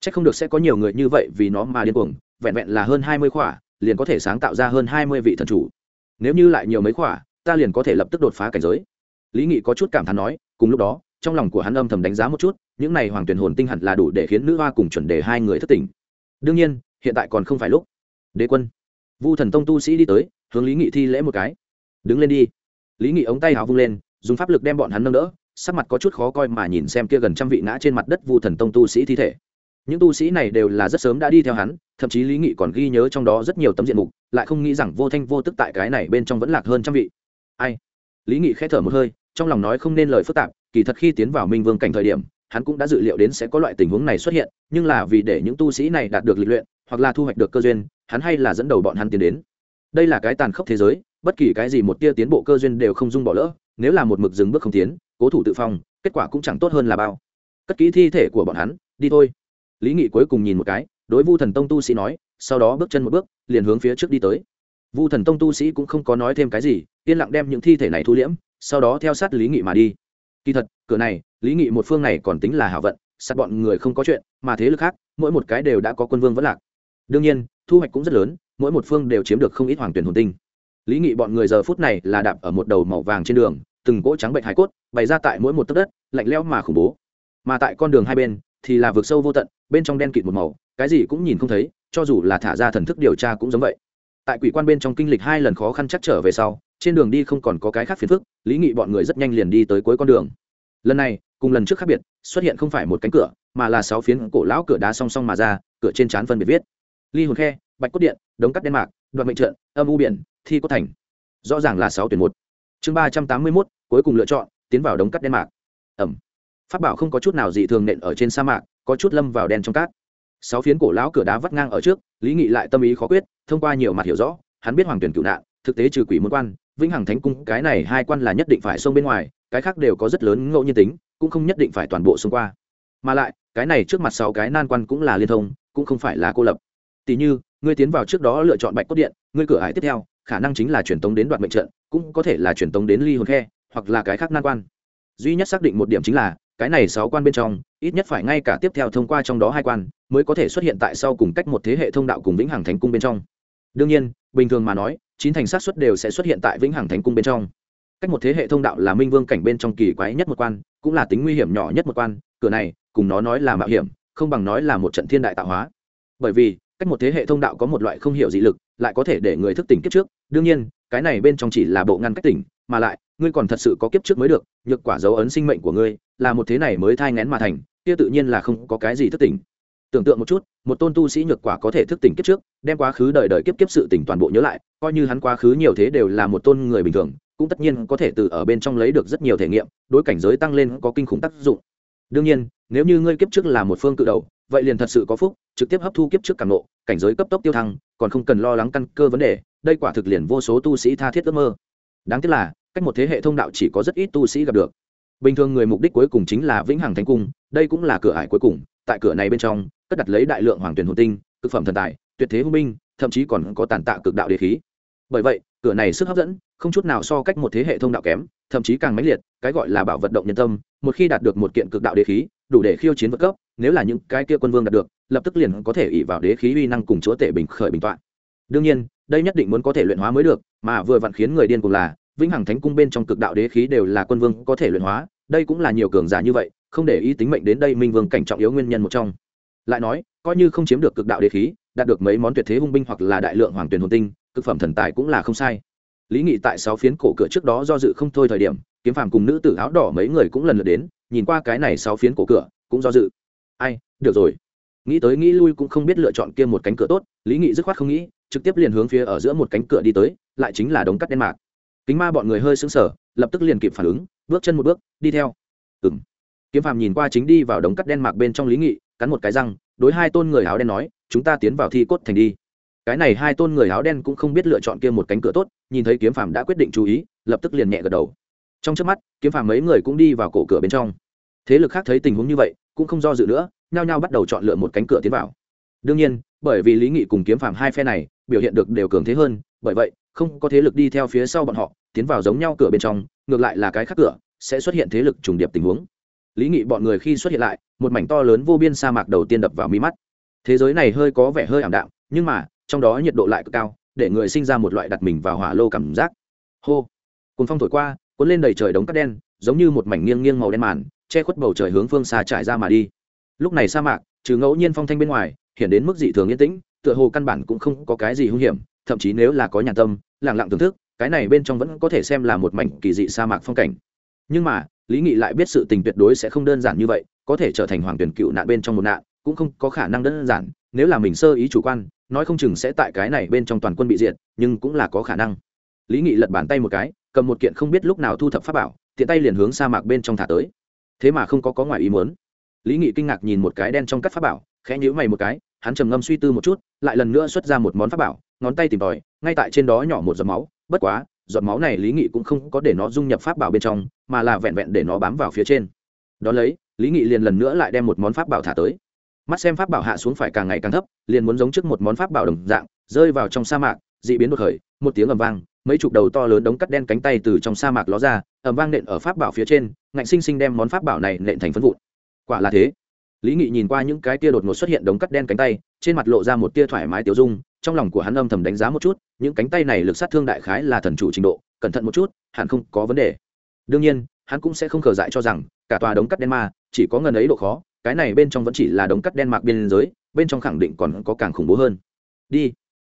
Speaker 1: C h ắ c không được sẽ có nhiều người như vậy vì nó mà điên cuồng, vẹn vẹn là hơn hai mươi khỏa, liền có thể sáng tạo ra hơn hai mươi vị thần chủ. Nếu như lại nhiều mấy khỏa, ta liền có thể lập tức đột phá cảnh giới. Lý nghị có chút cảm thán nói, cùng lúc đó, trong lòng của hắn âm thầm đánh giá một chút những này hoàng tuyển hồn tinh hẳn là đủ để khiến nữ hoa cùng chuẩn đề hai người thất tình. Đương nhiên, hiện tại còn không phải lúc. Đế quân. Vu thần tông tu sĩ đi tới, hướng lý nghị thi lễ một cái. Đứng lên đi. Lý nghị ống tay hào vung lên, dùng pháp lực đem bọn hắn nâng đỡ, sắc mặt có chút khó coi mà nhìn xem kia gần trăm vị ngã trên mặt đất vu thần tông tu sĩ thi thể. Những tu sĩ này đều là rất sớm đã đi theo hắn, thậm chí lý nghị còn ghi nhớ trong đó rất nhiều tấm diện mục, lại không nghĩ rằng vô thanh vô tức tại cái này bên trong vẫn lạc hơn trăm vị. Ai? Lý nghị k h ẽ thở một hơi, trong lòng nói không nên lời phức tạp, kỳ thật khi tiến vào minh vương cảnh thời điểm hắn cũng đã dự liệu đến sẽ có loại tình huống này xuất hiện, nhưng là vì để những tu sĩ này đạt được lịch luyện, hoặc là thu hoạch được cơ duyên, hắn hay là dẫn đầu bọn hắn tiến đến. Đây là cái tàn khốc thế giới, bất kỳ cái gì một tia tiến bộ cơ duyên đều không dung bỏ lỡ, nếu là một mực dừng bước không tiến, cố thủ tự phong, kết quả cũng chẳng tốt hơn là bao. Cất kỹ thi thể của bọn hắn, đi thôi. Lý nghị cuối cùng nhìn một cái, đối vu thần tông tu sĩ nói, sau đó bước chân một bước, liền hướng phía trước đi tới. Vu thần tông tu sĩ cũng không có nói thêm cái gì, yên lặng đem những thi thể này thu liễm, sau đó theo sát lý nghị mà đi. Kỳ thật cửa này, lý nghị một phương này còn tính là hảo vận sát bọn người không có chuyện, mà thế lực khác, mỗi một cái đều đã có quân vương vẫn lạc. Đương nhiên, thu hoạch cũng rất lớn, mỗi một phương đều chiếm được không ít hoàng tuyển hồn tinh. Lý nghị bọn người giờ phút này là đạp ở một đầu màu vàng trên đường, từng cỗ trắng bệnh hải cốt, bày ra tại mỗi một tấc đất, lạnh lẽo mà khủng bố. Mà tại con đường hai bên, thì là vực sâu vô tận, bên trong đen kịt một màu, cái gì cũng nhìn không thấy, cho dù là thả ra thần thức điều tra cũng giống vậy. Tại quỷ quan bên trong kinh lịch hai lần khó khăn chắc trở về sau, trên đường đi không còn có cái khác phiền phức, lý nghị bọn người rất nhanh liền đi tới cuối con đường lần này, cùng lần trước khác biệt, xuất hiện không phải một cánh cửa, mà là sáu phiến cổ lão cửa đá song song mà ra, cửa trên trán phân biệt viết. Ly hồn khe, bạch cốt điện, đống cắt đen mạc, đoạn mệnh trận, âm u biển, thi cốt thành. Rõ ràng là sáu tuyển một. Chương ba trăm tám mươi mốt, cuối cùng lựa chọn, tiến vào đống cắt đen mạc. Ẩm. Phát bảo không có chút nào dị thường nện ở trên sa mạc, có chút lâm vào đen trong cát. Sáu phiến cổ lão cửa đá vắt ngang ở trước, lý nghị lại tâm ý khó quyết, thông qua nhiều mặt hiểu rõ, hắn biết hoàng tuyển cựu nạn, thực tế trừ quỷ môn quan, vĩnh hằng thánh cung, cái này hai quan là nhất định phải xông bên ngoài cái khác đều có rất lớn ngẫu nhiên tính, cũng không nhất định phải toàn bộ xông qua. Mà lại, cái này trước mặt sáu cái nan quan cũng là liên thông, cũng không phải là cô lập. Tỷ như, ngươi tiến vào trước đó lựa chọn bạch cốt điện, ngươi cửa hải tiếp theo, khả năng chính là truyền tống đến đoạn mệnh trận, cũng có thể là truyền tống đến ly hồn khe, hoặc là cái khác nan quan. Duy nhất xác định một điểm chính là, cái này sáu quan bên trong, ít nhất phải ngay cả tiếp theo thông qua trong đó hai quan, mới có thể xuất hiện tại sau cùng cách một thế hệ thông đạo cùng vĩnh hằng thánh cung bên trong. Đương nhiên, bình thường mà nói, chín thành sát xuất đều sẽ xuất hiện tại vĩnh hằng thánh cung bên trong cách một thế hệ thông đạo là minh vương cảnh bên trong kỳ quái nhất một quan, cũng là tính nguy hiểm nhỏ nhất một quan, cửa này, cùng nó nói là mạo hiểm, không bằng nói là một trận thiên đại tạo hóa. Bởi vì, cách một thế hệ thông đạo có một loại không hiểu dị lực, lại có thể để người thức tỉnh kiếp trước. Đương nhiên, cái này bên trong chỉ là bộ ngăn cách tỉnh, mà lại, ngươi còn thật sự có kiếp trước mới được, nhược quả dấu ấn sinh mệnh của ngươi, là một thế này mới thai ngén mà thành, kia tự nhiên là không có cái gì thức tỉnh. Tưởng tượng một chút, một tôn tu sĩ nhược quả có thể thức tỉnh kiếp trước, đem quá khứ đời đời kiếp kiếp sự tỉnh toàn bộ nhớ lại, coi như hắn quá khứ nhiều thế đều là một tôn người bình thường cũng tất nhiên có thể từ ở bên trong lấy được rất nhiều thể nghiệm, đối cảnh giới tăng lên có kinh khủng tác dụng. Đương nhiên, nếu như ngươi kiếp trước là một phương cự đầu, vậy liền thật sự có phúc, trực tiếp hấp thu kiếp trước cảm nộ cảnh giới cấp tốc tiêu thăng, còn không cần lo lắng căn cơ vấn đề, đây quả thực liền vô số tu sĩ tha thiết ước mơ. Đáng tiếc là, cách một thế hệ thông đạo chỉ có rất ít tu sĩ gặp được. Bình thường người mục đích cuối cùng chính là vĩnh hằng thánh cung, đây cũng là cửa ải cuối cùng, tại cửa này bên trong, cất đặt lấy đại lượng hoàng tuyển hồn tinh, cực phẩm thần tài, tuyệt thế hung binh, thậm chí còn có tàn tạ cực đạo đề khí. Bởi vậy cửa này sức hấp dẫn, không chút nào so cách một thế hệ thông đạo kém, thậm chí càng mãnh liệt, cái gọi là bảo vật động nhân tâm, một khi đạt được một kiện cực đạo đế khí, đủ để khiêu chiến vượt cấp, nếu là những cái kia quân vương đạt được, lập tức liền có thể ỉ vào đế khí uy năng cùng chúa tể bình khởi bình toạn. Đương nhiên, đây nhất định muốn có thể luyện hóa mới được, mà vừa vặn khiến người điên cùng là, vĩnh hằng thánh cung bên trong cực đạo đế khí đều là quân vương có thể luyện hóa, đây cũng là nhiều cường giả như vậy, không để ý tính mệnh đến đây minh vương cảnh trọng yếu nguyên nhân một trong. Lại nói, coi như không chiếm được cực đạo đế khí, đạt được mấy món tuyệt thế hung binh hoặc là đại lượng hoàng tuyển hồn tinh cực phẩm thần tài cũng là không sai. Lý nghị tại sáu phiến cổ cửa trước đó do dự không thôi thời điểm, kiếm phàm cùng nữ tử áo đỏ mấy người cũng lần lượt đến, nhìn qua cái này sáu phiến cổ cửa, cũng do dự. Ai, được rồi. Nghĩ tới nghĩ lui cũng không biết lựa chọn kia một cánh cửa tốt, lý nghị dứt khoát không nghĩ, trực tiếp liền hướng phía ở giữa một cánh cửa đi tới, lại chính là đống cắt đen mạc. Kính ma bọn người hơi sững sờ, lập tức liền kịp phản ứng, bước chân một bước, đi theo. Ừng kiếm phàm nhìn qua chính đi vào đống cắt đen mạc bên trong lý nghị, cắn một cái răng, đối hai tôn người áo đen nói, chúng ta tiến vào thi cốt thành đi cái này hai tôn người áo đen cũng không biết lựa chọn kia một cánh cửa tốt, nhìn thấy kiếm phàm đã quyết định chú ý, lập tức liền nhẹ gật đầu. Trong trước mắt, kiếm phàm mấy người cũng đi vào cổ cửa bên trong. Thế lực khác thấy tình huống như vậy, cũng không do dự nữa, nhao nhao bắt đầu chọn lựa một cánh cửa tiến vào. Đương nhiên, bởi vì lý nghị cùng kiếm phàm hai phe này, biểu hiện được đều cường thế hơn, bởi vậy, không có thế lực đi theo phía sau bọn họ, tiến vào giống nhau cửa bên trong, ngược lại là cái khác cửa, sẽ xuất hiện thế lực trùng điệp tình huống. Lý nghị bọn người khi xuất hiện lại, một mảnh to lớn vô biên sa mạc đầu tiên đập vào mi mắt. Thế giới này hơi có vẻ hơi ảm đạm, nhưng mà trong đó nhiệt độ lại cực cao, để người sinh ra một loại đặt mình vào hỏa lô cảm giác. Hô! Cùng phong thổi qua, cuốn lên đầy trời đống cát đen, giống như một mảnh nghiêng nghiêng màu đen màn, che khuất bầu trời hướng phương xa trải ra mà đi. Lúc này sa mạc, trừ ngẫu nhiên phong thanh bên ngoài hiện đến mức dị thường yên tĩnh, tựa hồ căn bản cũng không có cái gì hung hiểm, thậm chí nếu là có nhà tâm lẳng lặng thưởng thức, cái này bên trong vẫn có thể xem là một mảnh kỳ dị sa mạc phong cảnh. Nhưng mà, lý nghị lại biết sự tình tuyệt đối sẽ không đơn giản như vậy, có thể trở thành hoàng tuyển cựu nạn bên trong một nạn, cũng không có khả năng đơn giản nếu là mình sơ ý chủ quan, nói không chừng sẽ tại cái này bên trong toàn quân bị diệt, nhưng cũng là có khả năng. Lý nghị lật bàn tay một cái, cầm một kiện không biết lúc nào thu thập pháp bảo, tiện tay liền hướng sa mạc bên trong thả tới. Thế mà không có có ngoài ý muốn. Lý nghị kinh ngạc nhìn một cái đen trong cắt pháp bảo, khẽ nhíu mày một cái, hắn trầm ngâm suy tư một chút, lại lần nữa xuất ra một món pháp bảo, ngón tay tìm tòi, ngay tại trên đó nhỏ một giọt máu. Bất quá, giọt máu này lý nghị cũng không có để nó dung nhập pháp bảo bên trong, mà là vẹn vẹn để nó bám vào phía trên. Đón lấy, lý nghị liền lần nữa lại đem một món pháp bảo thả tới mắt xem pháp bảo hạ xuống phải càng ngày càng thấp, liền muốn giống trước một món pháp bảo đồng dạng, rơi vào trong sa mạc, dị biến đột khởi, một tiếng ầm vang, mấy chục đầu to lớn đống cắt đen cánh tay từ trong sa mạc ló ra, ầm vang nện ở pháp bảo phía trên, ngạnh sinh sinh đem món pháp bảo này nện thành phân vụn. Quả là thế. Lý nghị nhìn qua những cái tia đột ngột xuất hiện đống cắt đen cánh tay, trên mặt lộ ra một tia thoải mái tiêu dung, trong lòng của hắn âm thầm đánh giá một chút, những cánh tay này lực sát thương đại khái là thần chủ trình độ, cẩn thận một chút, hẳn không có vấn đề. Đương nhiên, hắn cũng sẽ không khờ dại cho rằng, cả tòa đống cắt đen ma, chỉ có ngần ấy độ khó cái này bên trong vẫn chỉ là đống cắt đen mạc biên giới, bên trong khẳng định còn có càng khủng bố hơn. Đi.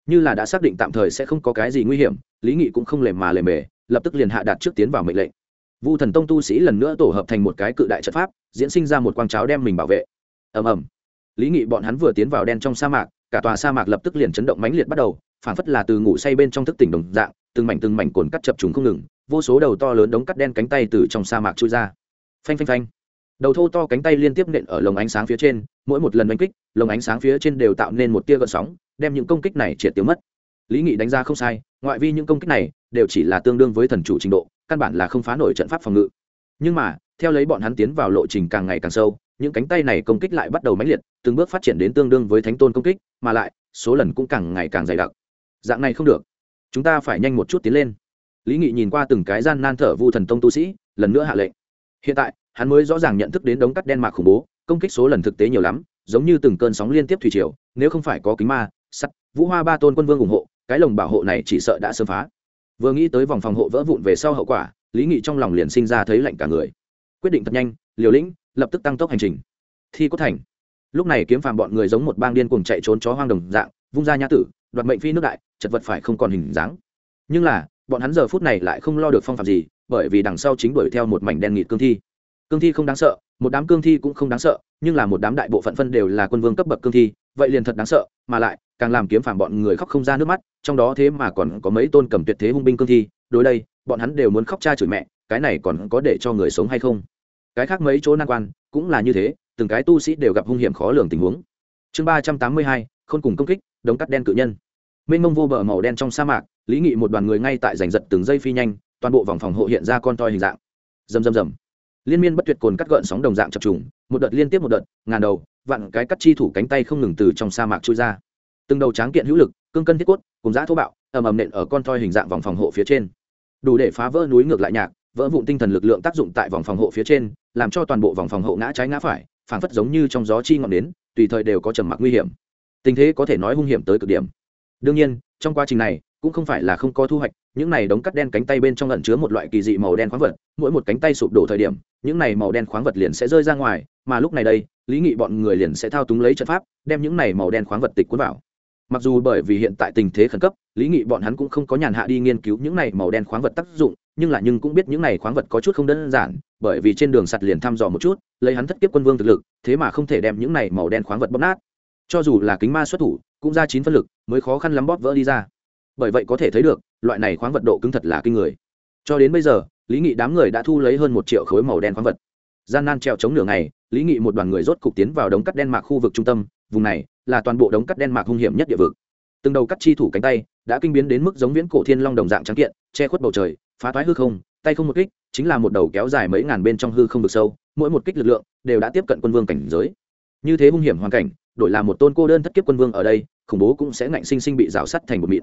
Speaker 1: Như là đã xác định tạm thời sẽ không có cái gì nguy hiểm, lý nghị cũng không lề mà lề mề, lập tức liền hạ đạt trước tiến vào mệnh lệnh. Vu thần tông tu sĩ lần nữa tổ hợp thành một cái cự đại trận pháp, diễn sinh ra một quang cháo đem mình bảo vệ. Ầm ầm. Lý nghị bọn hắn vừa tiến vào đen trong sa mạc, cả tòa sa mạc lập tức liền chấn động mãnh liệt bắt đầu phản phất là từ ngủ say bên trong thức tỉnh đồng dạng, từng mảnh từng mảnh cồn cắt chập trùng không ngừng, vô số đầu to lớn đống cắt đen cánh tay từ trong sa mạc trôi ra. Phanh phanh phanh đầu thô to cánh tay liên tiếp nện ở lồng ánh sáng phía trên, mỗi một lần đánh kích, lồng ánh sáng phía trên đều tạo nên một tia gợn sóng, đem những công kích này triệt tiêu mất. Lý nghị đánh ra không sai, ngoại vi những công kích này đều chỉ là tương đương với thần chủ trình độ, căn bản là không phá nổi trận pháp phòng ngự. Nhưng mà, theo lấy bọn hắn tiến vào lộ trình càng ngày càng sâu, những cánh tay này công kích lại bắt đầu mãnh liệt, từng bước phát triển đến tương đương với thánh tôn công kích, mà lại, số lần cũng càng ngày càng dày đặc. Dạng này không được. Chúng ta phải nhanh một chút tiến lên. Lý nghị nhìn qua từng cái gian nan thở vu thần tông tu sĩ, lần nữa hạ lệnh. Hiện tại hắn mới rõ ràng nhận thức đến đống cắt đen mạc khủng bố, công kích số lần thực tế nhiều lắm, giống như từng cơn sóng liên tiếp thủy triều, nếu không phải có kính ma, sắt, vũ hoa ba tôn quân vương ủng hộ, cái lồng bảo hộ này chỉ sợ đã sớm phá. Vừa nghĩ tới vòng phòng hộ vỡ vụn về sau hậu quả, lý nghị trong lòng liền sinh ra thấy lạnh cả người. Quyết định thật nhanh, liều lĩnh, lập tức tăng tốc hành trình. Thi có thành. Lúc này kiếm phàm bọn người giống một bang điên cuồng chạy trốn chó hoang đồng dạng, vung ra nhã tử, đoạt mệnh phi nước đại, chật vật phải không còn hình dáng. Nhưng là, bọn hắn giờ phút này lại không lo được phong phạm gì, bởi vì đằng sau chính đuổi theo một mảnh đen nghịt cương thi cương thi không đáng sợ, một đám cương thi cũng không đáng sợ, nhưng là một đám đại bộ phận phân đều là quân vương cấp bậc cương thi, vậy liền thật đáng sợ, mà lại, càng làm kiếm phàm bọn người khóc không ra nước mắt, trong đó thế mà còn có mấy tôn cầm tuyệt thế hung binh cương thi, đối đây, bọn hắn đều muốn khóc cha chửi mẹ, cái này còn có để cho người sống hay không? Cái khác mấy chỗ nan quan, cũng là như thế, từng cái tu sĩ đều gặp hung hiểm khó lường tình huống. Chương ba trăm tám mươi hai không cùng công kích, đống cắt đen cự nhân. Mênh mông vô bờ màu đen trong sa mạc, lý nghị một đoàn người ngay tại giành giật từng giây phi nhanh, toàn bộ vòng phòng hộ hiện ra con toi hình dạng. Rầm rầm rầm liên miên bất tuyệt cồn cắt gợn sóng đồng dạng chập trùng, một đợt liên tiếp một đợt, ngàn đầu, vạn cái cắt chi thủ cánh tay không ngừng từ trong sa mạc chui ra. Từng đầu tráng kiện hữu lực, cương cân thiết cốt, cùng giã thô bạo, ầm ầm nện ở con toi hình dạng vòng phòng hộ phía trên. Đủ để phá vỡ núi ngược lại nhạc, vỡ vụn tinh thần lực lượng tác dụng tại vòng phòng hộ phía trên, làm cho toàn bộ vòng phòng hộ ngã trái ngã phải, phảng phất giống như trong gió chi ngọn đến tùy thời đều có trầm mặc nguy hiểm. Tình thế có thể nói hung hiểm tới cực điểm. Đương nhiên, trong quá trình này, cũng không phải là không có thu hoạch những này đống cắt đen cánh tay bên trong ẩn chứa một loại kỳ dị màu đen khoáng vật, mỗi một cánh tay sụp đổ thời điểm, những này màu đen khoáng vật liền sẽ rơi ra ngoài, mà lúc này đây, lý nghị bọn người liền sẽ thao túng lấy trận pháp, đem những này màu đen khoáng vật tịch cuốn vào. Mặc dù bởi vì hiện tại tình thế khẩn cấp, lý nghị bọn hắn cũng không có nhàn hạ đi nghiên cứu những này màu đen khoáng vật tác dụng, nhưng là nhưng cũng biết những này khoáng vật có chút không đơn giản, bởi vì trên đường sạt liền thăm dò một chút, lấy hắn thất kiếp quân vương thực lực, thế mà không thể đem những này màu đen khoáng vật bóp nát. Cho dù là kính ma xuất thủ, cũng ra chín phân lực, mới khó khăn lắm bóp vỡ đi ra. Bởi vậy có thể thấy được loại này khoáng vật độ cứng thật là kinh người. Cho đến bây giờ, lý nghị đám người đã thu lấy hơn một triệu khối màu đen khoáng vật. Gian nan treo chống nửa ngày, lý nghị một đoàn người rốt cục tiến vào đống cắt đen mạc khu vực trung tâm, vùng này là toàn bộ đống cắt đen mạc hung hiểm nhất địa vực. Từng đầu cắt chi thủ cánh tay đã kinh biến đến mức giống viễn cổ thiên long đồng dạng trắng kiện, che khuất bầu trời, phá toái hư không, tay không một kích, chính là một đầu kéo dài mấy ngàn bên trong hư không được sâu, mỗi một kích lực lượng đều đã tiếp cận quân vương cảnh giới. Như thế hung hiểm hoàn cảnh, đổi là một tôn cô đơn thất kiếp quân vương ở đây, khủng bố cũng sẽ ngạnh sinh sinh bị rào sắt thành một mịn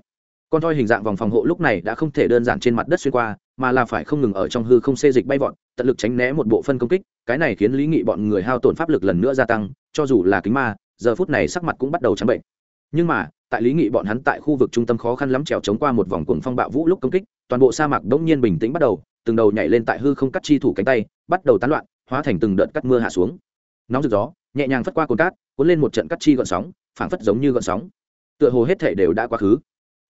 Speaker 1: con thoi hình dạng vòng phòng hộ lúc này đã không thể đơn giản trên mặt đất xuyên qua, mà là phải không ngừng ở trong hư không xê dịch bay vọt, tận lực tránh né một bộ phân công kích, cái này khiến lý nghị bọn người hao tổn pháp lực lần nữa gia tăng, cho dù là kính ma, giờ phút này sắc mặt cũng bắt đầu trắng bệnh. Nhưng mà, tại lý nghị bọn hắn tại khu vực trung tâm khó khăn lắm trèo chống qua một vòng cuồng phong bạo vũ lúc công kích, toàn bộ sa mạc đống nhiên bình tĩnh bắt đầu, từng đầu nhảy lên tại hư không cắt chi thủ cánh tay, bắt đầu tán loạn, hóa thành từng đợt cắt mưa hạ xuống. Nóng rực gió, nhẹ nhàng phất qua cồn cát, cuốn lên một trận cắt chi gọn sóng, phảng phất giống như gọn sóng. Tựa hồ hết thể đều đã quá khứ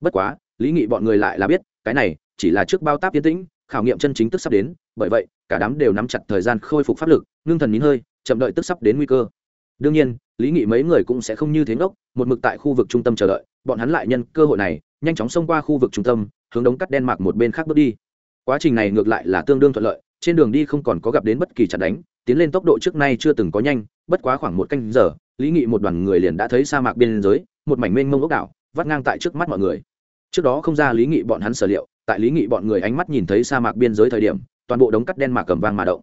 Speaker 1: bất quá, lý nghị bọn người lại là biết, cái này chỉ là trước bao táp tiến tĩnh, khảo nghiệm chân chính tức sắp đến, bởi vậy, cả đám đều nắm chặt thời gian khôi phục pháp lực, ngưng thần nín hơi, chậm đợi tức sắp đến nguy cơ. Đương nhiên, lý nghị mấy người cũng sẽ không như thế ngốc, một mực tại khu vực trung tâm chờ đợi, bọn hắn lại nhân cơ hội này, nhanh chóng xông qua khu vực trung tâm, hướng đống cắt đen mạc một bên khác bước đi. Quá trình này ngược lại là tương đương thuận lợi, trên đường đi không còn có gặp đến bất kỳ chặt đánh, tiến lên tốc độ trước nay chưa từng có nhanh, bất quá khoảng một canh giờ, lý nghị một đoàn người liền đã thấy sa mạc biên giới một mảnh mênh mông ốc đảo, vắt ngang tại trước mắt mọi người trước đó không ra lý nghị bọn hắn sở liệu, tại lý nghị bọn người ánh mắt nhìn thấy sa mạc biên giới thời điểm, toàn bộ đống cắt đen mạc cầm vang mà động.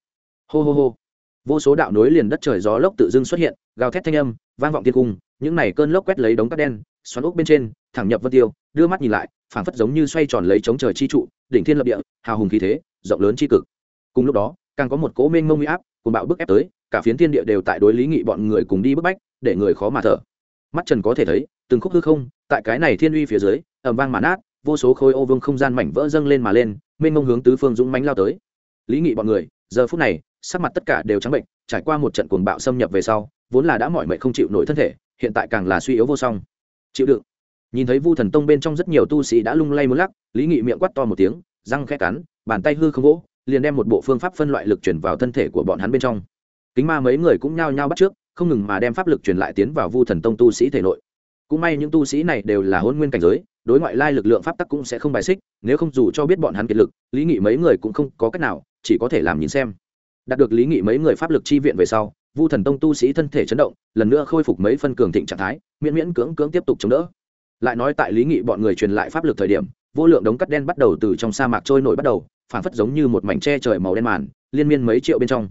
Speaker 1: Hô hô hô. Vô số đạo nối liền đất trời gió lốc tự dưng xuất hiện, gào thét thanh âm, vang vọng tiên cung, những này cơn lốc quét lấy đống cắt đen, xoắn ốc bên trên, thẳng nhập vân tiêu, đưa mắt nhìn lại, phảng phất giống như xoay tròn lấy chống trời chi trụ, đỉnh thiên lập địa, hào hùng khí thế, rộng lớn chi cực. Cùng lúc đó, càng có một cỗ mênh mông uy áp cùng bạo bức ép tới, cả phiến thiên địa đều tại đối lý nghị bọn người cùng đi bức bách, để người khó mà thở. Mắt trần có thể thấy, từng khúc hư không, tại cái này thiên uy phía dưới ẩm vang màn át, vô số khối ô vương không gian mảnh vỡ dâng lên mà lên, mênh mông hướng tứ phương dũng mánh lao tới. Lý nghị bọn người, giờ phút này, sắc mặt tất cả đều trắng bệnh, trải qua một trận cuồng bạo xâm nhập về sau, vốn là đã mỏi mệt không chịu nổi thân thể, hiện tại càng là suy yếu vô song. Chịu đựng. Nhìn thấy vu thần tông bên trong rất nhiều tu sĩ đã lung lay muốn lắc, lý nghị miệng quát to một tiếng, răng khẽ cắn, bàn tay hư không gỗ, liền đem một bộ phương pháp phân loại lực chuyển vào thân thể của bọn hắn bên trong. Kính ma mấy người cũng nhao nhao bắt trước, không ngừng mà đem pháp lực truyền lại tiến vào vu thần tông tu sĩ thể nội. Cũng may những tu sĩ này đều là hôn nguyên cảnh giới đối ngoại lai lực lượng pháp tắc cũng sẽ không bài xích, nếu không dù cho biết bọn hắn kiệt lực, lý nghị mấy người cũng không có cách nào, chỉ có thể làm nhìn xem. Đạt được lý nghị mấy người pháp lực chi viện về sau, vu thần tông tu sĩ thân thể chấn động, lần nữa khôi phục mấy phân cường thịnh trạng thái, miễn miễn cưỡng cưỡng tiếp tục chống đỡ. Lại nói tại lý nghị bọn người truyền lại pháp lực thời điểm, vô lượng đống cắt đen bắt đầu từ trong sa mạc trôi nổi bắt đầu, phản phất giống như một mảnh tre trời màu đen màn, liên miên mấy triệu bên trong.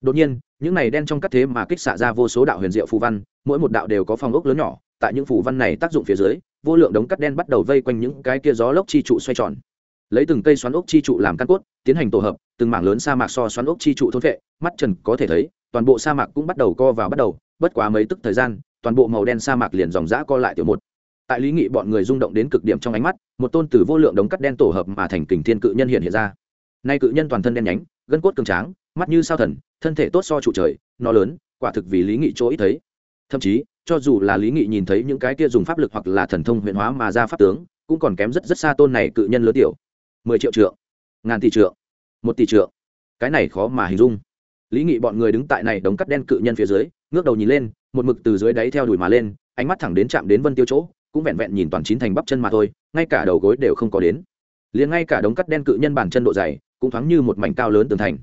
Speaker 1: Đột nhiên, những này đen trong cắt thế mà kích xạ ra vô số đạo huyền diệu phù văn, mỗi một đạo đều có phong ốc lớn nhỏ tại những phù văn này tác dụng phía dưới, vô lượng đống cắt đen bắt đầu vây quanh những cái kia gió lốc chi trụ xoay tròn. Lấy từng cây xoắn ốc chi trụ làm căn cốt, tiến hành tổ hợp, từng mảng lớn sa mạc so xoắn ốc chi trụ thôn vệ, mắt trần có thể thấy, toàn bộ sa mạc cũng bắt đầu co vào bắt đầu, bất quá mấy tức thời gian, toàn bộ màu đen sa mạc liền dòng dã co lại tiểu một. Tại lý nghị bọn người rung động đến cực điểm trong ánh mắt, một tôn tử vô lượng đống cắt đen tổ hợp mà thành kình thiên cự nhân hiện hiện ra. Nay cự nhân toàn thân đen nhánh, gân cốt cường tráng, mắt như sao thần, thân thể tốt so trụ trời, nó lớn, quả thực vì lý nghị chỗ ít thấy. Thậm chí cho dù là lý nghị nhìn thấy những cái kia dùng pháp lực hoặc là thần thông huyện hóa mà ra pháp tướng, cũng còn kém rất rất xa tôn này cự nhân lớn tiểu. Mười triệu trượng, ngàn tỷ trượng, một tỷ trượng. Cái này khó mà hình dung. Lý nghị bọn người đứng tại này đống cắt đen cự nhân phía dưới, ngước đầu nhìn lên, một mực từ dưới đáy theo đuổi mà lên, ánh mắt thẳng đến chạm đến vân tiêu chỗ, cũng vẹn vẹn nhìn toàn chín thành bắp chân mà thôi, ngay cả đầu gối đều không có đến. Liền ngay cả đống cắt đen cự nhân bàn chân độ dày, cũng thoáng như một mảnh cao lớn tường thành.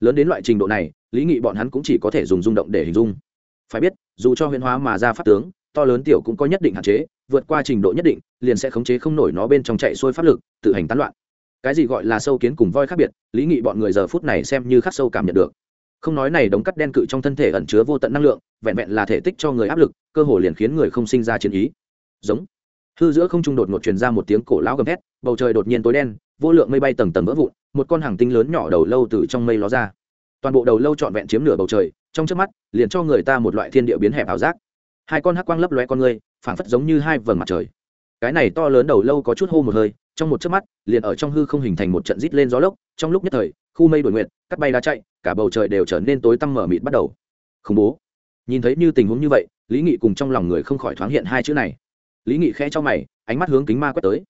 Speaker 1: Lớn đến loại trình độ này, lý nghị bọn hắn cũng chỉ có thể dùng rung động để hình dung phải biết, dù cho huyễn hóa mà ra pháp tướng, to lớn tiểu cũng có nhất định hạn chế, vượt qua trình độ nhất định, liền sẽ khống chế không nổi nó bên trong chạy xuôi pháp lực, tự hành tán loạn. Cái gì gọi là sâu kiến cùng voi khác biệt, lý nghị bọn người giờ phút này xem như khắc sâu cảm nhận được. Không nói này đống cắt đen cự trong thân thể ẩn chứa vô tận năng lượng, vẹn vẹn là thể tích cho người áp lực, cơ hồ liền khiến người không sinh ra chiến ý. Giống. Hư giữa không trung đột ngột truyền ra một tiếng cổ lão gầm thét, bầu trời đột nhiên tối đen, vô lượng mây bay tầng tầng vỡ vụn, một con hàng tinh lớn nhỏ đầu lâu từ trong mây ló ra toàn bộ đầu lâu trọn vẹn chiếm nửa bầu trời, trong trước mắt, liền cho người ta một loại thiên địa biến hẹp ảo giác. Hai con hắc quang lấp lóe con người, phảng phất giống như hai vầng mặt trời. Cái này to lớn đầu lâu có chút hô một hơi, trong một chớp mắt, liền ở trong hư không hình thành một trận rít lên gió lốc, trong lúc nhất thời, khu mây đổi nguyện cắt bay đá chạy, cả bầu trời đều trở nên tối tăm mở mịt bắt đầu. Khủng bố. Nhìn thấy như tình huống như vậy, lý nghị cùng trong lòng người không khỏi thoáng hiện hai chữ này. Lý nghị khẽ cho mày, ánh mắt hướng kính ma quét tới.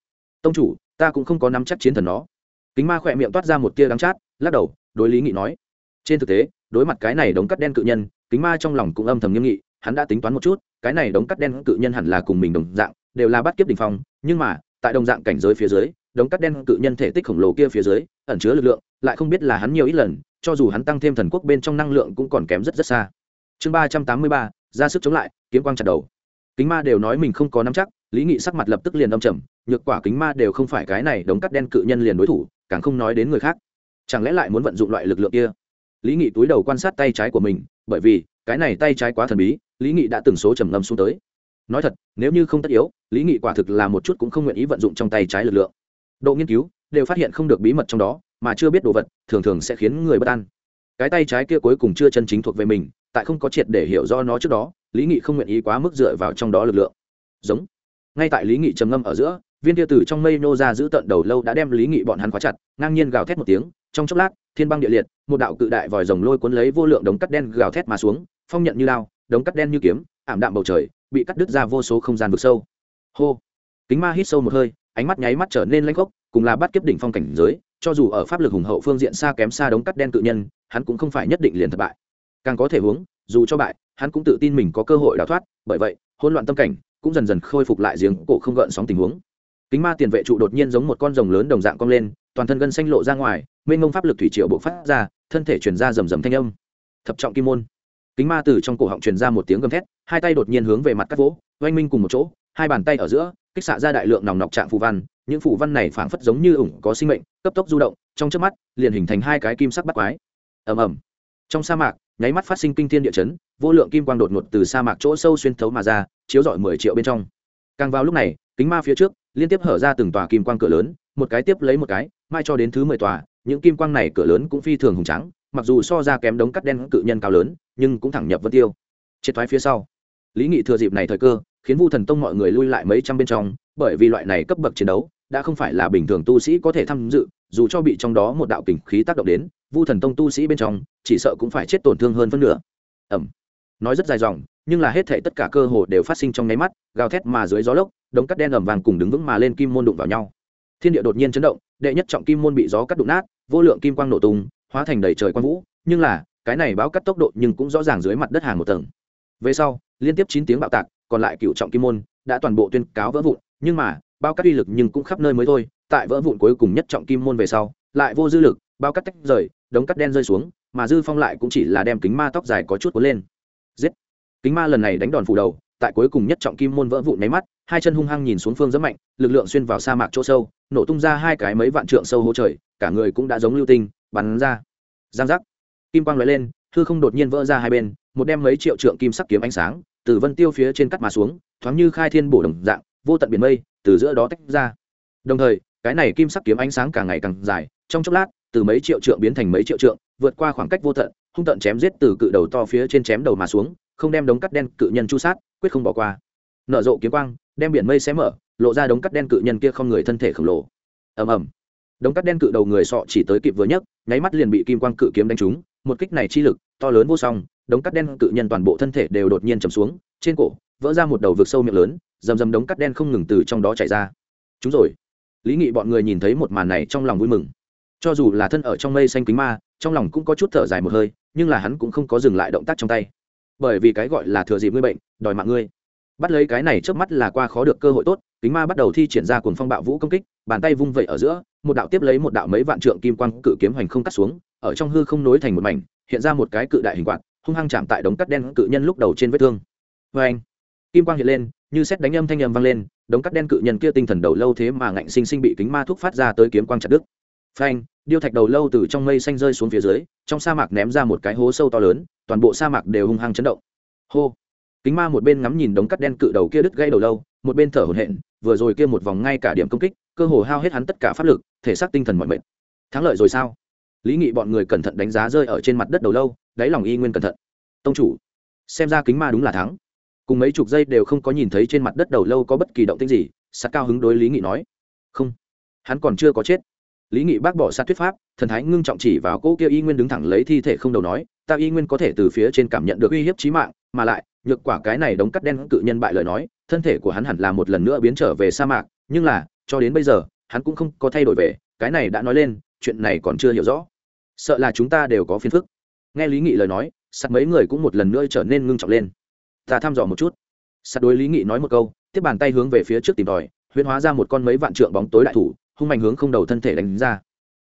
Speaker 1: Tông chủ, ta cũng không có nắm chắc chiến thần nó. Kính ma khỏe miệng toát ra một tia đắng chát, lắc đầu, đối lý nghị nói trên thực tế, đối mặt cái này đống cắt đen cự nhân, kính ma trong lòng cũng âm thầm nghiêm nghị, hắn đã tính toán một chút, cái này đống cắt đen cự nhân hẳn là cùng mình đồng dạng, đều là bắt kiếp đ ỉ n h phong, nhưng mà, tại đồng dạng cảnh giới phía dưới, đống cắt đen cự nhân thể tích khổng lồ kia phía dưới, ẩn chứa lực lượng, lại không biết là hắn nhiều ít lần, cho dù hắn tăng thêm thần quốc bên trong năng lượng cũng còn kém rất rất xa. Chương ba trăm tám mươi ba, ra sức chống lại, kiếm quang chặt đầu. Kính ma đều nói mình không có nắm chắc, lý nghị sắc mặt lập tức liền âm trầm, nhược quả kính ma đều không phải cái này đống cắt đen cự nhân liền đối thủ, càng không nói đến người khác. Chẳng lẽ lại muốn vận dụng loại lực lượng kia? Lý nghị túi đầu quan sát tay trái của mình, bởi vì, cái này tay trái quá thần bí, lý nghị đã từng số trầm ngâm xuống tới. Nói thật, nếu như không tất yếu, lý nghị quả thực là một chút cũng không nguyện ý vận dụng trong tay trái lực lượng. Độ nghiên cứu, đều phát hiện không được bí mật trong đó, mà chưa biết đồ vật, thường thường sẽ khiến người bất an. Cái tay trái kia cuối cùng chưa chân chính thuộc về mình, tại không có triệt để hiểu do nó trước đó, lý nghị không nguyện ý quá mức dựa vào trong đó lực lượng. Giống. Ngay tại lý nghị trầm ngâm ở giữa, viên tia tử trong mây nô ra giữ tận đầu lâu đã đem lý nghị bọn hắn khóa chặt, ngang nhiên gào thét một tiếng trong chốc lát, thiên băng địa liệt, một đạo cự đại vòi rồng lôi cuốn lấy vô lượng đống cắt đen gào thét mà xuống, phong nhận như lao đống cắt đen như kiếm, ảm đạm bầu trời, bị cắt đứt ra vô số không gian vực sâu. Hô! Kính ma hít sâu một hơi, ánh mắt nháy mắt trở nên lanh gốc cùng là bắt kiếp đỉnh phong cảnh giới, cho dù ở pháp lực hùng hậu phương diện xa kém xa đống cắt đen cự nhân, hắn cũng không phải nhất định liền thất bại. Càng có thể hướng dù cho bại, hắn cũng tự tin mình có cơ hội đào thoát, bởi vậy, hỗn loạn tâm cảnh cũng dần dần khôi phục lại giếng cổ không gợn sóng tình huống. Kính ma tiền vệ trụ đột nhiên giống một con rồng lớn đồng dạng cong lên toàn thân gân xanh lộ ra ngoài, mênh mông pháp lực thủy triệu bộ phát ra, thân thể chuyển ra rầm rầm thanh âm. Thập trọng kim môn. Kính ma từ trong cổ họng truyền ra một tiếng gầm thét, hai tay đột nhiên hướng về mặt cắt vỗ, oanh minh cùng một chỗ, hai bàn tay ở giữa, kích xạ ra đại lượng nòng nọc trạng phù văn, những phù văn này phảng phất giống như ủng có sinh mệnh, cấp tốc du động, trong trước mắt, liền hình thành hai cái kim sắc bắt quái. Ầm ầm. Trong sa mạc, nháy mắt phát sinh kinh thiên địa chấn, vô lượng kim quang đột ngột từ sa mạc chỗ sâu xuyên thấu mà ra, chiếu rọi mười triệu bên trong. Càng vào lúc này, kính ma phía trước, liên tiếp hở ra từng tòa kim quang cửa lớn, một cái tiếp lấy một cái mai cho đến thứ mười tòa, những kim quang này cửa lớn cũng phi thường hùng trắng mặc dù so ra kém đống cắt đen cự nhân cao lớn, nhưng cũng thẳng nhập vân tiêu. Triệt thoái phía sau. Lý nghị thừa dịp này thời cơ, khiến vu thần tông mọi người lui lại mấy trăm bên trong, bởi vì loại này cấp bậc chiến đấu, đã không phải là bình thường tu sĩ có thể tham dự, dù cho bị trong đó một đạo kình khí tác động đến, vu thần tông tu sĩ bên trong, chỉ sợ cũng phải chết tổn thương hơn phân nửa. Ẩm. Nói rất dài dòng, nhưng là hết thể tất cả cơ hồ đều phát sinh trong nháy mắt, gào thét mà dưới gió lốc, đống cắt đen ẩm vàng cùng đứng vững mà lên kim môn đụng vào nhau. Thiên địa đột nhiên chấn động đệ nhất trọng kim môn bị gió cắt đụng nát, vô lượng kim quang nổ tung, hóa thành đầy trời quang vũ. Nhưng là, cái này báo cắt tốc độ nhưng cũng rõ ràng dưới mặt đất hàng một tầng. Về sau, liên tiếp chín tiếng bạo tạc, còn lại cựu trọng kim môn đã toàn bộ tuyên cáo vỡ vụn. Nhưng mà bao cắt uy lực nhưng cũng khắp nơi mới thôi. Tại vỡ vụn cuối cùng nhất trọng kim môn về sau, lại vô dư lực bao cắt tách rời, đống cắt đen rơi xuống, mà dư phong lại cũng chỉ là đem kính ma tóc dài có chút cuốn lên. Giết! Kính ma lần này đánh đòn phủ đầu tại cuối cùng nhất trọng kim môn vỡ vụn máy mắt, hai chân hung hăng nhìn xuống phương rất mạnh, lực lượng xuyên vào sa mạc chỗ sâu, nổ tung ra hai cái mấy vạn trượng sâu hố trời, cả người cũng đã giống lưu tinh, bắn ra. Giang giác. Kim quang lóe lên, hư không đột nhiên vỡ ra hai bên, một đem mấy triệu trượng kim sắc kiếm ánh sáng, từ vân tiêu phía trên cắt mà xuống, thoáng như khai thiên bổ đồng dạng, vô tận biển mây từ giữa đó tách ra. Đồng thời, cái này kim sắc kiếm ánh sáng càng ngày càng dài, trong chốc lát, từ mấy triệu trượng biến thành mấy triệu trượng, vượt qua khoảng cách vô tận, hung tận chém giết từ cự đầu to phía trên chém đầu mà xuống không đem đống cắt đen cự nhân chu sát, quyết không bỏ qua. Nở rộ kiếm quang, đem biển mây xé mở, lộ ra đống cắt đen cự nhân kia không người thân thể khổng lồ. Ầm ầm. Đống cắt đen cự đầu người sọ chỉ tới kịp vừa nhấc, nháy mắt liền bị kim quang cự kiếm đánh trúng, một kích này chi lực, to lớn vô song, đống cắt đen cự nhân toàn bộ thân thể đều đột nhiên chầm xuống, trên cổ, vỡ ra một đầu vực sâu miệng lớn, rầm rầm đống cắt đen không ngừng từ trong đó chảy ra. Chúng rồi. Lý nghị bọn người nhìn thấy một màn này trong lòng vui mừng. Cho dù là thân ở trong mây xanh kính ma, trong lòng cũng có chút thở dài một hơi, nhưng là hắn cũng không có dừng lại động tác trong tay bởi vì cái gọi là thừa dịp ngươi bệnh, đòi mạng ngươi. Bắt lấy cái này trước mắt là qua khó được cơ hội tốt, kính ma bắt đầu thi triển ra cuồng phong bạo vũ công kích, bàn tay vung vẩy ở giữa, một đạo tiếp lấy một đạo mấy vạn trượng kim quang cự kiếm hoành không cắt xuống, ở trong hư không nối thành một mảnh, hiện ra một cái cự đại hình quạt, hung hăng chạm tại đống cắt đen cự nhân lúc đầu trên vết thương. Vê anh, kim quang hiện lên, như xét đánh âm thanh âm vang lên, đống cắt đen cự nhân kia tinh thần đầu lâu thế mà ngạnh sinh sinh bị kính ma thuốc phát ra tới kiếm quang chặt đứt phanh, điêu thạch đầu lâu từ trong mây xanh rơi xuống phía dưới, trong sa mạc ném ra một cái hố sâu to lớn, toàn bộ sa mạc đều hung hăng chấn động. Hô! Kính ma một bên ngắm nhìn đống cắt đen cự đầu kia đứt gây đầu lâu, một bên thở hổn hển, vừa rồi kia một vòng ngay cả điểm công kích, cơ hồ hao hết hắn tất cả pháp lực, thể xác tinh thần mọi mệt. Thắng lợi rồi sao? Lý nghị bọn người cẩn thận đánh giá rơi ở trên mặt đất đầu lâu, đáy lòng y nguyên cẩn thận. Tông chủ, xem ra kính ma đúng là thắng. Cùng mấy chục giây đều không có nhìn thấy trên mặt đất đầu lâu có bất kỳ động tĩnh gì, sắt cao hứng đối lý nghị nói. Không, hắn còn chưa có chết lý nghị bác bỏ sát thuyết pháp, thần thái ngưng trọng chỉ vào cô kia y nguyên đứng thẳng lấy thi thể không đầu nói, ta y nguyên có thể từ phía trên cảm nhận được uy hiếp trí mạng, mà lại, nhược quả cái này đống cắt đen cự nhân bại lời nói, thân thể của hắn hẳn là một lần nữa biến trở về sa mạc, nhưng là, cho đến bây giờ, hắn cũng không có thay đổi về, cái này đã nói lên, chuyện này còn chưa hiểu rõ. Sợ là chúng ta đều có phiền phức. Nghe lý nghị lời nói sắt mấy người cũng một lần nữa trở nên ngưng trọng lên. Ta thăm dò một chút. Sắt đối lý nghị nói một câu, tiếp bàn tay hướng về phía trước tìm tòi, huyễn hóa ra một con mấy vạn trượng bóng tối đại thủ hung mạnh hướng không đầu thân thể đánh ra.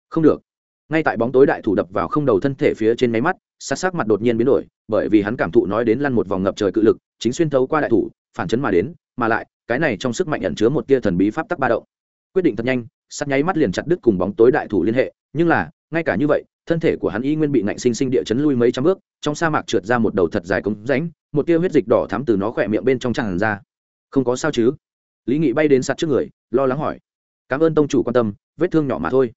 Speaker 1: Không được. Ngay tại bóng tối đại thủ đập vào không đầu thân thể phía trên máy mắt sắc sắc mặt đột nhiên biến đổi, bởi vì hắn cảm thụ nói đến lăn một vòng ngập trời cự lực, chính xuyên thấu qua đại thủ, phản chấn mà đến, mà lại, cái này trong sức mạnh ẩn chứa một tia thần bí pháp tắc ba động. Quyết định thật nhanh sắt nháy mắt liền chặt đứt cùng bóng tối đại thủ liên hệ, nhưng là, ngay cả như vậy, thân thể của hắn y nguyên bị ngạnh sinh sinh địa chấn lui mấy trăm bước, trong sa mạc trượt ra một đầu thật dài cống rãnh, một tia huyết dịch đỏ thắm từ nó khỏe miệng bên trong tràn ra. Không có sao chứ? Lý nghị bay đến sắt trước người, lo lắng hỏi cảm ơn tông chủ quan tâm, vết thương nhỏ mà thôi.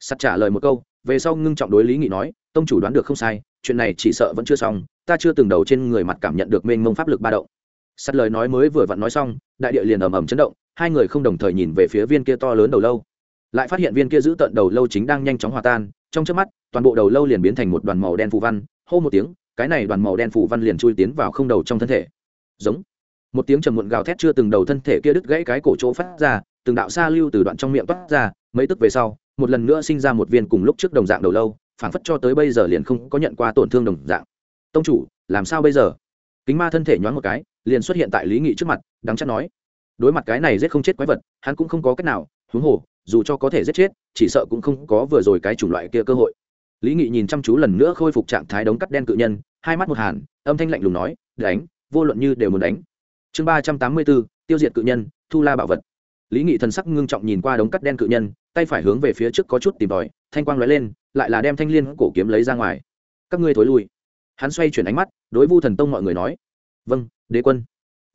Speaker 1: Sắt trả lời một câu, về sau ngưng trọng đối lý nghị nói, tông chủ đoán được không sai, chuyện này chỉ sợ vẫn chưa xong, ta chưa từng đầu trên người mặt cảm nhận được mênh mông pháp lực ba động. Sắt lời nói mới vừa vặn nói xong, đại địa liền ầm ầm chấn động, hai người không đồng thời nhìn về phía viên kia to lớn đầu lâu. Lại phát hiện viên kia giữ tận đầu lâu chính đang nhanh chóng hòa tan, trong trước mắt, toàn bộ đầu lâu liền biến thành một đoàn màu đen phù văn, hô một tiếng, cái này đoàn màu đen phù văn liền chui tiến vào không đầu trong thân thể. Giống. Một tiếng trầm muộn gào thét chưa từng đầu thân thể kia đứt gãy cái cổ chỗ phát ra từng đạo xa lưu từ đoạn trong miệng toát ra, mấy tức về sau, một lần nữa sinh ra một viên cùng lúc trước đồng dạng đầu lâu phản phất cho tới bây giờ liền không có nhận qua tổn thương đồng dạng. Tông chủ, làm sao bây giờ? Kính ma thân thể nhoáng một cái, liền xuất hiện tại lý nghị trước mặt, đắng chắc nói. Đối mặt cái này giết không chết quái vật, hắn cũng không có cách nào, huống hồ, dù cho có thể giết chết, chỉ sợ cũng không có vừa rồi cái chủng loại kia cơ hội. Lý nghị nhìn chăm chú lần nữa khôi phục trạng thái đống cắt đen cự nhân, hai mắt một hàn, âm thanh lạnh lùng nói, đánh, vô luận như đều muốn đánh. Chương ba trăm tám mươi bốn tiêu diệt cự nhân, thu la bảo vật lý nghị thần sắc ngưng trọng nhìn qua đống cắt đen cự nhân, tay phải hướng về phía trước có chút tìm tòi, thanh quang lóe lên, lại là đem thanh l i ê n cổ kiếm lấy ra ngoài. Các ngươi thối lui. Hắn xoay chuyển ánh mắt, đối vu thần tông mọi người nói. Vâng đế quân.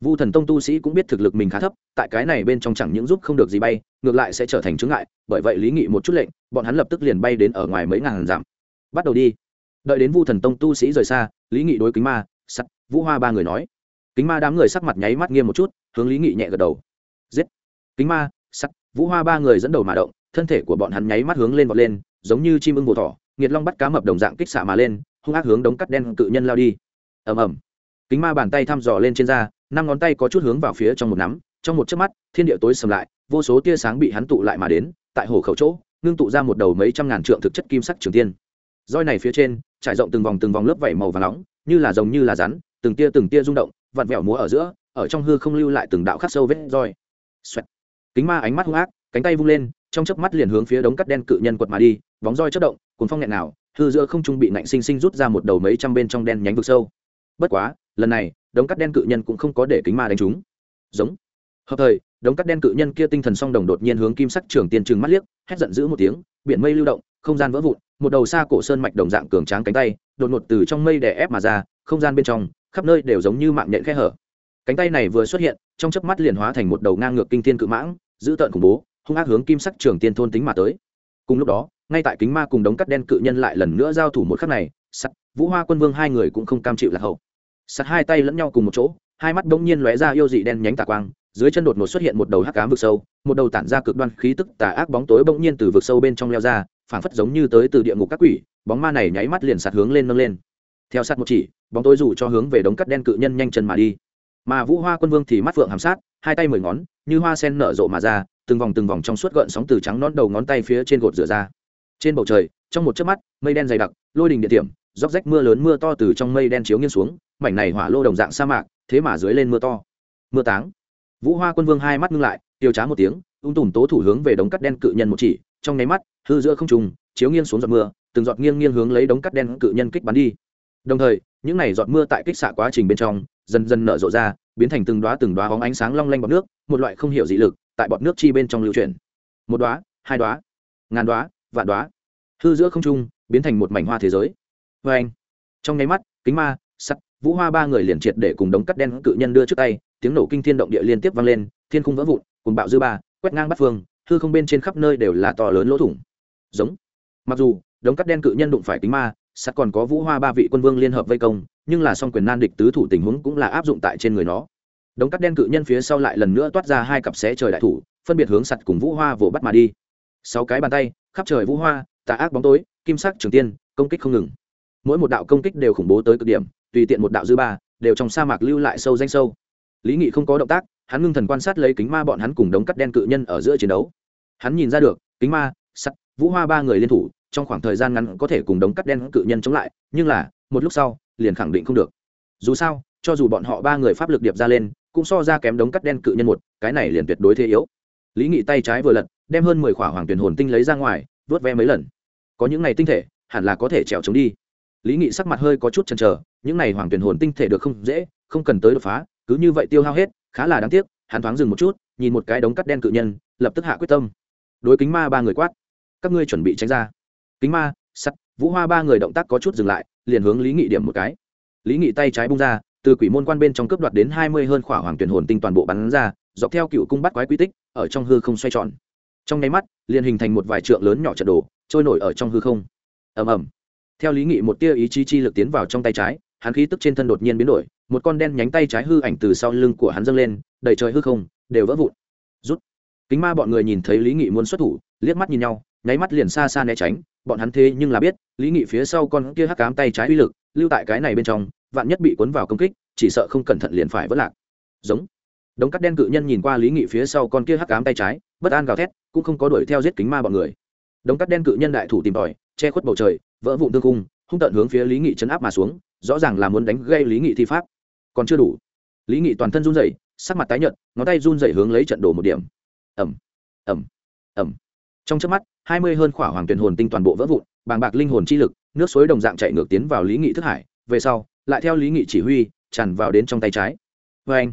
Speaker 1: Vu thần tông tu sĩ cũng biết thực lực mình khá thấp, tại cái này bên trong chẳng những giúp không được gì bay, ngược lại sẽ trở thành chướng ngại, bởi vậy lý nghị một chút lệnh, bọn hắn lập tức liền bay đến ở ngoài mấy ngàn dặm. Bắt đầu đi. Đợi đến vu thần tông tu sĩ rời xa, lý nghị đối kính ma, sắt, vũ hoa ba người nói. Kính ma đám người sắc mặt nháy mắt nghiêm một chút, hướng lý nghị nhẹ gật đầu. Giết! Kính ma, sắt, vũ hoa ba người dẫn đầu mà động, thân thể của bọn hắn nháy mắt hướng lên vọt lên, giống như chim ưng bồ thỏ, nghiệt long bắt cá mập đồng dạng kích xạ mà lên, hung ác hướng đống cắt đen cự nhân lao đi. Ầm ầm. Kính ma bàn tay thăm dò lên trên da, năm ngón tay có chút hướng vào phía trong một nắm, trong một chớp mắt, thiên địa tối sầm lại, vô số tia sáng bị hắn tụ lại mà đến, tại hồ khẩu chỗ, ngưng tụ ra một đầu mấy trăm ngàn trượng thực chất kim sắc trường tiên. Roi này phía trên, trải rộng từng vòng từng vòng lớp vảy màu vàng nóng, như là rồng như là rắn, từng tia từng tia rung động, vặn vẹo múa ở giữa, ở trong hư không lưu lại từng đạo khắc sâu vết roi. Xoẹt kính ma ánh mắt hung ác, cánh tay vung lên, trong chớp mắt liền hướng phía đống cắt đen cự nhân quật mà đi, bóng roi chất động cuốn phong nghẹn nào hư giữa không trung bị nạnh sinh sinh rút ra một đầu mấy trăm bên trong đen nhánh vực sâu. Bất quá, lần này, đống cắt đen cự nhân cũng không có để kính ma đánh trúng. Giống. Hợp thời, đống cắt đen cự nhân kia tinh thần song đồng đột nhiên hướng kim sắc trường tiên trừng mắt liếc, hét giận dữ một tiếng, biển mây lưu động, không gian vỡ vụn, một đầu xa cổ sơn mạch đồng dạng cường tráng cánh tay, đột ngột từ trong mây đè ép mà ra, không gian bên trong, khắp nơi đều giống như mạng nhện khe hở cánh tay này vừa xuất hiện, trong chớp mắt liền hóa thành một đầu ngang ngược kinh thiên cự mãng giữ tợn khủng bố, hung ác hướng kim sắc trường tiên thôn tính mà tới. Cùng lúc đó, ngay tại kính ma cùng đống cắt đen cự nhân lại lần nữa giao thủ một khắc này sắt vũ hoa quân vương hai người cũng không cam chịu lạc hậu. Sắt hai tay lẫn nhau cùng một chỗ, hai mắt bỗng nhiên lóe ra yêu dị đen nhánh tà quang, dưới chân đột ngột xuất hiện một đầu hắc cám vực sâu, một đầu tản ra cực đoan khí tức tà ác bóng tối bỗng nhiên từ vực sâu bên trong leo ra, phảng phất giống như tới từ địa ngục các quỷ, bóng ma này nháy mắt liền sạt hướng lên nâng lên. Theo sát một chỉ, bóng tối dù cho hướng về đống cắt đen cự nhân nhanh chân mà đi mà vũ hoa quân vương thì mắt phượng hàm sát, hai tay mười ngón, như hoa sen nở rộ mà ra, từng vòng từng vòng trong suốt gợn sóng từ trắng nón đầu ngón tay phía trên gột rửa ra. Trên bầu trời, trong một chớp mắt, mây đen dày đặc, lôi đình địa điểm róc rách mưa lớn mưa to từ trong mây đen chiếu nghiêng xuống, mảnh này hỏa lô đồng dạng sa mạc, thế mà dưới lên mưa to. Mưa táng. Vũ hoa quân vương hai mắt ngưng lại, tiêu trá một tiếng, ung tùm tố thủ hướng về đống cắt đen cự nhân một chỉ, trong nháy mắt, hư giữa không trùng chiếu nghiêng xuống giọt mưa, từng giọt nghiêng nghiêng hướng lấy đống cắt đen cự nhân kích bắn đi. Đồng thời, những này giọt mưa tại kích xạ quá trình bên trong dần dần nở rộ ra, biến thành từng đoá từng đoá hóng ánh sáng long lanh bọt nước, một loại không hiểu dị lực tại bọt nước chi bên trong lưu chuyển. Một đoá hai đoá ngàn đoá vạn đoá hư giữa không trung, biến thành một mảnh hoa thế giới. Vê anh, trong nháy mắt, kính ma, sắt, vũ hoa ba người liền triệt để cùng đống cắt đen cự nhân đưa trước tay, tiếng nổ kinh thiên động địa liên tiếp vang lên, thiên khung vỡ vụn, cùng bạo dư ba, quét ngang bắt phương, hư không bên trên khắp nơi đều là to lớn lỗ thủng. Giống. Mặc dù, đống cắt đen cự nhân đụng phải kính ma sắt còn có vũ hoa ba vị quân vương liên hợp vây công, nhưng là song quyền nan địch tứ thủ tình huống cũng là áp dụng tại trên người nó. Đống cắt đen cự nhân phía sau lại lần nữa toát ra hai cặp xé trời đại thủ, phân biệt hướng sặt cùng vũ hoa vỗ bắt mà đi. Sáu cái bàn tay, khắp trời vũ hoa, tà ác bóng tối, kim sắc trường tiên, công kích không ngừng. Mỗi một đạo công kích đều khủng bố tới cực điểm, tùy tiện một đạo dư ba, đều trong sa mạc lưu lại sâu danh sâu. Lý nghị không có động tác, hắn ngưng thần quan sát lấy kính ma bọn hắn cùng đống cắt đen cự nhân ở giữa chiến đấu. Hắn nhìn ra được, kính ma, sắt, vũ hoa ba người liên thủ trong khoảng thời gian ngắn có thể cùng đống cắt đen cự nhân chống lại, nhưng là, một lúc sau, liền khẳng định không được. Dù sao, cho dù bọn họ ba người pháp lực điệp ra lên, cũng so ra kém đống cắt đen cự nhân một, cái này liền tuyệt đối thế yếu. Lý nghị tay trái vừa lật, đem hơn mười khỏa hoàng tuyển hồn tinh lấy ra ngoài, vớt ve mấy lần. Có những này tinh thể, hẳn là có thể trèo chống đi. Lý nghị sắc mặt hơi có chút chần chờ, những này hoàng tuyển hồn tinh thể được không dễ, không cần tới đột phá, cứ như vậy tiêu hao hết, khá là đáng tiếc, hắn thoáng dừng một chút, nhìn một cái đống cắt đen cự nhân, lập tức hạ quyết tâm. Đối kính ma ba người quát, các ngươi chuẩn bị tránh ra kính ma, sắt, vũ hoa ba người động tác có chút dừng lại, liền hướng lý nghị điểm một cái. Lý nghị tay trái bung ra, từ quỷ môn quan bên trong cướp đoạt đến hai mươi hơn khỏa hoàng tuyển hồn tinh toàn bộ bắn ra, dọc theo cựu cung bắt quái quy tích, ở trong hư không xoay tròn. Trong nháy mắt, liền hình thành một vài trượng lớn nhỏ trận đồ, trôi nổi ở trong hư không. Ầm ầm. Theo lý nghị một tia ý chí chi lực tiến vào trong tay trái, hắn khí tức trên thân đột nhiên biến đổi, một con đen nhánh tay trái hư ảnh từ sau lưng của hắn dâng lên, đầy trời hư không, đều vỡ vụn. Rút. Kính ma bọn người nhìn thấy lý nghị muốn xuất thủ, liếc mắt nhìn nhau, nháy mắt liền xa xa né tránh bọn hắn thế nhưng là biết, lý nghị phía sau con kia hắc cám tay trái uy lực, lưu tại cái này bên trong, vạn nhất bị cuốn vào công kích, chỉ sợ không cẩn thận liền phải vỡ lạc. Giống. Đống cắt đen cự nhân nhìn qua lý nghị phía sau con kia hắc cám tay trái, bất an gào thét, cũng không có đuổi theo giết kính ma bọn người. Đống cắt đen cự nhân đại thủ tìm tòi, che khuất bầu trời, vỡ vụn tương cung, hung tận hướng phía lý nghị chấn áp mà xuống, rõ ràng là muốn đánh gây lý nghị thi pháp. Còn chưa đủ. Lý nghị toàn thân run rẩy, sắc mặt tái nhợt, ngón tay run rẩy hướng lấy trận đồ một điểm. Ẩm ẩm ẩm trong trước mắt, hai mươi hơn khỏa hoàng tuyển hồn tinh toàn bộ vỡ vụn, bàng bạc linh hồn chi lực, nước suối đồng dạng chạy ngược tiến vào lý nghị thức hải, về sau, lại theo lý nghị chỉ huy, tràn vào đến trong tay trái. Vê anh,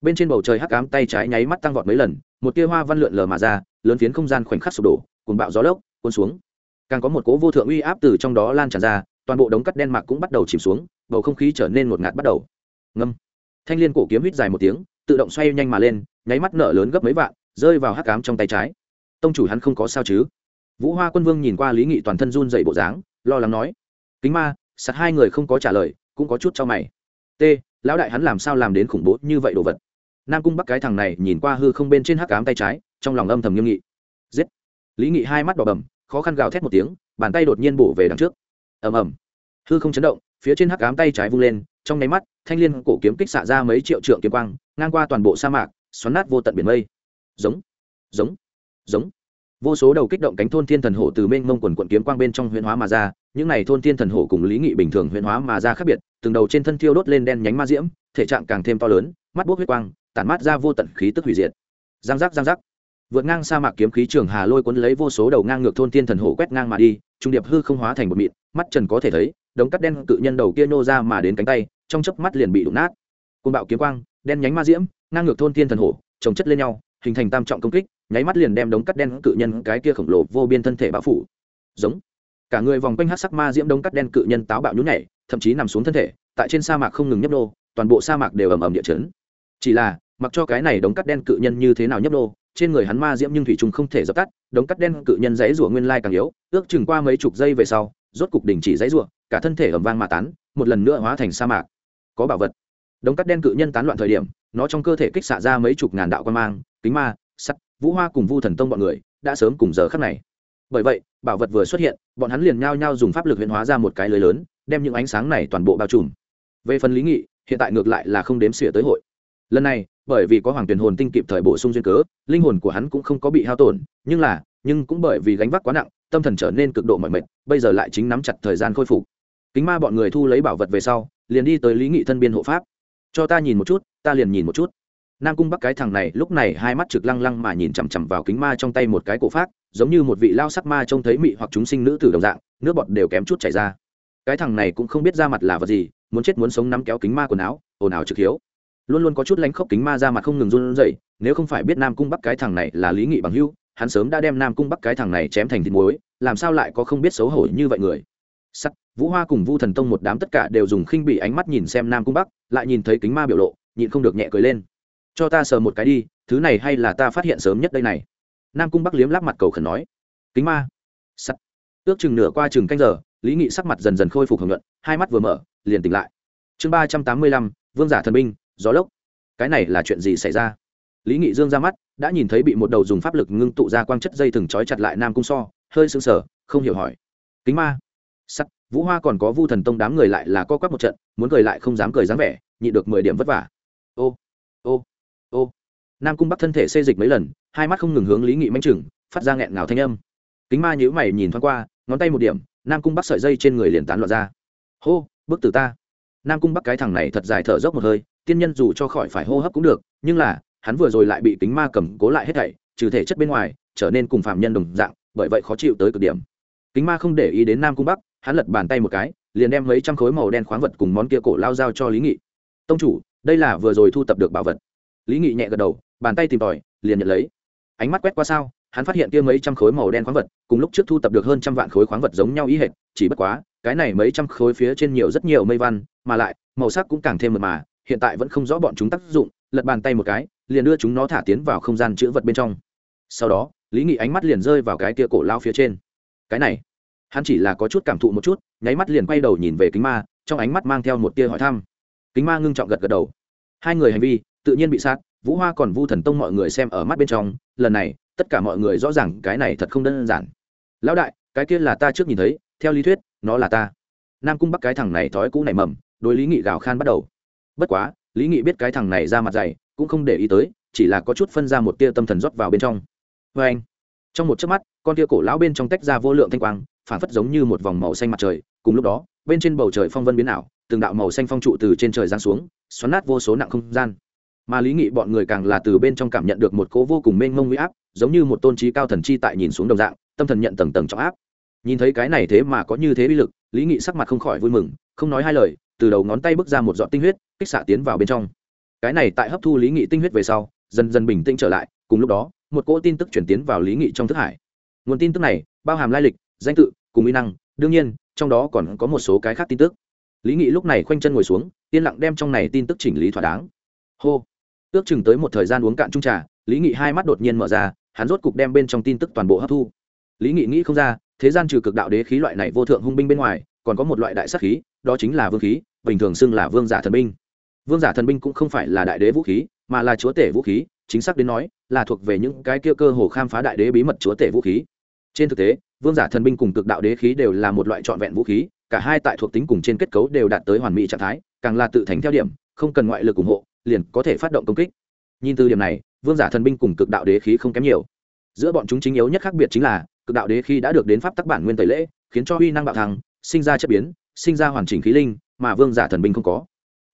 Speaker 1: bên trên bầu trời hắc ám tay trái nháy mắt tăng vọt mấy lần, một tia hoa văn lượn lờ mà ra, lớn phiến không gian khoảnh khắc sụp đổ cùng bạo gió lốc, cuốn xuống. Càng có một cố vô thượng uy áp từ trong đó lan tràn ra, toàn bộ đống cắt đen mạc cũng bắt đầu chìm xuống, bầu không khí trở nên ngột ngạt bắt đầu. Ngâm. Thanh liên cổ kiếm hít dài một tiếng, tự động xoay nhanh mà lên, nháy mắt nở lớn gấp mấy vạn, rơi vào hắc ám trong tay trái tông chủ hắn không có sao chứ? Vũ hoa quân vương nhìn qua lý nghị toàn thân run dậy bộ dáng, lo lắng nói, kính ma sạt hai người không có trả lời, cũng có chút cho mày. T, lão đại hắn làm sao làm đến khủng bố như vậy đồ vật? Nam cung bắc cái thằng này nhìn qua hư không bên trên hắc ám tay trái, trong lòng âm thầm nghiêm nghị. Giết! Lý nghị hai mắt đỏ bầm, khó khăn gào thét một tiếng, bàn tay đột nhiên bổ về đằng trước. Ầm ầm. Hư không chấn động, phía trên hắc ám tay trái vung lên, trong nháy mắt, thanh liên cổ kiếm kích xạ ra mấy triệu trượng kiếm quang, ngang qua toàn bộ sa mạc, xoắn nát vô tận biển mây. Giống! Giống! Giống. Vô số đầu kích động cánh thôn thiên thần hổ từ mênh mông quần quận kiếm quang bên trong huyễn hóa mà ra, những này thôn thiên thần hổ cùng lý nghị bình thường huyễn hóa mà ra khác biệt, từng đầu trên thân thiêu đốt lên đen nhánh ma diễm, thể trạng càng thêm to lớn, mắt bốc huyết quang, tản mát ra vô tận khí tức hủy diệt. Giang giác giang giác. Vượt ngang sa mạc kiếm khí trường hà lôi cuốn lấy vô số đầu ngang ngược thôn thiên thần hổ quét ngang mà đi, trung điệp hư không hóa thành một mịn, mắt trần có thể thấy, đống cắt đen cự nhân đầu kia nô ra mà đến cánh tay, trong chớp mắt liền bị đụng nát. Côn bạo kiếm quang, đen nhánh ma diễm, ngang ngược thôn thiên thần hổ trồng chất lên nhau, hình thành tam trọng công kích nháy mắt liền đem đống cắt đen cự nhân cái kia khổng lồ vô biên thân thể bao phủ. Giống. Cả người vòng quanh hát sắc ma diễm đống cắt đen cự nhân táo bạo nhún nhảy, thậm chí nằm xuống thân thể, tại trên sa mạc không ngừng nhấp nô, toàn bộ sa mạc đều ầm ầm địa chấn. Chỉ là, mặc cho cái này đống cắt đen cự nhân như thế nào nhấp nô, trên người hắn ma diễm nhưng thủy trùng không thể dập tắt, đống cắt đen cự nhân dãy rủa nguyên lai càng yếu, ước chừng qua mấy chục giây về sau, rốt cục đình chỉ dãy rủa, cả thân thể ầm vang mà tán, một lần nữa hóa thành sa mạc. Có bảo vật. Đống cắt đen cự nhân tán loạn thời điểm, nó trong cơ thể kích xạ ra mấy chục ngàn đạo quan mang, kính ma sắt, vũ hoa cùng vu thần tông bọn người đã sớm cùng giờ khắc này. Bởi vậy, bảo vật vừa xuất hiện, bọn hắn liền nhao nhao dùng pháp lực huyện hóa ra một cái lưới lớn, đem những ánh sáng này toàn bộ bao trùm. Về phần lý nghị, hiện tại ngược lại là không đếm xỉa tới hội. Lần này, bởi vì có hoàng tuyển hồn tinh kịp thời bổ sung duyên cớ, linh hồn của hắn cũng không có bị hao tổn, nhưng là, nhưng cũng bởi vì gánh vác quá nặng, tâm thần trở nên cực độ mỏi mệt, bây giờ lại chính nắm chặt thời gian khôi phục. Kính ma bọn người thu lấy bảo vật về sau, liền đi tới lý nghị thân biên hộ pháp. Cho ta nhìn một chút, ta liền nhìn một chút nam cung bắc cái thằng này lúc này hai mắt trực lăng lăng mà nhìn chằm chằm vào kính ma trong tay một cái cổ phát, giống như một vị lao sắc ma trông thấy mị hoặc chúng sinh nữ tử đồng dạng, nước bọt đều kém chút chảy ra. Cái thằng này cũng không biết ra mặt là vật gì, muốn chết muốn sống nắm kéo kính ma quần áo, ồn ào trực hiếu. Luôn luôn có chút lánh khóc kính ma ra mặt không ngừng run rẩy, nếu không phải biết nam cung bắc cái thằng này là lý nghị bằng hưu hắn sớm đã đem nam cung bắc cái thằng này chém thành thịt muối, làm sao lại có không biết xấu hổ như vậy người. Sắc vũ hoa cùng vu thần tông một đám tất cả đều dùng khinh bị ánh mắt nhìn xem nam cung bắc, lại nhìn thấy kính ma biểu lộ, nhịn không được nhẹ cười lên cho ta sờ một cái đi, thứ này hay là ta phát hiện sớm nhất đây này. Nam cung bắc liếm lắp mặt cầu khẩn nói. Kính ma. Sắt. Ước chừng nửa qua chừng canh giờ, lý nghị sắc mặt dần dần khôi phục hưởng luận hai mắt vừa mở, liền tỉnh lại. Chương ba trăm tám mươi lăm, vương giả thần binh, gió lốc. Cái này là chuyện gì xảy ra? Lý nghị dương ra mắt, đã nhìn thấy bị một đầu dùng pháp lực ngưng tụ ra quang chất dây thừng trói chặt lại nam cung so, hơi sưng sờ, không hiểu hỏi. Kính ma. Sắt. Vũ hoa còn có vu thần tông đám người lại là co quắp một trận, muốn cười lại không dám cười dáng vẻ nhị được mười điểm vất vả. Ô. Ô ô nam cung bắc thân thể xê dịch mấy lần hai mắt không ngừng hướng lý nghị manh chừng phát ra nghẹn ngào thanh âm kính ma nhữ mày nhìn thoáng qua ngón tay một điểm nam cung bắc sợi dây trên người liền tán loạn ra hô bức tử ta nam cung bắc cái thằng này thật dài thở dốc một hơi tiên nhân dù cho khỏi phải hô hấp cũng được nhưng là hắn vừa rồi lại bị kính ma cầm cố lại hết thảy trừ thể chất bên ngoài trở nên cùng phạm nhân đồng dạng bởi vậy khó chịu tới cực điểm kính ma không để ý đến nam cung bắc hắn lật bàn tay một cái liền đem mấy trăm khối màu đen khoáng vật cùng món kia cổ lao giao cho lý nghị tông chủ đây là vừa rồi thu tập được bảo vật lý nghị nhẹ gật đầu, bàn tay tìm tòi, liền nhận lấy. Ánh mắt quét qua sao, hắn phát hiện kia mấy trăm khối màu đen khoáng vật, cùng lúc trước thu tập được hơn trăm vạn khối khoáng vật giống nhau ý hệt, chỉ bất quá, cái này mấy trăm khối phía trên nhiều rất nhiều mây văn, mà lại, màu sắc cũng càng thêm mật mà, hiện tại vẫn không rõ bọn chúng tác dụng, lật bàn tay một cái, liền đưa chúng nó thả tiến vào không gian chữ vật bên trong. Sau đó, lý nghị ánh mắt liền rơi vào cái kia cổ lao phía trên. Cái này, hắn chỉ là có chút cảm thụ một chút, nháy mắt liền quay đầu nhìn về kính ma, trong ánh mắt mang theo một tia hỏi thăm. Kính ma ngưng trọng gật gật đầu. Hai người hành vi tự nhiên bị sát, vũ hoa còn vu thần tông mọi người xem ở mắt bên trong, lần này, tất cả mọi người rõ ràng cái này thật không đơn giản. Lão đại, cái kia là ta trước nhìn thấy, theo lý thuyết, nó là ta. Nam cung bắc cái thằng này thói cũ này mầm, đối lý nghị gào khan bắt đầu. Bất quá, lý nghị biết cái thằng này ra mặt dày, cũng không để ý tới, chỉ là có chút phân ra một tia tâm thần rót vào bên trong. Vê anh. Trong một chớp mắt, con tia cổ lão bên trong tách ra vô lượng thanh quang, phản phất giống như một vòng màu xanh mặt trời, cùng lúc đó, bên trên bầu trời phong vân biến ảo, từng đạo màu xanh phong trụ từ trên trời giáng xuống, xoắn nát vô số nặng không gian mà lý nghị bọn người càng là từ bên trong cảm nhận được một cố vô cùng mênh mông huy áp, giống như một tôn trí cao thần chi tại nhìn xuống đồng dạng, tâm thần nhận tầng tầng trọng áp. Nhìn thấy cái này thế mà có như thế bi lực, lý nghị sắc mặt không khỏi vui mừng, không nói hai lời, từ đầu ngón tay bước ra một giọt tinh huyết, kích xạ tiến vào bên trong. Cái này tại hấp thu lý nghị tinh huyết về sau, dần dần bình tĩnh trở lại, cùng lúc đó, một cỗ tin tức chuyển tiến vào lý nghị trong thức hải. Nguồn tin tức này bao hàm lai lịch, danh tự, cùng mỹ năng, đương nhiên, trong đó còn có một số cái khác tin tức. Lý nghị lúc này khoanh chân ngồi xuống, yên lặng đem trong này tin tức chỉnh lý thỏa đáng. Hô ước chừng tới một thời gian uống cạn chung trà, lý nghị hai mắt đột nhiên mở ra, hắn rốt cục đem bên trong tin tức toàn bộ hấp thu. Lý nghị nghĩ không ra, thế gian trừ cực đạo đế khí loại này vô thượng hung binh bên ngoài, còn có một loại đại sắc khí, đó chính là vương khí, bình thường xưng là vương giả thần binh. Vương giả thần binh cũng không phải là đại đế vũ khí, mà là chúa tể vũ khí, chính xác đến nói, là thuộc về những cái kia cơ hồ khám phá đại đế bí mật chúa tể vũ khí. Trên thực tế, vương giả thần binh cùng cực đạo đế khí đều là một loại trọn vẹn vũ khí, cả hai tại thuộc tính cùng trên kết cấu đều đạt tới hoàn mỹ trạng thái, càng là tự thành theo điểm, không cần ngoại lực ủng hộ liền có thể phát động công kích. Nhìn từ điểm này, vương giả thần binh cùng cực đạo đế khí không kém nhiều. Giữa bọn chúng chính yếu nhất khác biệt chính là, cực đạo đế khí đã được đến pháp tắc bản nguyên tẩy lễ, khiến cho uy năng bạo thăng, sinh ra chất biến, sinh ra hoàn chỉnh khí linh, mà vương giả thần binh không có.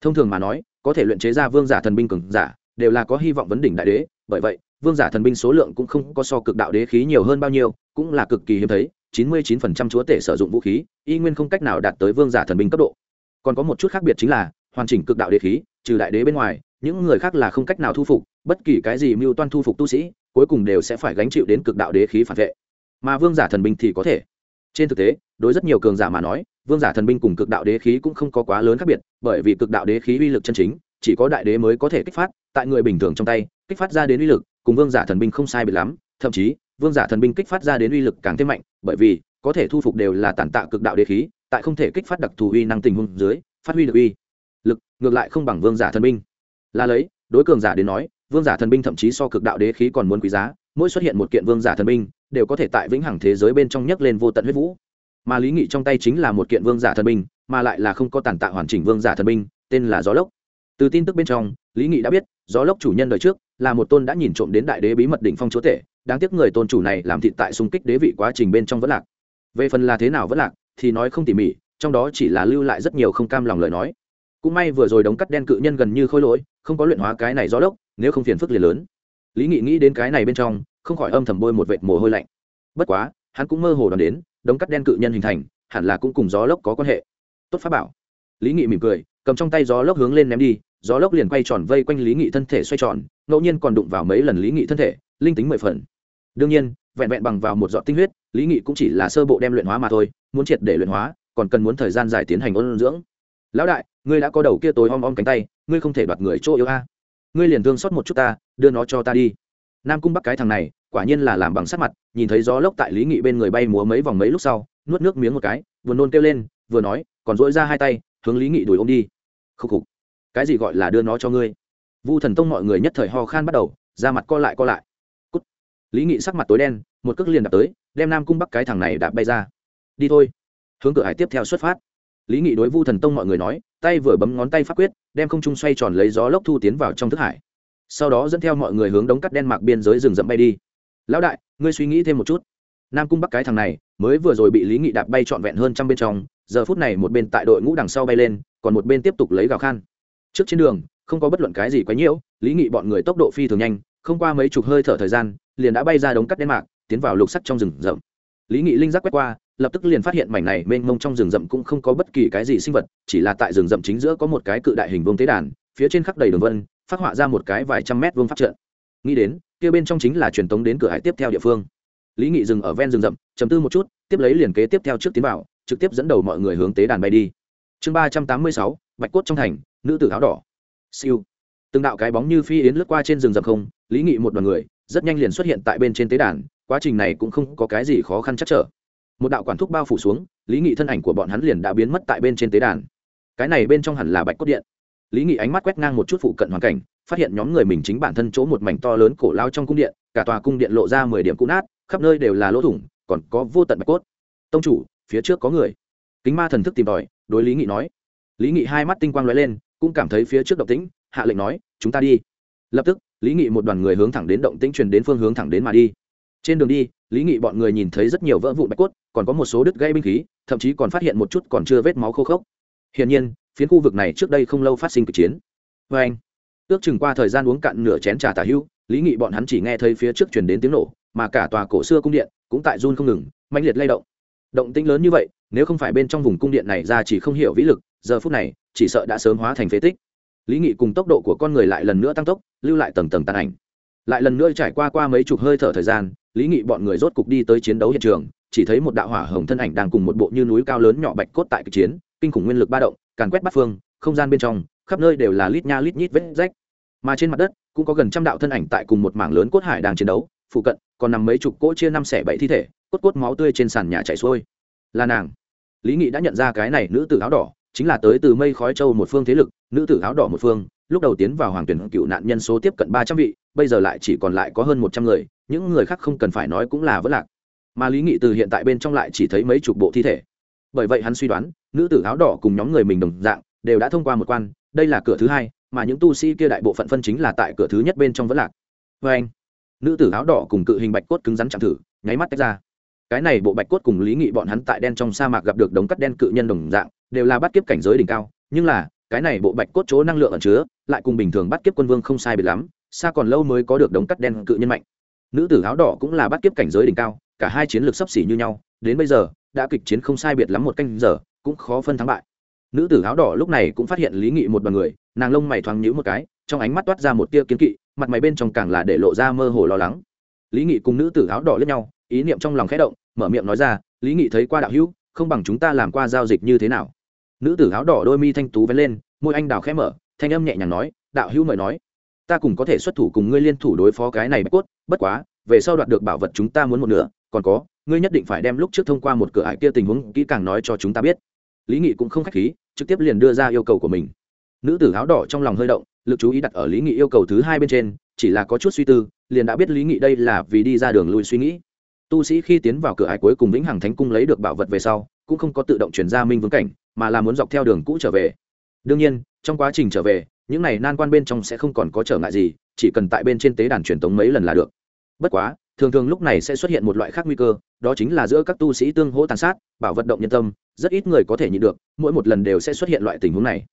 Speaker 1: Thông thường mà nói, có thể luyện chế ra vương giả thần binh cường giả, đều là có hy vọng vấn đỉnh đại đế, bởi vậy, vương giả thần binh số lượng cũng không có so cực đạo đế khí nhiều hơn bao nhiêu, cũng là cực kỳ hiếm thấy, chín mươi 99% chúa tể sử dụng vũ khí, y nguyên không cách nào đạt tới vương giả thần binh cấp độ. Còn có một chút khác biệt chính là, hoàn chỉnh cực đạo đế khí trừ đại đế bên ngoài, những người khác là không cách nào thu phục, bất kỳ cái gì mưu toan thu phục tu sĩ, cuối cùng đều sẽ phải gánh chịu đến cực đạo đế khí phản vệ. Mà vương giả thần binh thì có thể. Trên thực tế, đối rất nhiều cường giả mà nói, vương giả thần binh cùng cực đạo đế khí cũng không có quá lớn khác biệt, bởi vì cực đạo đế khí uy lực chân chính, chỉ có đại đế mới có thể kích phát, tại người bình thường trong tay, kích phát ra đến uy lực, cùng vương giả thần binh không sai biệt lắm, thậm chí, vương giả thần binh kích phát ra đến uy lực càng thêm mạnh, bởi vì, có thể thu phục đều là tàn tạ cực đạo đế khí, tại không thể kích phát đặc thù uy năng tình huống dưới, phát huy được uy ngược lại không bằng vương giả thần binh. Là lấy, đối cường giả đến nói, vương giả thần binh thậm chí so cực đạo đế khí còn muốn quý giá, mỗi xuất hiện một kiện vương giả thần binh, đều có thể tại vĩnh hằng thế giới bên trong nhấc lên vô tận huyết vũ. Mà lý nghị trong tay chính là một kiện vương giả thần binh, mà lại là không có tàn tạ hoàn chỉnh vương giả thần binh, tên là gió lốc. Từ tin tức bên trong, lý nghị đã biết, gió lốc chủ nhân đời trước, là một tôn đã nhìn trộm đến đại đế bí mật đỉnh phong chúa tể, đáng tiếc người tôn chủ này làm thịt tại xung kích đế vị quá trình bên trong vẫn lạc. Về phần là thế nào vẫn lạc, thì nói không tỉ mỉ, trong đó chỉ là lưu lại rất nhiều không cam lòng lời nói cũng may vừa rồi đống cắt đen cự nhân gần như khôi lỗi, không có luyện hóa cái này gió lốc, nếu không phiền phức liền lớn. Lý nghị nghĩ đến cái này bên trong, không khỏi âm thầm bôi một vệt mồ hôi lạnh. Bất quá, hắn cũng mơ hồ đoán đến, đống cắt đen cự nhân hình thành, hẳn là cũng cùng gió lốc có quan hệ. Tốt pháp bảo. Lý nghị mỉm cười, cầm trong tay gió lốc hướng lên ném đi, gió lốc liền quay tròn vây quanh lý nghị thân thể xoay tròn, ngẫu nhiên còn đụng vào mấy lần lý nghị thân thể, linh tính mười phần. Đương nhiên, vẹn vẹn bằng vào một giọt tinh huyết, lý nghị cũng chỉ là sơ bộ đem luyện hóa mà thôi, muốn triệt để luyện hóa, còn cần muốn thời gian dài tiến hành ôn dưỡng lão đại, ngươi đã có đầu kia tối om om cánh tay, ngươi không thể đoạt người chỗ yếu a. Ngươi liền thương xót một chút ta, đưa nó cho ta đi. Nam cung bắc cái thằng này, quả nhiên là làm bằng sắc mặt, nhìn thấy gió lốc tại lý nghị bên người bay múa mấy vòng mấy lúc sau, nuốt nước miếng một cái vừa nôn kêu lên, vừa nói, còn dỗi ra hai tay, hướng lý nghị đuổi ôm đi. Khúc khục. Cái gì gọi là đưa nó cho ngươi? Vu thần tông mọi người nhất thời ho khan bắt đầu ra mặt co lại co lại. Cút. lý nghị sắc mặt tối đen, một cước liền đạp tới, đem nam cung bắc cái thằng này đạp bay ra. Đi thôi. Hướng cửa hải tiếp theo xuất phát lý nghị đối vu thần tông mọi người nói, tay vừa bấm ngón tay pháp quyết, đem không trung xoay tròn lấy gió lốc thu tiến vào trong thức hải. Sau đó dẫn theo mọi người hướng đống cắt đen mạc biên giới rừng rậm bay đi. Lão đại, ngươi suy nghĩ thêm một chút. Nam cung bắc cái thằng này, mới vừa rồi bị lý nghị đạp bay trọn vẹn hơn trăm bên trong, giờ phút này một bên tại đội ngũ đằng sau bay lên, còn một bên tiếp tục lấy gào khan. Trước trên đường, không có bất luận cái gì quấy nhiễu, lý nghị bọn người tốc độ phi thường nhanh, không qua mấy chục hơi thở thời gian, liền đã bay ra đống cắt đen mạc, tiến vào lục sắt trong rừng rậm. Lý nghị linh giác quét qua lập tức liền phát hiện mảnh này mênh mông trong rừng rậm cũng không có bất kỳ cái gì sinh vật, chỉ là tại rừng rậm chính giữa có một cái cự đại hình vương tế đàn, phía trên khắp đầy đường vân, phát họa ra một cái vài trăm mét vương pháp trận. Nghĩ đến, kia bên trong chính là truyền tống đến cửa hải tiếp theo địa phương. Lý nghị dừng ở ven rừng rậm chấm tư một chút, tiếp lấy liền kế tiếp theo trước tiến vào, trực tiếp dẫn đầu mọi người hướng tế đàn bay đi. Chương ba trăm tám mươi sáu, bạch cốt trong thành, nữ tử áo đỏ. Siêu. Từng đạo cái bóng như phi yến lướt qua trên rừng rậm không, lý nghị một đoàn người, rất nhanh liền xuất hiện tại bên trên tế đàn, quá trình này cũng không có cái gì khó khăn chắc trở một đạo quản thúc bao phủ xuống, lý nghị thân ảnh của bọn hắn liền đã biến mất tại bên trên tế đàn. Cái này bên trong hẳn là bạch cốt điện. Lý nghị ánh mắt quét ngang một chút phụ cận hoàn cảnh, phát hiện nhóm người mình chính bản thân chỗ một mảnh to lớn cổ lao trong cung điện, cả tòa cung điện lộ ra mười điểm cũ nát, khắp nơi đều là lỗ thủng, còn có vô tận bạch cốt. Tông chủ, phía trước có người. Kính ma thần thức tìm tòi, đối lý nghị nói. Lý nghị hai mắt tinh quang lóe lên, cũng cảm thấy phía trước động tĩnh, hạ lệnh nói, chúng ta đi. Lập tức, lý nghị một đoàn người hướng thẳng đến động tĩnh truyền đến phương hướng thẳng đến mà đi trên đường đi, lý nghị bọn người nhìn thấy rất nhiều vỡ vụn bạch cốt, còn có một số đứt gây binh khí, thậm chí còn phát hiện một chút còn chưa vết máu khô khốc. Hiển nhiên, phiến khu vực này trước đây không lâu phát sinh cực chiến. Vê anh, ước chừng qua thời gian uống cạn nửa chén trà tả hưu, lý nghị bọn hắn chỉ nghe thấy phía trước chuyển đến tiếng nổ, mà cả tòa cổ xưa cung điện cũng tại run không ngừng mạnh liệt lay động. Động tĩnh lớn như vậy, nếu không phải bên trong vùng cung điện này ra chỉ không hiểu vĩ lực, giờ phút này, chỉ sợ đã sớm hóa thành phế tích. Lý nghị cùng tốc độ của con người lại lần nữa tăng tốc, lưu lại tầng tầng tàn ảnh. Lại lần nữa trải qua qua mấy chục hơi thở thời gian lý nghị bọn người rốt cục đi tới chiến đấu hiện trường, chỉ thấy một đạo hỏa hồng thân ảnh đang cùng một bộ như núi cao lớn nhỏ bạch cốt tại kịch chiến, kinh khủng nguyên lực ba động, càn quét bắt phương, không gian bên trong, khắp nơi đều là lít nha lít nhít vết rách. Mà trên mặt đất, cũng có gần trăm đạo thân ảnh tại cùng một mảng lớn cốt hải đang chiến đấu, phụ cận, còn nằm mấy chục cỗ chia năm xẻ bảy thi thể, cốt cốt máu tươi trên sàn nhà chảy xuôi. Là nàng. Lý nghị đã nhận ra cái này nữ tử áo đỏ, chính là tới từ mây khói châu một phương thế lực, nữ tử áo đỏ một phương, lúc đầu tiến vào hoàng tuyển cựu nạn nhân số tiếp cận ba trăm vị, bây giờ lại chỉ còn lại có hơn một trăm người những người khác không cần phải nói cũng là vỡ lạc. Mà lý nghị từ hiện tại bên trong lại chỉ thấy mấy chục bộ thi thể. Bởi vậy hắn suy đoán, nữ tử áo đỏ cùng nhóm người mình đồng dạng, đều đã thông qua một quan, đây là cửa thứ hai, mà những tu sĩ kia đại bộ phận phân chính là tại cửa thứ nhất bên trong vẫn lạc. Vê anh, nữ tử áo đỏ cùng cự hình bạch cốt cứng rắn chạm thử, nháy mắt tách ra. Cái này bộ bạch cốt cùng lý nghị bọn hắn tại đen trong sa mạc gặp được đống cắt đen cự nhân đồng dạng, đều là bắt kiếp cảnh giới đỉnh cao, nhưng là, cái này bộ bạch cốt chỗ năng lượng ẩn chứa, lại cùng bình thường bắt kiếp quân vương không sai biệt lắm, xa còn lâu mới có được đống cắt đen cự nhân mạnh nữ tử áo đỏ cũng là bắt kiếp cảnh giới đỉnh cao, cả hai chiến lược sấp xỉ như nhau, đến bây giờ, đã kịch chiến không sai biệt lắm một canh giờ, cũng khó phân thắng bại. Nữ tử áo đỏ lúc này cũng phát hiện lý nghị một bằng người, nàng lông mày thoáng nhíu một cái, trong ánh mắt toát ra một tia kiến kỵ, mặt mày bên trong càng là để lộ ra mơ hồ lo lắng. Lý nghị cùng nữ tử áo đỏ lẫn nhau, ý niệm trong lòng khẽ động, mở miệng nói ra, lý nghị thấy qua đạo hữu, không bằng chúng ta làm qua giao dịch như thế nào? Nữ tử áo đỏ đôi mi thanh tú vén lên, môi anh đào khẽ mở, thanh âm nhẹ nhàng nói, đạo hữu mời nói ta cùng có thể xuất thủ cùng ngươi liên thủ đối phó cái này bạch cốt, bất quá, về sau đoạt được bảo vật chúng ta muốn một nửa, còn có, ngươi nhất định phải đem lúc trước thông qua một cửa ải kia tình huống kỹ càng nói cho chúng ta biết. Lý nghị cũng không khách khí, trực tiếp liền đưa ra yêu cầu của mình. Nữ tử áo đỏ trong lòng hơi động, lực chú ý đặt ở lý nghị yêu cầu thứ hai bên trên, chỉ là có chút suy tư, liền đã biết lý nghị đây là vì đi ra đường lui suy nghĩ. Tu sĩ khi tiến vào cửa ải cuối cùng vĩnh hằng thánh cung lấy được bảo vật về sau, cũng không có tự động chuyển ra minh vương cảnh, mà là muốn dọc theo đường cũ trở về. Đương nhiên, trong quá trình trở về những này nan quan bên trong sẽ không còn có trở ngại gì, chỉ cần tại bên trên tế đàn truyền tống mấy lần là được. Bất quá, thường thường lúc này sẽ xuất hiện một loại khác nguy cơ, đó chính là giữa các tu sĩ tương hỗ tàn sát, bảo vận động nhân tâm, rất ít người có thể nhịn được, mỗi một lần đều sẽ xuất hiện loại tình huống này.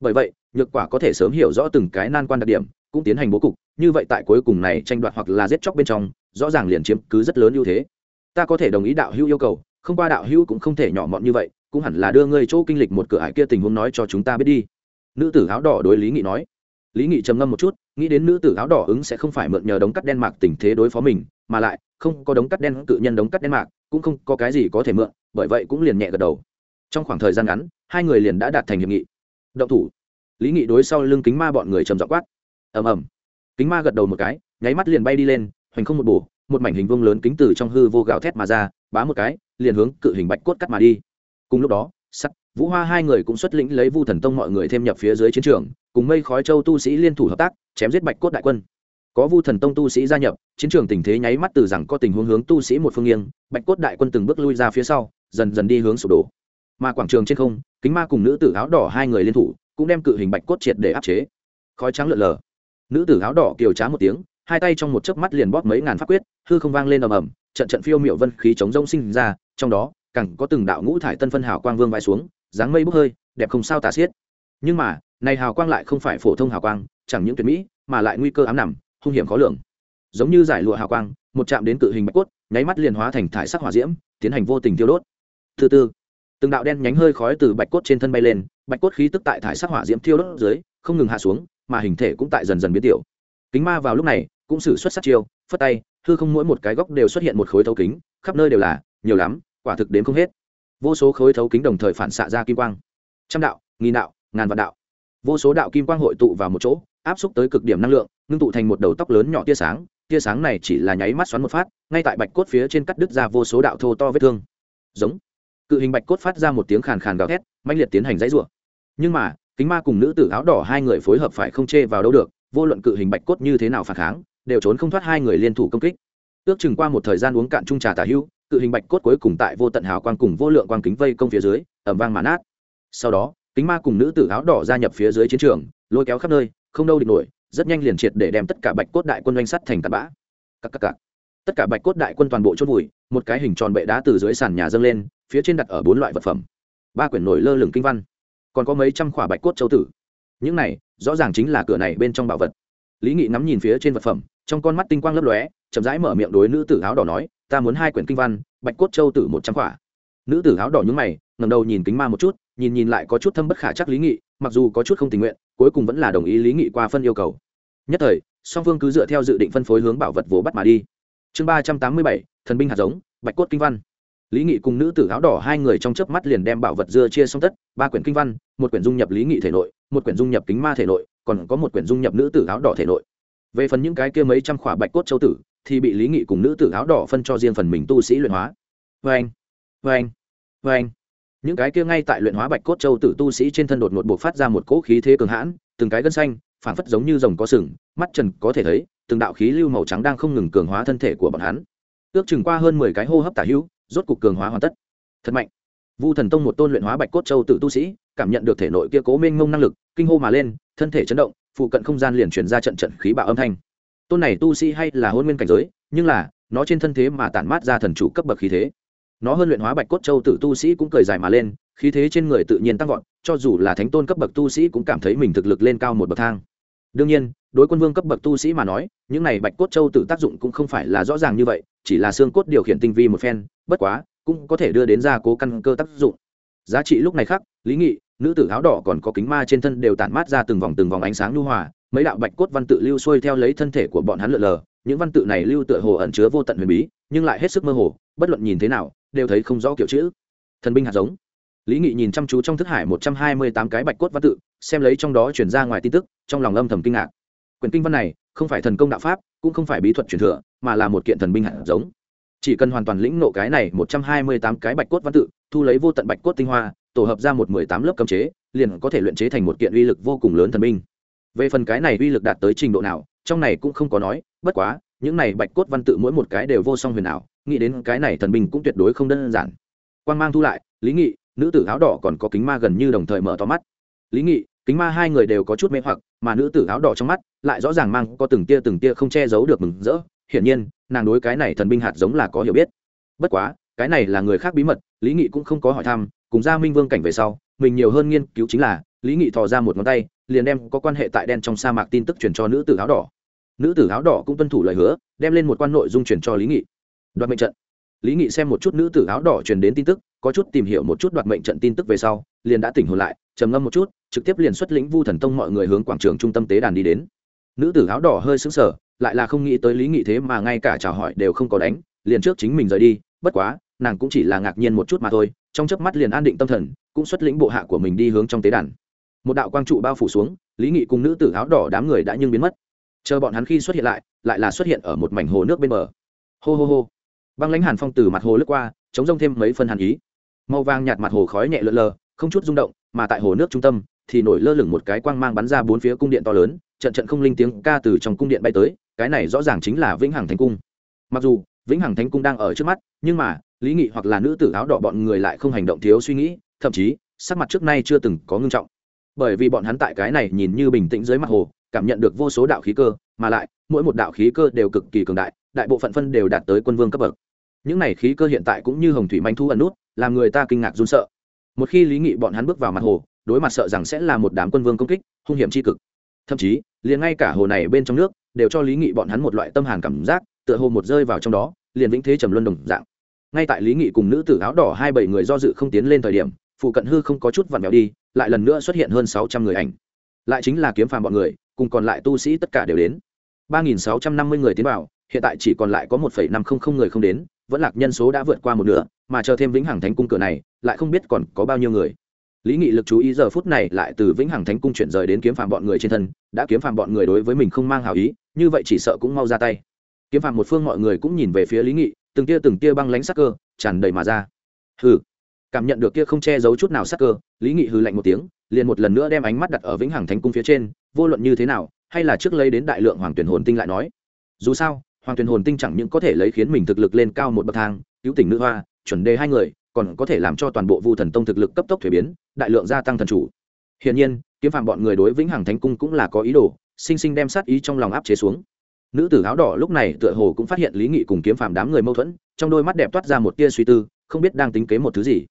Speaker 1: Bởi vậy, nhược quả có thể sớm hiểu rõ từng cái nan quan đặc điểm, cũng tiến hành bố cục, như vậy tại cuối cùng này tranh đoạt hoặc là giết chóc bên trong, rõ ràng liền chiếm cứ rất lớn ưu thế. Ta có thể đồng ý đạo hữu yêu cầu, không qua đạo hữu cũng không thể nhỏ mọn như vậy, cũng hẳn là đưa ngươi chỗ kinh lịch một cửa ải kia tình huống nói cho chúng ta biết đi nữ tử áo đỏ đối lý nghị nói. Lý nghị trầm ngâm một chút, nghĩ đến nữ tử áo đỏ ứng sẽ không phải mượn nhờ đống cắt đen mạc tình thế đối phó mình, mà lại, không có đống cắt đen cự nhân đống cắt đen mạc, cũng không có cái gì có thể mượn, bởi vậy cũng liền nhẹ gật đầu. Trong khoảng thời gian ngắn, hai người liền đã đạt thành hiệp nghị. Động thủ. Lý nghị đối sau lưng kính ma bọn người trầm dọ quát. Ầm ầm. Kính ma gật đầu một cái, nháy mắt liền bay đi lên, hoành không một bổ, một mảnh hình vuông lớn kính từ trong hư vô gạo thét mà ra, bá một cái, liền hướng cự hình bạch cốt cắt mà đi. Cùng lúc đó sắt vũ hoa hai người cũng xuất lĩnh lấy vu thần tông mọi người thêm nhập phía dưới chiến trường, cùng mây khói châu tu sĩ liên thủ hợp tác, chém giết bạch cốt đại quân. Có vu thần tông tu sĩ gia nhập, chiến trường tình thế nháy mắt từ rằng có tình huống hướng tu sĩ một phương nghiêng, bạch cốt đại quân từng bước lui ra phía sau, dần dần đi hướng sụp đổ. Mà quảng trường trên không, kính ma cùng nữ tử áo đỏ hai người liên thủ, cũng đem cự hình bạch cốt triệt để áp chế. Khói trắng lượn lờ. Nữ tử áo đỏ kiều trá một tiếng, hai tay trong một chớp mắt liền bóp mấy ngàn pháp quyết, hư không vang lên ầm ầm, trận trận phiêu miệu vân khí chống rông sinh ra, trong đó càng có từng đạo ngũ thải tân phân hào quang vương vai xuống, dáng mây bốc hơi, đẹp không sao tả xiết. Nhưng mà, này hào quang lại không phải phổ thông hào quang, chẳng những tuyệt mỹ, mà lại nguy cơ ám nằm, hung hiểm khó lường. Giống như giải lụa hào quang, một chạm đến cự hình bạch cốt, nháy mắt liền hóa thành thải sắc hỏa diễm, tiến hành vô tình tiêu đốt. Thứ tư từng đạo đen nhánh hơi khói từ bạch cốt trên thân bay lên, bạch cốt khí tức tại thải sắc hỏa diễm tiêu đốt dưới, không ngừng hạ xuống, mà hình thể cũng tại dần dần biến tiểu. Kính ma vào lúc này, cũng xử xuất sát chiêu, phất tay, hư không mỗi một cái góc đều xuất hiện một khối thấu kính, khắp nơi đều là, nhiều lắm quả thực đến không hết. Vô số khối thấu kính đồng thời phản xạ ra kim quang. Trăm đạo, nghìn đạo, ngàn vạn đạo. Vô số đạo kim quang hội tụ vào một chỗ, áp xúc tới cực điểm năng lượng, ngưng tụ thành một đầu tóc lớn nhỏ tia sáng. Tia sáng này chỉ là nháy mắt xoắn một phát, ngay tại bạch cốt phía trên cắt đứt ra vô số đạo thô to vết thương. Giống. Cự hình bạch cốt phát ra một tiếng khàn khàn gào thét mạnh liệt tiến hành dãy rủa. Nhưng mà, kính ma cùng nữ tử áo đỏ hai người phối hợp phải không chê vào đâu được, vô luận cự hình bạch cốt như thế nào phản kháng, đều trốn không thoát hai người liên thủ công kích. Ước chừng qua một thời gian uống cạn chung trà tả hữu cự hình bạch cốt cuối cùng tại vô tận hào quang cùng vô lượng quang kính vây công phía dưới ẩm vang màn át sau đó, kính ma cùng nữ tử áo đỏ gia nhập phía dưới chiến trường, lôi kéo khắp nơi, không đâu địch nổi, rất nhanh liền triệt để đem tất cả bạch cốt đại quân doanh sắt thành tạt bã. Các các các. tất cả bạch cốt đại quân toàn bộ chốt vùi, một cái hình tròn bệ đá từ dưới sàn nhà dâng lên, phía trên đặt ở bốn loại vật phẩm. Ba quyển nổi lơ lửng kinh văn. Còn có mấy trăm khỏa bạch cốt châu tử. Những này, rõ ràng chính là cửa này bên trong bảo vật. Lý nghị ngắm nhìn phía trên vật phẩm, trong con mắt tinh quang lấp lóe chậm rãi mở miệng đối nữ tử áo đỏ nói, ta muốn hai quyển kinh văn, bạch cốt châu tử một trăm khỏa. Nữ tử áo đỏ nhúng mày ngầm đầu nhìn kính ma một chút, nhìn nhìn lại có chút thâm bất khả chắc lý nghị, mặc dù có chút không tình nguyện, cuối cùng vẫn là đồng ý lý nghị qua phân yêu cầu. Nhất thời, song phương cứ dựa theo dự định phân phối hướng bảo vật vồ bắt mà đi. Chương ba trăm tám mươi bảy, thần binh hạt giống, bạch cốt kinh văn. Lý nghị cùng nữ tử áo đỏ hai người trong chớp mắt liền đem bảo vật dưa chia xong tất, ba quyển kinh văn, một quyển dung nhập lý nghị thể nội, một quyển dung nhập kính ma thể nội, còn có một quyển dung nhập nữ tử áo đỏ thể nội. Về phần những cái kia mấy trăm khỏa bạch cốt châu tử thì bị lý nghị cùng nữ tử áo đỏ phân cho riêng phần mình tu sĩ luyện hóa. Vê anh vê anh vê anh những cái kia ngay tại luyện hóa bạch cốt châu tử tu sĩ trên thân đột ngột buộc phát ra một cỗ khí thế cường hãn, từng cái gân xanh, phảng phất giống như rồng có sừng, mắt trần có thể thấy, từng đạo khí lưu màu trắng đang không ngừng cường hóa thân thể của bọn hắn. Ước chừng qua hơn mười cái hô hấp tả hữu, rốt cục cường hóa hoàn tất. Thật mạnh. Vu thần tông một tôn luyện hóa bạch cốt châu tử tu sĩ, cảm nhận được thể nội kia cố mênh mông năng lực, kinh hô mà lên, thân thể chấn động, phụ cận không gian liền truyền ra trận trận khí bạo âm thanh tôn này tu sĩ hay là hôn nguyên cảnh giới, nhưng là, nó trên thân thế mà tản mát ra thần chủ cấp bậc khí thế. Nó hơn luyện hóa bạch cốt châu tử tu sĩ cũng cười dài mà lên, khí thế trên người tự nhiên tăng vọt, cho dù là thánh tôn cấp bậc tu sĩ cũng cảm thấy mình thực lực lên cao một bậc thang. Đương nhiên, đối quân vương cấp bậc tu sĩ mà nói, những này bạch cốt châu tử tác dụng cũng không phải là rõ ràng như vậy, chỉ là xương cốt điều khiển tinh vi một phen, bất quá, cũng có thể đưa đến gia cố căn cơ tác dụng. Giá trị lúc này khác, lý nghị, nữ tử áo đỏ còn có kính ma trên thân đều tản mát ra từng vòng từng vòng ánh sáng lưu hòa mấy đạo bạch cốt văn tự lưu xuôi theo lấy thân thể của bọn hắn lượn lờ, những văn tự này lưu tựa hồ ẩn chứa vô tận huyền bí, nhưng lại hết sức mơ hồ, bất luận nhìn thế nào, đều thấy không rõ kiểu chữ. Thần binh hạt giống. Lý nghị nhìn chăm chú trong thức hải một trăm hai mươi tám cái bạch cốt văn tự, xem lấy trong đó chuyển ra ngoài tin tức, trong lòng âm thầm kinh ngạc. Quyển kinh văn này, không phải thần công đạo pháp, cũng không phải bí thuật truyền thừa, mà là một kiện thần binh hạt giống. Chỉ cần hoàn toàn lĩnh nộ cái này một trăm hai mươi tám cái bạch cốt văn tự, thu lấy vô tận bạch cốt tinh hoa, tổ hợp ra một mười tám lớp cấm chế, liền có thể luyện chế thành một kiện uy lực vô cùng lớn thần binh về phần cái này uy lực đạt tới trình độ nào, trong này cũng không có nói, bất quá, những này bạch cốt văn tự mỗi một cái đều vô song huyền ảo, nghĩ đến cái này thần binh cũng tuyệt đối không đơn giản. Quan mang thu lại, lý nghị, nữ tử áo đỏ còn có kính ma gần như đồng thời mở to mắt. Lý nghị, kính ma hai người đều có chút mê hoặc, mà nữ tử áo đỏ trong mắt lại rõ ràng mang có từng tia từng tia không che giấu được mừng rỡ. Hiển nhiên, nàng đối cái này thần binh hạt giống là có hiểu biết. Bất quá, cái này là người khác bí mật, lý nghị cũng không có hỏi thăm, cùng gia minh vương cảnh về sau, mình nhiều hơn nghiên cứu chính là lý nghị thò ra một ngón tay, liền đem có quan hệ tại đen trong sa mạc tin tức truyền cho nữ tử áo đỏ. Nữ tử áo đỏ cũng tuân thủ lời hứa, đem lên một quan nội dung truyền cho lý nghị. Đoạt mệnh trận. Lý nghị xem một chút nữ tử áo đỏ truyền đến tin tức, có chút tìm hiểu một chút đoạt mệnh trận tin tức về sau, liền đã tỉnh hồn lại, trầm ngâm một chút, trực tiếp liền xuất lĩnh vu thần tông mọi người hướng quảng trường trung tâm tế đàn đi đến. Nữ tử áo đỏ hơi sững sờ, lại là không nghĩ tới lý nghị thế mà ngay cả chào hỏi đều không có đánh, liền trước chính mình rời đi, bất quá, nàng cũng chỉ là ngạc nhiên một chút mà thôi, trong chớp mắt liền an định tâm thần, cũng xuất lĩnh bộ hạ của mình đi hướng trong tế đàn một đạo quang trụ bao phủ xuống, lý nghị cùng nữ tử áo đỏ đám người đã nhưng biến mất. Chờ bọn hắn khi xuất hiện lại lại là xuất hiện ở một mảnh hồ nước bên bờ. Hô hô hô. Băng lãnh hàn phong từ mặt hồ lướt qua, chống rông thêm mấy phân hàn ý. Màu vàng nhạt mặt hồ khói nhẹ lợn lờ, không chút rung động, mà tại hồ nước trung tâm thì nổi lơ lửng một cái quang mang bắn ra bốn phía cung điện to lớn, trận trận không linh tiếng ca từ trong cung điện bay tới, cái này rõ ràng chính là vĩnh hằng thánh cung. Mặc dù, vĩnh hằng thánh cung đang ở trước mắt, nhưng mà, lý nghị hoặc là nữ tử áo đỏ bọn người lại không hành động thiếu suy nghĩ, thậm chí, sắc mặt trước nay chưa từng có ngưng trọng bởi vì bọn hắn tại cái này nhìn như bình tĩnh dưới mặt hồ, cảm nhận được vô số đạo khí cơ, mà lại, mỗi một đạo khí cơ đều cực kỳ cường đại đại bộ phận phân đều đạt tới quân vương cấp bậc. Những này khí cơ hiện tại cũng như hồng thủy manh thu ẩn nút, làm người ta kinh ngạc run sợ. Một khi lý nghị bọn hắn bước vào mặt hồ, đối mặt sợ rằng sẽ là một đám quân vương công kích, hung hiểm tri cực. Thậm chí, liền ngay cả hồ này bên trong nước, đều cho lý nghị bọn hắn một loại tâm hàn cảm giác, tựa hồ một rơi vào trong đó, liền vĩnh thế trầm luân đồng dạng. Ngay tại lý nghị cùng nữ tử áo đỏ hai bảy người do dự không tiến lên thời điểm, phụ cận hư không có chút vặn vẹo đi lại lần nữa xuất hiện hơn sáu trăm người ảnh. Lại chính là kiếm phàm bọn người, cùng còn lại tu sĩ tất cả đều đến. ba nghìn sáu trăm năm mươi người tiến vào, hiện tại chỉ còn lại có một phẩy năm không không người không đến, vẫn lạc nhân số đã vượt qua một nửa, mà chờ thêm vĩnh hằng thánh cung cửa này, lại không biết còn có bao nhiêu người. Lý nghị lực chú ý giờ phút này lại từ vĩnh hằng thánh cung chuyển rời đến kiếm phàm bọn người trên thân, đã kiếm phàm bọn người đối với mình không mang hào ý, như vậy chỉ sợ cũng mau ra tay. Kiếm phàm một phương mọi người cũng nhìn về phía lý nghị, từng tia từng tia băng lánh sắc cơ, tràn đầy mà ra. Hừ cảm nhận được kia không che giấu chút nào sắc cơ, lý nghị hư lạnh một tiếng, liền một lần nữa đem ánh mắt đặt ở vĩnh hằng thánh cung phía trên, vô luận như thế nào, hay là trước lấy đến đại lượng hoàng tuyển hồn tinh lại nói. Dù sao, hoàng tuyển hồn tinh chẳng những có thể lấy khiến mình thực lực lên cao một bậc thang, cứu tỉnh nữ hoa, chuẩn đề hai người, còn có thể làm cho toàn bộ vu thần tông thực lực cấp tốc thuế biến, đại lượng gia tăng thần chủ. Hiển nhiên, kiếm phạm bọn người đối vĩnh hằng thánh cung cũng là có ý đồ, sinh sinh đem sát ý trong lòng áp chế xuống. Nữ tử áo đỏ lúc này tựa hồ cũng phát hiện lý nghị cùng kiếm phạm đám người mâu thuẫn, trong đôi mắt đẹp toát ra một tia suy tư, không biết đang tính kế một thứ gì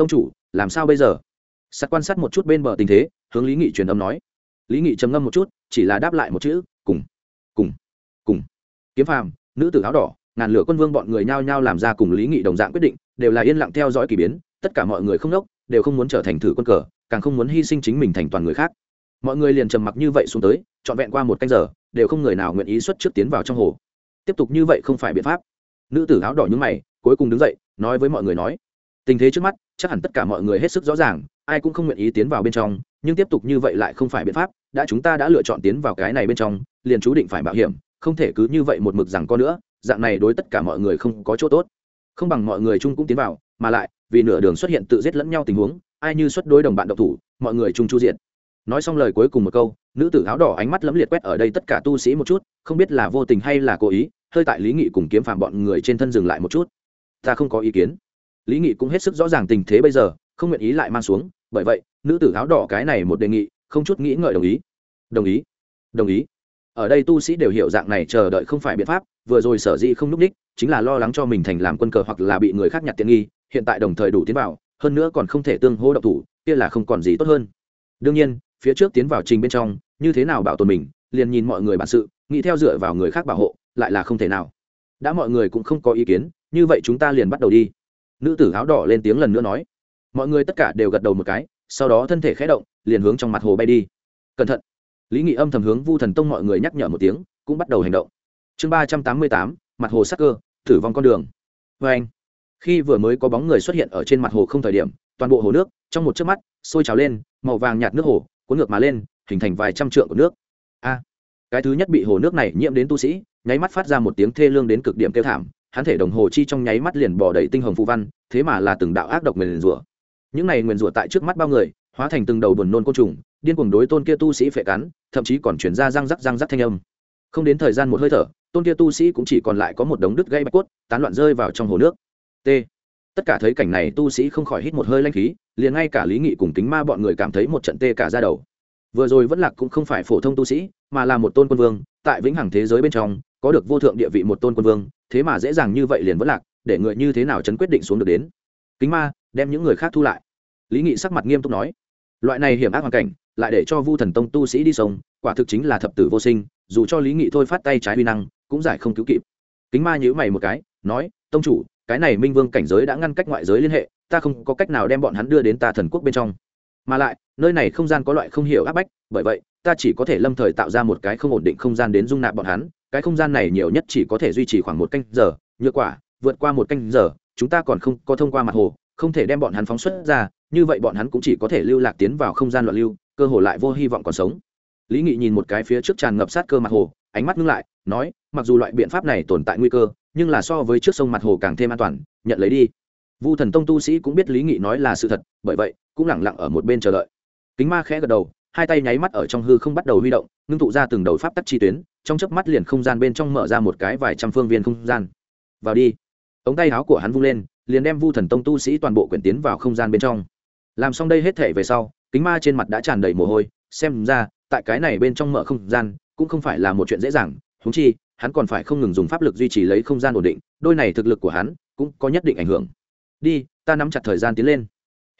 Speaker 1: tông chủ, làm sao bây giờ? Sắt quan sát một chút bên bờ tình thế, hướng lý nghị truyền âm nói. Lý nghị trầm ngâm một chút, chỉ là đáp lại một chữ, cùng cùng cùng. Kiếm phàm, nữ tử áo đỏ, ngàn lửa quân vương bọn người nhao nhao làm ra cùng lý nghị đồng dạng quyết định, đều là yên lặng theo dõi k ỳ biến, tất cả mọi người không đốc đều không muốn trở thành thử quân cờ, càng không muốn hy sinh chính mình thành toàn người khác. Mọi người liền trầm mặc như vậy xuống tới, trọn vẹn qua một canh giờ, đều không người nào nguyện ý xuất trước tiến vào trong hồ. Tiếp tục như vậy không phải biện pháp. Nữ tử áo đỏ nhúng mày, cuối cùng đứng dậy, nói với mọi người nói. Tình thế trước mắt chắc hẳn tất cả mọi người hết sức rõ ràng, ai cũng không nguyện ý tiến vào bên trong, nhưng tiếp tục như vậy lại không phải biện pháp, đã chúng ta đã lựa chọn tiến vào cái này bên trong, liền chú định phải bảo hiểm, không thể cứ như vậy một mực rằng có nữa, dạng này đối tất cả mọi người không có chỗ tốt. Không bằng mọi người chung cũng tiến vào, mà lại, vì nửa đường xuất hiện tự giết lẫn nhau tình huống, ai như xuất đối đồng bạn độc thủ, mọi người chung chu diện nói xong lời cuối cùng một câu, nữ tử áo đỏ ánh mắt lẫm liệt quét ở đây tất cả tu sĩ một chút, không biết là vô tình hay là cố ý, hơi tại lý nghị cùng kiếm phạm bọn người trên thân dừng lại một chút. Ta không có ý kiến lý nghị cũng hết sức rõ ràng tình thế bây giờ, không nguyện ý lại mang xuống. Bởi vậy, nữ tử áo đỏ cái này một đề nghị, không chút nghĩ ngợi đồng ý. Đồng ý đồng ý. Ở đây tu sĩ đều hiểu dạng này chờ đợi không phải biện pháp, vừa rồi sở dĩ không núp đích chính là lo lắng cho mình thành làm quân cờ hoặc là bị người khác nhặt tiện nghi, hiện tại đồng thời đủ tiến vào, hơn nữa còn không thể tương hô độc thủ, kia là không còn gì tốt hơn. Đương nhiên, phía trước tiến vào trình bên trong, như thế nào bảo tồn mình, liền nhìn mọi người bản sự, nghĩ theo dựa vào người khác bảo hộ, lại là không thể nào. Đã mọi người cũng không có ý kiến, như vậy chúng ta liền bắt đầu đi nữ tử áo đỏ lên tiếng lần nữa nói. Mọi người tất cả đều gật đầu một cái, sau đó thân thể khẽ động, liền hướng trong mặt hồ bay đi. Cẩn thận. Lý nghị âm thầm hướng vu thần tông mọi người nhắc nhở một tiếng, cũng bắt đầu hành động. Chương ba trăm tám mươi tám, mặt hồ sắc cơ thử vong con đường. Vê anh, khi vừa mới có bóng người xuất hiện ở trên mặt hồ không thời điểm, toàn bộ hồ nước, trong một chớp mắt, sôi trào lên, màu vàng nhạt nước hồ, cuốn ngược mà lên, hình thành vài trăm trượng của nước. A, cái thứ nhất bị hồ nước này nhiễm đến tu sĩ, nháy mắt phát ra một tiếng thê lương đến cực điểm kêu thảm hắn thể đồng hồ chi trong nháy mắt liền bỏ đầy tinh hồng phù văn, thế mà là từng đạo ác độc nguyền rủa. Những này nguyền rủa tại trước mắt bao người, hóa thành từng đầu buồn nôn côn trùng, điên cuồng đối tôn kia tu sĩ phệ cắn, thậm chí còn chuyển ra răng rắc răng rắc thanh âm. Không đến thời gian một hơi thở, tôn kia tu sĩ cũng chỉ còn lại có một đống đứt gây bạch cốt, tán loạn rơi vào trong hồ nước. T. Tất cả thấy cảnh này tu sĩ không khỏi hít một hơi lanh khí, liền ngay cả lý nghị cùng kính ma bọn người cảm thấy một trận tê cả ra đầu. Vừa rồi vẫn lạc cũng không phải phổ thông tu sĩ, mà là một tôn quân vương, tại vĩnh hằng thế giới bên trong, có được vô thượng địa vị một tôn quân vương thế mà dễ dàng như vậy liền vẫn lạc, để người như thế nào chấn quyết định xuống được đến? Kính ma, đem những người khác thu lại. Lý nghị sắc mặt nghiêm túc nói. Loại này hiểm ác hoàn cảnh, lại để cho vu thần tông tu sĩ đi sông, quả thực chính là thập tử vô sinh, dù cho lý nghị thôi phát tay trái uy năng, cũng giải không cứu kịp. Kính ma nhữ mày một cái, nói, tông chủ, cái này minh vương cảnh giới đã ngăn cách ngoại giới liên hệ, ta không có cách nào đem bọn hắn đưa đến ta thần quốc bên trong. Mà lại, nơi này không gian có loại không hiểu áp bách, bởi vậy, ta chỉ có thể lâm thời tạo ra một cái không ổn định không gian đến dung nạp bọn hắn cái không gian này nhiều nhất chỉ có thể duy trì khoảng một canh giờ nhược quả, vượt qua một canh giờ, chúng ta còn không có thông qua mặt hồ, không thể đem bọn hắn phóng xuất ra, như vậy bọn hắn cũng chỉ có thể lưu lạc tiến vào không gian loạn lưu, cơ hồ lại vô hy vọng còn sống. Lý nghị nhìn một cái phía trước tràn ngập sát cơ mặt hồ, ánh mắt ngưng lại, nói, mặc dù loại biện pháp này tồn tại nguy cơ, nhưng là so với trước sông mặt hồ càng thêm an toàn, nhận lấy đi. Vu thần tông tu sĩ cũng biết lý nghị nói là sự thật, bởi vậy, cũng lẳng lặng ở một bên chờ đợi. Kính ma khẽ gật đầu hai tay nháy mắt ở trong hư không bắt đầu huy động, ngưng tụ ra từng đầu pháp tắc chi tuyến, trong chớp mắt liền không gian bên trong mở ra một cái vài trăm phương viên không gian. Vào đi. Ống tay áo của hắn vung lên, liền đem vu thần tông tu sĩ toàn bộ quyển tiến vào không gian bên trong. Làm xong đây hết thể về sau, kính ma trên mặt đã tràn đầy mồ hôi, xem ra, tại cái này bên trong mở không gian, cũng không phải là một chuyện dễ dàng húng chi, hắn còn phải không ngừng dùng pháp lực duy trì lấy không gian ổn định, đôi này thực lực của hắn, cũng có nhất định ảnh hưởng. Đi, ta nắm chặt thời gian tiến lên.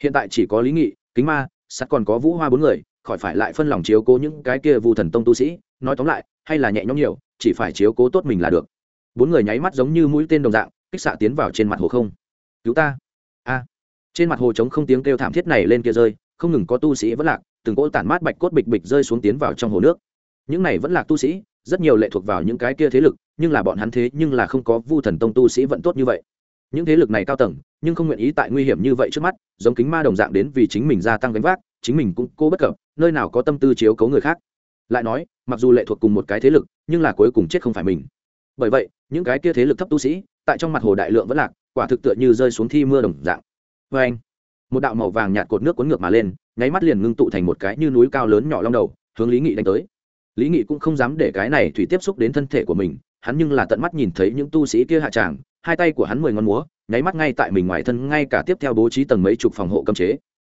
Speaker 1: Hiện tại chỉ có lý nghị, kính ma, sắt còn có vũ hoa bốn người khỏi phải lại phân lòng chiếu cố những cái kia vu thần tông tu sĩ, nói tóm lại, hay là nhẹ nhõm nhiều, chỉ phải chiếu cố tốt mình là được. Bốn người nháy mắt giống như mũi tên đồng dạng, kích xạ tiến vào trên mặt hồ không. Cứu ta. A. Trên mặt hồ trống không tiếng kêu thảm thiết này lên kia rơi, không ngừng có tu sĩ vẫn lạc, từng cỗ tản mát bạch cốt bịch bịch rơi xuống tiến vào trong hồ nước. Những này vẫn lạc tu sĩ, rất nhiều lệ thuộc vào những cái kia thế lực, nhưng là bọn hắn thế nhưng là không có vu thần tông tu sĩ vận tốt như vậy. Những thế lực này cao tầng, nhưng không nguyện ý tại nguy hiểm như vậy trước mắt, giống kính ma đồng dạng đến vì chính mình gia tăng gánh vác chính mình cũng cô bất cập, nơi nào có tâm tư chiếu cấu người khác. Lại nói, mặc dù lệ thuộc cùng một cái thế lực, nhưng là cuối cùng chết không phải mình. Bởi vậy, những cái kia thế lực thấp tu sĩ, tại trong mặt hồ đại lượng vẫn lạc, quả thực tựa như rơi xuống thi mưa đồng dạng. Vê anh, một đạo màu vàng nhạt cột nước cuốn ngược mà lên, nháy mắt liền ngưng tụ thành một cái như núi cao lớn nhỏ long đầu, hướng lý nghị đánh tới. Lý nghị cũng không dám để cái này thủy tiếp xúc đến thân thể của mình, hắn nhưng là tận mắt nhìn thấy những tu sĩ kia hạ tràng, hai tay của hắn mười ngón múa, nháy mắt ngay tại mình ngoài thân, ngay cả tiếp theo bố trí tầng mấy chục phòng hộ cấm chế.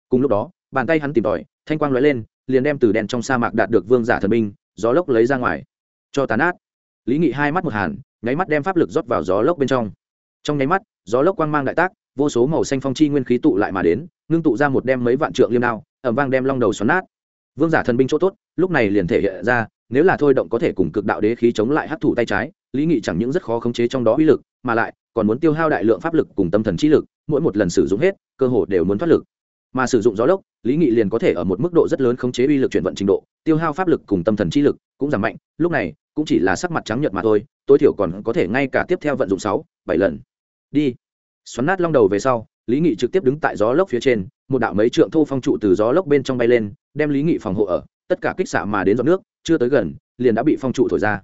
Speaker 1: Cùng lúc đó bàn tay hắn tìm tòi, thanh quang lóe lên, liền đem từ đèn trong sa mạc đạt được vương giả thần binh, gió lốc lấy ra ngoài. Cho tàn át lý nghị hai mắt một hàn, nháy mắt đem pháp lực rót vào gió lốc bên trong. Trong nháy mắt, gió lốc quang mang đại tác, vô số màu xanh phong chi nguyên khí tụ lại mà đến, ngưng tụ ra một đem mấy vạn trượng liêm đao ẩm vang đem long đầu xoắn nát. Vương giả thần binh chỗ tốt, lúc này liền thể hiện ra, nếu là thôi động có thể cùng cực đạo đế khí chống lại hấp thụ tay trái, lý nghị chẳng những rất khó khống chế trong đó uy lực, mà lại còn muốn tiêu hao đại lượng pháp lực cùng tâm thần trí lực, mỗi một lần sử dụng hết, cơ hồ đều muốn thoát lực mà sử dụng gió lốc, lý nghị liền có thể ở một mức độ rất lớn khống chế uy lực chuyển vận trình độ, tiêu hao pháp lực cùng tâm thần chi lực cũng giảm mạnh, lúc này, cũng chỉ là sắc mặt trắng nhợt mà thôi, tối thiểu còn có thể ngay cả tiếp theo vận dụng sáu, bảy lần. Đi. Xoắn nát long đầu về sau, lý nghị trực tiếp đứng tại gió lốc phía trên, một đạo mấy trượng thô phong trụ từ gió lốc bên trong bay lên, đem lý nghị phòng hộ ở, tất cả kích xạ mà đến giọt nước, chưa tới gần, liền đã bị phong trụ thổi ra.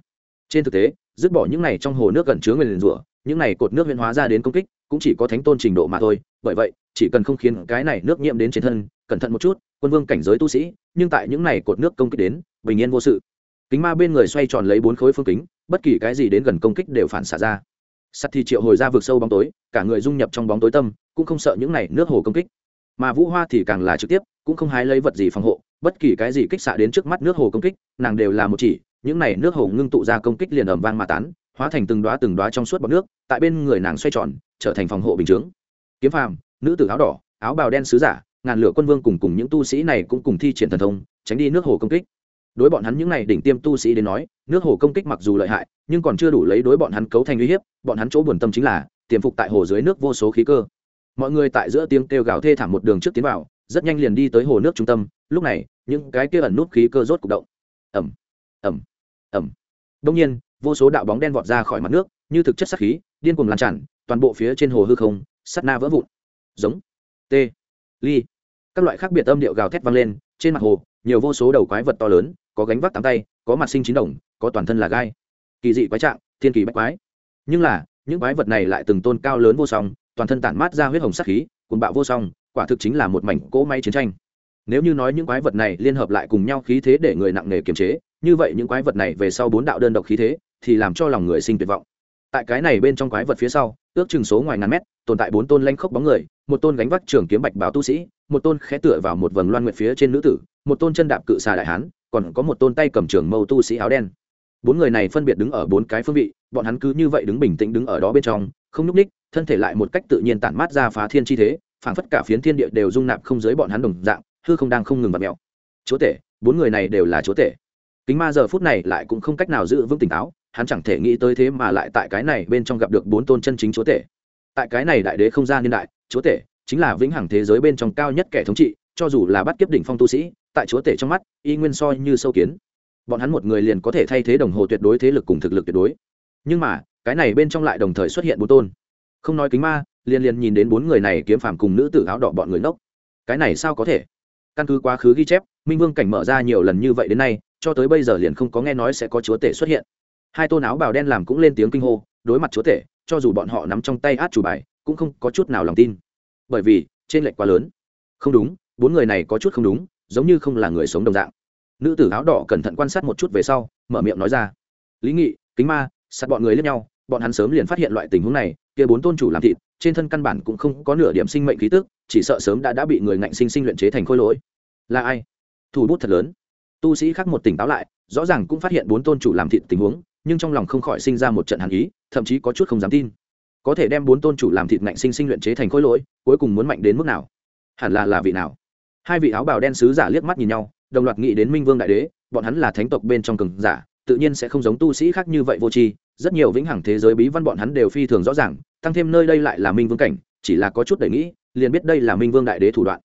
Speaker 1: Trên thực tế, dứt bỏ những này trong hồ nước gần chứa người liền rủa, những này cột nước huyễn hóa ra đến công kích, cũng chỉ có thánh tôn trình độ mà thôi, bởi vậy chỉ cần không khiến cái này nước nhiễm đến trên thân, cẩn thận một chút, quân vương cảnh giới tu sĩ, nhưng tại những này cột nước công kích đến, bình yên vô sự. Kính ma bên người xoay tròn lấy bốn khối phương kính, bất kỳ cái gì đến gần công kích đều phản xả ra. Sắt thì triệu hồi ra vực sâu bóng tối, cả người dung nhập trong bóng tối tâm, cũng không sợ những này nước hồ công kích. Mà vũ hoa thì càng là trực tiếp, cũng không hái lấy vật gì phòng hộ, bất kỳ cái gì kích xạ đến trước mắt nước hồ công kích, nàng đều là một chỉ, những này nước hồ ngưng tụ ra công kích liền ầm vang mà tán, hóa thành từng đoá từng đoá trong suốt bọt nước, tại bên người nàng xoay tròn, trở thành phòng hộ bình chướng. Kiếm phàm nữ tử áo đỏ, áo bào đen sứ giả, ngàn lửa quân vương cùng cùng những tu sĩ này cũng cùng thi triển thần thông, tránh đi nước hồ công kích. Đối bọn hắn những này đỉnh tiêm tu sĩ đến nói, nước hồ công kích mặc dù lợi hại, nhưng còn chưa đủ lấy đối bọn hắn cấu thành uy hiếp, bọn hắn chỗ buồn tâm chính là, tiềm phục tại hồ dưới nước vô số khí cơ. Mọi người tại giữa tiếng kêu gào thê thảm một đường trước tiến vào, rất nhanh liền đi tới hồ nước trung tâm, lúc này, những cái kia ẩn nút khí cơ rốt cục động. Ẩm ẩm ẩm đông nhiên, vô số đạo bóng đen vọt ra khỏi mặt nước, như thực chất sắc khí, điên cuồng lan tràn, toàn bộ phía trên hồ hư không, sắt na vỡ vụn giống, t ly các loại khác biệt âm điệu gào thét vang lên, trên mặt hồ, nhiều vô số đầu quái vật to lớn, có gánh vác tám tay, có mặt sinh chín đồng, có toàn thân là gai. Kỳ dị quái trạng, thiên kỳ bách quái. Nhưng là, những quái vật này lại từng tôn cao lớn vô song, toàn thân tản mát ra huyết hồng sắc khí, cuồng bạo vô song, quả thực chính là một mảnh cỗ máy chiến tranh. Nếu như nói những quái vật này liên hợp lại cùng nhau khí thế để người nặng nề kiềm chế, như vậy những quái vật này về sau bốn đạo đơn độc khí thế, thì làm cho lòng người sinh tuyệt vọng. Tại cái này bên trong quái vật phía sau, ước chừng số ngoài ngàn mét, tồn tại bốn tôn lanh khốc bóng người một tôn gánh vác trường kiếm bạch báo tu sĩ, một tôn khẽ tựa vào một vầng loan nguyệt phía trên nữ tử, một tôn chân đạp cự xà đại hán, còn có một tôn tay cầm trường mâu tu sĩ áo đen. Bốn người này phân biệt đứng ở bốn cái phương vị, bọn hắn cứ như vậy đứng bình tĩnh đứng ở đó bên trong, không nhúc ních thân thể lại một cách tự nhiên tản mát ra phá thiên chi thế, phảng phất cả phiến thiên địa đều rung nạp không dưới bọn hắn đồng dạng, hư không đang không ngừng bật mèo. Chúa tể, bốn người này đều là chúa tể. Kính ma giờ phút này lại cũng không cách nào giữ vững tỉnh táo, hắn chẳng thể nghĩ tới thế mà lại tại cái này bên trong gặp được bốn tôn chân chính chúa tể tại cái này đại đế không gian niên đại, chúa tể chính là vĩnh hằng thế giới bên trong cao nhất kẻ thống trị, cho dù là bắt kiếp đỉnh phong tu sĩ, tại chúa tể trong mắt, y nguyên soi như sâu kiến. Bọn hắn một người liền có thể thay thế đồng hồ tuyệt đối thế lực cùng thực lực tuyệt đối. Nhưng mà, cái này bên trong lại đồng thời xuất hiện bốn tôn. Không nói kính ma, liền liền nhìn đến bốn người này kiếm phàm cùng nữ tử áo đỏ bọn người nốc cái này sao có thể? Căn cứ quá khứ ghi chép, minh vương cảnh mở ra nhiều lần như vậy đến nay, cho tới bây giờ liền không có nghe nói sẽ có chúa tể xuất hiện. Hai tôn áo bào đen làm cũng lên tiếng kinh hô, đối mặt chúa tể cho dù bọn họ nắm trong tay át chủ bài, cũng không có chút nào lòng tin. Bởi vì, trên lệch quá lớn. Không đúng, bốn người này có chút không đúng, giống như không là người sống đồng dạng. Nữ tử áo đỏ cẩn thận quan sát một chút về sau, mở miệng nói ra. Lý nghị, kính ma sát bọn người lẫn nhau, bọn hắn sớm liền phát hiện loại tình huống này, kia bốn tôn chủ làm thịt, trên thân căn bản cũng không có nửa điểm sinh mệnh khí tức, chỉ sợ sớm đã đã bị người ngạnh sinh sinh luyện chế thành khôi lỗi. Là ai? Thủ bút thật lớn. Tu sĩ khác một tỉnh táo lại, rõ ràng cũng phát hiện bốn tôn chủ làm thịt tình huống nhưng trong lòng không khỏi sinh ra một trận hàn ý, thậm chí có chút không dám tin. Có thể đem bốn tôn chủ làm thịt ngạnh sinh sinh luyện chế thành khối lỗi, cuối cùng muốn mạnh đến mức nào? Hẳn là là vị nào? Hai vị áo bào đen sứ giả liếc mắt nhìn nhau, đồng loạt nghĩ đến minh vương đại đế, bọn hắn là thánh tộc bên trong cường giả, tự nhiên sẽ không giống tu sĩ khác như vậy vô tri, rất nhiều vĩnh hằng thế giới bí văn bọn hắn đều phi thường rõ ràng, tăng thêm nơi đây lại là minh vương cảnh, chỉ là có chút đầy nghĩ, liền biết đây là minh vương đại đế thủ đoạn.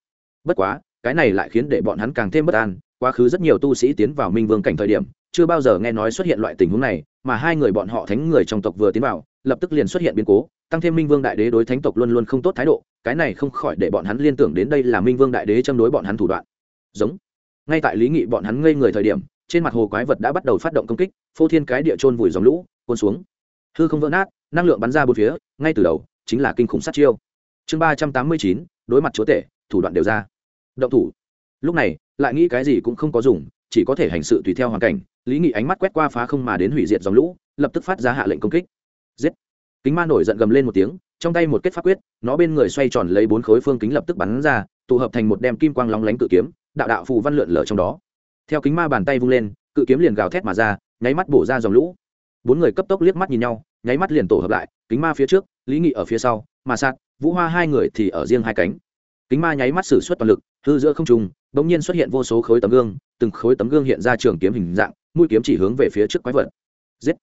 Speaker 1: Bất quá, cái này lại khiến để bọn hắn càng thêm bất an, quá khứ rất nhiều tu sĩ tiến vào minh vương cảnh thời điểm chưa bao giờ nghe nói xuất hiện loại tình huống này, mà hai người bọn họ thánh người trong tộc vừa tiến vào, lập tức liền xuất hiện biến cố, tăng thêm minh vương đại đế đối thánh tộc luôn luôn không tốt thái độ, cái này không khỏi để bọn hắn liên tưởng đến đây là minh vương đại đế châm đối bọn hắn thủ đoạn. Giống. Ngay tại lý nghị bọn hắn ngây người thời điểm, trên mặt hồ quái vật đã bắt đầu phát động công kích, phô thiên cái địa trôn vùi dòng lũ, cuốn xuống. Hư không vỡ nát, năng lượng bắn ra bốn phía, ngay từ đầu, chính là kinh khủng sát chiêu. Chương ba trăm tám mươi chín, đối mặt chúa tể, thủ đoạn đều ra. Động thủ. Lúc này, lại nghĩ cái gì cũng không có dùng, chỉ có thể hành sự tùy theo hoàn cảnh lý nghị ánh mắt quét qua phá không mà đến hủy diệt dòng lũ, lập tức phát ra hạ lệnh công kích. Giết! Kính ma nổi giận gầm lên một tiếng, trong tay một kết pháp quyết, nó bên người xoay tròn lấy bốn khối phương kính lập tức bắn ra, tụ hợp thành một đem kim quang lóng lánh cự kiếm, đạo đạo phù văn lượn lở trong đó. Theo kính ma bàn tay vung lên, cự kiếm liền gào thét mà ra, nháy mắt bổ ra dòng lũ. Bốn người cấp tốc liếc mắt nhìn nhau, nháy mắt liền tổ hợp lại, kính ma phía trước, lý nghị ở phía sau, mà sát, vũ hoa hai người thì ở riêng hai cánh. Kính ma nháy mắt xử suất toàn lực, hư giữa không trùng bỗng nhiên xuất hiện vô số khối tấm gương, từng khối tấm gương hiện ra trường kiếm hình dạng mũi kiếm chỉ hướng về phía trước quái vật. Giết.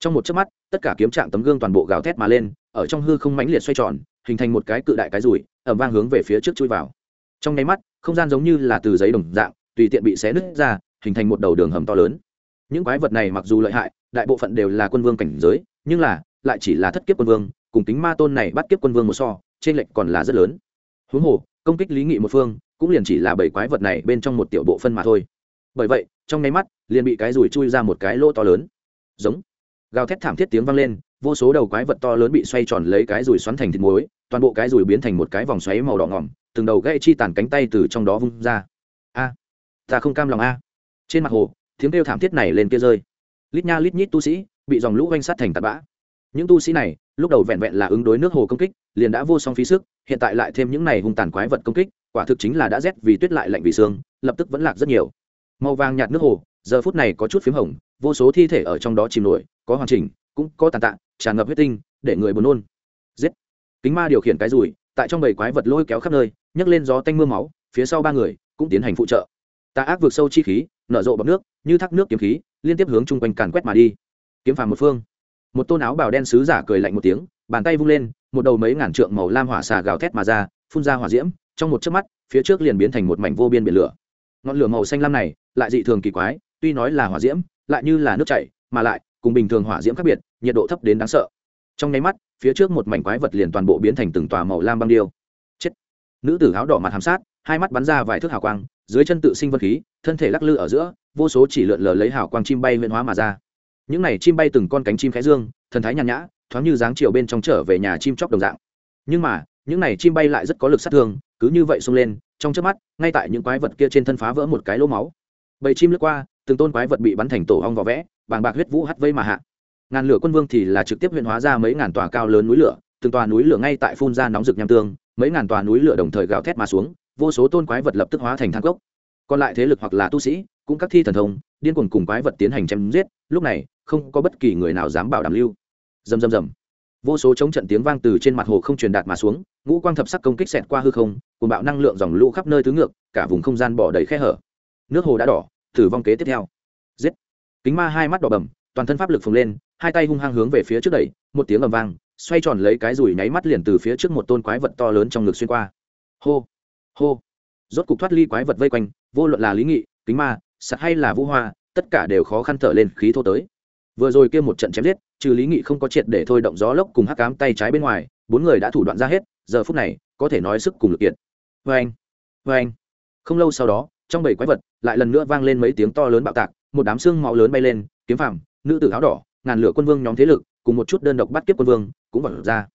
Speaker 1: Trong một chớp mắt, tất cả kiếm trạng tấm gương toàn bộ gào thét mà lên, ở trong hư không mãnh liệt xoay tròn, hình thành một cái cự đại cái rùi ẩm vang hướng về phía trước chui vào. Trong nháy mắt, không gian giống như là từ giấy đồng dạng, tùy tiện bị xé nứt ra, hình thành một đầu đường hầm to lớn. Những quái vật này mặc dù lợi hại, đại bộ phận đều là quân vương cảnh giới, nhưng là, lại chỉ là thất kiếp quân vương, cùng tính ma tôn này bắt kiếp quân vương một so trên lệnh còn là rất lớn. Huống hồ, công kích lý nghị một phương, cũng liền chỉ là bảy quái vật này bên trong một tiểu bộ phân mà thôi. Bởi vậy, trong nháy mắt liền bị cái rùi chui ra một cái lỗ to lớn. Giống. Gào thét thảm thiết tiếng vang lên, vô số đầu quái vật to lớn bị xoay tròn lấy cái rùi xoắn thành thịt muối, toàn bộ cái rùi biến thành một cái vòng xoáy màu đỏ ngỏm, từng đầu gãy chi tàn cánh tay từ trong đó vung ra. A. Ta không cam lòng a. Trên mặt hồ, tiếng kêu thảm thiết này lên kia rơi. Lít nha lít nhít tu sĩ bị dòng lũ oanh sát thành tạt bã. Những tu sĩ này, lúc đầu vẹn vẹn là ứng đối nước hồ công kích, liền đã vô song phí sức, hiện tại lại thêm những này hung tàn quái vật công kích, quả thực chính là đã rét vì tuyết lại lạnh vì xương, lập tức vẫn lạc rất nhiều. Màu vàng nhạt nước hồ giờ phút này có chút p h í m hồng, vô số thi thể ở trong đó chìm nổi, có hoàn chỉnh, cũng có tàn tạ, tràn ngập huyết tinh, để người buồn nôn. Giết! Kính ma điều khiển cái rùi, tại trong bầy quái vật lôi kéo khắp nơi, nhấc lên gió tanh m ư a máu, phía sau ba người cũng tiến hành phụ trợ. Ta ác vượt sâu chi khí, nở rộ bọc nước, như thác nước kiếm khí, liên tiếp hướng chung quanh càn quét mà đi. Kiếm phàm một phương. Một tôn áo bào đen sứ giả cười lạnh một tiếng, bàn tay vung lên, một đầu mấy ngàn trượng màu lam hỏa xà gào thét mà ra, phun ra hỏa diễm, trong một chớp mắt, phía trước liền biến thành một mảnh vô biên biển lửa. Ngọn lửa màu xanh lam này, lại dị thường kỳ quái tuy nói là hỏa diễm, lại như là nước chảy, mà lại, cùng bình thường hỏa diễm khác biệt, nhiệt độ thấp đến đáng sợ. Trong nháy mắt, phía trước một mảnh quái vật liền toàn bộ biến thành từng tòa màu lam băng điêu. Chết. Nữ tử áo đỏ mặt hàm sát, hai mắt bắn ra vài thước hào quang, dưới chân tự sinh vật khí, thân thể lắc lư ở giữa, vô số chỉ lượn lờ lấy hào quang chim bay huyễn hóa mà ra. Những này chim bay từng con cánh chim khẽ dương, thần thái nhàn nhã, thoáng như dáng chiều bên trong trở về nhà chim chóc đồng dạng. Nhưng mà, những này chim bay lại rất có lực sát thương, cứ như vậy xông lên, trong trước mắt, ngay tại những quái vật kia trên thân phá vỡ một cái lỗ máu. Bầy chim lướt qua từng tôn quái vật bị bắn thành tổ hong vỏ vẽ, bàng bạc huyết vũ hắt vây mà hạ. Ngàn lửa quân vương thì là trực tiếp huyện hóa ra mấy ngàn tòa cao lớn núi lửa, từng tòa núi lửa ngay tại phun ra nóng rực nham tương, mấy ngàn tòa núi lửa đồng thời gào thét mà xuống, vô số tôn quái vật lập tức hóa thành thang cốc. Còn lại thế lực hoặc là tu sĩ, cũng các thi thần thông, điên cuồng cùng quái vật tiến hành chém giết, lúc này, không có bất kỳ người nào dám bảo đảm lưu. Dầm dầm dầm vô số chống trận tiếng vang từ trên mặt hồ không truyền đạt mà xuống, ngũ quang thập sắc công kích xẹt qua hư không cùng bạo năng lượng dòng lũ khắp nơi tứ ngược, cả vùng không gian bỏ đầy khe hở. Nước hồ đã đỏ tử vong kế tiếp theo. Giết. Kính ma hai mắt đỏ bầm, toàn thân pháp lực phồng lên, hai tay hung hăng hướng về phía trước đẩy, một tiếng ầm vang, xoay tròn lấy cái rùi nháy mắt liền từ phía trước một tôn quái vật to lớn trong ngực xuyên qua. Hô hô. Rốt cục thoát ly quái vật vây quanh, vô luận là lý nghị, kính ma sạc hay là vũ hoa, tất cả đều khó khăn thở lên khí thô tới. Vừa rồi kia một trận chém giết, trừ lý nghị không có triệt để thôi động gió lốc cùng hắc cám tay trái bên ngoài, bốn người đã thủ đoạn ra hết, giờ phút này, có thể nói sức cùng lực kiện vê anh vâng, vê vâng. anh không lâu sau đó, trong bảy quái vật lại lần nữa vang lên mấy tiếng to lớn bạo tạc, một đám xương máu lớn bay lên, kiếm phàm, nữ tử áo đỏ, ngàn lửa quân vương nhóm thế lực, cùng một chút đơn độc bắt kiếp quân vương, cũng vẩn ra.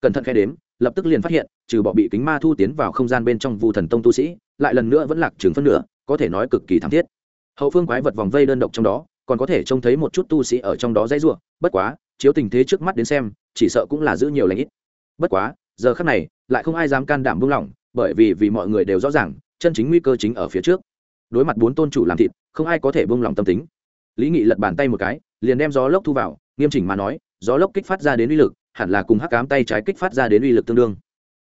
Speaker 1: Cẩn thận khe đếm, lập tức liền phát hiện, trừ bỏ bị kính ma thu tiến vào không gian bên trong vu thần tông tu sĩ, lại lần nữa vẫn lạc trường phân nửa, có thể nói cực kỳ thảm thiết. Hậu phương quái vật vòng vây đơn độc trong đó, còn có thể trông thấy một chút tu sĩ ở trong đó dãy rủa, bất quá, chiếu tình thế trước mắt đến xem, chỉ sợ cũng là giữ nhiều lãnh ít. Bất quá, giờ khắc này, lại không ai dám can đảm buông lỏng, bởi vì vì mọi người đều rõ ràng, chân chính nguy cơ chính ở phía trước đối mặt bốn tôn chủ làm thịt, không ai có thể buông lòng tâm tính. Lý nghị lật bàn tay một cái, liền đem gió lốc thu vào, nghiêm chỉnh mà nói, gió lốc kích phát ra đến uy lực, hẳn là cùng hắc cám tay trái kích phát ra đến uy lực tương đương.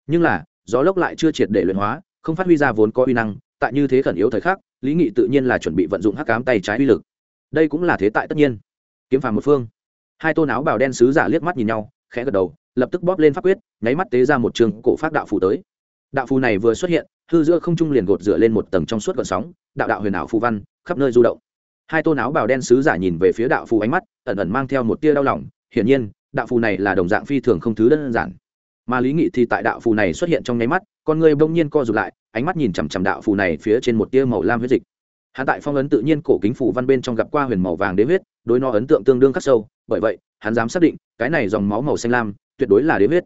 Speaker 1: Nhưng là, gió lốc lại chưa triệt để luyện hóa, không phát huy ra vốn có uy năng, tại như thế khẩn yếu thời khắc, lý nghị tự nhiên là chuẩn bị vận dụng hắc cám tay trái uy lực. Đây cũng là thế tại tất nhiên. Kiếm phàm một phương. Hai tôn áo bào đen sứ giả liếc mắt nhìn nhau, khẽ gật đầu, lập tức bóp lên pháp quyết, nháy mắt tế ra một trường cổ phát đạo phủ tới đạo phù này vừa xuất hiện, hư giữa không trung liền gột rửa lên một tầng trong suốt gợn sóng, đạo đạo huyền ảo phù văn, khắp nơi du động. Hai tôn áo bào đen sứ giả nhìn về phía đạo phù ánh mắt, ẩn ẩn mang theo một tia đau lòng, hiển nhiên, đạo phù này là đồng dạng phi thường không thứ đơn giản. Mà lý nghị thì tại đạo phù này xuất hiện trong nháy mắt, con người bỗng nhiên co rụt lại, ánh mắt nhìn chằm chằm đạo phù này phía trên một tia màu lam huyết dịch. Hắn tại phong ấn tự nhiên cổ kính phủ văn bên trong gặp qua huyền màu vàng đế huyết, đối nó ấn tượng tương đương khắc sâu, bởi vậy, hắn dám xác định, cái này dòng máu màu xanh lam, tuyệt đối là đế huyết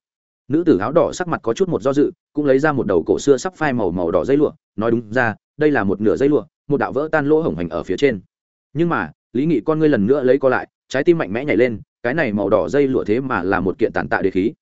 Speaker 1: nữ tử áo đỏ sắc mặt có chút một do dự, cũng lấy ra một đầu cổ xưa sắp phai màu màu đỏ dây lụa, nói đúng ra, đây là một nửa dây lụa, một đạo vỡ tan lỗ hổng hành ở phía trên. Nhưng mà, lý nghị con ngươi lần nữa lấy co lại, trái tim mạnh mẽ nhảy lên, cái này màu đỏ dây lụa thế mà là một kiện tàn tạ đề khí.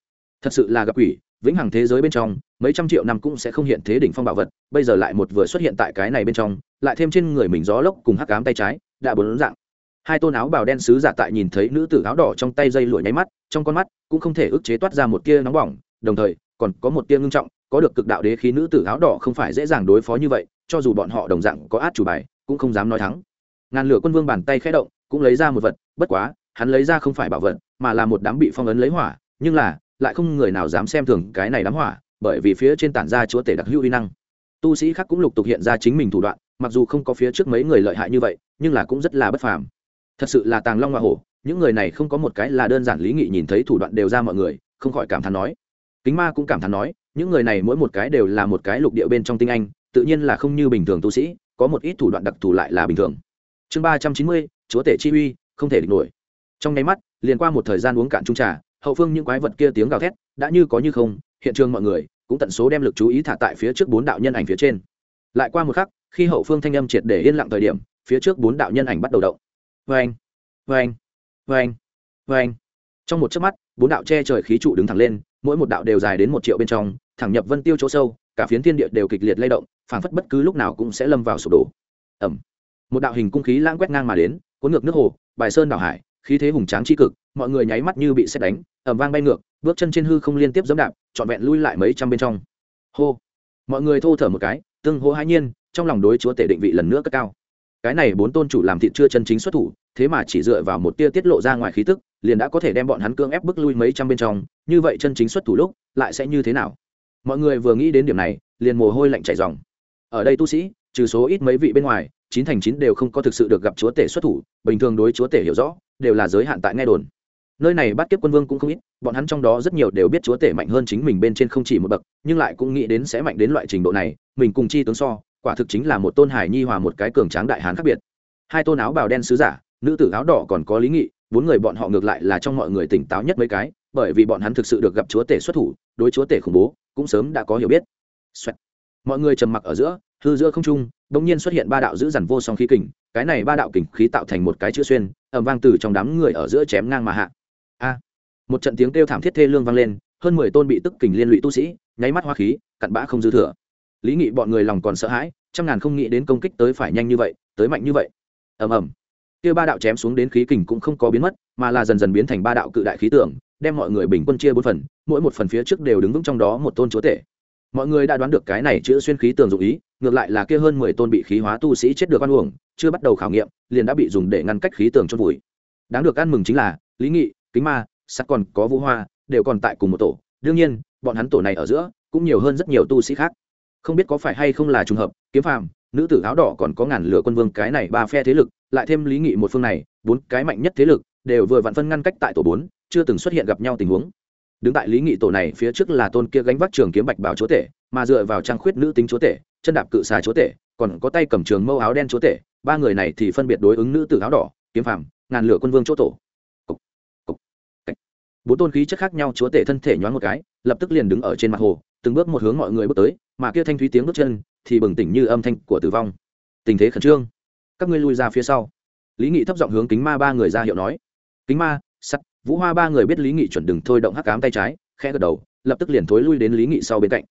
Speaker 1: Thật sự là gặp quỷ, vĩnh hằng thế giới bên trong, mấy trăm triệu năm cũng sẽ không hiện thế đỉnh phong bảo vật, bây giờ lại một vừa xuất hiện tại cái này bên trong, lại thêm trên người mình gió lốc cùng hắc cám tay trái, đã bốn dạng hai tôn áo bào đen sứ giả tại nhìn thấy nữ tử áo đỏ trong tay dây lụi nháy mắt, trong con mắt cũng không thể ức chế toát ra một tia nóng bỏng, đồng thời, còn có một tia ngưng trọng, có được cực đạo đế khí nữ tử áo đỏ không phải dễ dàng đối phó như vậy, cho dù bọn họ đồng dạng có át chủ bài, cũng không dám nói thắng. Ngàn lửa quân vương bàn tay khẽ động, cũng lấy ra một vật, bất quá, hắn lấy ra không phải bảo vật, mà là một đám bị phong ấn lấy hỏa, nhưng là, lại không người nào dám xem thường cái này đám hỏa, bởi vì phía trên tản ra chúa tể đặc hữu uy năng. Tu sĩ khác cũng lục tục hiện ra chính mình thủ đoạn, mặc dù không có phía trước mấy người lợi hại như vậy, nhưng là cũng rất là bất phàm thật sự là tàng long hoa hổ, những người này không có một cái là đơn giản lý nghị nhìn thấy thủ đoạn đều ra mọi người, không khỏi cảm thán nói. Kính ma cũng cảm thán nói, những người này mỗi một cái đều là một cái lục địa bên trong tinh anh, tự nhiên là không như bình thường tu sĩ, có một ít thủ đoạn đặc thù lại là bình thường. Chương ba trăm chín mươi, chúa tể chi uy, không thể địch nổi. Trong nháy mắt, liền qua một thời gian uống cạn trung trà, hậu phương những quái vật kia tiếng gào thét, đã như có như không, hiện trường mọi người cũng tận số đem lực chú ý thả tại phía trước bốn đạo nhân ảnh phía trên. Lại qua một khắc, khi hậu phương thanh âm triệt để yên lặng thời điểm, phía trước bốn đạo nhân ảnh bắt đầu động vê anh vê anh vê anh vê anh. Trong một chớp mắt, bốn đạo che trời khí trụ đứng thẳng lên, mỗi một đạo đều dài đến một triệu bên trong, thẳng nhập vân tiêu chỗ sâu, cả phiến thiên địa đều kịch liệt lay động, phảng phất bất cứ lúc nào cũng sẽ lâm vào sụp đổ. Ẩm một đạo hình cung khí lãng quét ngang mà đến, cuốn ngược nước hồ, bài sơn đảo hải, khí thế hùng tráng tri cực, mọi người nháy mắt như bị xét đánh ẩm vang bay ngược, bước chân trên hư không liên tiếp dẫm đạp, trọn vẹn lui lại mấy trăm bên trong. Hô. Mọi người thô thở một cái, tương hô hai nhiên, trong lòng đối chúa tể định vị lần nữa cất cao cái này bốn tôn chủ làm thịt chưa chân chính xuất thủ, thế mà chỉ dựa vào một tia tiết lộ ra ngoài khí tức, liền đã có thể đem bọn hắn cưỡng ép bước lui mấy trăm bên trong, như vậy chân chính xuất thủ lúc, lại sẽ như thế nào? Mọi người vừa nghĩ đến điểm này, liền mồ hôi lạnh chảy dòng ở đây tu sĩ, trừ số ít mấy vị bên ngoài, chín thành chín đều không có thực sự được gặp chúa tể xuất thủ, bình thường đối chúa tể hiểu rõ, đều là giới hạn tại nghe đồn. Nơi này bắt kiếp quân vương cũng không ít, bọn hắn trong đó rất nhiều đều biết chúa tể mạnh hơn chính mình bên trên không chỉ một bậc, nhưng lại cũng nghĩ đến sẽ mạnh đến loại trình độ này, mình cùng chi tướng so quả thực chính là một tôn hải nhi hòa một cái cường tráng đại hán khác biệt. Hai tôn áo bào đen sứ giả, nữ tử áo đỏ còn có lý nghị, bốn người bọn họ ngược lại là trong mọi người tỉnh táo nhất mấy cái, bởi vì bọn hắn thực sự được gặp chúa tể xuất thủ, đối chúa tể khủng bố, cũng sớm đã có hiểu biết、Xoẹt. Mọi người trầm mặc ở giữa, hư giữa không trung, đột nhiên xuất hiện ba đạo giữ dằn vô song khí kình, cái này ba đạo kình khí tạo thành một cái chữ xuyên, ầm vang từ trong đám người ở giữa chém ngang mà hạ. A. Một trận tiếng kêu thảm thiết thê lương vang lên, hơn mười tôn bị tức kình liên lụy tu sĩ, nháy mắt hoa khí, cặn bã không dư thừa lý nghị bọn người lòng còn sợ hãi, trăm ngàn không nghĩ đến công kích tới phải nhanh như vậy, tới mạnh như vậy. Ầm ầm. Kia ba đạo chém xuống đến khí kình cũng không có biến mất, mà là dần dần biến thành ba đạo cự đại khí tượng, đem mọi người bình quân chia bốn phần, mỗi một phần phía trước đều đứng vững trong đó một tôn chúa tể. Mọi người đã đoán được cái này chữ xuyên khí tường dụng ý, ngược lại là kia hơn mười tôn bị khí hóa tu sĩ chết được ăn uổng, chưa bắt đầu khảo nghiệm, liền đã bị dùng để ngăn cách khí tường cho vùi. Đáng được ăn mừng chính là, lý nghị, kính ma sắc còn có vũ hoa, đều còn tại cùng một tổ. Đương nhiên, bọn hắn tổ này ở giữa, cũng nhiều hơn rất nhiều tu sĩ khác không biết có phải hay không là trùng hợp kiếm phàm nữ tử áo đỏ còn có ngàn lửa quân vương cái này ba phe thế lực lại thêm lý nghị một phương này bốn cái mạnh nhất thế lực đều vừa vặn phân ngăn cách tại tổ bốn chưa từng xuất hiện gặp nhau tình huống. Đứng tại lý nghị tổ này phía trước là tôn kia gánh vác trường kiếm bạch bảo chúa tể mà dựa vào trang khuyết nữ tính chúa tể chân đạp cự xà chúa tể còn có tay cầm trường mâu áo đen chúa tể ba người này thì phân biệt đối ứng nữ tử áo đỏ kiếm phàm ngàn lửa quân vương chỗ tổ. Cục, cục, bốn tôn khí chất khác nhau chúa tể thân thể nhoáng một cái lập tức liền đứng ở trên mặt hồ từng bước một hướng mọi người bước tới mà kia thanh thúy tiếng bước chân thì bừng tỉnh như âm thanh của tử vong. Tình thế khẩn trương. Các ngươi lui ra phía sau. Lý nghị thấp giọng hướng kính ma ba người ra hiệu nói. Kính ma, sắt, vũ hoa ba người biết lý nghị chuẩn đừng thôi động hắc cám tay trái, khẽ gật đầu, lập tức liền thối lui đến lý nghị sau bên cạnh.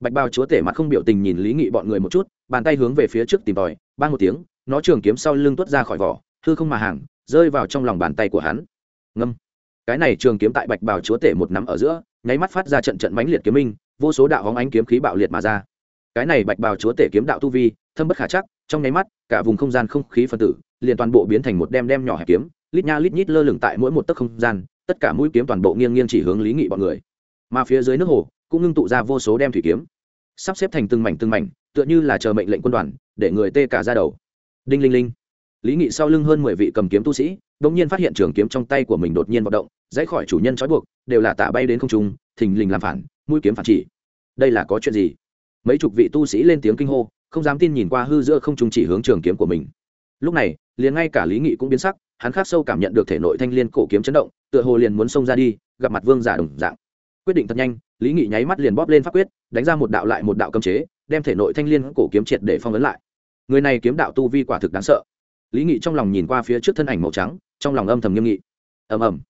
Speaker 1: Bạch bao chúa tể mặt không biểu tình nhìn lý nghị bọn người một chút, bàn tay hướng về phía trước tìm tòi ban một tiếng, nó trường kiếm sau lưng tuốt ra khỏi vỏ, hư không mà hàng, rơi vào trong lòng bàn tay của hắn. Ngâm. Cái này trường kiếm tại bạch bào chúa tể một nắm ở giữa, nháy mắt phát ra trận trận mãnh liệt kiếm minh vô số đạo hóng ánh kiếm khí bạo liệt mà ra. Cái này bạch bào chúa tể kiếm đạo tu vi, thâm bất khả chắc, trong nháy mắt, cả vùng không gian không khí phân tử liền toàn bộ biến thành một đem đem nhỏ hẹp kiếm, lít nha lít nhít lơ lửng tại mỗi một tấc không gian, tất cả mũi kiếm toàn bộ nghiêng nghiêng chỉ hướng lý nghị bọn người. Mà phía dưới nước hồ cũng ngưng tụ ra vô số đem thủy kiếm, sắp xếp thành từng mảnh từng mảnh, tựa như là chờ mệnh lệnh quân đoàn, để người tê cả ra đầu. Đinh linh linh. Lý nghị sau lưng hơn mười vị cầm kiếm tu sĩ đ ỗ n g nhiên phát hiện trường kiếm trong tay của mình đột nhiên vận động, dãy khỏi chủ nhân trói buộc, đều là tạ bay đến không trung, thình lình làm phản mũi kiếm phản chỉ. Đây là có chuyện gì? Mấy chục vị tu sĩ lên tiếng kinh hô, không dám tin nhìn qua hư giữa không trung chỉ hướng trường kiếm của mình. Lúc này, liền ngay cả lý nghị cũng biến sắc, hắn khắc sâu cảm nhận được thể nội thanh liên cổ kiếm chấn động, tựa hồ liền muốn xông ra đi, gặp mặt vương giả đồng dạng. Quyết định thật nhanh, lý nghị nháy mắt liền bóp lên pháp quyết, đánh ra một đạo lại một đạo cấm chế, đem thể nội thanh liên cổ kiếm triệt để phong ấn lại. Người này kiếm đạo tu vi quả thực đáng sợ. Lý nghị trong lòng nhìn qua phía trước thân ảnh màu trắng, trong lòng âm thầm nghiêm nghị. Ầm ầm.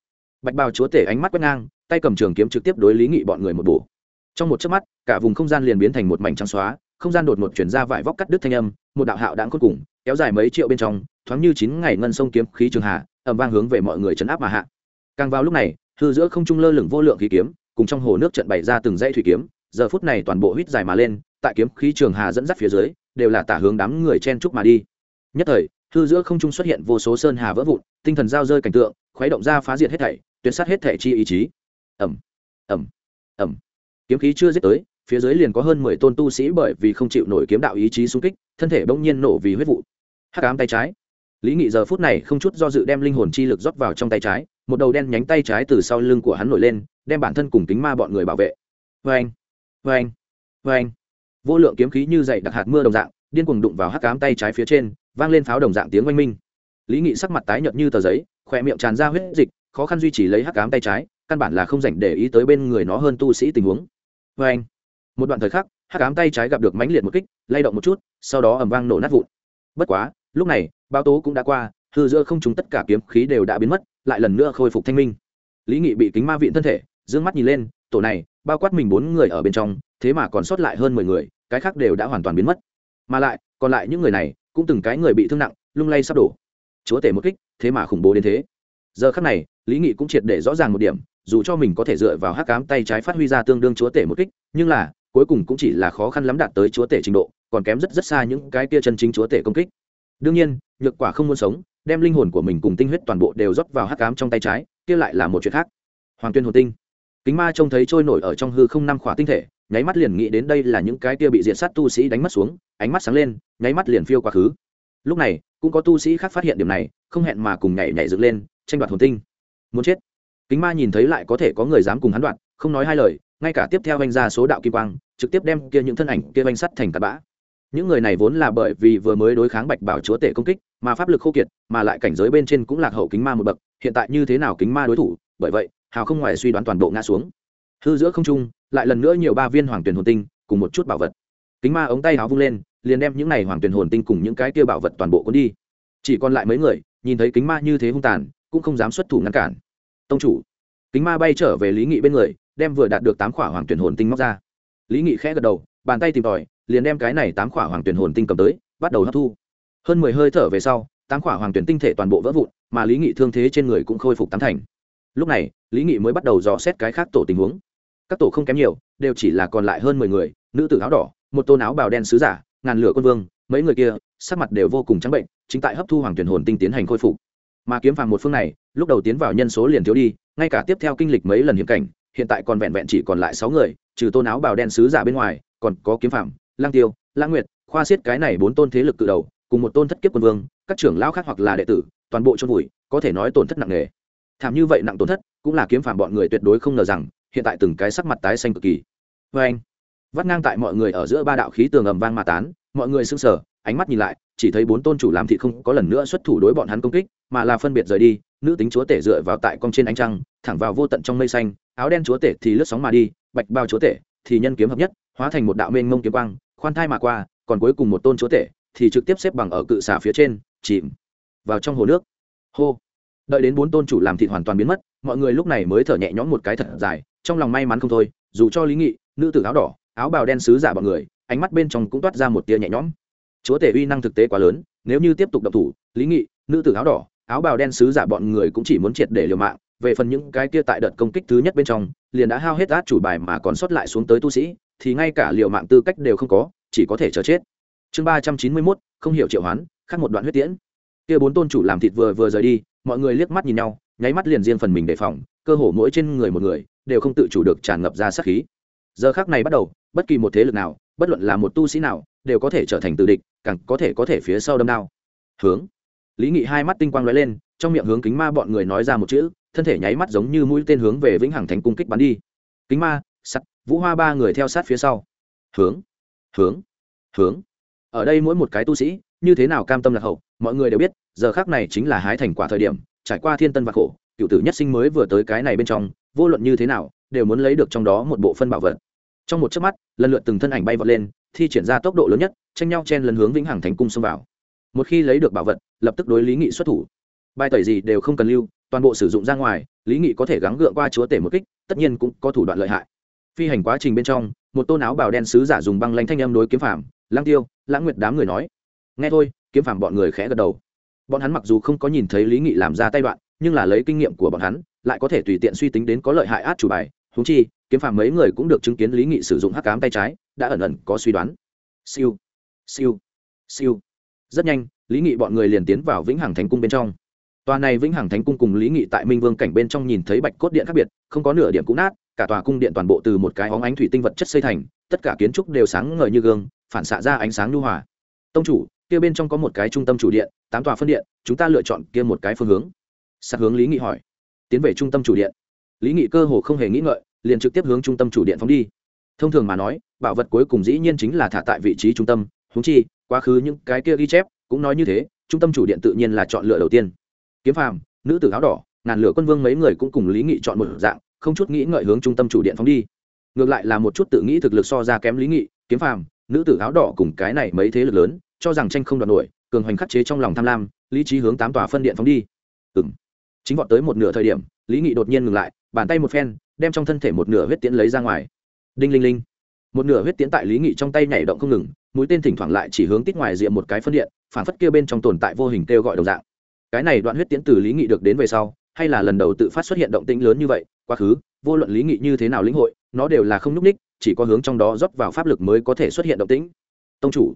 Speaker 1: Bạch bào chúa tể ánh mắt quét ngang tay cầm trường kiếm trực tiếp đối lý nghị bọn người một bổ. Trong một chớp mắt, cả vùng không gian liền biến thành một mảnh trắng xóa, không gian đột ngột chuyển ra vải vóc cắt đứt thanh âm, một đạo hạo đáng cuối cùng, kéo dài mấy triệu bên trong, thoáng như chín ngày ngân sông kiếm khí trường hạ, ầm vang hướng về mọi người chấn áp mà hạ. Càng vào lúc này, hư giữa không trung lơ lửng vô lượng khí kiếm, cùng trong hồ nước trận bày ra từng dãy thủy kiếm, giờ phút này toàn bộ huyết dài mà lên, tại kiếm khí trường hà dẫn dắt phía dưới, đều là tả hướng đám người chen trúc mà đi. Nhất thời, hư giữa không trung xuất hiện vô số sơn hà vỡ vụn, tinh thần giao rơi cảnh tượng, khuấy động ra phá diệt hết thảy, tuyệt sát hết thảy chi ý chí ẩm ẩm ẩm. Kiếm khí chưa giết tới, phía dưới liền có hơn mười tôn tu sĩ bởi vì không chịu nổi kiếm đạo ý chí xung kích, thân thể bỗng nhiên nổ vì huyết vụ. Hắc ám tay trái. Lý nghị giờ phút này không chút do dự đem linh hồn chi lực rót vào trong tay trái, một đầu đen nhánh tay trái từ sau lưng của hắn nổi lên, đem bản thân cùng kính ma bọn người bảo vệ. Vê anh vê anh vê anh vô lượng kiếm khí như dậy đặc hạt mưa đồng dạng, điên cuồng đụng vào hắc cám tay trái phía trên, vang lên pháo đồng dạng tiếng oanh minh. Lý nghị sắc mặt tái nhợt như tờ giấy, khỏe miệng tràn ra huyết dịch, khó khăn duy trì lấy hắc cám tay trái căn bản là không dành để ý tới bên người nó hơn tu sĩ tình huống. Vê anh, một đoạn thời khắc, hắc ám tay trái gặp được mãnh liệt một kích, lay động một chút, sau đó ầm vang nổ nát vụn. Bất quá, lúc này bao tố cũng đã qua, hư giữa không chúng tất cả kiếm khí đều đã biến mất, lại lần nữa khôi phục thanh minh. Lý nghị bị kính ma viện thân thể d ư ơ n g mắt nhìn lên, tổ này, bao quát mình bốn người ở bên trong, thế mà còn sót lại hơn mười người, cái khác đều đã hoàn toàn biến mất. Mà lại, còn lại những người này, cũng từng cái người bị thương nặng, lung lay sắp đổ. Chúa tể một kích, thế mà khủng bố đến thế. Giờ khác này, lý nghị cũng triệt để rõ ràng một điểm dù cho mình có thể dựa vào hắc cám tay trái phát huy ra tương đương chúa tể một kích, nhưng là, cuối cùng cũng chỉ là khó khăn lắm đạt tới chúa tể trình độ, còn kém rất rất xa những cái kia chân chính chúa tể công kích. Đương nhiên, nhược quả không muốn sống, đem linh hồn của mình cùng tinh huyết toàn bộ đều rót vào hắc cám trong tay trái, kia lại là một chuyện khác. Hoàng tuyên hồn tinh. Kính ma trông thấy trôi nổi ở trong hư không năm khỏa tinh thể, nháy mắt liền nghĩ đến đây là những cái kia bị diện sát tu sĩ đánh mất xuống, ánh mắt sáng lên, nháy mắt liền phiêu quá khứ. Lúc này, cũng có tu sĩ khác phát hiện điểm này, không hẹn mà cùng nhảy nhảy dựng lên, tranh đoạt hồn tinh. Muốn chết kính ma nhìn thấy lại có thể có người dám cùng hắn đoạn, không nói hai lời ngay cả tiếp theo anh ra số đạo kim quang trực tiếp đem kia những thân ảnh kia anh sắt thành tạt bã. Những người này vốn là bởi vì vừa mới đối kháng bạch bảo chúa tể công kích mà pháp lực khô kiệt mà lại cảnh giới bên trên cũng lạc hậu kính ma một bậc hiện tại như thế nào kính ma đối thủ? Bởi vậy hào không ngoài suy đoán toàn bộ ngã xuống. Hư giữa không trung lại lần nữa nhiều ba viên hoàng tuyển hồn tinh cùng một chút bảo vật. Kính ma ống tay háo vung lên liền đem những này hoàng tuyển hồn tinh cùng những cái kia bảo vật toàn bộ cuốn đi. Chỉ còn lại mấy người nhìn thấy kính ma như thế hung tàn cũng không dám xuất thủ ngăn cản tông chủ. Kính ma bay trở về lý nghị bên người, đem vừa đạt được tám khỏa hoàng tuyển hồn tinh móc ra. Lý nghị khẽ gật đầu, bàn tay tìm tòi, liền đem cái này tám khỏa hoàng tuyển hồn tinh cầm tới, bắt đầu hấp thu. Hơn mười hơi thở về sau, tám khỏa hoàng tuyển tinh thể toàn bộ vỡ vụn, mà lý nghị thương thế trên người cũng khôi phục tám thành. Lúc này, lý nghị mới bắt đầu dò xét cái khác tổ tình huống. Các tổ không kém nhiều, đều chỉ là còn lại hơn mười người, nữ tử áo đỏ, một tôn áo bào đen sứ giả, ngàn lửa quân vương, mấy người kia, sắc mặt đều vô cùng trắng bệnh, chính tại hấp thu hoàng tuyển hồn tinh tiến hành khôi phục mà kiếm phàm một phương này, lúc đầu tiến vào nhân số liền thiếu đi, ngay cả tiếp theo kinh lịch mấy lần hiểm cảnh, hiện tại còn vẹn vẹn chỉ còn lại sáu người, trừ tôn áo bào đen sứ giả bên ngoài, còn có kiếm phàm, lang tiêu, lang nguyệt, khoa xiết cái này bốn tôn thế lực cự đầu, cùng một tôn thất kiếp quân vương, các trưởng lão khác hoặc là đệ tử, toàn bộ chôn vùi, có thể nói tổn thất nặng nề. Thảm như vậy nặng tổn thất, cũng là kiếm phàm bọn người tuyệt đối không ngờ rằng, hiện tại từng cái sắc mặt tái xanh cực kỳ. Vê anh vắt ngang tại mọi người ở giữa ba đạo khí tường ầm vang mà tán, mọi người sững sờ ánh mắt nhìn lại, chỉ thấy bốn tôn chủ làm thị không có lần nữa xuất thủ đối bọn hắn công kích, mà là phân biệt rời đi, nữ tính chúa tể dựa vào tại cong trên ánh trăng, thẳng vào vô tận trong mây xanh, áo đen chúa tể thì lướt sóng mà đi, bạch bao chúa tể thì nhân kiếm hợp nhất, hóa thành một đạo mênh mông kiếm quang, khoan thai mà qua, còn cuối cùng một tôn chúa tể thì trực tiếp xếp bằng ở cự xà phía trên, chìm vào trong hồ nước. Hô! Đợi đến bốn tôn chủ làm thịt hoàn toàn biến mất, mọi người lúc này mới thở nhẹ nhõm một cái thật dài, trong lòng may mắn không thôi, dù cho lý nghị, nữ tử áo đỏ, áo bào đen sứ giả bọn người, ánh mắt bên trong cũng toát ra một tia nhẹ nhõm chúa tể uy năng thực tế quá lớn, nếu như tiếp tục đập thủ, lý nghị, nữ tử áo đỏ, áo bào đen sứ giả bọn người cũng chỉ muốn triệt để liều mạng. Về phần những cái kia tại đợt công kích thứ nhất bên trong, liền đã hao hết át chủ bài mà còn sót lại xuống tới tu sĩ, thì ngay cả liều mạng tư cách đều không có, chỉ có thể chờ chết. Chương ba trăm chín mươi mốt, không hiểu triệu hoán khác một đoạn huyết tiễn. Kia bốn tôn chủ làm thịt vừa vừa rời đi, mọi người liếc mắt nhìn nhau, nháy mắt liền riêng phần mình đề phòng, cơ hồ mỗi trên người một người, đều không tự chủ được tràn ngập ra sát khí. Giờ khác này bắt đầu, bất kỳ một thế lực nào, bất luận là một tu sĩ nào, đều có thể trở thành tự địch càng có thể có thể phía sau đâm đao. Hướng. Lý nghị hai mắt tinh quang lóe lên, trong miệng hướng kính ma bọn người nói ra một chữ, thân thể nháy mắt giống như mũi tên hướng về vĩnh hằng thánh cung kích bắn đi. Kính ma, sắt, vũ hoa ba người theo sát phía sau. Hướng. Hướng. Hướng. Ở đây mỗi một cái tu sĩ, như thế nào cam tâm lạc hậu, mọi người đều biết, giờ khác này chính là hái thành quả thời điểm, trải qua thiên tân và khổ, cựu tử nhất sinh mới vừa tới cái này bên trong, vô luận như thế nào, đều muốn lấy được trong đó một bộ phân bảo vật. Trong một chớp mắt, lần lượt từng thân ảnh bay vọt lên, thi triển ra tốc độ lớn nhất tranh nhau chen lần hướng vĩnh hằng thành cung xông vào. Một khi lấy được bảo vật, lập tức đối lý nghị xuất thủ. Bài tẩy gì đều không cần lưu, toàn bộ sử dụng ra ngoài, lý nghị có thể gắng gượng qua chúa tể một kích, tất nhiên cũng có thủ đoạn lợi hại. Phi hành quá trình bên trong, một tôn áo bào đen sứ giả dùng băng lanh thanh âm đối kiếm phàm lang tiêu, lãng nguyệt đám người nói. Nghe thôi. Kiếm phàm bọn người khẽ gật đầu. Bọn hắn mặc dù không có nhìn thấy lý nghị làm ra tay đoạn, nhưng là lấy kinh nghiệm của bọn hắn, lại có thể tùy tiện suy tính đến có lợi hại át chủ bài. Húng chi, kiếm phàm mấy người cũng được chứng kiến lý nghị sử dụng hắc cám tay trái, đã ẩn ẩn có suy đoán. Siêu siêu. Siêu. Rất nhanh, lý nghị bọn người liền tiến vào vĩnh hằng thánh cung bên trong. Tòa này vĩnh hằng thánh cung cùng lý nghị tại minh vương cảnh bên trong nhìn thấy bạch cốt điện khác biệt, không có nửa điểm cũ nát, cả tòa cung điện toàn bộ từ một cái óng ánh thủy tinh vật chất xây thành, tất cả kiến trúc đều sáng ngời như gương, phản xạ ra ánh sáng nhu hòa. Tông chủ, kia bên trong có một cái trung tâm chủ điện, tám tòa phân điện, chúng ta lựa chọn kia một cái phương hướng. Sát hướng lý nghị hỏi. Tiến về trung tâm chủ điện. Lý nghị cơ hồ không hề nghĩ ngợi, liền trực tiếp hướng trung tâm chủ điện phóng đi. Thông thường mà nói, bảo vật cuối cùng dĩ nhiên chính là thả tại vị trí trung tâm huống chi, quá khứ những cái kia ghi chép cũng nói như thế, trung tâm chủ điện tự nhiên là chọn lựa đầu tiên. Kiếm phàm, nữ tử áo đỏ, ngàn lửa quân vương mấy người cũng cùng lý nghị chọn một dạng, không chút nghĩ ngợi hướng trung tâm chủ điện phóng đi. Ngược lại là một chút tự nghĩ thực lực so ra kém lý nghị, kiếm phàm, nữ tử áo đỏ cùng cái này mấy thế lực lớn, cho rằng tranh không đoạt nổi, cường hoành khắc chế trong lòng tham lam, lý trí hướng tám tòa phân điện phóng đi. Ừ m chính vọt tới một nửa thời điểm, lý nghị đột nhiên ngừng lại, bàn tay một phen, đem trong thân thể một nửa huyết tiễn lấy ra ngoài. Đinh linh linh. Một nửa huyết tiễn tại lý nghị trong tay nhảy động không ngừng mũi tên thỉnh thoảng lại chỉ hướng tít ngoài diện một cái phân điện phản phất kia bên trong tồn tại vô hình kêu gọi đồng dạng. Cái này đoạn huyết tiễn từ lý nghị được đến về sau, hay là lần đầu tự phát xuất hiện động tĩnh lớn như vậy, quá khứ, vô luận lý nghị như thế nào lĩnh hội, nó đều là không nhúc ních chỉ có hướng trong đó rót vào pháp lực mới có thể xuất hiện động tĩnh. Tông chủ,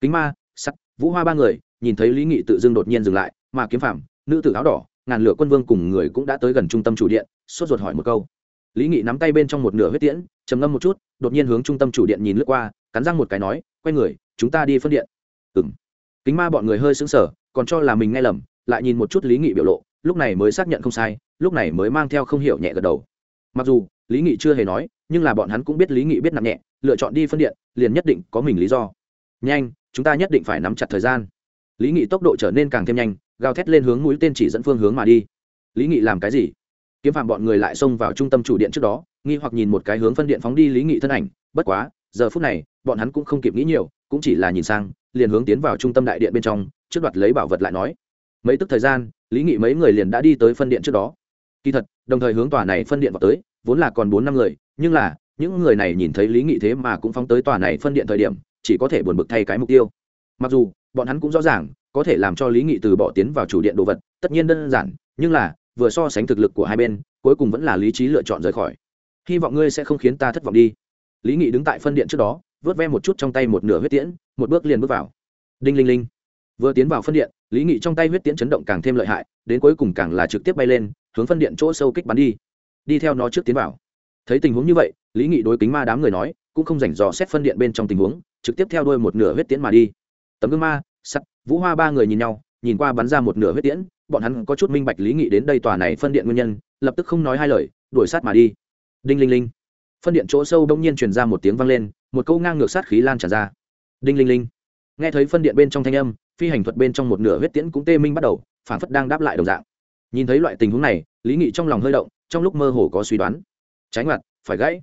Speaker 1: kính ma sắt vũ hoa ba người, nhìn thấy lý nghị tự dưng đột nhiên dừng lại, mà kiếm phạm nữ tử áo đỏ, ngàn lửa quân vương cùng người cũng đã tới gần trung tâm chủ điện, sốt ruột hỏi một câu. Lý nghị nắm tay bên trong một nửa huyết tiễn, trầm ngâm một chút, đột nhiên hướng trung tâm chủ điện nhìn lướt qua cắn răng một cái nói, quay người, chúng ta đi phân điện. Ừng kính ma bọn người hơi sững sờ, còn cho là mình nghe lầm, lại nhìn một chút lý nghị biểu lộ, lúc này mới xác nhận không sai, lúc này mới mang theo không hiểu nhẹ gật đầu. Mặc dù, lý nghị chưa hề nói, nhưng là bọn hắn cũng biết lý nghị biết nặng nhẹ, lựa chọn đi phân điện, liền nhất định có mình lý do. Nhanh, chúng ta nhất định phải nắm chặt thời gian. Lý nghị tốc độ trở nên càng thêm nhanh, gào thét lên hướng mũi tên chỉ dẫn phương hướng mà đi. Lý nghị làm cái gì? Kiếm phạm bọn người lại xông vào trung tâm chủ điện trước đó, nghi hoặc nhìn một cái hướng phân điện phóng đi lý nghị thân ảnh, bất quá, giờ phút này bọn hắn cũng không kịp nghĩ nhiều, cũng chỉ là nhìn sang, liền hướng tiến vào trung tâm đại điện bên trong, trước đoạt lấy bảo vật lại nói. Mấy tức thời gian, lý nghị mấy người liền đã đi tới phân điện trước đó. Kỳ thật, đồng thời hướng tòa này phân điện vào tới, vốn là còn bốn năm người, nhưng là, những người này nhìn thấy lý nghị thế mà cũng phóng tới tòa này phân điện thời điểm, chỉ có thể buồn bực thay cái mục tiêu. Mặc dù, bọn hắn cũng rõ ràng, có thể làm cho lý nghị từ bỏ tiến vào chủ điện đồ vật, tất nhiên đơn giản, nhưng là, vừa so sánh thực lực của hai bên, cuối cùng vẫn là lý trí lựa chọn rời khỏi. Hy vọng ngươi sẽ không khiến ta thất vọng đi. Lý nghị đứng tại phân điện trước đó vớt ve một chút trong tay một nửa huyết tiễn, một bước liền bước vào. Đinh linh linh. Vừa tiến vào phân điện, lý nghị trong tay huyết tiễn chấn động càng thêm lợi hại, đến cuối cùng càng là trực tiếp bay lên, hướng phân điện chỗ sâu kích bắn đi. Đi theo nó trước tiến vào. Thấy tình huống như vậy, lý nghị đối kính ma đám người nói, cũng không rảnh dò xét phân điện bên trong tình huống, trực tiếp theo đuôi một nửa huyết tiễn mà đi. Tấm gương ma, sắt, vũ hoa ba người nhìn nhau, nhìn qua bắn ra một nửa huyết tiễn, bọn hắn có chút minh bạch lý nghị đến đây tòa này phân điện nguyên nhân, lập tức không nói hai lời, đuổi sát mà đi. Đinh linh linh. Phân điện chỗ sâu đông nhiên truyền ra một tiếng vang lên một câu ngang ngược sát khí lan tràn ra. Đinh linh linh. Nghe thấy phân điện bên trong thanh âm, phi hành thuật bên trong một nửa huyết tiễn cũng tê minh bắt đầu phản phất đang đáp lại đồng dạng. Nhìn thấy loại tình huống này, lý nghị trong lòng hơi động, trong lúc mơ hồ có suy đoán. Trái ngoặt, phải gãy.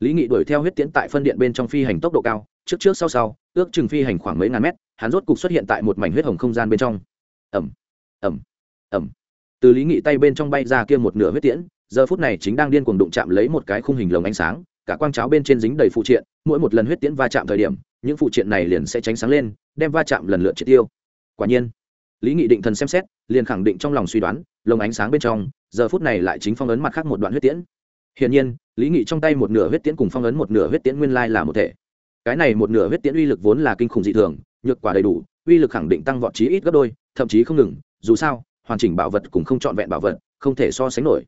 Speaker 1: Lý nghị đuổi theo huyết tiễn tại phân điện bên trong phi hành tốc độ cao, trước trước sau sau, ước chừng phi hành khoảng mấy ngàn mét, hắn rốt cục xuất hiện tại một mảnh huyết hồng không gian bên trong. Ẩm ẩm ẩm từ lý nghị tay bên trong bay ra kia một nửa huyết tiễn, giờ phút này chính đang điên cuồng đụng chạm lấy một cái khung hình lồng ánh sáng cả quang cháo bên trên dính đầy phụ triện, mỗi một lần huyết tiễn va chạm thời điểm, những phụ triện này liền sẽ tránh sáng lên, đem va chạm lần lượt triệt tiêu. Quả nhiên, lý nghị định thần xem xét, liền khẳng định trong lòng suy đoán, lồng ánh sáng bên trong, giờ phút này lại chính phong ấn mặt khác một đoạn huyết tiễn. Hiển nhiên, lý nghị trong tay một nửa huyết tiễn cùng phong ấn một nửa huyết tiễn nguyên lai là một thể. Cái này một nửa huyết tiễn uy lực vốn là kinh khủng dị thường, nhược quả đầy đủ, uy lực khẳng định tăng vọt chí ít gấp đôi, thậm chí không ngừng, dù sao, hoàn chỉnh bảo vật cũng không trọn vẹn bảo vật, không thể so sánh nổi.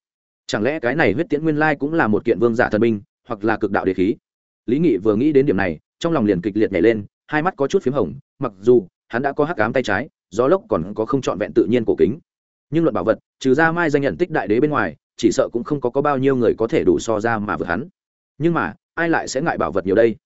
Speaker 1: Chẳng lẽ cái này huyết tiễn nguyên lai cũng là một kiện vương giả thần minh? Hoặc là cực đạo đế khí. Lý nghị vừa nghĩ đến điểm này trong lòng liền kịch liệt nhảy lên hai mắt có chút p h í m hồng mặc dù hắn đã có hắc cám tay trái gió lốc còn có không trọn vẹn tự nhiên cổ kính. Nhưng luận bảo vật trừ ra mai danh nhận tích đại đế bên ngoài chỉ sợ cũng không có, có bao nhiêu người có thể đủ so ra mà vượt hắn. Nhưng mà ai lại sẽ ngại bảo vật nhiều đây?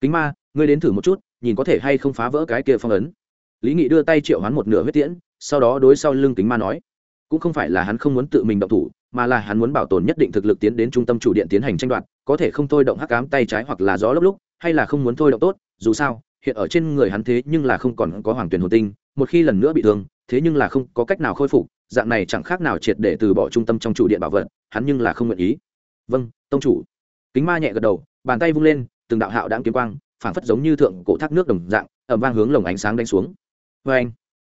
Speaker 1: Kính ma ngươi đến thử một chút nhìn có thể hay không phá vỡ cái kia phong ấn. Lý nghị đưa tay triệu hoán một nửa huyết tiễn sau đó đối sau lưng kính ma nói cũng không phải là hắn không muốn tự mình động thủ mà là hắn muốn bảo tồn nhất định thực lực tiến đến trung tâm chủ điện tiến hành tranh đoạt, có thể không thôi động hắc cám tay trái hoặc là gió lốc lúc, hay là không muốn thôi động tốt, dù sao, hiện ở trên người hắn thế nhưng là không còn có hoàng tuyển hồn tinh, một khi lần nữa bị thương, thế nhưng là không có cách nào khôi phục, dạng này chẳng khác nào triệt để từ bỏ trung tâm trong chủ điện bảo vật, hắn nhưng là không nguyện ý. Vâng tông chủ. Kính ma nhẹ gật đầu, bàn tay vung lên, từng đạo hạo đáng kiếm quang, phảng phất giống như thượng cổ thác nước đồng dạng ẩm vang hướng lồng ánh sáng đánh xuống. Vê anh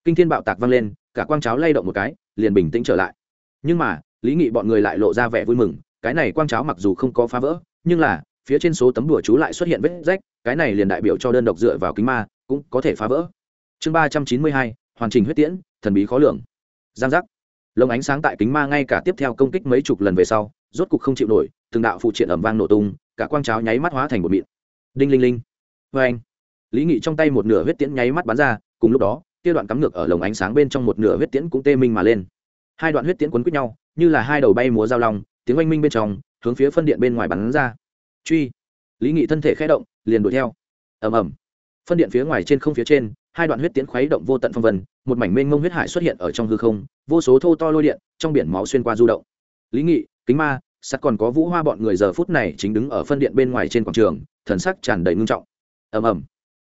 Speaker 1: kinh thiên bạo tạc vang lên, cả quang cháo lay động một cái, liền bình tĩnh trở lại. Nhưng mà lý nghị bọn người lại lộ ra vẻ vui mừng, cái này quang cháo mặc dù không có phá vỡ, nhưng là, phía trên số tấm đùa chú lại xuất hiện vết rách, cái này liền đại biểu cho đơn độc dựa vào kính ma, cũng có thể phá vỡ. Chương ba trăm chín mươi hai, hoàn trình huyết tiễn, thần bí khó lường. Giang giác. Lồng ánh sáng tại kính ma ngay cả tiếp theo công kích mấy chục lần về sau, rốt cục không chịu nổi, từng đạo phụ triện ẩm vang nổ tung, cả quang cháo nháy mắt hóa thành một mịn. Đinh linh linh. Vê anh. Lý nghị trong tay một nửa huyết tiễn nháy mắt bắn ra, cùng lúc đó, kia đoạn cắm ngược ở lồng ánh sáng bên trong một nửa huyết tiễn cũng tê minh mà lên hai đoạn huyết tiễn quấn quýt nhau, như là hai đầu bay múa giao long, tiếng oanh minh bên trong, hướng phía phân điện bên ngoài bắn ra. Truy. Lý nghị thân thể khẽ động, liền đuổi theo. Ầm ầm. Phân điện phía ngoài trên không phía trên, hai đoạn huyết tiễn khuấy động vô tận phong vân, một mảnh mênh mông huyết hải xuất hiện ở trong hư không, vô số thô to lôi điện trong biển máu xuyên qua du động. Lý nghị, kính ma, sắt còn có vũ hoa bọn người giờ phút này chính đứng ở phân điện bên ngoài trên quảng trường, thần sắc tràn đầy ngưng trọng. Ầm ầm.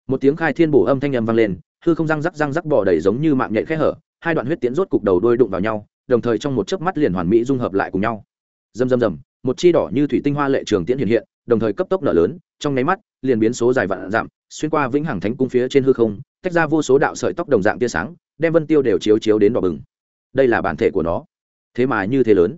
Speaker 1: Một tiếng khai thiên bổ âm thanh âm vang lên, hư không răng rắc răng rắc bỏ đầy giống như mạng nhện khẽ hở, hai đoạn huyết tiễn rốt cục đầu đôi đụng vào nhau đồng thời trong một chớp mắt liền hoàn mỹ dung hợp lại cùng nhau. Rầm rầm rầm, một chi đỏ như thủy tinh hoa lệ trường tiễn hiện hiện, đồng thời cấp tốc nở lớn, trong nháy mắt, liền biến số dài vạn giảm xuyên qua vĩnh hằng thánh cung phía trên hư không, tách ra vô số đạo sợi tóc đồng dạng tia sáng, đem vân tiêu đều chiếu chiếu đến đỏ bừng. Đây là bản thể của nó. Thế mà như thế lớn.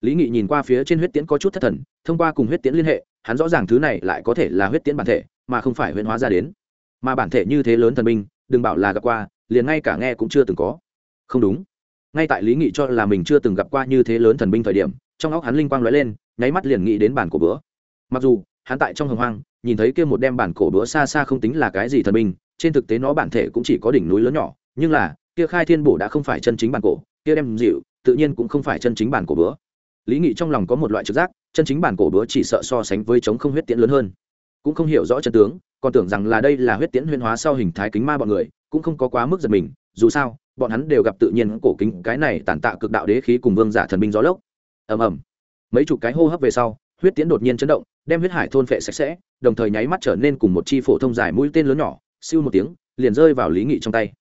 Speaker 1: Lý nghị nhìn qua phía trên huyết tiễn có chút thất thần, thông qua cùng huyết tiễn liên hệ, hắn rõ ràng thứ này lại có thể là huyết tiễn bản thể, mà không phải huyễn hóa ra đến. Mà bản thể như thế lớn thần binh, đừng bảo là gặp qua, liền ngay cả nghe cũng chưa từng có. Không đúng ngay tại lý nghị cho là mình chưa từng gặp qua như thế lớn thần binh thời điểm, trong óc hắn linh quang lóe lên, nháy mắt liền nghĩ đến bản cổ bữa. Mặc dù, hắn tại trong hồng hoang, nhìn thấy kia một đem bản cổ bữa xa xa không tính là cái gì thần binh, trên thực tế nó bản thể cũng chỉ có đỉnh núi lớn nhỏ, nhưng là, kia khai thiên bổ đã không phải chân chính bản cổ, kia đem dịu, tự nhiên cũng không phải chân chính bản cổ bữa. Lý nghị trong lòng có một loại trực giác, chân chính bản cổ bữa chỉ sợ so sánh với chống không huyết tiễn lớn hơn. Cũng không hiểu rõ chân tướng, còn tưởng rằng là đây là huyết tiễn huyên hóa sau hình thái kính ma bọn người, cũng không có quá mức giật mình, dù sao bọn hắn đều gặp tự nhiên cổ kính cái này tàn tạ cực đạo đế khí cùng vương giả thần binh gió lốc. Ầm ầm. Mấy chục cái hô hấp về sau, huyết tiễn đột nhiên chấn động, đem huyết hải thôn phệ sạch sẽ, đồng thời nháy mắt trở nên cùng một chi phổ thông dài mũi tên lớn nhỏ, siêu một tiếng, liền rơi vào lý nghị trong tay.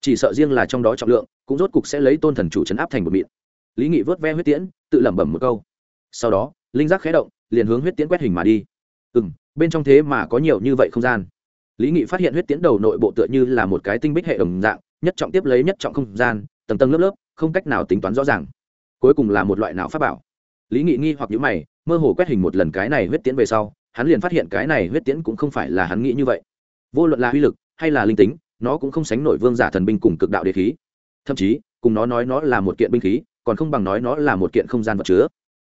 Speaker 1: Chỉ sợ riêng là trong đó trọng lượng, cũng rốt cục sẽ lấy tôn thần chủ chấn áp thành một mịn lý nghị vớt ve huyết tiễn, tự lẩm bẩm một câu. Sau đó, linh giác khé động, liền hướng huyết tiễn quét hình mà đi. Ừ m bên trong thế mà có nhiều như vậy không gian. Lý nghị phát hiện huyết tiễn đầu nội bộ tựa như là một cái tinh bích hệ đồng dạng nhất trọng tiếp lấy nhất trọng không gian, tầng tầng lớp lớp, không cách nào tính toán rõ ràng. Cuối cùng là một loại nào pháp bảo. Lý nghị nghi hoặc nhữ mày, mơ hồ quét hình một lần cái này huyết tiễn về sau, hắn liền phát hiện cái này huyết tiễn cũng không phải là hắn nghĩ như vậy. Vô luận là uy lực hay là linh tính, nó cũng không sánh nổi vương giả thần binh cùng cực đạo đế khí. Thậm chí, cùng nó nói nó là một kiện binh khí, còn không bằng nói nó là một kiện không gian vật chứa.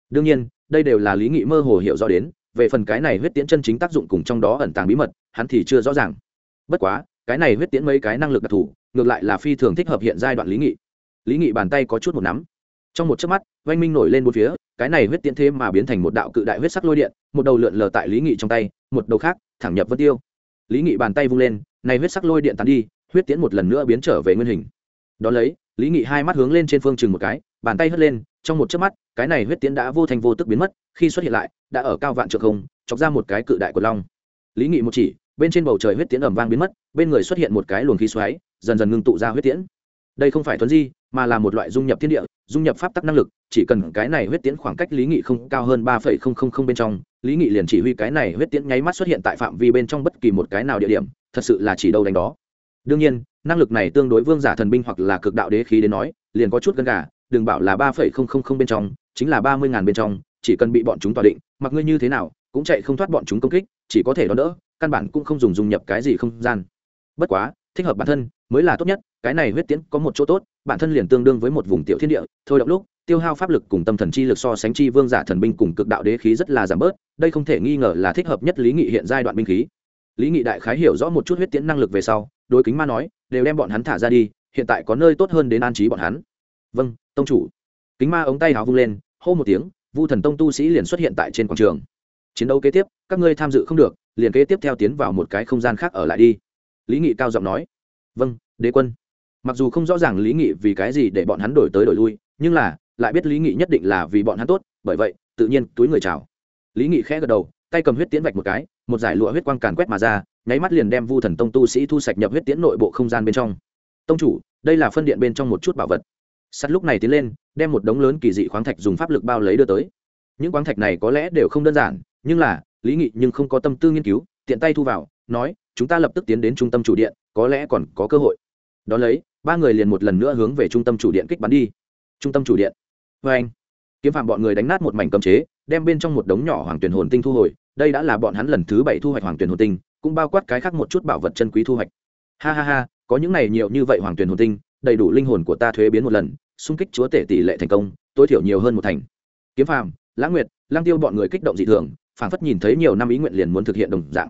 Speaker 1: Đương nhiên, đây đều là lý nghị mơ hồ hiểu rõ đến, về phần cái này huyết tiễn chân chính tác dụng cùng trong đó ẩn tàng bí mật, hắn thì chưa rõ ràng. Bất quá cái này huyết tiễn mấy cái năng lực đặc thù, ngược lại là phi thường thích hợp hiện giai đoạn lý nghị. Lý nghị bàn tay có chút một nắm. Trong một chớp mắt, oanh minh nổi lên một phía, cái này huyết tiễn thế mà biến thành một đạo cự đại huyết sắc lôi điện, một đầu lượn lờ tại lý nghị trong tay, một đầu khác, thẳng nhập vân tiêu. Lý nghị bàn tay vung lên, này huyết sắc lôi điện tán đi, huyết tiễn một lần nữa biến trở về nguyên hình. Đón lấy, lý nghị hai mắt hướng lên trên phương chừng một cái, bàn tay hất lên, trong một chớp mắt, cái này huyết tiễn đã vô thành vô tức biến mất, khi xuất hiện lại, đã ở cao vạn trượng không, chọc ra một cái cự đại của long. Lý nghị một chỉ bên trên bầu trời huyết tiễn ẩm vang biến mất, bên người xuất hiện một cái luồng khí xoáy, dần dần ngưng tụ ra huyết tiễn. Đây không phải thuấn di, mà là một loại dung nhập thiên địa, dung nhập pháp tắc năng lực, chỉ cần cái này huyết tiễn khoảng cách lý nghị không cao hơn ba phẩy không không không bên trong, lý nghị liền chỉ huy cái này huyết tiễn nháy mắt xuất hiện tại phạm vi bên trong bất kỳ một cái nào địa điểm, thật sự là chỉ đâu đánh đó. Đương nhiên, năng lực này tương đối vương giả thần binh hoặc là cực đạo đế khí đến nói, liền có chút gần gà, đừng bảo là ba phẩy không không không bên trong, chính là ba mươi ngàn bên trong, chỉ cần bị bọn chúng tỏa định, mặc ngươi như thế nào, cũng chạy không thoát bọn chúng công kích, chỉ có thể đón đỡ căn bản cũng không dùng dung nhập cái gì không gian. Bất quá, thích hợp bản thân mới là tốt nhất, cái này huyết tiễn có một chỗ tốt, bản thân liền tương đương với một vùng tiểu thiên địa, thôi động lúc, tiêu hao pháp lực cùng tâm thần chi lực so sánh chi vương giả thần binh cùng cực đạo đế khí rất là giảm bớt, đây không thể nghi ngờ là thích hợp nhất lý nghị hiện giai đoạn binh khí. Lý nghị đại khái hiểu rõ một chút huyết tiễn năng lực về sau, đối kính ma nói, đều đem bọn hắn thả ra đi, hiện tại có nơi tốt hơn đến an trí bọn hắn. Vâng tông chủ. Kính ma ống tay háo vung lên, hô một tiếng, vu thần tông tu sĩ liền xuất hiện tại trên quảng trường chiến đấu kế tiếp, các ngươi tham dự không được, liền kế tiếp theo tiến vào một cái không gian khác ở lại đi. Lý nghị cao giọng nói. Vâng đế quân. Mặc dù không rõ ràng lý nghị vì cái gì để bọn hắn đổi tới đổi lui, nhưng là, lại biết lý nghị nhất định là vì bọn hắn tốt, bởi vậy, tự nhiên túi người chào. Lý nghị khẽ gật đầu, tay cầm huyết tiễn vạch một cái, một giải lụa huyết quang càn quét mà ra, nháy mắt liền đem vu thần tông tu sĩ thu sạch nhập huyết tiễn nội bộ không gian bên trong. Tông chủ, đây là phân điện bên trong một chút bảo vật. Sắt lúc này tiến lên, đem một đống lớn kỳ dị khoáng thạch dùng pháp lực bao lấy đưa tới. Những khoáng thạch này có lẽ đều không đơn giản nhưng là, lý nghị nhưng không có tâm tư nghiên cứu, tiện tay thu vào, nói, chúng ta lập tức tiến đến trung tâm chủ điện, có lẽ còn có cơ hội. Đón lấy, ba người liền một lần nữa hướng về trung tâm chủ điện kích bắn đi. Trung tâm chủ điện. Vê anh, kiếm phạm bọn người đánh nát một mảnh cầm chế, đem bên trong một đống nhỏ hoàng tuyển hồn tinh thu hồi, đây đã là bọn hắn lần thứ bảy thu hoạch hoàng tuyển hồn tinh, cũng bao quát cái khác một chút bảo vật chân quý thu hoạch. Ha ha ha, có những này nhiều như vậy hoàng tuyển hồn tinh, đầy đủ linh hồn của ta thuế biến một lần, xung kích chúa tể tỷ lệ thành công, tối thiểu nhiều hơn một thành. Kiếm phàm lãng nguyệt lang tiêu bọn người kích động dị thường phảng phất nhìn thấy nhiều năm ý nguyện liền muốn thực hiện đồng dạng.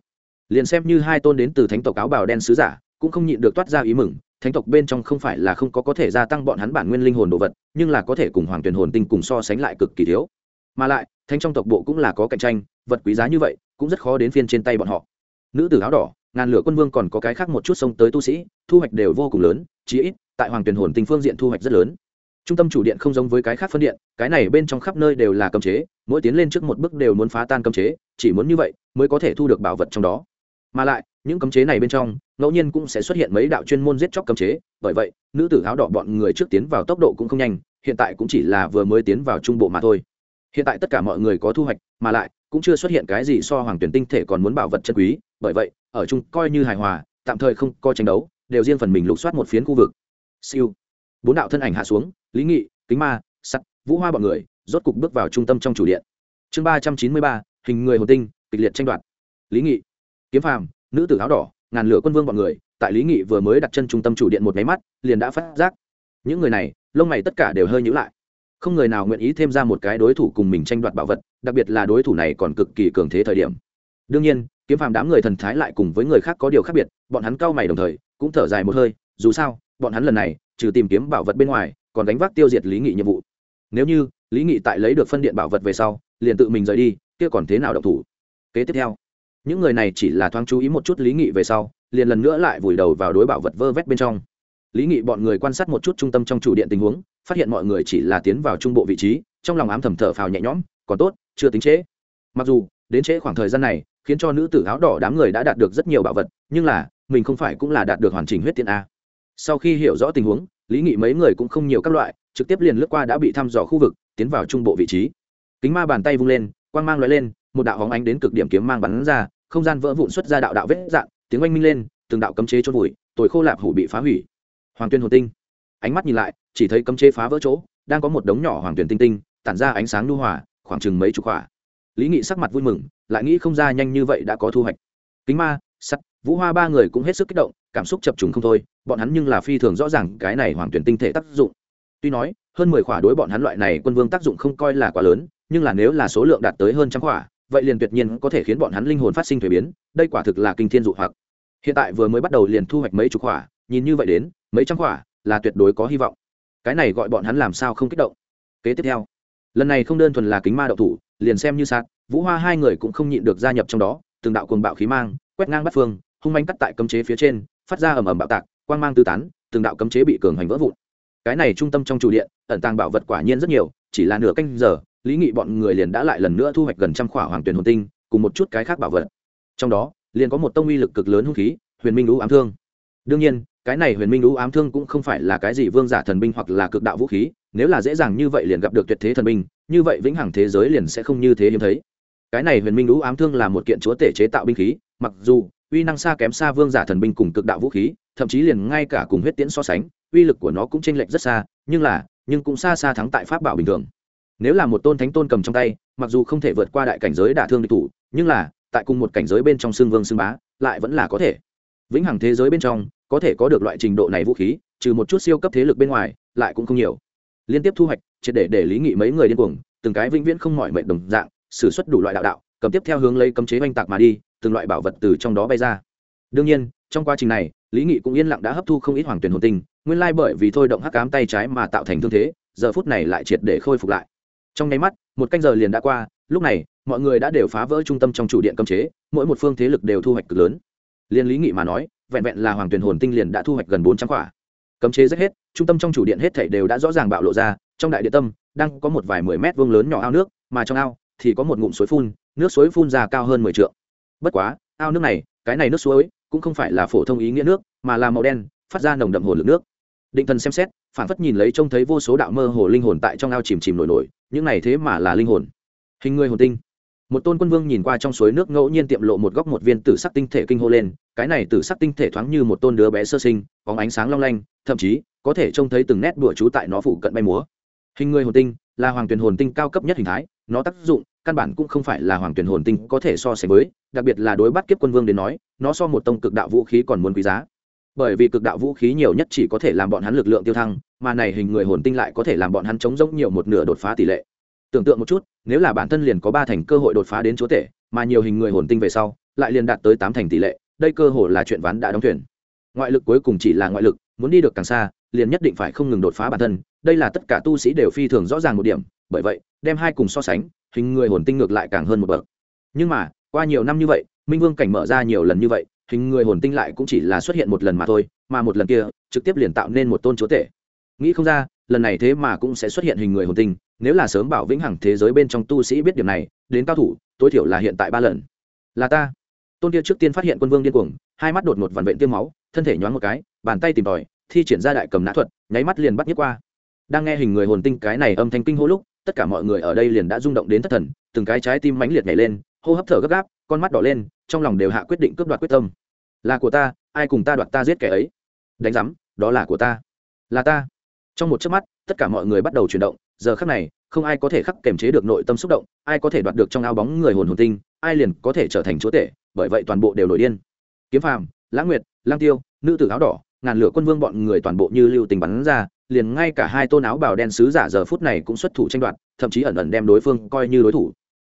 Speaker 1: Liền xem như hai tôn đến từ thánh tộc áo bào đen sứ giả, cũng không nhịn được toát ra ý mừng, thánh tộc bên trong không phải là không có có thể gia tăng bọn hắn bản nguyên linh hồn đồ vật, nhưng là có thể cùng hoàng tuyển hồn tinh cùng so sánh lại cực kỳ thiếu. Mà lại, thánh trong tộc bộ cũng là có cạnh tranh, vật quý giá như vậy, cũng rất khó đến phiên trên tay bọn họ. Nữ tử áo đỏ, ngàn lửa quân vương còn có cái khác một chút sông tới tu sĩ, thu hoạch đều vô cùng lớn, chí ít, tại hoàng tuyển hồn tinh phương diện thu hoạch rất lớn trung tâm chủ điện không giống với cái khác phân điện, cái này bên trong khắp nơi đều là cấm chế, mỗi tiến lên trước một bước đều muốn phá tan cấm chế, chỉ muốn như vậy mới có thể thu được bảo vật trong đó. Mà lại, những cấm chế này bên trong, ngẫu nhiên cũng sẽ xuất hiện mấy đạo chuyên môn giết chóc cấm chế, bởi vậy, nữ tử áo đỏ bọn người trước tiến vào tốc độ cũng không nhanh, hiện tại cũng chỉ là vừa mới tiến vào trung bộ mà thôi. Hiện tại tất cả mọi người có thu hoạch, mà lại, cũng chưa xuất hiện cái gì so hoàng tuyển tinh thể còn muốn bảo vật chân quý, bởi vậy, ở chung coi như hài hòa, tạm thời không coi tranh đấu, đều riêng phần mình lục soát một phiến khu vực. Siêu bốn đạo thân ảnh hạ xuống, lý nghị, kính ma, sắt, vũ hoa bọn người, rốt cục bước vào trung tâm trong chủ điện. Chương ba trăm chín mươi ba, hình người hồ tinh, kịch liệt tranh đoạt. Lý nghị, kiếm phàm, nữ tử áo đỏ, ngàn lửa quân vương bọn người, tại lý nghị vừa mới đặt chân trung tâm chủ điện một máy mắt, liền đã phát giác. Những người này, lông mày tất cả đều hơi nhữ lại. Không người nào nguyện ý thêm ra một cái đối thủ cùng mình tranh đoạt bảo vật, đặc biệt là đối thủ này còn cực kỳ cường thế thời điểm. Đương nhiên, kiếm phàm đám người thần thái lại cùng với người khác có điều khác biệt, bọn hắn cau mày đồng thời, cũng thở dài một hơi, dù sao, bọn hắn lần này trừ tìm kiếm bảo vật bên ngoài, còn đánh vác tiêu diệt lý nghị nhiệm vụ. Nếu như lý nghị tại lấy được phân điện bảo vật về sau, liền tự mình rời đi, kia còn thế nào độc thủ? Kế tiếp theo, những người này chỉ là thoáng chú ý một chút lý nghị về sau, liền lần nữa lại vùi đầu vào đối bảo vật vơ vét bên trong. Lý nghị bọn người quan sát một chút trung tâm trong chủ điện tình huống, phát hiện mọi người chỉ là tiến vào trung bộ vị trí, trong lòng ám thầm thở phào nhẹ nhõm, còn tốt, chưa tính trễ. Mặc dù, đến trễ khoảng thời gian này, khiến cho nữ tử áo đỏ đám người đã đạt được rất nhiều bảo vật, nhưng là, mình không phải cũng là đạt được hoàn chỉnh huyết tiện a sau khi hiểu rõ tình huống, lý nghị mấy người cũng không nhiều các loại, trực tiếp liền lướt qua đã bị thăm dò khu vực, tiến vào trung bộ vị trí. Kính ma bàn tay vung lên, quang mang l lên, một đạo hóng ánh đến cực điểm kiếm mang bắn ra, không gian vỡ vụn xuất ra đạo đạo vết dạn, tiếng oanh minh lên, từng đạo cấm chế trôn vùi, tồi khô lạp hủ bị phá hủy. Hoàng tuyên hồn tinh. Ánh mắt nhìn lại, chỉ thấy cấm chế phá vỡ chỗ, đang có một đống nhỏ hoàng tuyển tinh tinh, tản ra ánh sáng lưu hòa, khoảng chừng mấy chục hỏa lý nghị sắc mặt vui mừng, lại nghĩ không ra nhanh như vậy đã có thu hoạch. Kính ma, sắt, vũ hoa ba người cũng hết sức kích động cảm xúc chập trùng không thôi, bọn hắn nhưng là phi thường rõ ràng cái này hoàng tuyển tinh thể tác dụng. Tuy nói, hơn mười khỏa đối bọn hắn loại này quân vương tác dụng không coi là quá lớn, nhưng là nếu là số lượng đạt tới hơn trăm khỏa, vậy liền tuyệt nhiên có thể khiến bọn hắn linh hồn phát sinh thuế biến, đây quả thực là kinh thiên dụ hoặc. Hiện tại vừa mới bắt đầu liền thu hoạch mấy chục khỏa, nhìn như vậy đến, mấy trăm khỏa là tuyệt đối có hy vọng. Cái này gọi bọn hắn làm sao không kích động. Kế tiếp theo, lần này không đơn thuần là kính ma đậu thủ, liền xem như sạt vũ hoa hai người cũng không nhịn được gia nhập trong đó, từng đạo cuồng bạo khí mang, quét ngang bắt phương, hung manh cắt tại cấm chế phía trên phát ra ầm ầm bạo tạc, quang mang tư tán, từng đạo cấm chế bị cường hành vỡ vụn. Cái này trung tâm trong chủ điện, ẩn tàng bảo vật quả nhiên rất nhiều, chỉ là nửa canh giờ, lý nghị bọn người liền đã lại lần nữa thu hoạch gần trăm khỏa hoàng tuyển hồn tinh, cùng một chút cái khác bảo vật. Trong đó, liền có một tông uy lực cực lớn hung khí, huyền minh lũ ám thương. Đương nhiên, cái này huyền minh lũ ám thương cũng không phải là cái gì vương giả thần binh hoặc là cực đạo vũ khí, nếu là dễ dàng như vậy liền gặp được tuyệt thế thần binh, như vậy vĩnh hằng thế giới liền sẽ không như thế hiếm thấy. Cái này huyền minh lũ ám thương là một kiện chúa tể chế tạo binh khí, mặc dù uy năng xa kém xa vương giả thần binh cùng cực đạo vũ khí, thậm chí liền ngay cả cùng huyết tiễn so sánh, uy lực của nó cũng chênh lệch rất xa, nhưng là, nhưng cũng xa xa thắng tại pháp bảo bình thường. Nếu là một tôn thánh tôn cầm trong tay, mặc dù không thể vượt qua đại cảnh giới đả thương địch thủ, nhưng là, tại cùng một cảnh giới bên trong xương vương xương bá, lại vẫn là có thể. Vĩnh hằng thế giới bên trong, có thể có được loại trình độ này vũ khí, trừ một chút siêu cấp thế lực bên ngoài, lại cũng không nhiều. Liên tiếp thu hoạch, triệt để để lý nghị mấy người điên cuồng, từng cái vĩnh viễn không mỏi mệnh đồng dạng xử suất đủ loại đạo đạo, cầm tiếp theo hướng lấy cấm chế oanh tạc mà đi từng loại bảo vật từ trong đó bay ra. Đương nhiên, trong quá trình này, lý nghị cũng yên lặng đã hấp thu không ít hoàng tuyển hồn tinh, nguyên lai bởi vì thôi động hắc cám tay trái mà tạo thành thương thế, giờ phút này lại triệt để khôi phục lại. Trong nháy mắt, một canh giờ liền đã qua, lúc này, mọi người đã đều phá vỡ trung tâm trong chủ điện cấm chế, mỗi một phương thế lực đều thu hoạch cực lớn. Liên lý nghị mà nói, vẹn vẹn là hoàng tuyển hồn tinh liền đã thu hoạch gần bốn trăm quả. Cấm chế rất hết, trung tâm trong chủ điện hết thảy đều đã rõ ràng bạo lộ ra, trong đại địa tâm, đang có một vài mười mét vuông lớn nhỏ ao nước, mà trong ao thì có một ngụm suối phun, nước suối phun ra cao hơn mười t bất quá, ao nước này, cái này nước suối, cũng không phải là phổ thông ý nghĩa nước, mà là màu đen, phát ra nồng đậm hồ lực nước. Định thần xem xét, phản phất nhìn lấy trông thấy vô số đạo mơ hồ linh hồn tại trong ao chìm chìm nổi nổi, những này thế mà là linh hồn. Hình người hồn tinh. Một tôn quân vương nhìn qua trong suối nước ngẫu nhiên tiệm lộ một góc một viên tử sắc tinh thể kinh hô lên, cái này tử sắc tinh thể thoáng như một tôn đứa bé sơ sinh có ánh sáng long lanh, thậm chí, có thể trông thấy từng nét đùa chú tại nó phụ cận bay múa. Hình người hồn tinh là hoàng tuyển hồn tinh cao cấp nhất hình thái, nó tác dụng căn bản cũng không phải là hoàng tuyển hồn tinh có thể so sánh với, đặc biệt là đối bắt kiếp quân vương đến nói, nó so một tông cực đạo vũ khí còn muốn quý giá. Bởi vì cực đạo vũ khí nhiều nhất chỉ có thể làm bọn hắn lực lượng tiêu thăng, mà này hình người hồn tinh lại có thể làm bọn hắn chống rỗng nhiều một nửa đột phá tỷ lệ. Tưởng tượng một chút, nếu là bản thân liền có ba thành cơ hội đột phá đến chúa tể, mà nhiều hình người hồn tinh về sau, lại liền đạt tới tám thành tỷ lệ, đây cơ hội là chuyện ván đã đóng thuyền. Ngoại lực cuối cùng chỉ là ngoại lực, muốn đi được càng xa, liền nhất định phải không ngừng đột phá bản thân, đây là tất cả tu sĩ đều phi thường rõ ràng một điểm, bởi vậy, đem hai cùng so sánh hình người hồn tinh ngược lại càng hơn một bậc. Nhưng mà, qua nhiều năm như vậy, minh vương cảnh mở ra nhiều lần như vậy, hình người hồn tinh lại cũng chỉ là xuất hiện một lần mà thôi, mà một lần kia, trực tiếp liền tạo nên một tôn chúa tể. Nghĩ không ra, lần này thế mà cũng sẽ xuất hiện hình người hồn tinh, nếu là sớm bảo vĩnh hằng thế giới bên trong tu sĩ biết điểm này, đến cao thủ, tối thiểu là hiện tại ba lần. Là ta. Tôn kia trước tiên phát hiện quân vương điên cuồng, hai mắt đột ngột vằn vện tiêm máu, thân thể nhoáng một cái, bàn tay tìm tòi, thi triển ra đại cầm nã thuật, nháy mắt liền bắt nhất qua. Đang nghe hình người hồn tinh cái này âm thanh kinh hô lúc tất cả mọi người ở đây liền đã rung động đến thất thần, từng cái trái tim mãnh liệt nhảy lên, hô hấp thở gấp gáp, con mắt đỏ lên, trong lòng đều hạ quyết định cướp đoạt quyết tâm. Là của ta, ai cùng ta đoạt ta giết kẻ ấy? Đánh giám, đó là của ta. Là ta. Trong một chớp mắt, tất cả mọi người bắt đầu chuyển động, giờ khắc này, không ai có thể khắc kềm chế được nội tâm xúc động, ai có thể đoạt được trong áo bóng người hồn hồn tinh, ai liền có thể trở thành chúa tể, bởi vậy toàn bộ đều nổi điên. Kiếm phàm lãng nguyệt, lang tiêu, nữ tử áo đỏ, ngàn lửa quân vương bọn người toàn bộ như lưu tình bắn ra liền ngay cả hai tôn áo bào đen sứ giả giờ phút này cũng xuất thủ tranh đoạt, thậm chí ẩn ẩn đem đối phương coi như đối thủ.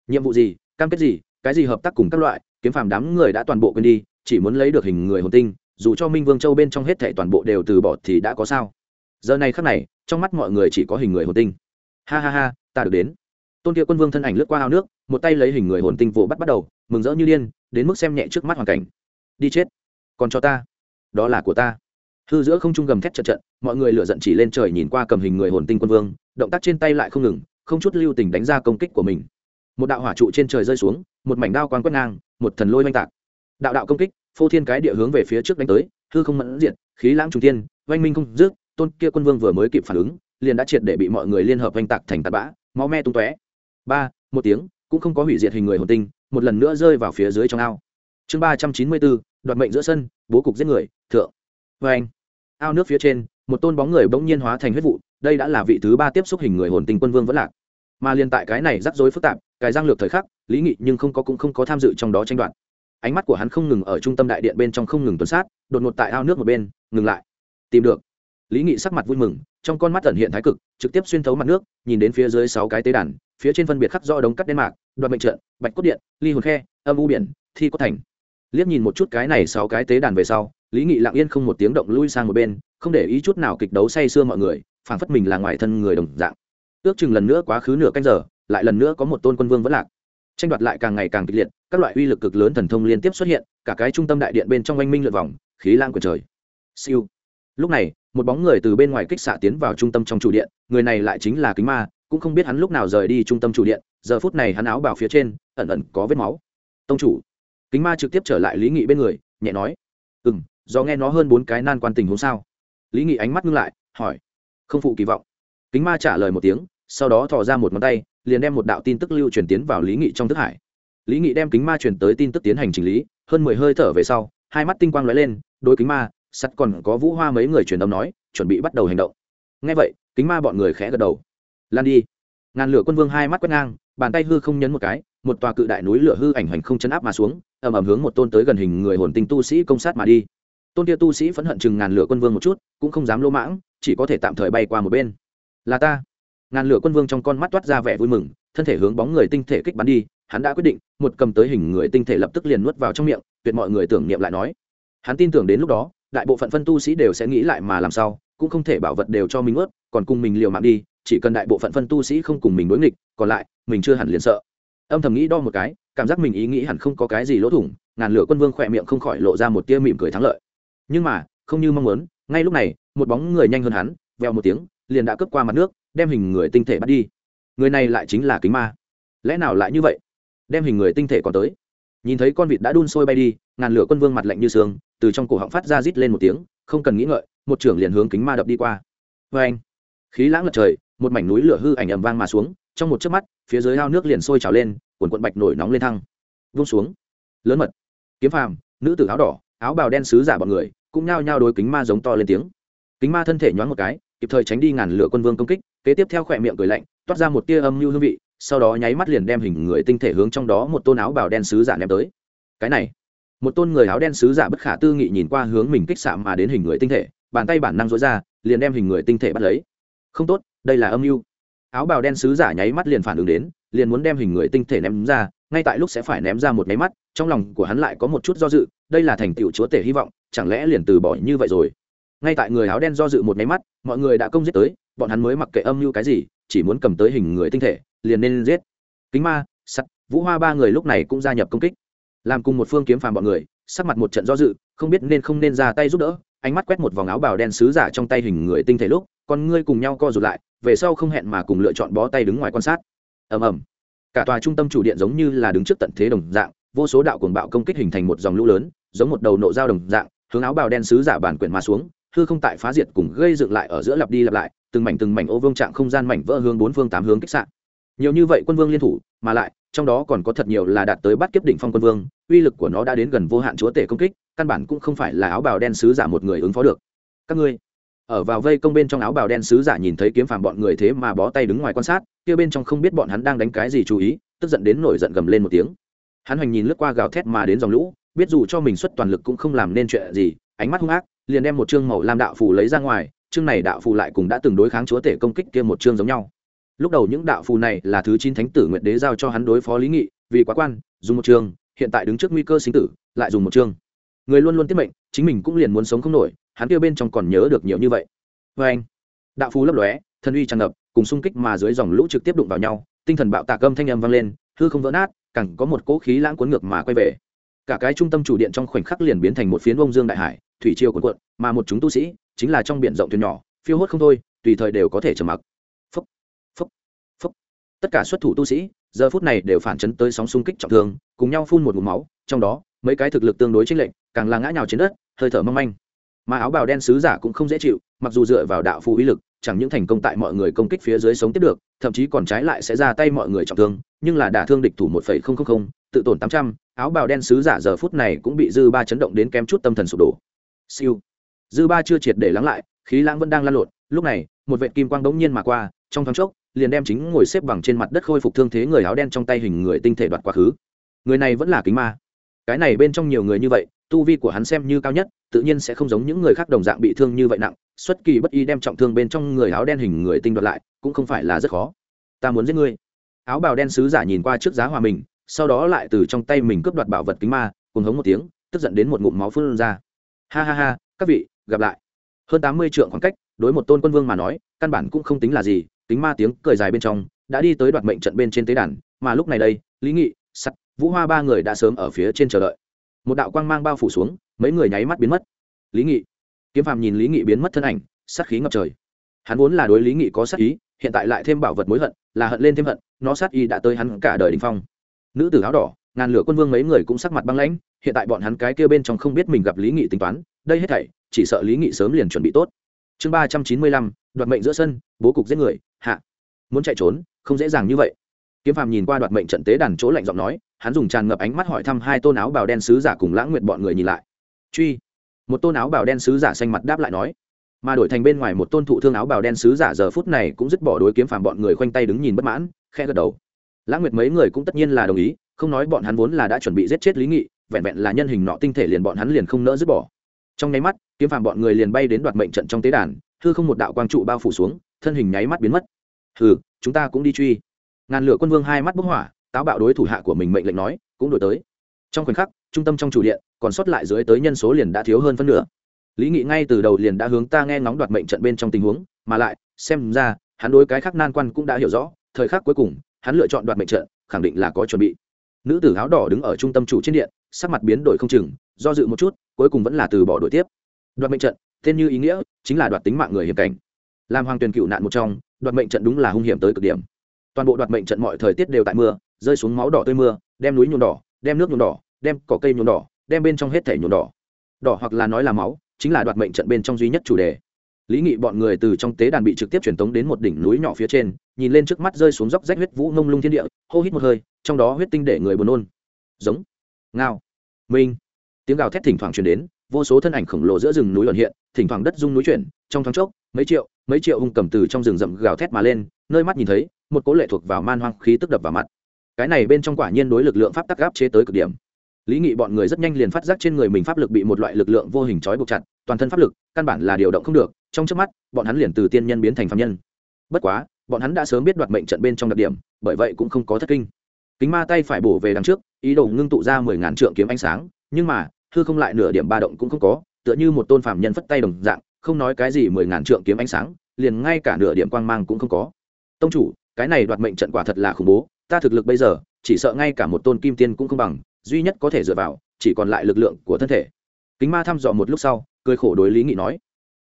Speaker 1: Nhiệm vụ gì, cam kết gì, cái gì hợp tác cùng các loại, kiếm phàm đám người đã toàn bộ quên đi, chỉ muốn lấy được hình người hồn tinh, dù cho minh vương châu bên trong hết thảy toàn bộ đều từ bỏ thì đã có sao? Giờ này khắc này, trong mắt mọi người chỉ có hình người hồn tinh. Ha ha ha, ta được đến. Tôn kia quân vương thân ảnh lướt qua ao nước, một tay lấy hình người hồn tinh vỗ bắt bắt đầu, mừng rỡ như điên, đến mức xem nhẹ trước mắt hoàn cảnh. Đi chết. Còn cho ta. Đó là của ta hư giữa không trung gầm thét trận trận mọi người lựa giận chỉ lên trời nhìn qua cầm hình người hồn tinh quân vương, động tác trên tay lại không ngừng, không chút lưu tình đánh ra công kích của mình. Một đạo hỏa trụ trên trời rơi xuống, một mảnh đao quang quét ngang, một thần lôi oanh tạc. Đạo đạo công kích, phô thiên cái địa hướng về phía trước đánh tới, hư không mẫn diện khí lãng trung tiên oanh minh không dứt, tôn kia quân vương vừa mới kịp phản ứng, liền đã triệt để bị mọi người liên hợp oanh tạc thành tạt bã, máu me tung tóe. Ba, một tiếng, cũng không có hủy diệt hình người hồn tinh, một lần nữa rơi vào phía dưới trong ao. Chương ba trăm chín mươi bốn, đoạt mệnh giữa sân, bố cục giết người, thượng. Vê anh ao nước phía trên, một tôn bóng người bỗng nhiên hóa thành huyết vụ, đây đã là vị thứ ba tiếp xúc hình người hồn tinh quân vương vẫn lạc. Mà liên tại cái này rắc rối phức tạp, cái giang lược thời khắc, lý nghị nhưng không có cũng không có tham dự trong đó tranh đoạt. Ánh mắt của hắn không ngừng ở trung tâm đại điện bên trong không ngừng tuần sát, đột ngột tại ao nước một bên, ngừng lại. Tìm được. Lý nghị sắc mặt vui mừng, trong con mắt tẩn hiện thái cực, trực tiếp xuyên thấu mặt nước, nhìn đến phía dưới sáu cái tế đàn, phía trên phân biệt khắc do đống cắt đen mạc đoạn mệnh trận, bạch cốt điện, ly hồn khe, âm u biển, thi cốt thành. Liếc nhìn một chút cái này sáu cái tế đàn về sau lý nghị lặng yên không một tiếng động lui sang một bên, không để ý chút nào kịch đấu say sưa mọi người, phảng phất mình là ngoài thân người đồng dạng. Ước chừng lần nữa quá khứ nửa canh giờ, lại lần nữa có một tôn quân vương vẫn lạc. Tranh đoạt lại càng ngày càng kịch liệt, các loại uy lực cực lớn thần thông liên tiếp xuất hiện, cả cái trung tâm đại điện bên trong oanh minh lượt vòng, khí lang của trời. Siêu. Lúc này, một bóng người từ bên ngoài kích xạ tiến vào trung tâm trong chủ điện, người này lại chính là kính ma, cũng không biết hắn lúc nào rời đi trung tâm chủ điện, giờ phút này hắn áo bảo phía trên, ẩn ẩn có vết máu. Tông chủ. Kính ma trực tiếp trở lại lý nghị bên người, nhẹ nói. Ừ m do nghe nó hơn bốn cái nan quan tình huống sao? Lý nghị ánh mắt ngưng lại, hỏi. Không phụ kỳ vọng. Kính ma trả lời một tiếng, sau đó thò ra một ngón tay, liền đem một đạo tin tức lưu truyền tiến vào lý nghị trong thức hải. Lý nghị đem kính ma truyền tới tin tức tiến hành chỉnh lý, hơn mười hơi thở về sau, hai mắt tinh quang lóe lên đôi kính ma, sắt còn có vũ hoa mấy người truyền âm nói, chuẩn bị bắt đầu hành động. Ngay vậy, kính ma bọn người khẽ gật đầu. Lan đi. Ngàn lửa quân vương hai mắt quét ngang, bàn tay hư không nhấn một cái, một tòa cự đại núi lửa hư ảnh hành không chấn áp mà xuống, ầm ầm hướng một tôn tới gần hình người hồn tinh tu sĩ công sát mà đi tôn kia tu sĩ phẫn hận chừng ngàn lửa quân vương một chút, cũng không dám lỗ mãng, chỉ có thể tạm thời bay qua một bên. Là ta. Ngàn lửa quân vương trong con mắt toát ra vẻ vui mừng, thân thể hướng bóng người tinh thể kích bắn đi, hắn đã quyết định, một cầm tới hình người tinh thể lập tức liền nuốt vào trong miệng, tuyệt mọi người tưởng niệm lại nói. Hắn tin tưởng đến lúc đó, đại bộ phận phân tu sĩ đều sẽ nghĩ lại mà làm sao, cũng không thể bảo vật đều cho mình ướt, còn cùng mình liều mạng đi, chỉ cần đại bộ phận phân tu sĩ không cùng mình đối nghịch, còn lại, mình chưa hẳn liền sợ. Âm thầm nghĩ đo một cái, cảm giác mình ý nghĩ hẳn không có cái gì lỗ thủng, ngàn lửa quân vương khỏe miệng không khỏi lộ ra một tia mỉm cười thắng lợi nhưng mà, không như mong muốn, ngay lúc này, một bóng người nhanh hơn hắn veo một tiếng, liền đã cướp qua mặt nước, đem hình người tinh thể bắt đi. Người này lại chính là kính ma. Lẽ nào lại như vậy? Đem hình người tinh thể còn tới. Nhìn thấy con vịt đã đun sôi bay đi, ngàn lửa quân vương mặt lạnh như sương, từ trong cổ họng phát ra rít lên một tiếng, không cần nghĩ ngợi, một trưởng liền hướng kính ma đập đi qua. Vê anh khí lãng lật trời, một mảnh núi lửa hư ảnh ầm vang mà xuống, trong một chớp mắt, phía dưới ao nước liền sôi trào lên cuộn cuộn bạch nổi nóng lên thăng. Vung xuống. Lớn mật. Kiếm phàm, nữ tử áo đỏ, áo bào đen sứ giả bọn người cũng nhao nhao đối kính ma giống to lên tiếng. Kính ma thân thể nhoáng một cái, kịp thời tránh đi ngàn lửa quân vương công kích, kế tiếp theo khỏe miệng cười lạnh, toát ra một tia âm mưu hương vị, sau đó nháy mắt liền đem hình người tinh thể hướng trong đó một tôn áo bào đen sứ giả ném tới. Cái này, một tôn người áo đen sứ giả bất khả tư nghị nhìn qua hướng mình kích xạ mà đến hình người tinh thể, bàn tay bản năng dối ra, liền đem hình người tinh thể bắt lấy. Không tốt, đây là âm mưu. Áo bào đen sứ giả nháy mắt liền phản ứng đến, liền muốn đem hình người tinh thể ném ra, ngay tại lúc sẽ phải ném ra một nháy mắt, trong lòng của hắn lại có một chút do dự đây là thành tựu chúa tể hy vọng, chẳng lẽ liền từ bỏ như vậy rồi? Ngay tại người áo đen do dự một máy mắt, mọi người đã công giết tới, bọn hắn mới mặc kệ âm mưu cái gì, chỉ muốn cầm tới hình người tinh thể, liền nên giết. Kính ma, sắt, vũ hoa ba người lúc này cũng gia nhập công kích. Làm cùng một phương kiếm phàm bọn người, sắc mặt một trận do dự, không biết nên không nên ra tay giúp đỡ, ánh mắt quét một vòng áo bào đen sứ giả trong tay hình người tinh thể lúc, con ngươi cùng nhau co rụt lại, về sau không hẹn mà cùng lựa chọn bó tay đứng ngoài quan sát. Ầm ầm. Cả tòa trung tâm chủ điện giống như là đứng trước tận thế đồng dạng, vô số đạo cuồng bạo công kích hình thành một dòng lũ lớn giống một đầu nộ dao đồng dạng, hướng áo bào đen sứ giả bản quyển mà xuống, hư không tại phá diệt cùng gây dựng lại ở giữa lặp đi lặp lại, từng mảnh từng mảnh ô vương trạng không gian mảnh vỡ hướng bốn phương tám hướng kích sạn nhiều như vậy quân vương liên thủ, mà lại, trong đó còn có thật nhiều là đạt tới bắt kiếp đỉnh phong quân vương, uy lực của nó đã đến gần vô hạn chúa tể công kích, căn bản cũng không phải là áo bào đen sứ giả một người ứng phó được. Các ngươi, ở vào vây công bên trong áo bào đen sứ giả nhìn thấy kiếm phàm bọn người thế mà bó tay đứng ngoài quan sát, kia bên trong không biết bọn hắn đang đánh cái gì chú ý, tức giận đến nổi giận gầm lên một tiếng. Hắn hoành nhìn lướt qua gào thét mà đến dòng lũ biết dù cho mình xuất toàn lực cũng không làm nên chuyện gì, ánh mắt hung ác, liền đem một chương màu lam đạo phù lấy ra ngoài, chương này đạo phù lại cùng đã từng đối kháng chúa tể công kích kia một chương giống nhau. Lúc đầu những đạo phù này là thứ chín thánh tử nguyện đế giao cho hắn đối phó lý nghị, vì quá quan, dùng một chương, hiện tại đứng trước nguy cơ sinh tử, lại dùng một chương. Người luôn luôn tiết mệnh, chính mình cũng liền muốn sống không nổi, hắn kia bên trong còn nhớ được nhiều như vậy. Vê anh, đạo phù lấp lóe thân uy tràn ngập, cùng xung kích mà dưới dòng lũ trực tiếp đụng vào nhau, tinh thần bạo tạc âm thanh âm vang lên, hư không vỡ nát cẳng có một cỗ khí lãng cuốn ngược mà quay về cả cái trung tâm chủ điện trong khoảnh khắc liền biến thành một phiến bông dương đại hải thủy triều cuộn cuộn mà một chúng tu sĩ chính là trong biển rộng thuyền nhỏ phiêu hốt không thôi tùy thời đều có thể trầm mặc phúc, phúc, phúc. tất cả xuất thủ tu sĩ giờ phút này đều phản chấn tới sóng xung kích trọng thương cùng nhau phun một ngụm máu trong đó mấy cái thực lực tương đối chênh lệch càng là ngã nhào trên đất hơi thở mong manh mà áo bào đen sứ giả cũng không dễ chịu mặc dù dựa vào đạo phù uy lực chẳng những thành công tại mọi người công kích phía dưới sống tiếp được thậm chí còn trái lại sẽ ra tay mọi người trọng thương nhưng là đả thương địch thủ một phẩy không không không tự tổn tám trăm áo bào đen sứ giả giờ phút này cũng bị dư ba chấn động đến kém chút tâm thần sụp đổ. Siêu. Dư ba chưa triệt để lắng lại, khí lãng vẫn đang lan lộn. Lúc này, một vệ kim quang đống nhiên mà qua, trong thoáng chốc, liền đem chính ngồi xếp bằng trên mặt đất khôi phục thương thế người áo đen trong tay hình người tinh thể đoạt quá khứ. Người này vẫn là kính ma. Cái này bên trong nhiều người như vậy, tu vi của hắn xem như cao nhất, tự nhiên sẽ không giống những người khác đồng dạng bị thương như vậy nặng. Xuất kỳ bất y đem trọng thương bên trong người áo đen hình người tinh đoạt lại, cũng không phải là rất khó. Ta muốn giết ngươi. Áo bào đen sứ giả nhìn qua trước giá hòa mình sau đó lại từ trong tay mình cướp đoạt bảo vật kính ma cùng hống một tiếng, tức giận đến một ngụm máu phun ra. Ha ha ha, các vị, gặp lại. Hơn tám mươi trượng khoảng cách, đối một tôn quân vương mà nói, căn bản cũng không tính là gì, kính ma tiếng cười dài bên trong, đã đi tới đoạt mệnh trận bên trên tế đàn, mà lúc này đây, lý nghị, sắt, vũ hoa ba người đã sớm ở phía trên chờ đợi. Một đạo quang mang bao phủ xuống, mấy người nháy mắt biến mất. Lý nghị. Kiếm phàm nhìn lý nghị biến mất thân ảnh, sát khí ngập trời. Hắn vốn là đối lý nghị có sát ý, hiện tại lại thêm bảo vật mối hận, là hận lên thêm hận, nó sát ý đã tới hắn cả đời đình phong nữ tử áo đỏ, ngàn lửa quân vương mấy người cũng sắc mặt băng lãnh, hiện tại bọn hắn cái kia bên trong không biết mình gặp lý nghị tính toán, đây hết thảy, chỉ sợ lý nghị sớm liền chuẩn bị tốt. Chương ba trăm chín mươi lăm, đoạt mệnh giữa sân, bố cục giết người, hạ. Muốn chạy trốn, không dễ dàng như vậy. Kiếm phàm nhìn qua đoạt mệnh trận tế đàn chỗ lạnh giọng nói, hắn dùng tràn ngập ánh mắt hỏi thăm hai tôn áo bào đen sứ giả cùng lãng nguyện bọn người nhìn lại. Truy. Một tôn áo bào đen sứ giả xanh mặt đáp lại nói. Mà đổi thành bên ngoài một tôn thụ thương áo bào đen sứ giả giờ phút này cũng dứt bỏ đối kiếm phàm bọn người khoanh tay đứng nhìn bất mãn khe gật đầu lãng nguyệt mấy người cũng tất nhiên là đồng ý, không nói bọn hắn vốn là đã chuẩn bị giết chết lý nghị, vẹn vẹn là nhân hình nọ tinh thể liền bọn hắn liền không nỡ dứt bỏ. Trong nháy mắt, kiếm phàm bọn người liền bay đến đoạt mệnh trận trong tế đàn thư không một đạo quang trụ bao phủ xuống, thân hình nháy mắt biến mất. Hừ, chúng ta cũng đi truy. Ngàn lửa quân vương hai mắt bốc hỏa, táo bạo đối thủ hạ của mình mệnh lệnh nói, cũng đổi tới. Trong khoảnh khắc, trung tâm trong chủ điện, còn sót lại dưới tới nhân số liền đã thiếu hơn phân nửa. Lý nghị ngay từ đầu liền đã hướng ta nghe ngóng đoạt mệnh trận bên trong tình huống, mà lại, xem ra, hắn đối cái khác nan quan cũng đã hiểu rõ, thời khắc cuối cùng hắn lựa chọn đoạt mệnh trận, khẳng định là có chuẩn bị. Nữ tử áo đỏ đứng ở trung tâm chủ trên điện, sắc mặt biến đổi không chừng, do dự một chút, cuối cùng vẫn là từ bỏ đổi tiếp. Đoạt mệnh trận, tên như ý nghĩa, chính là đoạt tính mạng người hiểm cảnh. Làm hoàng tuyền cựu nạn một trong, đoạt mệnh trận đúng là hung hiểm tới cực điểm. Toàn bộ đoạt mệnh trận mọi thời tiết đều tại mưa, rơi xuống máu đỏ tươi mưa, đem núi nhuộm đỏ, đem nước nhuộm đỏ, đem cỏ cây nhuộm đỏ, đem bên trong hết thể nhuộm đỏ. Đỏ hoặc là nói là máu, chính là đoạt mệnh trận bên trong duy nhất chủ đề lý nghị bọn người từ trong tế đàn bị trực tiếp truyền tống đến một đỉnh núi nhỏ phía trên, nhìn lên trước mắt rơi xuống dốc rách huyết vũ ngông lung thiên địa, hô hít một hơi, trong đó huyết tinh để người buồn nôn. Giống, ngao, minh. Tiếng gào thét thỉnh thoảng truyền đến, vô số thân ảnh khổng lồ giữa rừng núi ẩn hiện, thỉnh thoảng đất rung núi chuyển, trong thoáng chốc, mấy triệu mấy triệu hung cầm từ trong rừng rậm gào thét mà lên, nơi mắt nhìn thấy, một cố lệ thuộc vào man hoang khí tức đập vào mặt. Cái này bên trong quả nhiên đối lực lượng pháp tắc gáp chế tới cực điểm. Lý nghị bọn người rất nhanh liền phát giác trên người mình pháp lực bị một loại lực lượng vô hình trói buộc chặt toàn thân pháp lực, căn bản là điều động không được, trong trước mắt, bọn hắn liền từ tiên nhân biến thành phạm nhân. Bất quá, bọn hắn đã sớm biết đoạt mệnh trận bên trong đặc điểm, bởi vậy cũng không có thất kinh. Kính ma tay phải bổ về đằng trước, ý đồ ngưng tụ ra mười ngàn trượng kiếm ánh sáng, nhưng mà thư không lại nửa điểm ba động cũng không có, tựa như một tôn phạm nhân phất tay đồng dạng, không nói cái gì mười ngàn trượng kiếm ánh sáng, liền ngay cả nửa điểm quang mang cũng không có. Tông chủ, cái này đoạt mệnh trận quả thật là khủng bố, ta thực lực bây giờ, chỉ sợ ngay cả một tôn kim tiên cũng không bằng, duy nhất có thể dựa vào, chỉ còn lại lực lượng của thân thể. Kính ma thăm dò một lúc sau cười khổ đối lý nghị nói.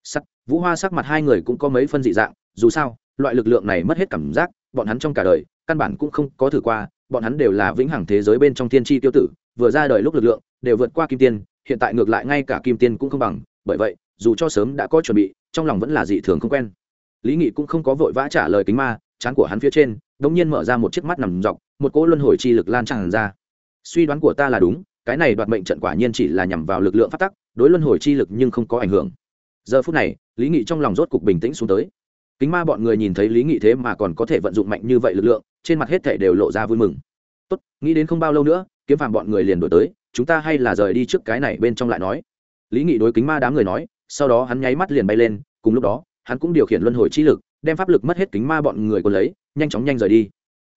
Speaker 1: Sắc, vũ hoa sắc mặt hai người cũng có mấy phân dị dạng, dù sao, loại lực lượng này mất hết cảm giác, bọn hắn trong cả đời, căn bản cũng không có thử qua, bọn hắn đều là vĩnh hằng thế giới bên trong tiên tri tiêu tử, vừa ra đời lúc lực lượng, đều vượt qua kim tiên, hiện tại ngược lại ngay cả kim tiên cũng không bằng, bởi vậy, dù cho sớm đã có chuẩn bị, trong lòng vẫn là dị thường không quen. Lý nghị cũng không có vội vã trả lời kính ma, chán của hắn phía trên đ ỗ n g nhiên mở ra một chiếc mắt nằm dọc, một cỗ luân hồi chi lực lan tràn ra. Suy đoán của ta là đúng cái này đoạt mệnh trận quả nhiên chỉ là nhằm vào lực lượng phát tắc, đối luân hồi chi lực nhưng không có ảnh hưởng. Giờ phút này, lý nghị trong lòng rốt cục bình tĩnh xuống tới. Kính ma bọn người nhìn thấy lý nghị thế mà còn có thể vận dụng mạnh như vậy lực lượng, trên mặt hết thể đều lộ ra vui mừng. Tốt, nghĩ đến không bao lâu nữa, kiếm phàm bọn người liền đổi tới, chúng ta hay là rời đi trước cái này bên trong lại nói. Lý nghị đối kính ma đám người nói, sau đó hắn nháy mắt liền bay lên, cùng lúc đó, hắn cũng điều khiển luân hồi chi lực, đem pháp lực mất hết kính ma bọn người còn lấy, nhanh chóng nhanh rời đi.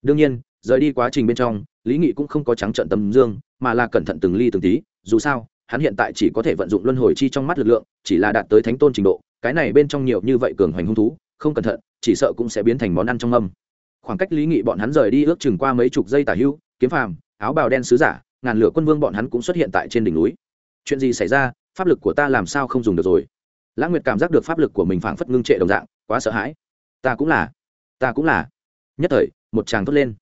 Speaker 1: Đương nhiên, rời đi quá trình bên trong lý nghị cũng không có trắng trận tâm dương, mà là cẩn thận từng ly từng tí, dù sao, hắn hiện tại chỉ có thể vận dụng luân hồi chi trong mắt lực lượng, chỉ là đạt tới thánh tôn trình độ, cái này bên trong nhiều như vậy cường hoành hung thú, không cẩn thận, chỉ sợ cũng sẽ biến thành món ăn trong âm. Khoảng cách lý nghị bọn hắn rời đi ước chừng qua mấy chục giây tả hưu, kiếm phàm, áo bào đen sứ giả, ngàn lửa quân vương bọn hắn cũng xuất hiện tại trên đỉnh núi. Chuyện gì xảy ra? Pháp lực của ta làm sao không dùng được rồi? Lãng nguyệt cảm giác được pháp lực của mình phảng phất ngưng trệ đồng dạng, quá sợ hãi. Ta cũng là, ta cũng là. Nhất thời, một chàng thốt lên.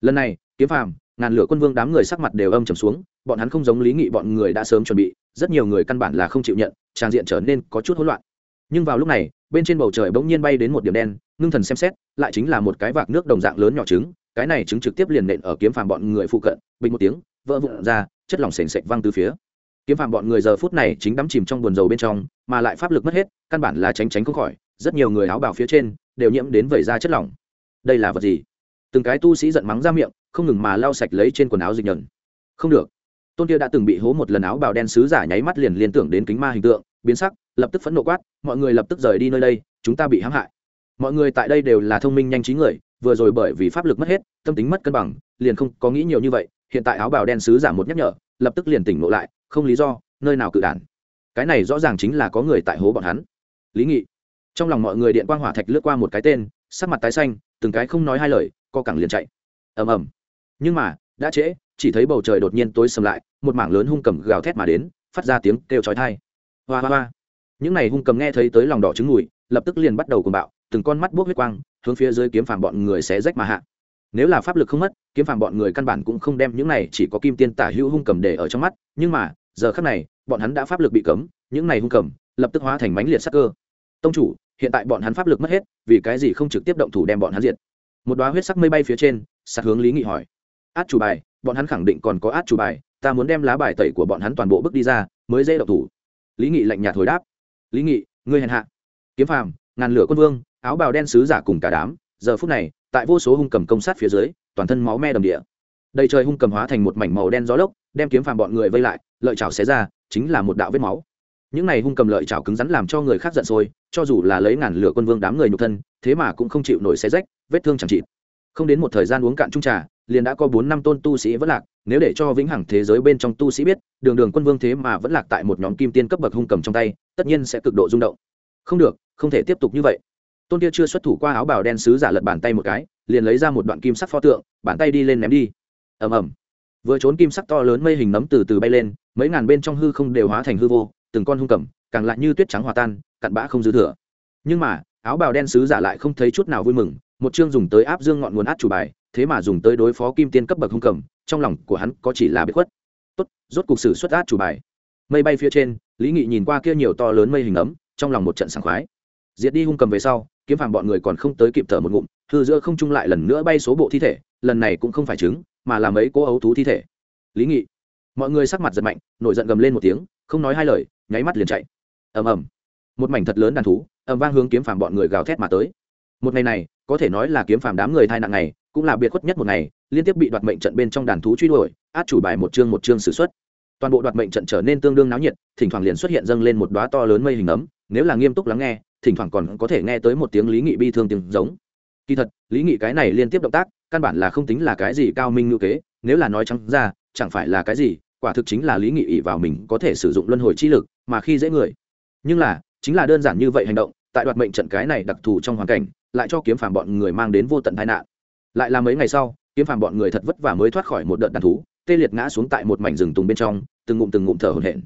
Speaker 1: Lần này, kiếm phàm ngàn lửa quân vương đám người sắc mặt đều âm trầm xuống, bọn hắn không giống lý nghị bọn người đã sớm chuẩn bị, rất nhiều người căn bản là không chịu nhận trang diện trở nên có chút hỗn loạn. Nhưng vào lúc này, bên trên bầu trời bỗng nhiên bay đến một điểm đen, ngưng thần xem xét, lại chính là một cái vạc nước đồng dạng lớn nhỏ trứng, cái này trứng trực tiếp liền nện ở kiếm phàm bọn người phụ cận, bình một tiếng, vỡ vụn ra, chất lỏng sền sệt văng từ phía. Kiếm phàm bọn người giờ phút này chính đắm chìm trong buồn dầu bên trong, mà lại pháp lực mất hết, căn bản là tránh tránh không khỏi, rất nhiều người áo bào phía trên đều nhiễm đến vẩy ra chất lỏng. Đây là vật gì? Từng cái tu sĩ giận mắng ra miệng không ngừng mà lau sạch lấy trên quần áo dịch nhờn. Không được. Tôn kia đã từng bị hố một lần áo bào đen sứ giả nháy mắt liền liên tưởng đến kính ma hình tượng, biến sắc, lập tức phẫn nộ quát, mọi người lập tức rời đi nơi đây, chúng ta bị hãm hại. Mọi người tại đây đều là thông minh nhanh trí người, vừa rồi bởi vì pháp lực mất hết, tâm tính mất cân bằng, liền không có nghĩ nhiều như vậy, hiện tại áo bào đen sứ giả một nhắc nhở, lập tức liền tỉnh ngộ lại, không lý do, nơi nào cự đản. Cái này rõ ràng chính là có người tại hố bọn hắn. Lý nghị. Trong lòng mọi người điện quang hỏa thạch lướt qua một cái tên, sắc mặt tái xanh, từng cái không nói hai lời, co cẳng liền chạy. Ầm ầm nhưng mà, đã trễ, chỉ thấy bầu trời đột nhiên tối sầm lại, một mảng lớn hung cầm gào thét mà đến, phát ra tiếng kêu chói tai. Hoa hoa hoa. Những này hung cầm nghe thấy tới lòng đỏ trứng mùi, lập tức liền bắt đầu cùng bạo, từng con mắt buốc huyết quang, hướng phía dưới kiếm phàm bọn người sẽ rách mà hạ. Nếu là pháp lực không mất, kiếm phàm bọn người căn bản cũng không đem những này chỉ có kim tiên tả hữu hung cầm để ở trong mắt, nhưng mà, giờ khắc này, bọn hắn đã pháp lực bị cấm, những này hung cầm lập tức hóa thành mánh liệt sắc cơ. Tông chủ, hiện tại bọn hắn pháp lực mất hết, vì cái gì không trực tiếp động thủ đem bọn hắn diệt? Một đoá huyết sắc mây bay phía trên sát hướng lý nghị hỏi át chủ bài, bọn hắn khẳng định còn có át chủ bài, ta muốn đem lá bài tẩy của bọn hắn toàn bộ bước đi ra, mới dễ độc thủ. Lý nghị lạnh nhạt hồi đáp. Lý nghị, ngươi hèn hạ. Kiếm phàm, ngàn lửa quân vương, áo bào đen sứ giả cùng cả đám, giờ phút này, tại vô số hung cầm công sát phía dưới, toàn thân máu me đầm địa. Đầy trời hung cầm hóa thành một mảnh màu đen gió lốc, đem kiếm phàm bọn người vây lại, lợi chảo xé ra, chính là một đạo vết máu. Những này hung cầm lợi chảo cứng rắn làm cho người khác giận sôi, cho dù là lấy ngàn lửa quân vương đám người nhục thân, thế mà cũng không chịu nổi xé rách, vết thương chẳng chịt không đến một thời gian uống cạn trung trà, liền đã có bốn năm tôn tu sĩ vẫn lạc, nếu để cho vĩnh hằng thế giới bên trong tu sĩ biết, đường đường quân vương thế mà vẫn lạc tại một nhóm kim tiên cấp bậc hung cầm trong tay, tất nhiên sẽ cực độ rung động. Không được, không thể tiếp tục như vậy. Tôn kia chưa xuất thủ qua áo bào đen sứ giả lật bàn tay một cái, liền lấy ra một đoạn kim sắc pho tượng, bàn tay đi lên ném đi. Ầm ầm. Vừa trốn kim sắc to lớn mây hình nấm từ từ bay lên, mấy ngàn bên trong hư không đều hóa thành hư vô, từng con hung cầm, càng lại như tuyết trắng hòa tan, cặn bã không dư thừa. Nhưng mà, áo bào đen sứ giả lại không thấy chút nào vui mừng một chương dùng tới áp dương ngọn nguồn át chủ bài, thế mà dùng tới đối phó kim tiên cấp bậc hung cầm, trong lòng của hắn có chỉ là bất khuất. Tốt, rốt cục sử xuất át chủ bài. Mây bay phía trên, lý nghị nhìn qua kia nhiều to lớn mây hình ấm, trong lòng một trận sảng khoái. Diệt đi hung cầm về sau, kiếm phàm bọn người còn không tới kịp thở một ngụm, hư giữa không trung lại lần nữa bay số bộ thi thể, lần này cũng không phải trứng mà là mấy cố ấu thú thi thể. Lý nghị, mọi người sắc mặt giật mạnh, nổi giận gầm lên một tiếng, không nói hai lời, nháy mắt liền chạy. Ầm ầm. Một mảnh thật lớn đàn thú, ầm vang hướng kiếm phàm bọn người gào thét mà tới một ngày này, có thể nói là kiếm phàm đám người thai nặng này cũng là biệt khuất nhất một ngày, liên tiếp bị đoạt mệnh trận bên trong đàn thú truy đuổi, át chủ bài một chương một chương xử xuất. Toàn bộ đoạt mệnh trận trở nên tương đương náo nhiệt, thỉnh thoảng liền xuất hiện dâng lên một đoá to lớn mây hình ấm, nếu là nghiêm túc lắng nghe, thỉnh thoảng còn có thể nghe tới một tiếng lý nghị bi thương tiếng giống. Kỳ thật, lý nghị cái này liên tiếp động tác, căn bản là không tính là cái gì cao minh ngữ kế, nếu là nói trắng ra, chẳng phải là cái gì, quả thực chính là lý nghị ỉ vào mình có thể sử dụng luân hồi chi lực, mà khi dễ người. Nhưng là, chính là đơn giản như vậy hành động tại đoạt mệnh trận cái này đặc thù trong hoàn cảnh, lại cho kiếm phàm bọn người mang đến vô tận tai nạn. Lại là mấy ngày sau, kiếm phàm bọn người thật vất vả mới thoát khỏi một đợt đàn thú, tê liệt ngã xuống tại một mảnh rừng tùng bên trong, từng ngụm từng ngụm thở hổn hển.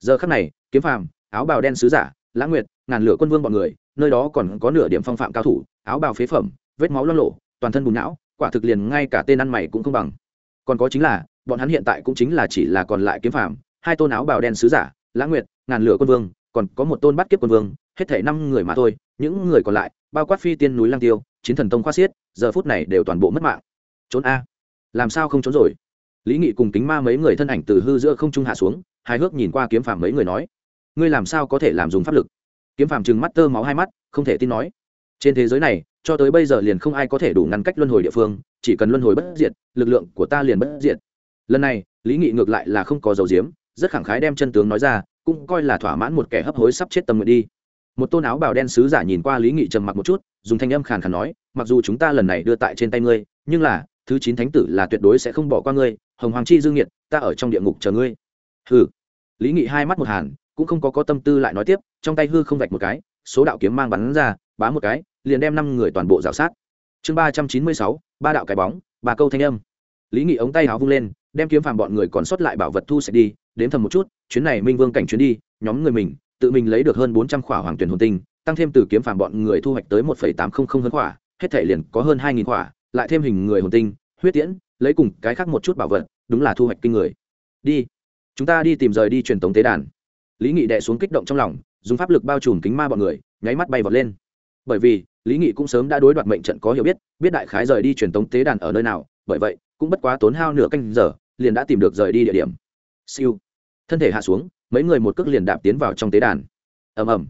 Speaker 1: Giờ khắc này, kiếm phàm, áo bào đen sứ giả lãng nguyệt, ngàn lửa quân vương bọn người, nơi đó còn có nửa điểm phong phạm cao thủ, áo bào phế phẩm, vết máu lo lộ, toàn thân bùn não, quả thực liền ngay cả tên ăn mày cũng không bằng. Còn có chính là, bọn hắn hiện tại cũng chính là chỉ là còn lại kiếm phàm, hai tôn áo bào đen sứ giả lãng nguyệt, ngàn lửa quân vương, còn có một tôn bắt kiếp quân vương hết thể năm người mà thôi, những người còn lại, bao quát phi tiên núi lang tiêu, chiến thần tông khoa xiết giờ phút này đều toàn bộ mất mạng. Trốn a. Làm sao không trốn rồi? Lý nghị cùng kính ma mấy người thân ảnh từ hư giữa không trung hạ xuống, hài hước nhìn qua kiếm phàm mấy người nói, ngươi làm sao có thể làm dùng pháp lực? Kiếm phàm trừng mắt tơ máu hai mắt, không thể tin nói, trên thế giới này, cho tới bây giờ liền không ai có thể đủ ngăn cách luân hồi địa phương, chỉ cần luân hồi bất diệt, lực lượng của ta liền bất diệt. Lần này, lý nghị ngược lại là không có dầu diếm rất khẳng khái đem chân tướng nói ra, cũng coi là thỏa mãn một kẻ hấp hối sắp chết tâm nguyện đi một tôn áo bào đen sứ giả nhìn qua lý nghị trầm mặc một chút, dùng thanh âm khàn khàn nói, mặc dù chúng ta lần này đưa tại trên tay ngươi, nhưng là, thứ chín thánh tử là tuyệt đối sẽ không bỏ qua ngươi, hồng hoàng chi dương nhiệt ta ở trong địa ngục chờ ngươi. Hừ. Lý nghị hai mắt một hàn, cũng không có có tâm tư lại nói tiếp, trong tay hư không vạch một cái, số đạo kiếm mang bắn ra, bá một cái, liền đem năm người toàn bộ rào sát. Chương ba trăm chín mươi sáu, ba đạo cái bóng, ba câu thanh âm. Lý nghị ống tay áo vung lên, đem kiếm phàm bọn người còn sót lại bảo vật thu sạch đi, đếm thầm một chút, chuyến này minh vương cảnh chuyến đi, nhóm người mình tự mình lấy được hơn bốn trăm khỏa hoàng tuyển hồn tinh, tăng thêm từ kiếm phàm bọn người thu hoạch tới một phẩy tám không không hơn khỏa, hết thể liền có hơn hai nghìn khỏa, lại thêm hình người hồn tinh, huyết tiễn, lấy cùng cái khác một chút bảo vật, đúng là thu hoạch kinh người. Đi, chúng ta đi tìm rời đi truyền tống tế đàn. Lý nghị đệ xuống kích động trong lòng, dùng pháp lực bao trùm kính ma bọn người, nháy mắt bay vọt lên. Bởi vì, lý nghị cũng sớm đã đối đoạt mệnh trận có hiểu biết biết đại khái rời đi truyền tống tế đàn ở nơi nào, bởi vậy, cũng bất quá tốn hao nửa canh giờ, liền đã tìm được rời đi địa điểm. Siêu. Thân thể hạ xuống mấy người một cước liền đạp tiến vào trong tế đàn. Ầm ầm.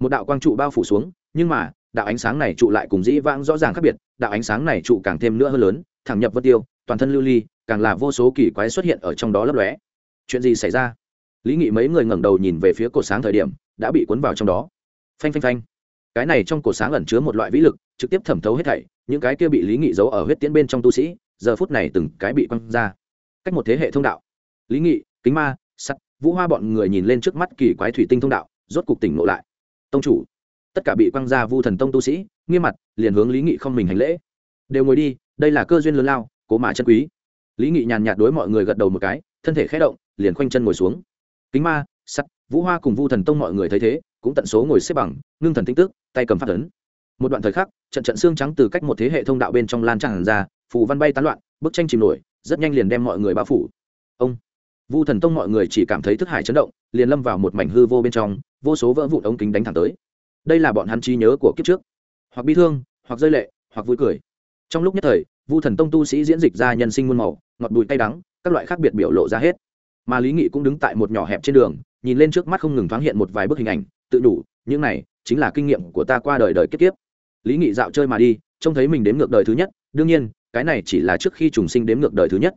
Speaker 1: Một đạo quang trụ bao phủ xuống, nhưng mà, đạo ánh sáng này trụ lại cùng dĩ vãng rõ ràng khác biệt, đạo ánh sáng này trụ càng thêm nữa hơn lớn, thẳng nhập vân tiêu, toàn thân lưu ly, càng là vô số kỳ quái xuất hiện ở trong đó lấp lóe. Chuyện gì xảy ra? Lý nghị mấy người ngẩng đầu nhìn về phía cột sáng thời điểm, đã bị cuốn vào trong đó. Phanh phanh phanh. Cái này trong cột sáng ẩn chứa một loại vĩ lực, trực tiếp thẩm thấu hết thảy, những cái kia bị lý nghị giấu ở huyết tiễn bên trong tu sĩ, giờ phút này từng cái bị quăng ra. Cách một thế hệ thông đạo. Lý nghị, kính ma vũ hoa bọn người nhìn lên trước mắt kỳ quái thủy tinh thông đạo, rốt cục tỉnh ngộ lại. Tông chủ. Tất cả bị quăng ra vu thần tông tu sĩ, nghiêm mặt, liền hướng lý nghị không mình hành lễ. Đều ngồi đi, đây là cơ duyên lớn lao, cố mà chân quý. Lý nghị nhàn nhạt đối mọi người gật đầu một cái, thân thể khé động, liền khoanh chân ngồi xuống. Kính ma, sắt, vũ hoa cùng vu thần tông mọi người thấy thế, cũng tận số ngồi xếp bằng, ngưng thần tinh tức tay cầm phát ấn. Một đoạn thời khắc, trận trận xương trắng từ cách một thế hệ thông đạo bên trong lan tràn ra, phù văn bay tán loạn, bức tranh chìm nổi, rất nhanh liền đem mọi người bao phủ. Ông vu thần tông mọi người chỉ cảm thấy thức hải chấn động, liền lâm vào một mảnh hư vô bên trong, vô số vỡ vụn ống kính đánh thẳng tới. Đây là bọn hắn trí nhớ của kiếp trước. Hoặc bi thương, hoặc rơi lệ, hoặc vui cười. Trong lúc nhất thời, vu thần tông tu sĩ diễn dịch ra nhân sinh muôn màu, ngọt bụi tay đắng, các loại khác biệt biểu lộ ra hết. Mà lý nghị cũng đứng tại một nhỏ hẹp trên đường, nhìn lên trước mắt không ngừng thoáng hiện một vài bức hình ảnh, tự đủ, những này chính là kinh nghiệm của ta qua đời đời kiếp kiếp. Lý nghị dạo chơi mà đi, trông thấy mình đếm ngược đời thứ nhất, đương nhiên, cái này chỉ là trước khi trùng sinh đếm ngược đời thứ nhất.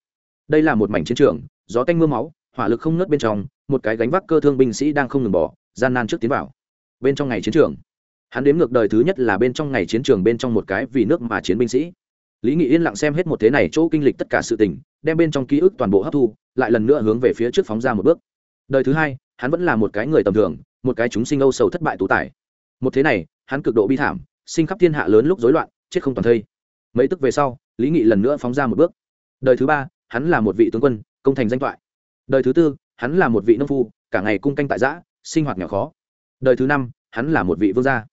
Speaker 1: Đây là một mảnh chiến trường gió tanh mưa máu, hỏa lực không nớt bên trong, một cái gánh vác cơ thương binh sĩ đang không ngừng bỏ, gian nan trước tiến vào. Bên trong ngày chiến trường, hắn đếm ngược đời thứ nhất là bên trong ngày chiến trường bên trong một cái vì nước mà chiến binh sĩ. Lý nghị yên lặng xem hết một thế này chỗ kinh lịch tất cả sự tình, đem bên trong ký ức toàn bộ hấp thu, lại lần nữa hướng về phía trước phóng ra một bước. Đời thứ hai, hắn vẫn là một cái người tầm thường, một cái chúng sinh âu sầu thất bại tú tài. Một thế này, hắn cực độ bi thảm, sinh khắp thiên hạ lớn lúc rối loạn, chết không toàn thây. Mấy tức về sau, lý nghị lần nữa phóng ra một bước. Đời thứ ba, hắn là một vị tướng quân công thành danh thoại đời thứ tư, hắn là một vị nông phu, cả ngày cung canh tại giã, sinh hoạt nghèo khó. Đời thứ năm, hắn là một vị vương gia.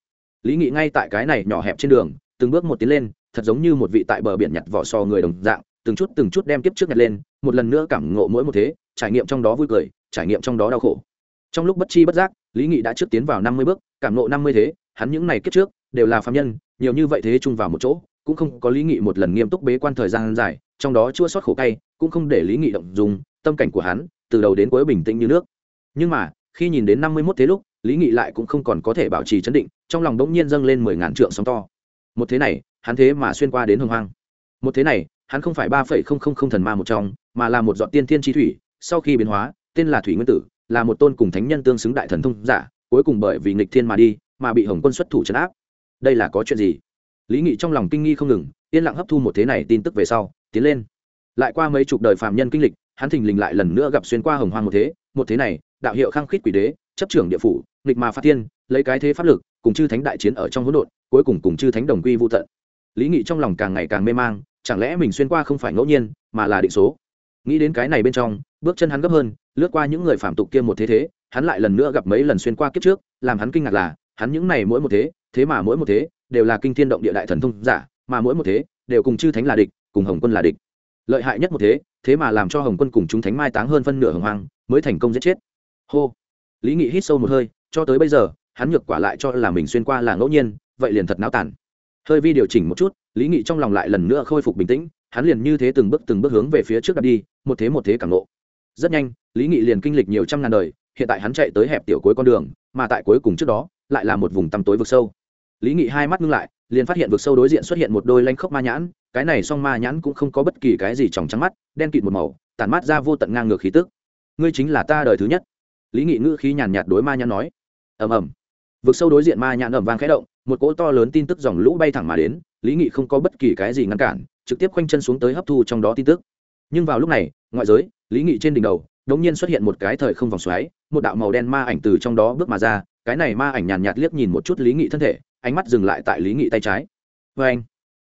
Speaker 1: Lý nghị ngay tại cái này nhỏ hẹp trên đường, từng bước một tiến lên, thật giống như một vị tại bờ biển nhặt vỏ sò người đồng dạng, từng chút từng chút đem tiếp trước nhặt lên, một lần nữa cảm ngộ mỗi một thế, trải nghiệm trong đó vui cười, trải nghiệm trong đó đau khổ. Trong lúc bất chi bất giác, lý nghị đã trước tiến vào năm mươi bước, cảm ngộ năm mươi thế, hắn những này kiếp trước đều là phạm nhân, nhiều như vậy thế chung vào một chỗ, cũng không có lý nghị một lần nghiêm túc bế quan thời gian dài, trong đó chua sót khổ cay cũng không để lý nghị động dùng, tâm cảnh của hắn từ đầu đến cuối bình tĩnh như nước. Nhưng mà, khi nhìn đến năm mươi mốt thế lúc, lý nghị lại cũng không còn có thể bảo trì chấn định, trong lòng đống nhiên dâng lên mười ngàn trượng sóng to. Một thế này, hắn thế mà xuyên qua đến hồng hoang. Một thế này, hắn không phải ba phẩy không không không thần ma một trong, mà là một dọn tiên thiên chi thủy, sau khi biến hóa, tên là thủy nguyên tử, là một tôn cùng thánh nhân tương xứng đại thần thông giả, cuối cùng bởi vì nghịch thiên mà đi, mà bị hồng quân xuất thủ trấn áp. Đây là có chuyện gì? Lý nghị trong lòng kinh nghi không ngừng, yên lặng hấp thu một thế này tin tức về sau, tiến lên lại qua mấy chục đời phạm nhân kinh lịch, hắn thình lình lại lần nữa gặp xuyên qua hồng hoang một thế một thế này, đạo hiệu khăng khít quỷ đế, chấp trưởng địa phủ, nghịch mà phát thiên, lấy cái thế pháp lực, cùng chư thánh đại chiến ở trong hỗn độn, cuối cùng cùng chư thánh đồng quy vô tận. Lý nghị trong lòng càng ngày càng mê mang, chẳng lẽ mình xuyên qua không phải ngẫu nhiên, mà là định số? Nghĩ đến cái này bên trong, bước chân hắn gấp hơn, lướt qua những người phạm tục kia một thế thế, hắn lại lần nữa gặp mấy lần xuyên qua kiếp trước, làm hắn kinh ngạc là, hắn những này mỗi một thế thế mà mỗi một thế, đều là kinh thiên động địa đại thần thông giả, mà mỗi một thế, đều cùng chư thánh là địch, cùng hồng quân là địch lợi hại nhất một thế thế mà làm cho hồng quân cùng chúng thánh mai táng hơn phân nửa hồng hoang, mới thành công giết chết. Hô. Lý nghị hít sâu một hơi, cho tới bây giờ, hắn ngược quả lại cho là mình xuyên qua là ngẫu nhiên, vậy liền thật náo tản. Hơi vi điều chỉnh một chút, lý nghị trong lòng lại lần nữa khôi phục bình tĩnh, hắn liền như thế từng bước từng bước hướng về phía trước đặt đi, một thế một thế càng lộ rất nhanh, lý nghị liền kinh lịch nhiều trăm ngàn đời, hiện tại hắn chạy tới hẹp tiểu cuối con đường, mà tại cuối cùng trước đó, lại là một vùng tăm tối vực sâu. Lý nghị hai mắt ngưng lại, liền phát hiện vực sâu đối diện xuất hiện một đôi lanh khốc ma nhãn cái này song ma nhãn cũng không có bất kỳ cái gì tròng trắng mắt, đen kịt một màu, tản mát ra vô tận ngang ngược khí tức. Ngươi chính là ta đời thứ nhất. Lý nghị ngữ khí nhàn nhạt đối ma nhãn nói. Ầm ầm. Vực sâu đối diện ma nhãn ầm vang khẽ động, một cỗ to lớn tin tức dòng lũ bay thẳng mà đến, lý nghị không có bất kỳ cái gì ngăn cản, trực tiếp khoanh chân xuống tới hấp thu trong đó tin tức. Nhưng vào lúc này, ngoại giới, lý nghị trên đỉnh đầu đống nhiên xuất hiện một cái thời không vòng xoáy, một đạo màu đen ma ảnh từ trong đó bước mà ra, cái này ma ảnh nhàn nhạt liếc nhìn một chút lý nghị thân thể, ánh mắt dừng lại tại lý nghị tay trái. Vê anh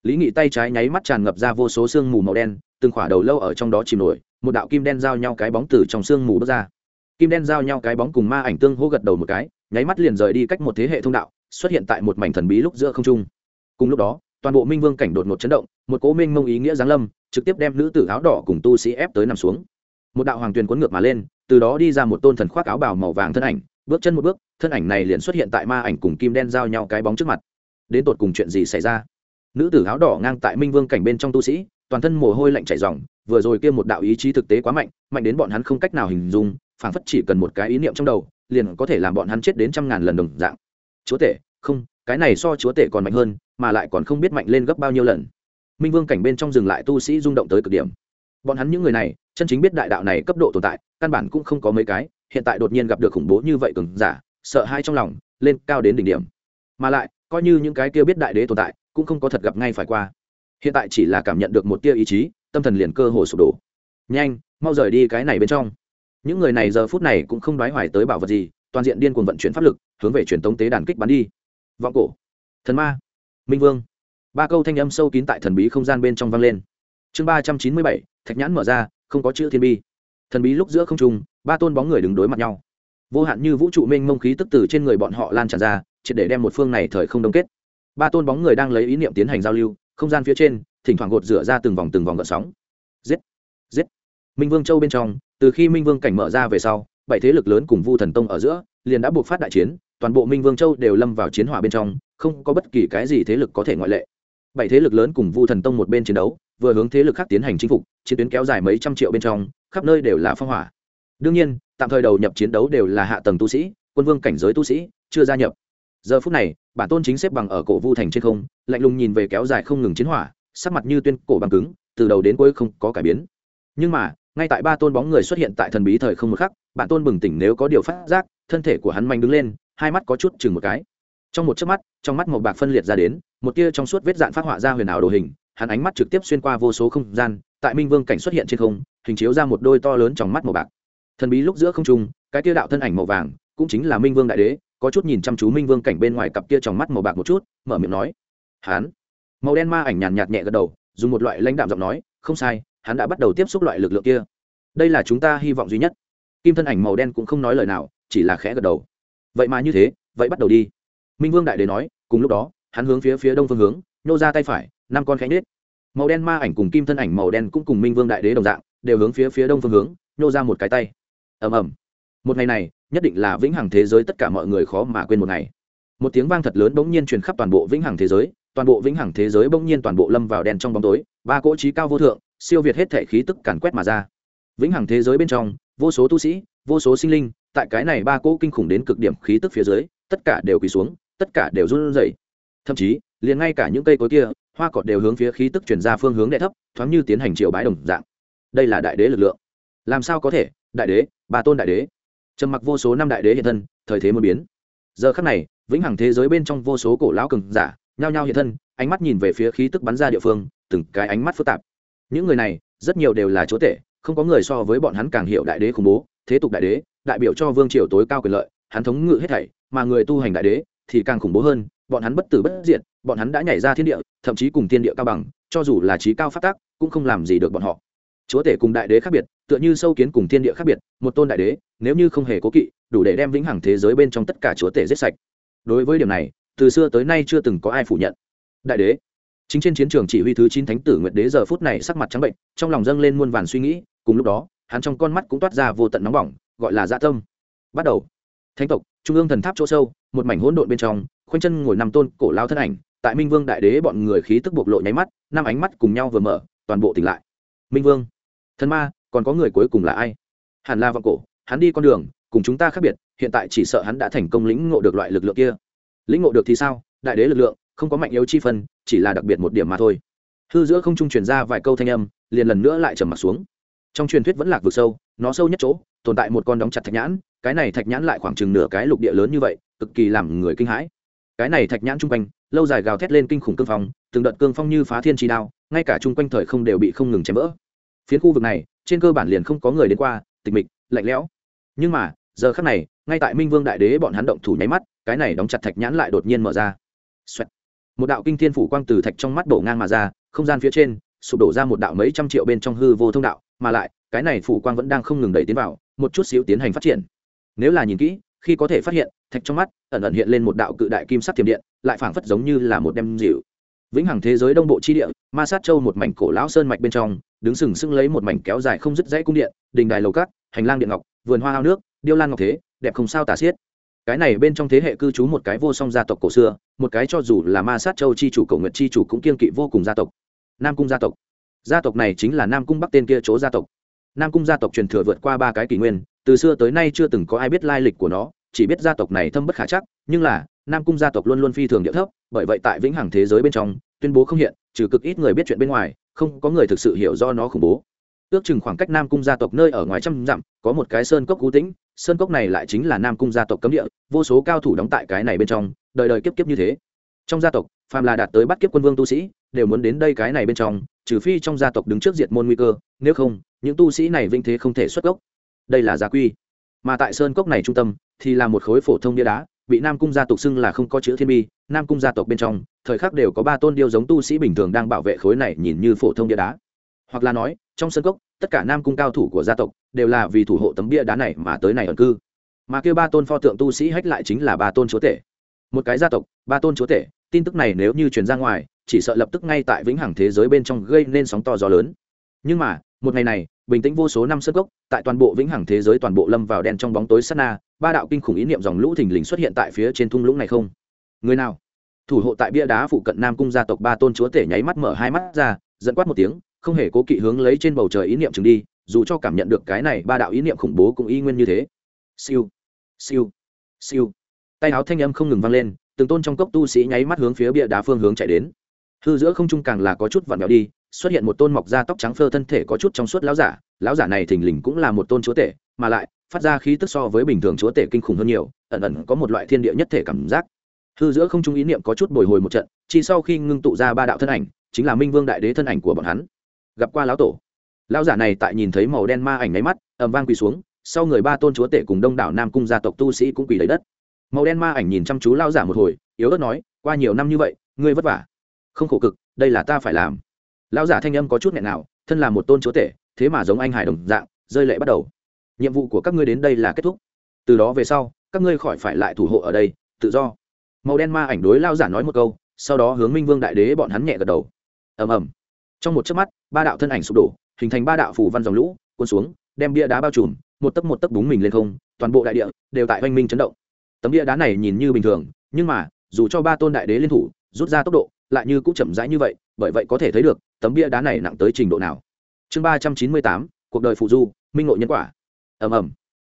Speaker 1: lý nghị tay trái nháy mắt tràn ngập ra vô số sương mù màu đen, từng khỏa đầu lâu ở trong đó chìm nổi, một đạo kim đen giao nhau cái bóng từ trong sương mù bước ra. Kim đen giao nhau cái bóng cùng ma ảnh tương hô gật đầu một cái, nháy mắt liền rời đi cách một thế hệ thông đạo, xuất hiện tại một mảnh thần bí lúc giữa không trung. Cùng lúc đó, toàn bộ minh vương cảnh đột ngột chấn động, một cố minh mông ý nghĩa giáng lâm, trực tiếp đem nữ tử áo đỏ cùng tu sĩ ép tới nằm xuống. Một đạo hoàng tuyền cuốn ngược mà lên, từ đó đi ra một tôn thần khoác áo bào màu vàng thân ảnh, bước chân một bước, thân ảnh này liền xuất hiện tại ma ảnh cùng kim đen giao nhau cái bóng trước mặt. Đến tột cùng chuyện gì xảy ra? Nữ tử áo đỏ ngang tại minh vương cảnh bên trong tu sĩ, toàn thân mồ hôi lạnh chảy ròng, vừa rồi kia một đạo ý chí thực tế quá mạnh mạnh đến bọn hắn không cách nào hình dung, phảng phất chỉ cần một cái ý niệm trong đầu, liền có thể làm bọn hắn chết đến trăm ngàn lần đồng dạng. Chúa tể, không, cái này so chúa tể còn mạnh hơn, mà lại còn không biết mạnh lên gấp bao nhiêu lần. Minh vương cảnh bên trong dừng lại tu sĩ rung động tới cực điểm. Bọn hắn những người này, chân chính biết đại đạo này cấp độ tồn tại, căn bản cũng không có mấy cái, hiện tại đột nhiên gặp được khủng bố như vậy cường giả, sợ hai trong lòng, lên cao đến đỉnh điểm. Mà lại, coi như những cái kia biết đại đế tồn tại cũng không có thật gặp ngay phải qua. Hiện tại chỉ là cảm nhận được một tia ý chí, tâm thần liền cơ hồ sụp đổ. Nhanh, mau rời đi cái này bên trong. Những người này giờ phút này cũng không đoái hoài tới bảo vật gì, toàn diện điên cuồng vận chuyển pháp lực, hướng về truyền tống tế đàn kích bắn đi. Vọng cổ, thần ma, minh vương. Ba câu thanh âm sâu kín tại thần bí không gian bên trong vang lên. Chương ba trăm chín mươi bảy, thạch nhãn mở ra, không có chữ thiên bi. Thần bí lúc giữa không trung, ba tôn bóng người đứng đối mặt nhau. Vô hạn như vũ trụ mênh mông khí tức từ trên người bọn họ lan tràn ra chỉ để đem một phương này thời không đông kết ba tôn bóng người đang lấy ý niệm tiến hành giao lưu, không gian phía trên, thỉnh thoảng gột rửa ra từng vòng từng vòng gợn sóng. Giết giết. Minh vương châu bên trong, từ khi minh vương cảnh mở ra về sau, bảy thế lực lớn cùng vu thần tông ở giữa, liền đã buộc phát đại chiến, toàn bộ minh vương châu đều lâm vào chiến hỏa bên trong, không có bất kỳ cái gì thế lực có thể ngoại lệ. Bảy thế lực lớn cùng vu thần tông một bên chiến đấu, vừa hướng thế lực khác tiến hành chinh phục, chiến tuyến kéo dài mấy trăm triệu bên trong, khắp nơi đều là phong hỏa. Đương nhiên, tạm thời đầu nhập chiến đấu đều là hạ tầng tu sĩ, quân vương cảnh giới tu sĩ, chưa gia nhập giờ phút này, bản tôn chính xếp bằng ở cổ vu thành trên không, lạnh lùng nhìn về kéo dài không ngừng chiến hỏa, sắc mặt như tuyên cổ bằng cứng, từ đầu đến cuối không có cải biến. Nhưng mà, ngay tại ba tôn bóng người xuất hiện tại thần bí thời không một khắc, bản tôn bừng tỉnh nếu có điều phát giác, thân thể của hắn manh đứng lên, hai mắt có chút chừng một cái. Trong một chớp mắt, trong mắt màu bạc phân liệt ra đến, một tia trong suốt vết dạn phát họa ra huyền ảo đồ hình, hắn ánh mắt trực tiếp xuyên qua vô số không gian, tại minh vương cảnh xuất hiện trên không, hình chiếu ra một đôi to lớn trong mắt màu bạc. Thần bí lúc giữa không trung, cái tia đạo thân ảnh màu vàng, cũng chính là minh vương đại đế có chút nhìn chăm chú minh vương cảnh bên ngoài cặp kia trong mắt màu bạc một chút, mở miệng nói hắn màu đen ma ảnh nhàn nhạt nhẹ gật đầu, dùng một loại lãnh đạm giọng nói, không sai, hắn đã bắt đầu tiếp xúc loại lực lượng kia. Đây là chúng ta hy vọng duy nhất. Kim thân ảnh màu đen cũng không nói lời nào, chỉ là khẽ gật đầu. Vậy mà như thế, vậy bắt đầu đi. Minh vương đại đế nói, cùng lúc đó, hắn hướng phía phía đông phương hướng nhô ra tay phải, năm con khánh nết màu đen ma ảnh cùng kim thân ảnh màu đen cũng cùng minh vương đại đế đồng dạng, đều hướng phía phía đông phương hướng nhô ra một cái tay. Ầm ầm. Một ngày này nhất định là vĩnh hằng thế giới tất cả mọi người khó mà quên một ngày. Một tiếng vang thật lớn bỗng nhiên truyền khắp toàn bộ vĩnh hằng thế giới, toàn bộ vĩnh hằng thế giới bỗng nhiên toàn bộ lâm vào đen trong bóng tối, ba cỗ trí cao vô thượng, siêu việt hết thể khí tức càn quét mà ra. Vĩnh hằng thế giới bên trong, vô số tu sĩ, vô số sinh linh, tại cái này ba cỗ kinh khủng đến cực điểm khí tức phía dưới, tất cả đều quỳ xuống, tất cả đều run rẩy. Thậm chí, liền ngay cả những cây cối kia, hoa cọt đều hướng phía khí tức chuyển ra phương hướng đệ thấp, thoáng như tiến hành triều bái đồng dạng. Đây là đại đế lực lượng. Làm sao có thể? Đại đế, ba tôn đại đế trầm mặc vô số năm đại đế hiện thân, thời thế muốn biến. Giờ khắc này, vĩnh hằng thế giới bên trong vô số cổ lão cường giả, nhao nhao hiện thân, ánh mắt nhìn về phía khí tức bắn ra địa phương, từng cái ánh mắt phức tạp. Những người này, rất nhiều đều là chúa tể, không có người so với bọn hắn càng hiểu đại đế khủng bố, thế tục đại đế, đại biểu cho vương triều tối cao quyền lợi, hắn thống ngự hết thảy, mà người tu hành đại đế thì càng khủng bố hơn, bọn hắn bất tử bất diệt, bọn hắn đã nhảy ra thiên địa, thậm chí cùng thiên địa cao bằng, cho dù là trí cao phát tác cũng không làm gì được bọn họ. Chúa tể cùng đại đế khác biệt tựa như sâu kiến cùng thiên địa khác biệt, một tôn đại đế, nếu như không hề cố kỵ, đủ để đem vĩnh hằng thế giới bên trong tất cả chúa tể giết sạch. Đối với điểm này, từ xưa tới nay chưa từng có ai phủ nhận. Đại đế. Chính trên chiến trường chỉ huy thứ chín thánh tử nguyệt đế giờ phút này sắc mặt trắng bệnh, trong lòng dâng lên muôn vàn suy nghĩ, cùng lúc đó, hắn trong con mắt cũng toát ra vô tận nóng bỏng, gọi là dạ tâm. Bắt đầu. Thánh tộc, trung ương thần tháp chỗ sâu, một mảnh hỗn độn bên trong, khoanh chân ngồi nằm tôn cổ lao thân ảnh, tại minh vương đại đế bọn người khí tức bộc lộ nháy mắt, năm ánh mắt cùng nhau vừa mở, toàn bộ tỉnh lại. Minh vương. Thần ma còn có người cuối cùng là ai? Hẳn là vọng cổ, hắn đi con đường, cùng chúng ta khác biệt, hiện tại chỉ sợ hắn đã thành công lĩnh ngộ được loại lực lượng kia. Lĩnh ngộ được thì sao? Đại đế lực lượng, không có mạnh yếu chi phân, chỉ là đặc biệt một điểm mà thôi. Hư giữa không trung truyền ra vài câu thanh âm, liền lần nữa lại trầm mặt xuống. Trong truyền thuyết vẫn lạc vực sâu, nó sâu nhất chỗ, tồn tại một con đóng chặt thạch nhãn, cái này thạch nhãn lại khoảng chừng nửa cái lục địa lớn như vậy, cực kỳ làm người kinh hãi. Cái này thạch nhãn chung quanh, lâu dài gào thét lên kinh khủng cương phong, từng đợt cương phong như phá thiên chi đao, ngay cả chung quanh thời không đều bị không ngừng chém vỡ phiến khu vực này, trên cơ bản liền không có người đến qua, tịch mịch, lạnh lẽo. Nhưng mà, giờ khắc này, ngay tại minh vương đại đế bọn hắn động thủ nháy mắt, cái này đóng chặt thạch nhãn lại đột nhiên mở ra、Xoẹt. Một đạo kinh thiên phủ quang từ thạch trong mắt đổ ngang mà ra, không gian phía trên, sụp đổ ra một đạo mấy trăm triệu bên trong hư vô thông đạo, mà lại, cái này phủ quang vẫn đang không ngừng đẩy tiến vào, một chút xíu tiến hành phát triển. Nếu là nhìn kỹ, khi có thể phát hiện, thạch trong mắt ẩn ẩn hiện lên một đạo cự đại kim sắc thiểm điện, lại phảng phất giống như là một đem dịu. Vĩnh hằng thế giới đông bộ chi địa, ma sát châu một mảnh cổ lão sơn mạch bên trong đứng sừng sững lấy một mảnh kéo dài không dứt dãy cung điện, đình đài lầu cát, hành lang điện ngọc, vườn hoa ao nước, điêu lan ngọc thế, đẹp không sao tả xiết. Cái này bên trong thế hệ cư trú một cái vô song gia tộc cổ xưa, một cái cho dù là ma sát châu chi chủ cổ nguyệt chi chủ cũng kiên kỵ vô cùng gia tộc. Nam cung gia tộc. Gia tộc này chính là nam cung bắc tên kia chỗ gia tộc. Nam cung gia tộc truyền thừa vượt qua ba cái kỷ nguyên, từ xưa tới nay chưa từng có ai biết lai lịch của nó, chỉ biết gia tộc này thâm bất khả chắc, nhưng là, nam cung gia tộc luôn luôn phi thường địa thấp, bởi vậy tại vĩnh hằng thế giới bên trong, tuyên bố không hiện, trừ cực ít người biết chuyện bên ngoài không có người thực sự hiểu do nó khủng bố. Ước chừng khoảng cách nam cung gia tộc nơi ở ngoài trăm dặm, có một cái sơn cốc cú tĩnh, sơn cốc này lại chính là nam cung gia tộc cấm địa, vô số cao thủ đóng tại cái này bên trong, đời đời kiếp kiếp như thế. Trong gia tộc, phàm là đạt tới bắt kiếp quân vương tu sĩ, đều muốn đến đây cái này bên trong, trừ phi trong gia tộc đứng trước diệt môn nguy cơ, nếu không, những tu sĩ này vinh thế không thể xuất gốc. Đây là gia quy. Mà tại sơn cốc này trung tâm, thì là một khối phổ thông bia đá, bị nam cung gia tộc xưng là không có chữ thiên bi nam cung gia tộc bên trong, thời khắc đều có ba tôn điêu giống tu sĩ bình thường đang bảo vệ khối này nhìn như phổ thông bia đá. Hoặc là nói, trong sân cốc, tất cả nam cung cao thủ của gia tộc đều là vì thủ hộ tấm bia đá này mà tới này ẩn cư. Mà kêu ba tôn pho tượng tu sĩ hách lại chính là ba tôn chúa tể. Một cái gia tộc, ba tôn chúa tể, tin tức này nếu như truyền ra ngoài, chỉ sợ lập tức ngay tại vĩnh hằng thế giới bên trong gây nên sóng to gió lớn. Nhưng mà, một ngày này, bình tĩnh vô số năm sân cốc, tại toàn bộ vĩnh hằng thế giới toàn bộ lâm vào đen trong bóng tối sát na, ba đạo kinh khủng ý niệm dòng lũ thình lình xuất hiện tại phía trên thung lũng này không? Người nào? Thủ hộ tại bia đá phụ cận nam cung gia tộc ba tôn chúa tể nháy mắt mở hai mắt ra dẫn quát một tiếng, không hề cố kỵ hướng lấy trên bầu trời ý niệm chừng đi, dù cho cảm nhận được cái này ba đạo ý niệm khủng bố cũng y nguyên như thế. Siêu siêu siêu. Tay áo thanh âm không ngừng vang lên, từng tôn trong cốc tu sĩ nháy mắt hướng phía bia đá phương hướng chạy đến. Hư giữa không trung càng là có chút vặn vẹo đi, xuất hiện một tôn mọc da tóc trắng phơ thân thể có chút trong suốt lão giả lão giả này thình lình cũng là một tôn chúa tể, mà lại, phát ra khí tức so với bình thường chúa tể kinh khủng hơn nhiều, ẩn ẩn có một loại thiên địa nhất thể cảm giác hư giữa không trung ý niệm có chút bồi hồi một trận, chỉ sau khi ngưng tụ ra ba đạo thân ảnh, chính là minh vương đại đế thân ảnh của bọn hắn. Gặp qua lão tổ. Lão giả này tại nhìn thấy màu đen ma ảnh nháy mắt, ầm vang quỳ xuống, sau người ba tôn chúa tể cùng đông đảo nam cung gia tộc tu sĩ cũng quỳ lấy đất. Màu đen ma ảnh nhìn chăm chú lão giả một hồi, yếu ớt nói, qua nhiều năm như vậy, ngươi vất vả. Không khổ cực, đây là ta phải làm. Lão giả thanh âm có chút nghẹn nào, thân là một tôn chúa tể, thế mà giống anh hải đồng dạng, rơi lệ bắt đầu. Nhiệm vụ của các ngươi đến đây là kết thúc. Từ đó về sau, các ngươi khỏi phải lại thủ hộ ở đây, tự do màu đen ma ảnh đối lao giả nói một câu, sau đó hướng minh vương đại đế bọn hắn nhẹ gật đầu. Ầm ầm. Trong một chớp mắt, ba đạo thân ảnh sụp đổ, hình thành ba đạo phủ văn dòng lũ, cuốn xuống, đem bia đá bao trùm, một tấc một tấc búng mình lên không, toàn bộ đại địa đều tại oanh minh chấn động. Tấm bia đá này nhìn như bình thường, nhưng mà, dù cho ba tôn đại đế liên thủ, rút ra tốc độ, lại như cũng chậm rãi như vậy, bởi vậy có thể thấy được, tấm bia đá này nặng tới trình độ nào. Chương ba trăm chín mươi tám, cuộc đời phụ du, minh ngộ nhân quả. Ầm ầm.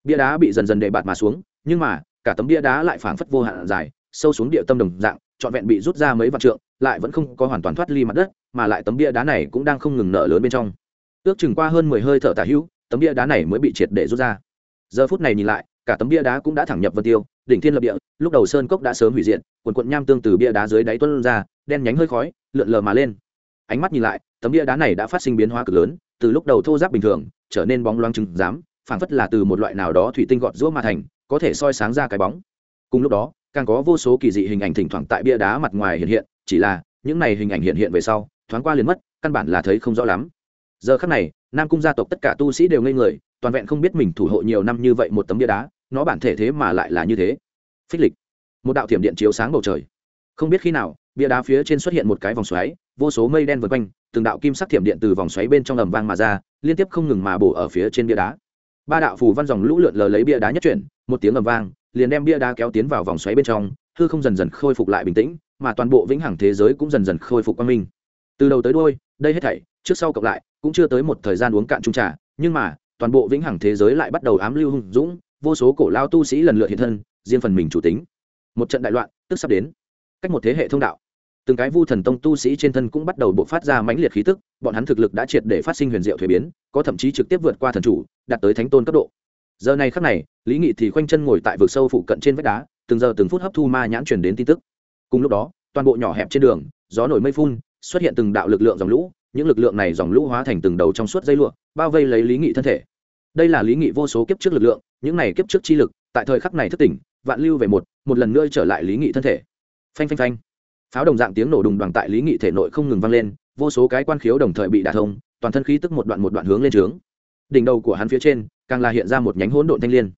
Speaker 1: Bia đá bị dần dần đề bạt mà xuống, nhưng mà, cả tấm bia đá lại phảng phất vô hạn dài sâu xuống địa tâm đồng dạng, trọn vẹn bị rút ra mấy vạn trượng, lại vẫn không có hoàn toàn thoát ly mặt đất, mà lại tấm bia đá này cũng đang không ngừng nở lớn bên trong. Ước chừng qua hơn mười hơi thở tả hữu, tấm bia đá này mới bị triệt để rút ra. Giờ phút này nhìn lại, cả tấm bia đá cũng đã thẳng nhập vân tiêu, đỉnh thiên lập địa, lúc đầu sơn cốc đã sớm hủy diệt, quần quận nham tương từ bia đá dưới đáy tuân ra, đen nhánh hơi khói, lượn lờ mà lên. Ánh mắt nhìn lại, tấm bia đá này đã phát sinh biến hóa cực lớn, từ lúc đầu thô giáp bình thường, trở nên bóng loáng trứng dám phảng phất là từ một loại nào đó thủy tinh gọt rũa mà thành, có thể soi sáng ra cái bóng. Cùng lúc đó càng có vô số kỳ dị hình ảnh thỉnh thoảng tại bia đá mặt ngoài hiện hiện, chỉ là, những này hình ảnh hiện hiện về sau, thoáng qua liền mất, căn bản là thấy không rõ lắm. Giờ khắc này, nam cung gia tộc tất cả tu sĩ đều ngây người, toàn vẹn không biết mình thủ hộ nhiều năm như vậy một tấm bia đá, nó bản thể thế mà lại là như thế. Phích lịch. Một đạo thiểm điện chiếu sáng bầu trời. Không biết khi nào, bia đá phía trên xuất hiện một cái vòng xoáy, vô số mây đen vượt quanh, từng đạo kim sắc thiểm điện từ vòng xoáy bên trong ầm vang mà ra, liên tiếp không ngừng mà bổ ở phía trên bia đá. Ba đạo phù văn dòng lũ lượn lờ lấy bia đá nhất chuyển, một tiếng ầm vang liền đem bia đá kéo tiến vào vòng xoáy bên trong, hư không dần dần khôi phục lại bình tĩnh, mà toàn bộ vĩnh hằng thế giới cũng dần dần khôi phục quang minh. Từ đầu tới đôi đây hết thảy, trước sau cộng lại, cũng chưa tới một thời gian uống cạn trung trà, nhưng mà, toàn bộ vĩnh hằng thế giới lại bắt đầu ám lưu hung dũng, vô số cổ lao tu sĩ lần lượt hiện thân, riêng phần mình chủ tính. Một trận đại loạn, tức sắp đến. Cách một thế hệ thông đạo. Từng cái vu thần tông tu sĩ trên thân cũng bắt đầu bộc phát ra mãnh liệt khí tức, bọn hắn thực lực đã triệt để phát sinh huyền diệu thuế biến, có thậm chí trực tiếp vượt qua thần chủ, đạt tới thánh tôn cấp độ. Giờ này khắc này lý nghị thì khoanh chân ngồi tại vực sâu phụ cận trên vách đá, từng giờ từng phút hấp thu ma nhãn truyền đến tin tức. Cùng lúc đó, toàn bộ nhỏ hẹp trên đường, gió nổi mây phun, xuất hiện từng đạo lực lượng dòng lũ, những lực lượng này dòng lũ hóa thành từng đầu trong suốt dây lụa, bao vây lấy lý nghị thân thể. Đây là lý nghị vô số kiếp trước lực lượng, những này kiếp trước chi lực, tại thời khắc này thất tỉnh, vạn lưu về một một lần nữa trở lại lý nghị thân thể. Phanh phanh phanh. Pháo đồng dạng tiếng nổ đùng đoàn tại lý nghị thể nội không ngừng vang lên, vô số cái quan khiếu đồng thời bị đả thông, toàn thân khí tức một đoạn một đoạn hướng lên trướng. Đỉnh đầu của hắn phía trên, càng là hiện ra một nhánh hỗn độn thanh liên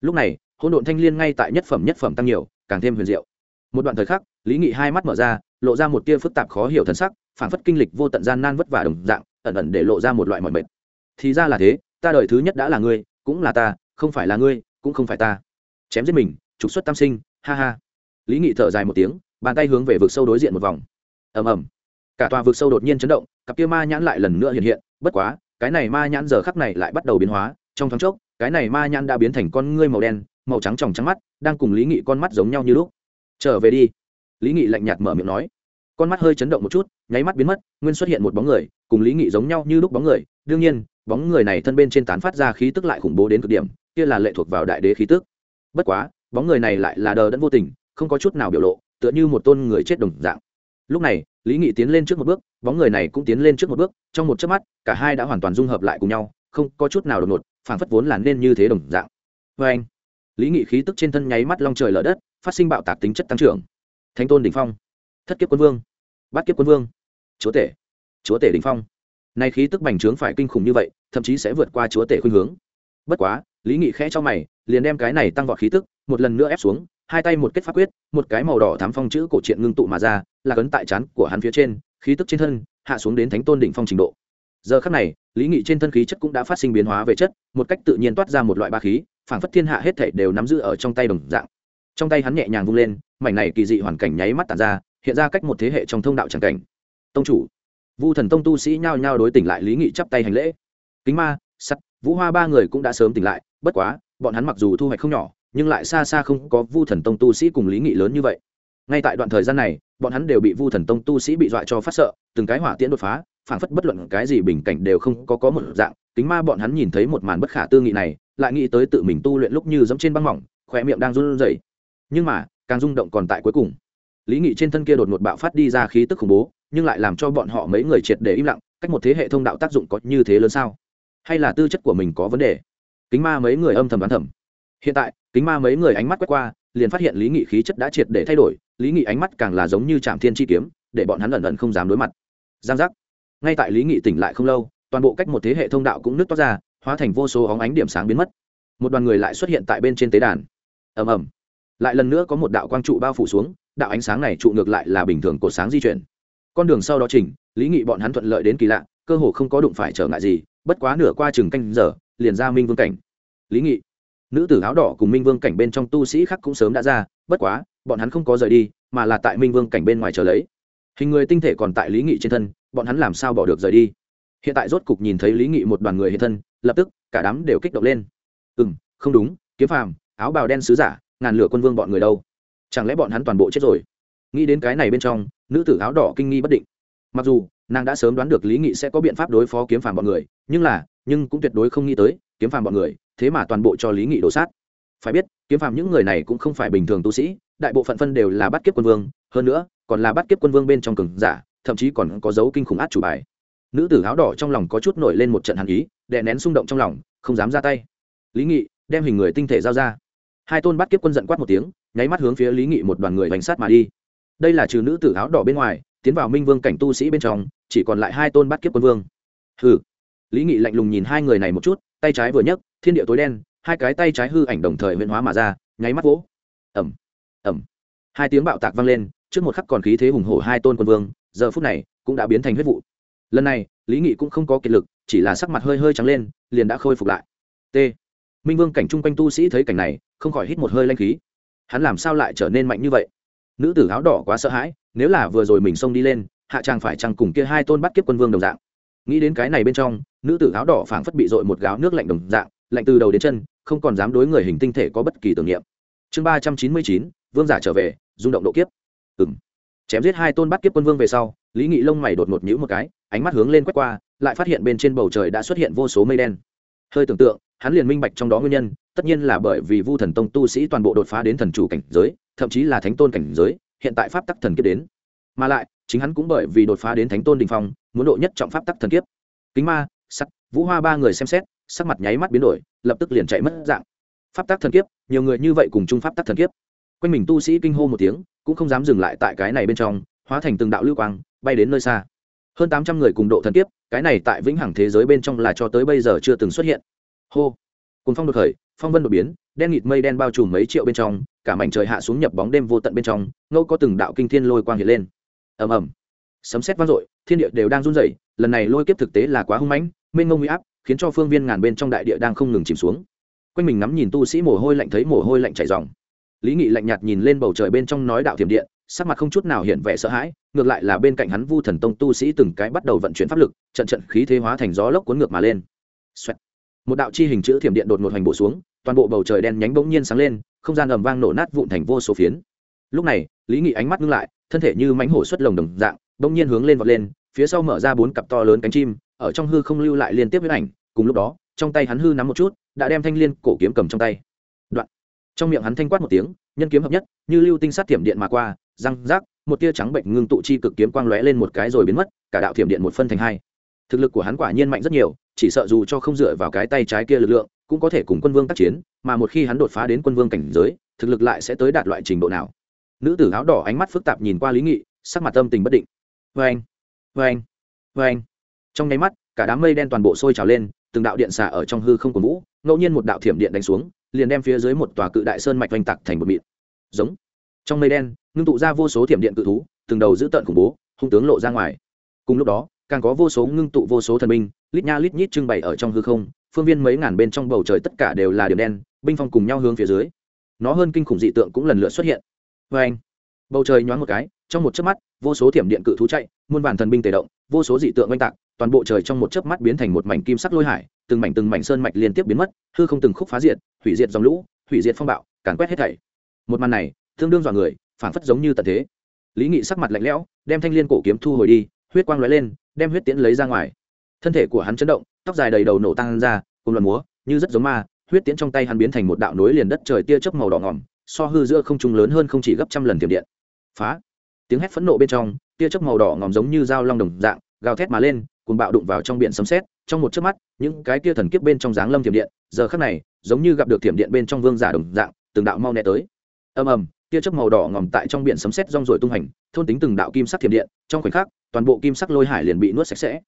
Speaker 1: lúc này, hỗn độn thanh liên ngay tại nhất phẩm nhất phẩm tăng nhiều, càng thêm huyền diệu. Một đoạn thời khắc, lý nghị hai mắt mở ra, lộ ra một tia phức tạp khó hiểu thân sắc phản phất kinh lịch vô tận gian nan vất vả đồng dạng, ẩn ẩn để lộ ra một loại mọi mệt. Thì ra là thế, ta đời thứ nhất đã là ngươi, cũng là ta, không phải là ngươi, cũng không phải ta. Chém giết mình, trục xuất tam sinh, ha ha. Lý nghị thở dài một tiếng, bàn tay hướng về vực sâu đối diện một vòng. Ầm ầm. Cả tòa vực sâu đột nhiên chấn động, cặp kia ma nhãn lại lần nữa hiện hiện, bất quá, cái này ma nhãn giờ khắc này lại bắt đầu biến hóa, trong thoáng chốc cái này ma nhãn đã biến thành con ngươi màu đen, màu trắng tròng trắng mắt, đang cùng lý nghị con mắt giống nhau như lúc. Trở về đi. Lý nghị lạnh nhạt mở miệng nói. Con mắt hơi chấn động một chút, nháy mắt biến mất, nguyên xuất hiện một bóng người, cùng lý nghị giống nhau như lúc bóng người. Đương nhiên, bóng người này thân bên trên tán phát ra khí tức lại khủng bố đến cực điểm, kia là lệ thuộc vào đại đế khí tức. Bất quá, bóng người này lại là đờ đẫn vô tình, không có chút nào biểu lộ, tựa như một tôn người chết đồng dạng. Lúc này, lý nghị tiến lên trước một bước, bóng người này cũng tiến lên trước một bước, trong một chớp mắt, cả hai đã hoàn toàn dung hợp lại cùng nhau không có chút nào đột ngột phản phất vốn là nên như thế đồng dạng. Vê anh, lý nghị khí tức trên thân nháy mắt long trời lở đất, phát sinh bạo tạc tính chất tăng trưởng. Thánh tôn đ ỉ n h phong, thất kiếp quân vương, bát kiếp quân vương, chúa tể chúa tể đ ỉ n h phong. Nay khí tức bành trướng phải kinh khủng như vậy, thậm chí sẽ vượt qua chúa tể khuynh hướng. Bất quá, lý nghị khẽ cho mày, liền đem cái này tăng vọt khí tức, một lần nữa ép xuống, hai tay một kết pháp quyết, một cái màu đỏ thám phong chữ cổ truyện ngưng tụ mà ra, là cấn tại chán của hắn phía trên, khí tức trên thân, hạ xuống đến thánh tôn đỉnh phong trình độ. Giờ khắc này lý nghị trên thân khí chất cũng đã phát sinh biến hóa về chất, một cách tự nhiên toát ra một loại ba khí, phảng phất thiên hạ hết thể đều nắm giữ ở trong tay đồng dạng. Trong tay hắn nhẹ nhàng vung lên, mảnh này kỳ dị hoàn cảnh nháy mắt tàn ra, hiện ra cách một thế hệ trong thông đạo tràng cảnh. Tông chủ, vu thần tông tu sĩ nhao nhao đối tỉnh lại lý nghị chắp tay hành lễ. Kính ma, sắt, vũ hoa ba người cũng đã sớm tỉnh lại, bất quá, bọn hắn mặc dù thu hoạch không nhỏ, nhưng lại xa xa không có vu thần tông tu sĩ cùng lý nghị lớn như vậy. Ngay tại đoạn thời gian này, bọn hắn đều bị vu thần tông tu sĩ bị dọa cho phát sợ, từng cái hỏa tiễn đột phá phảng phất bất luận cái gì bình cảnh đều không có có một dạng, kính ma bọn hắn nhìn thấy một màn bất khả tư nghị này, lại nghĩ tới tự mình tu luyện lúc như giống trên băng mỏng khỏe miệng đang run rẩy. Nhưng mà, càng rung động còn tại cuối cùng. Lý nghị trên thân kia đột ngột bạo phát đi ra khí tức khủng bố, nhưng lại làm cho bọn họ mấy người triệt để im lặng, cách một thế hệ thông đạo tác dụng có như thế lớn sao? Hay là tư chất của mình có vấn đề? Kính ma mấy người âm thầm đoán thầm. Hiện tại, kính ma mấy người ánh mắt quét qua, liền phát hiện lý nghị khí chất đã triệt để thay đổi, lý nghị ánh mắt càng là giống như trạm thiên chi kiếm, để bọn hắn lần lần không dám đối mặt. Giang giác ngay tại lý nghị tỉnh lại không lâu, toàn bộ cách một thế hệ thông đạo cũng nứt toát ra, hóa thành vô số óng ánh điểm sáng biến mất. Một đoàn người lại xuất hiện tại bên trên tế đàn. Ầm ầm. Lại lần nữa có một đạo quang trụ bao phủ xuống, đạo ánh sáng này trụ ngược lại là bình thường cột sáng di chuyển. Con đường sau đó chỉnh, lý nghị bọn hắn thuận lợi đến kỳ lạ, cơ hồ không có đụng phải trở ngại gì, bất quá nửa qua chừng canh giờ, liền ra minh vương cảnh. Lý nghị, nữ tử áo đỏ cùng minh vương cảnh bên trong tu sĩ khác cũng sớm đã ra, bất quá, bọn hắn không có rời đi, mà là tại minh vương cảnh bên ngoài chờ lấy hình người tinh thể còn tại lý nghị trên thân, bọn hắn làm sao bỏ được rời đi? Hiện tại rốt cục nhìn thấy lý nghị một đoàn người hiện thân, lập tức, cả đám đều kích động lên. Ừ m không đúng, kiếm phàm, áo bào đen sứ giả, ngàn lửa quân vương bọn người đâu? Chẳng lẽ bọn hắn toàn bộ chết rồi? Nghĩ đến cái này bên trong, nữ tử áo đỏ kinh nghi bất định. Mặc dù, nàng đã sớm đoán được lý nghị sẽ có biện pháp đối phó kiếm phàm bọn người, nhưng là, nhưng cũng tuyệt đối không nghĩ tới, kiếm phàm bọn người, thế mà toàn bộ cho lý nghị đổ sát. Phải biết, kiếm phàm những người này cũng không phải bình thường tu sĩ, đại bộ phận phân đều là bắt kiếp quân vương, hơn nữa còn là bắt kiếp quân vương bên trong cường giả, thậm chí còn có dấu kinh khủng át chủ bài. Nữ tử áo đỏ trong lòng có chút nổi lên một trận hàn ý, đè nén xung động trong lòng, không dám ra tay. Lý nghị đem hình người tinh thể giao ra. Hai tôn bắt kiếp quân giận quát một tiếng, nháy mắt hướng phía lý nghị một đoàn người bánh sát mà đi. Đây là trừ nữ tử áo đỏ bên ngoài, tiến vào minh vương cảnh tu sĩ bên trong, chỉ còn lại hai tôn bắt kiếp quân vương. Hừ. Lý nghị lạnh lùng nhìn hai người này một chút, tay trái vừa nhấc, thiên địa tối đen, hai cái tay trái hư ảnh đồng thời huyễn hóa mà ra, nháy mắt vỗ. Ẩm ẩm hai tiếng bạo tạc vang lên trước một khắc còn khí thế hùng hổ hai tôn quân vương, giờ phút này cũng đã biến thành huyết vụ. Lần này, lý nghị cũng không có kiệt lực, chỉ là sắc mặt hơi hơi trắng lên, liền đã khôi phục lại. T. Minh vương cảnh chung quanh tu sĩ thấy cảnh này, không khỏi hít một hơi lanh khí. Hắn làm sao lại trở nên mạnh như vậy? Nữ tử áo đỏ quá sợ hãi, nếu là vừa rồi mình xông đi lên, hạ tràng phải chăng cùng kia hai tôn bắt kiếp quân vương đồng dạng? Nghĩ đến cái này bên trong, nữ tử áo đỏ phảng phất bị dội một gáo nước lạnh đồng dạng, lạnh từ đầu đến chân, không còn dám đối người hình tinh thể có bất kỳ tưởng niệm. Chương ba trăm chín mươi chín, vương giả trở về, rung động độ kiếp ừng chém giết hai tôn bắt kiếp quân vương về sau, lý nghị lông mày đột ngột nhữ một cái, ánh mắt hướng lên quét qua, lại phát hiện bên trên bầu trời đã xuất hiện vô số mây đen. Hơi tưởng tượng, hắn liền minh bạch trong đó nguyên nhân, tất nhiên là bởi vì vu thần tông tu sĩ toàn bộ đột phá đến thần chủ cảnh giới, thậm chí là thánh tôn cảnh giới, hiện tại pháp tắc thần kiếp đến. Mà lại, chính hắn cũng bởi vì đột phá đến thánh tôn đình phong, muốn độ nhất trọng pháp tắc thần kiếp. Kính ma, sắc, vũ hoa ba người xem xét, sắc mặt nháy mắt biến đổi, lập tức liền chạy mất dạng. Pháp tắc thần kiếp, nhiều người như vậy cùng chung pháp tắc thần kiếp. Quanh mình tu sĩ kinh hô một tiếng cũng không dám dừng lại tại cái này bên trong, hóa thành từng đạo lưu quang, bay đến nơi xa. Hơn tám trăm người cùng độ thần kiếp, cái này tại vĩnh hằng thế giới bên trong là cho tới bây giờ chưa từng xuất hiện. Hô! Cùng phong đột khởi, phong vân đột biến, đen nghịt mây đen bao trùm mấy triệu bên trong, cả mảnh trời hạ xuống nhập bóng đêm vô tận bên trong, ngẫu có từng đạo kinh thiên lôi quang hiện lên. Ầm ầm. Sấm sét vang dội, thiên địa đều đang run rẩy, lần này lôi kiếp thực tế là quá hung mãnh, mênh mông uy áp, khiến cho phương viên ngàn bên trong đại địa đang không ngừng chìm xuống. Quanh mình ngắm nhìn tu sĩ mồ hôi lạnh thấy mồ hôi lạnh chảy ròng lý nghị lạnh nhạt nhìn lên bầu trời bên trong nói đạo thiểm điện, sắc mặt không chút nào hiện vẻ sợ hãi, ngược lại là bên cạnh hắn vu thần tông tu sĩ từng cái bắt đầu vận chuyển pháp lực, trận trận khí thế hóa thành gió lốc cuốn ngược mà lên、Xoẹt. Một đạo chi hình chữ thiểm điện đột ngột hoành bổ xuống, toàn bộ bầu trời đen nhánh bỗng nhiên sáng lên, không gian ầm vang nổ nát vụn thành vô số phiến. Lúc này, lý nghị ánh mắt ngưng lại, thân thể như mánh hổ xuất lồng đồng dạng, bỗng nhiên hướng lên vọt lên, phía sau mở ra bốn cặp to lớn cánh chim, ở trong hư không lưu lại liên tiếp với ảnh, cùng lúc đó, trong tay hắn hư nắm một chút, đã đem thanh liên cổ kiếm cầm trong tay trong miệng hắn thanh quát một tiếng, nhân kiếm hợp nhất, như lưu tinh sát thiểm điện mà qua, răng rác, một tia trắng bệnh ngưng tụ chi cực kiếm quang lóe lên một cái rồi biến mất, cả đạo thiểm điện một phân thành hai. Thực lực của hắn quả nhiên mạnh rất nhiều, chỉ sợ dù cho không dựa vào cái tay trái kia lực lượng, cũng có thể cùng quân vương tác chiến, mà một khi hắn đột phá đến quân vương cảnh giới, thực lực lại sẽ tới đạt loại trình độ nào. Nữ tử áo đỏ ánh mắt phức tạp nhìn qua lý nghị, sắc mặt tâm tình bất định. Vê anh vê anh vê anh trong nháy mắt, cả đám mây đen toàn bộ sôi trào lên, từng đạo điện xả ở trong hư không của vũ ngẫu nhiên một đạo thiểm điện đánh xuống liền đem phía dưới một tòa cự đại sơn mạch oanh tạc thành một mịt giống. Trong mây đen, ngưng tụ ra vô số thiểm điện cự thú, từng đầu giữ tận khủng bố, hung tướng lộ ra ngoài. Cùng lúc đó, càng có vô số ngưng tụ vô số thần binh, lít nha lít nhít trưng bày ở trong hư không, phương viên mấy ngàn bên trong bầu trời tất cả đều là điểm đen, binh phong cùng nhau hướng phía dưới. Nó hơn kinh khủng dị tượng cũng lần lượt xuất hiện. Vê anh, bầu trời nhoáng một cái, trong một chớp mắt, vô số thiểm điện cự thú chạy, muôn bản thần binh tề động, vô số dị tượng oanh tạc toàn bộ trời trong một chớp mắt biến thành một mảnh kim sắc lôi hải, từng mảnh từng mảnh sơn mạch liên tiếp biến mất, hư không từng khúc phá diệt, hủy diệt dòng lũ, hủy diệt phong bạo, càn quét hết thảy. Một màn này, tương đương dọa người phản phất giống như tận thế. Lý nghị sắc mặt lạnh lẽo, đem thanh liên cổ kiếm thu hồi đi, huyết quang lóe lên, đem huyết tiễn lấy ra ngoài. Thân thể của hắn chấn động, tóc dài đầy đầu nổ tăng ra, cùng luận múa, như rất giống ma, huyết tiễn trong tay hắn biến thành một đạo nối liền đất trời tia chớp màu đỏ ngỏm, so hư giữa không trung lớn hơn không chỉ gấp trăm lần tiềm điện. Phá! Tiếng hét phẫn nộ bên trong, tia chớp màu đỏ ngỏm giống như dao long đồng dạng, gào thét mà lên cùng bạo đụng vào trong biển sấm sét, trong một chớp mắt, những cái kia thần kiếp bên trong dáng lâm thiểm điện, giờ khắc này, giống như gặp được thiểm điện bên trong vương giả đồng dạng, từng đạo mau né tới. Ầm ầm, tia chớp màu đỏ ngòm tại trong biển sấm sét rong ruổi tung hành, thôn tính từng đạo kim sắc thiểm điện, trong khoảnh khắc, toàn bộ kim sắc lôi hải liền bị nuốt sạch sẽ.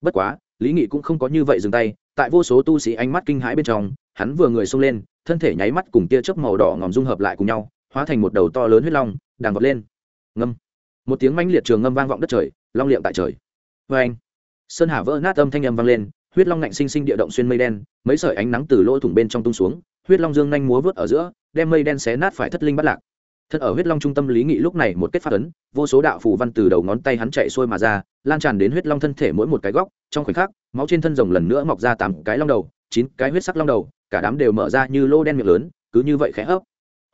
Speaker 1: Bất quá, lý nghị cũng không có như vậy dừng tay, tại vô số tu sĩ ánh mắt kinh hãi bên trong, hắn vừa người xông lên, thân thể nháy mắt cùng tia chớp màu đỏ ngòm dung hợp lại cùng nhau, hóa thành một đầu to lớn huyết long, đang vọt lên. Ngâm. Một tiếng mãnh liệt trường ngâm vang vọng đất trời, long liệm tại trời. Vê anh sơn hà vỡ nát âm thanh âm vang lên, huyết long ngạnh sinh sinh địa động xuyên mây đen, mấy sợi ánh nắng từ lỗ thủng bên trong tung xuống, huyết long dương nhanh múa vớt ở giữa, đem mây đen xé nát phải thất linh bắt lạc. Thân ở huyết long trung tâm lý nghị lúc này một kết phát ấn, vô số đạo phù văn từ đầu ngón tay hắn chạy xuôi mà ra, lan tràn đến huyết long thân thể mỗi một cái góc, trong khoảnh khắc, máu trên thân rồng lần nữa mọc ra tám cái long đầu, chín cái huyết sắc long đầu, cả đám đều mở ra như lô đen miệng lớn, cứ như vậy khẽ hấp.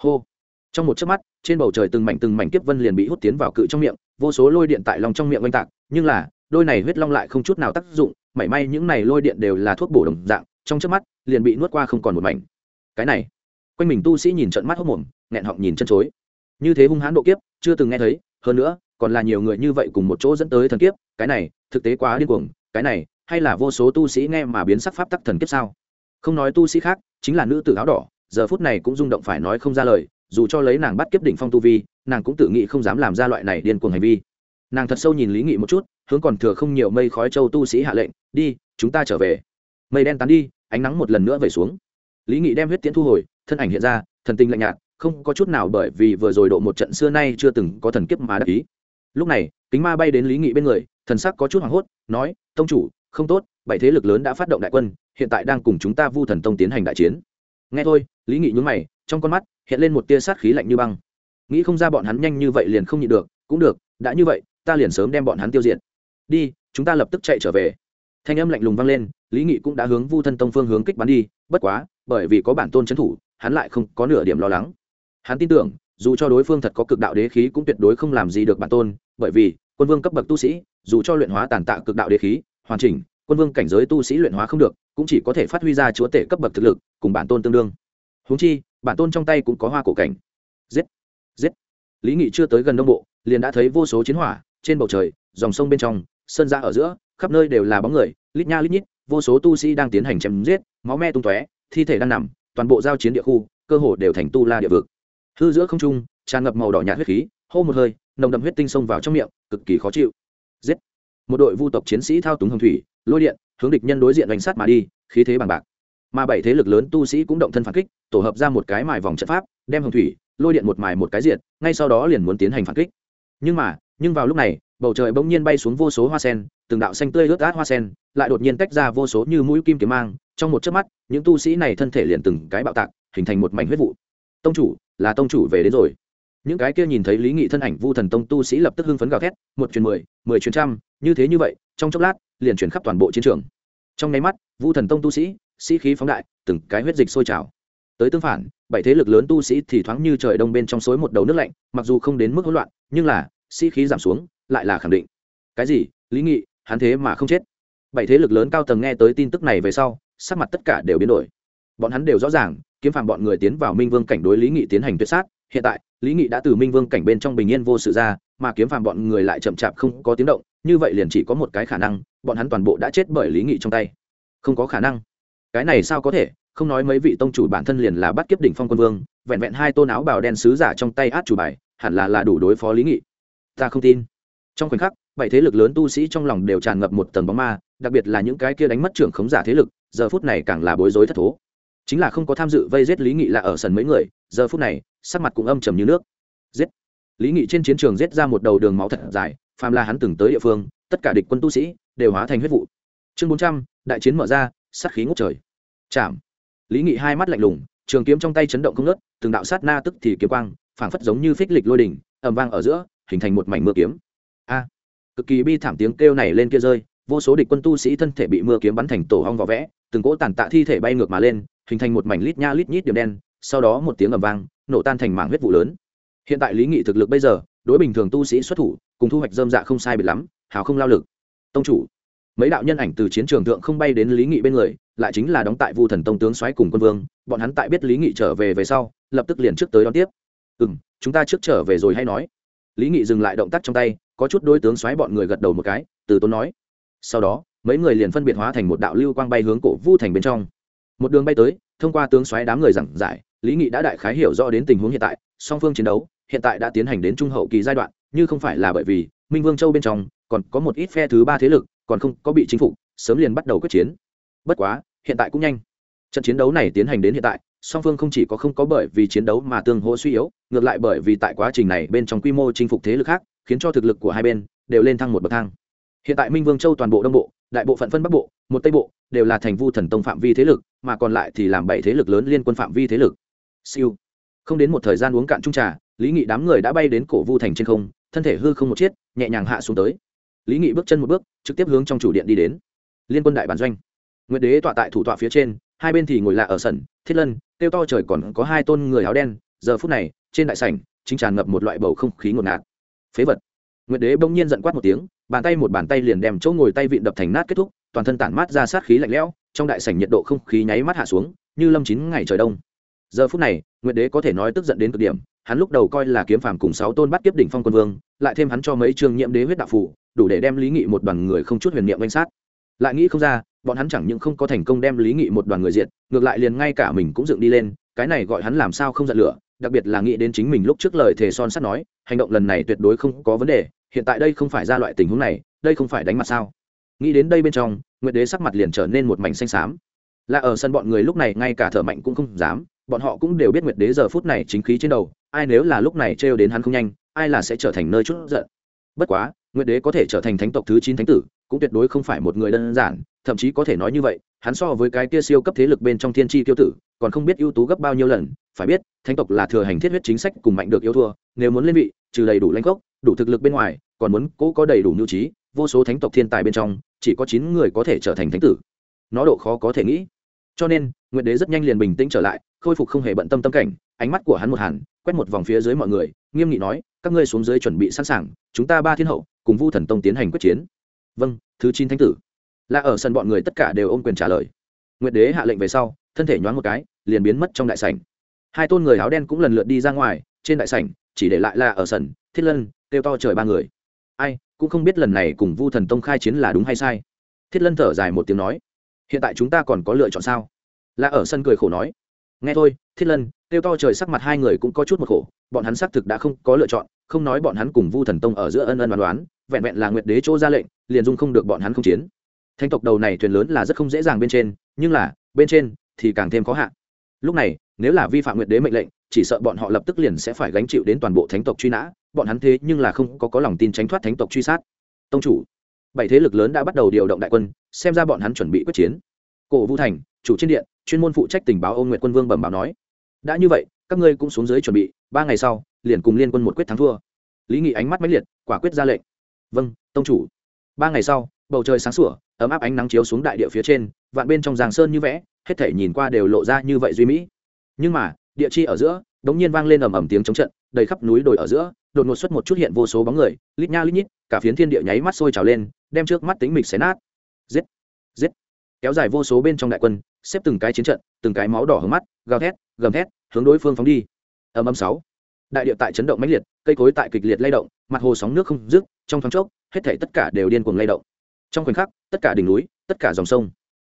Speaker 1: Hô. Trong một chớp mắt, trên bầu trời từng mảnh từng mảnh kiếp vân liền bị hút tiến vào cự trong miệng, vô số lôi điện tại lòng trong miệng oanh tạc, nhưng là đôi này huyết long lại không chút nào tác dụng, mảy may những này lôi điện đều là thuốc bổ đồng dạng, trong chớp mắt, liền bị nuốt qua không còn một mảnh. Cái này, quanh mình tu sĩ nhìn trận mắt hốc mồm, nghẹn họng nhìn chân chối. Như thế hung hãn độ kiếp, chưa từng nghe thấy, hơn nữa, còn là nhiều người như vậy cùng một chỗ dẫn tới thần kiếp, cái này, thực tế quá điên cuồng, cái này, hay là vô số tu sĩ nghe mà biến sắc pháp tắc thần kiếp sao? Không nói tu sĩ khác, chính là nữ tử áo đỏ, giờ phút này cũng rung động phải nói không ra lời, dù cho lấy nàng bắt kiếp đỉnh phong tu vi, nàng cũng tự nghĩ không dám làm ra loại này điên cuồng hành vi nàng thật sâu nhìn lý nghị một chút, hướng còn thừa không nhiều mây khói châu tu sĩ hạ lệnh, đi, chúng ta trở về. Mây đen tán đi, ánh nắng một lần nữa về xuống. Lý nghị đem huyết tiễn thu hồi, thân ảnh hiện ra, thần tinh lạnh nhạt, không có chút nào bởi vì vừa rồi độ một trận xưa nay chưa từng có thần kiếp mà đắc ý. Lúc này, kính ma bay đến lý nghị bên người, thần sắc có chút hoảng hốt, nói, tông chủ, không tốt, bảy thế lực lớn đã phát động đại quân, hiện tại đang cùng chúng ta vu thần tông tiến hành đại chiến. Nghe thôi, lý nghị nhún mày, trong con mắt hiện lên một tia sát khí lạnh như băng. Nghĩ không ra bọn hắn nhanh như vậy liền không nhịn được, cũng được, đã như vậy ta liền sớm đem bọn hắn tiêu diệt. Đi, chúng ta lập tức chạy trở về. Thanh âm lạnh lùng vang lên, lý nghị cũng đã hướng vu thân tông phương hướng kích bắn đi, bất quá, bởi vì có bản tôn trấn thủ, hắn lại không có nửa điểm lo lắng. Hắn tin tưởng, dù cho đối phương thật có cực đạo đế khí cũng tuyệt đối không làm gì được bản tôn, bởi vì, quân vương cấp bậc tu sĩ, dù cho luyện hóa tàn tạ cực đạo đế khí, hoàn chỉnh, quân vương cảnh giới tu sĩ luyện hóa không được, cũng chỉ có thể phát huy ra chúa tể cấp bậc thực lực, cùng bản tôn tương đương. Húng chi, bản tôn trong tay cũng có hoa cổ cảnh. Giết! Giết! Lý nghị chưa tới gần đông bộ, liền đã thấy vô số chiến hỏa trên bầu trời, dòng sông bên trong, sơn ra ở giữa, khắp nơi đều là bóng người, lít nha lít nhít, vô số tu sĩ đang tiến hành chém giết, máu me tung tóe, thi thể đang nằm, toàn bộ giao chiến địa khu, cơ hồ đều thành tu la địa vực. Hư giữa không trung, tràn ngập màu đỏ nhạt huyết khí, hô một hơi, nồng đậm huyết tinh xông vào trong miệng, cực kỳ khó chịu. Giết! Một đội vu tộc chiến sĩ thao túng hồng thủy, lôi điện, hướng địch nhân đối diện đánh sát mà đi, khí thế bằng bạc. Mà bảy thế lực lớn tu sĩ cũng động thân phản kích, tổ hợp ra một cái mài vòng trận pháp, đem hồng thủy, lôi điện một mài một cái diện ngay sau đó liền muốn tiến hành phản kích nhưng mà, nhưng vào lúc này, bầu trời bỗng nhiên bay xuống vô số hoa sen, từng đạo xanh tươi ướt át hoa sen lại đột nhiên tách ra vô số như mũi kim kiếm mang. Trong một chớp mắt, những tu sĩ này thân thể liền từng cái bạo tạc, hình thành một mảnh huyết vụ. Tông chủ, là tông chủ về đến rồi. Những cái kia nhìn thấy lý nghị thân ảnh vu thần tông tu sĩ lập tức hưng phấn gào thét, một chuyến mười mười chuyến trăm, như thế như vậy, trong chốc lát, liền chuyển khắp toàn bộ chiến trường. Trong nháy mắt, vu thần tông tu sĩ sĩ khí phóng đại, từng cái huyết dịch sôi trào tới tương phản, bảy thế lực lớn tu sĩ thì thoáng như trời đông bên trong suối một đầu nước lạnh, mặc dù không đến mức hỗn loạn, nhưng là, sĩ khí giảm xuống, lại là khẳng định. Cái gì? Lý nghị, hắn thế mà không chết. Bảy thế lực lớn cao tầng nghe tới tin tức này về sau, sắc mặt tất cả đều biến đổi. Bọn hắn đều rõ ràng, kiếm phàm bọn người tiến vào minh vương cảnh đối lý nghị tiến hành tuyệt sát. Hiện tại, lý nghị đã từ minh vương cảnh bên trong bình yên vô sự ra, mà kiếm phàm bọn người lại chậm chạp không có tiếng động, như vậy liền chỉ có một cái khả năng, bọn hắn toàn bộ đã chết bởi lý nghị trong tay. Không có khả năng. Cái này sao có thể? Không nói mấy vị tông chủ bản thân liền là bắt kiếp đỉnh phong quân vương, vẹn vẹn hai tôn áo bào đen sứ giả trong tay át chủ bài, hẳn là là đủ đối phó lý nghị. Ta không tin. Trong khoảnh khắc, bảy thế lực lớn tu sĩ trong lòng đều tràn ngập một tầng bóng ma, đặc biệt là những cái kia đánh mất trưởng khống giả thế lực, giờ phút này càng là bối rối thất thố. Chính là không có tham dự vây giết lý nghị là ở sân mấy người, giờ phút này, sắc mặt cũng âm trầm như nước. Giết. Lý nghị trên chiến trường giết ra một đầu đường máu thật dài, phàm là hắn từng tới địa phương, tất cả địch quân tu sĩ đều hóa thành huyết vụ. Chương bốn trăm, đại chiến mở ra, sát khí ngút trời. Chạm lý nghị hai mắt lạnh lùng, trường kiếm trong tay chấn động không nớt từng đạo sát na tức thì kiếm quang, phảng phất giống như phích lịch lôi đỉnh, ầm vang ở giữa, hình thành một mảnh mưa kiếm. A! Cực kỳ bi thảm tiếng kêu này lên kia rơi, vô số địch quân tu sĩ thân thể bị mưa kiếm bắn thành tổ hong vỏ vẽ, từng cỗ tàn tạ thi thể bay ngược mà lên, hình thành một mảnh lít nha lít nhít điểm đen, sau đó một tiếng ầm vang, nổ tan thành mảng huyết vụ lớn. Hiện tại lý nghị thực lực bây giờ, đối bình thường tu sĩ xuất thủ, cùng thu hoạch dơm dạ không sai biệt lắm, hào không lao lực. Tông chủ, mấy đạo nhân ảnh từ chiến trường thượng không bay đến lý nghị bên người lại chính là đóng tại vu thần tông tướng xoáy cùng quân vương, bọn hắn tại biết lý nghị trở về về sau, lập tức liền trước tới đón tiếp. Ừ m chúng ta trước trở về rồi hay nói. Lý nghị dừng lại động tác trong tay, có chút đối tướng xoáy bọn người gật đầu một cái, từ tốn nói. Sau đó, mấy người liền phân biệt hóa thành một đạo lưu quang bay hướng cổ vu thành bên trong. Một đường bay tới, thông qua tướng xoáy đám người giảng giải, lý nghị đã đại khái hiểu rõ đến tình huống hiện tại, song phương chiến đấu hiện tại đã tiến hành đến trung hậu kỳ giai đoạn, như không phải là bởi vì minh vương châu bên trong còn có một ít phe thứ ba thế lực, còn không có bị chính phủ sớm liền bắt đầu quyết chiến bất quá, hiện tại cũng nhanh. Trận chiến đấu này tiến hành đến hiện tại, song phương không chỉ có không có bởi vì chiến đấu mà tương hỗ suy yếu, ngược lại bởi vì tại quá trình này bên trong quy mô chinh phục thế lực khác, khiến cho thực lực của hai bên đều lên thăng một bậc thang. Hiện tại minh vương châu toàn bộ đông bộ, đại bộ phận phân bắc bộ, một tây bộ đều là thành vu thần tông phạm vi thế lực, mà còn lại thì làm bảy thế lực lớn liên quân phạm vi thế lực. Siêu. Không đến một thời gian uống cạn trung trà, lý nghị đám người đã bay đến cổ vu thành trên không, thân thể hư không một chiếc, nhẹ nhàng hạ xuống tới. Lý nghị bước chân một bước, trực tiếp hướng trong chủ điện đi đến. Liên quân đại bản doanh nguyệt đế tọa tại thủ tọa phía trên, hai bên thì ngồi lạ ở sân, thiết lân tiêu to trời còn có hai tôn người áo đen, giờ phút này, trên đại sảnh, chính tràn ngập một loại bầu không khí ngột ngạt. Phế vật. Nguyệt đế bỗng nhiên giận quát một tiếng, bàn tay một bàn tay liền đem chỗ ngồi tay vịn đập thành nát kết thúc, toàn thân tản mát ra sát khí lạnh lẽo, trong đại sảnh nhiệt độ không khí nháy mắt hạ xuống, như lâm chín ngày trời đông. Giờ phút này, nguyệt đế có thể nói tức giận đến cực điểm, hắn lúc đầu coi là kiếm phàm cùng sáu tôn bắt kiếp đỉnh phong quân vương, lại thêm hắn cho mấy chương nhiệm đế huyết đạo phủ đủ để đem lý nghị một đoàn người không chút huyền niệm vây sát. Lại nghĩ không ra bọn hắn chẳng những không có thành công đem lý nghị một đoàn người diệt, ngược lại liền ngay cả mình cũng dựng đi lên, cái này gọi hắn làm sao không giận lửa, đặc biệt là nghĩ đến chính mình lúc trước lời thề son sắt nói, hành động lần này tuyệt đối không có vấn đề, hiện tại đây không phải ra loại tình huống này, đây không phải đánh mặt sao? Nghĩ đến đây bên trong, nguyệt đế sắc mặt liền trở nên một mảnh xanh xám. Là ở sân bọn người lúc này ngay cả thở mạnh cũng không dám, bọn họ cũng đều biết nguyệt đế giờ phút này chính khí trên đầu, ai nếu là lúc này trêu đến hắn không nhanh, ai là sẽ trở thành nơi chút giận. Bất quá, nguyệt đế có thể trở thành thánh tộc thứ chín thánh tử, cũng tuyệt đối không phải một người đơn giản thậm chí có thể nói như vậy, hắn so với cái kia siêu cấp thế lực bên trong thiên tri tiêu tử, còn không biết ưu tú gấp bao nhiêu lần, phải biết, thánh tộc là thừa hành thiết huyết chính sách cùng mạnh được yêu thua, nếu muốn lên vị, trừ đầy đủ lãnh gốc, đủ thực lực bên ngoài, còn muốn cố có đầy đủ nhu trí, vô số thánh tộc thiên tài bên trong, chỉ có chín người có thể trở thành thánh tử. Nó độ khó có thể nghĩ. Cho nên, nguyệt đế rất nhanh liền bình tĩnh trở lại, khôi phục không hề bận tâm tâm cảnh, ánh mắt của hắn một hàn, quét một vòng phía dưới mọi người, nghiêm nghị nói, các ngươi xuống dưới chuẩn bị sẵn sàng, chúng ta ba thiên hậu, cùng vu thần tông tiến hành quyết chiến. Vâng thứ chín thánh tử là ở sân bọn người tất cả đều ôm quyền trả lời. Nguyệt đế hạ lệnh về sau, thân thể nhoáng một cái, liền biến mất trong đại sảnh. Hai tôn người áo đen cũng lần lượt đi ra ngoài, trên đại sảnh, chỉ để lại là ở sân, thiết lân, kêu to trời ba người. Ai, cũng không biết lần này cùng vu thần tông khai chiến là đúng hay sai. Thiết lân thở dài một tiếng nói, hiện tại chúng ta còn có lựa chọn sao? Là ở sân cười khổ nói, nghe thôi, thiết lân, kêu to trời sắc mặt hai người cũng có chút một khổ, bọn hắn xác thực đã không có lựa chọn, không nói bọn hắn cùng vu thần tông ở giữa ân ân đoán đoán vẹn vẹn là nguyệt đế chỗ ra lệnh, liền dung không được bọn hắn không chiến thanh tộc đầu này thuyền lớn là rất không dễ dàng bên trên nhưng là bên trên thì càng thêm khó hạn lúc này nếu là vi phạm nguyệt đế mệnh lệnh chỉ sợ bọn họ lập tức liền sẽ phải gánh chịu đến toàn bộ thánh tộc truy nã bọn hắn thế nhưng là không có, có lòng tin tránh thoát thánh tộc truy sát. Tông chủ bảy thế lực lớn đã bắt đầu điều động đại quân xem ra bọn hắn chuẩn bị quyết chiến. Cổ vũ thành chủ trên điện chuyên môn phụ trách tình báo ôn nguyện quân vương bẩm báo nói đã như vậy các ngươi cũng xuống dưới chuẩn bị ba ngày sau liền cùng liên quân một quyết thắng thua. Lý nghị ánh mắt mãnh liệt quả quyết ra lệnh. Vâng tông chủ. Ba ngày sau bầu trời sáng sủa, ấm áp ánh nắng chiếu xuống đại địa phía trên, vạn bên trong giàng sơn như vẽ, hết thể nhìn qua đều lộ ra như vậy duy mỹ. Nhưng mà, địa chi ở giữa, đống nhiên vang lên ầm ầm tiếng chống trận, đầy khắp núi đồi ở giữa, đột ngột xuất một chút hiện vô số bóng người, lít nha lít nhít, cả phiến thiên địa nháy mắt sôi trào lên, đem trước mắt tính mịch xé nát. Giết! Giết! Kéo dài vô số bên trong đại quân, xếp từng cái chiến trận, từng cái máu đỏ hướng mắt, gào thét, gầm thét, hướng đối phương phóng đi. Ầm ầm sáu. Đại địa tại chấn động mãnh liệt, cây cối tại kịch liệt lay động, mặt hồ sóng nước không dứt, trong thoáng chốc, hết thảy tất cả đều điên cuồng lay động trong khoảnh khắc, tất cả đỉnh núi, tất cả dòng sông,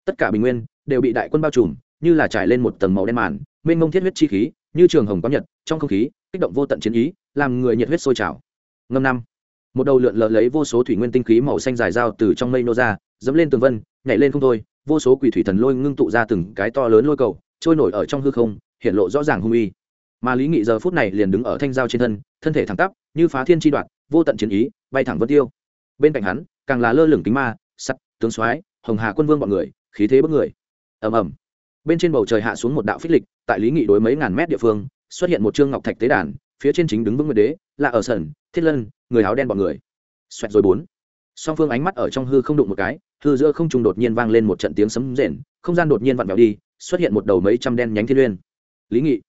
Speaker 1: tất cả bình nguyên đều bị đại quân bao trùm, như là trải lên một tầng màu đen màn, mênh mông thiết huyết chi khí, như trường hồng có nhật, trong không khí, kích động vô tận chiến ý, làm người nhiệt huyết sôi trào. Ngâm năm, một đầu lượn lờ lấy vô số thủy nguyên tinh khí màu xanh dài dao từ trong mây nô ra, dẫm lên tường vân, nhảy lên không thôi, vô số quỷ thủy thần lôi ngưng tụ ra từng cái to lớn lôi cầu, trôi nổi ở trong hư không, hiện lộ rõ ràng hung uy. Mà lý nghị giờ phút này liền đứng ở thanh dao trên thân thân thể thẳng tắp, như phá thiên tri đoạn, vô tận chiến ý, bay thẳng vân tiêu. Bên cạnh hắn càng là lơ lửng kính ma, sắt, tướng soái, hồng hà quân vương bọn người, khí thế bất người. Ầm ầm. Bên trên bầu trời hạ xuống một đạo phích lịch, tại lý nghị đối mấy ngàn mét địa phương, xuất hiện một trương ngọc thạch tế đàn, phía trên chính đứng vững nguyệt đế, là ở sần thiết lân, người áo đen bọn người. Xoẹt rồi bốn. Song phương ánh mắt ở trong hư không đụng một cái, hư giữa không trung đột nhiên vang lên một trận tiếng sấm rền, không gian đột nhiên vặn vẹo đi, xuất hiện một đầu mấy trăm đen nhánh thiên liên lý nghị.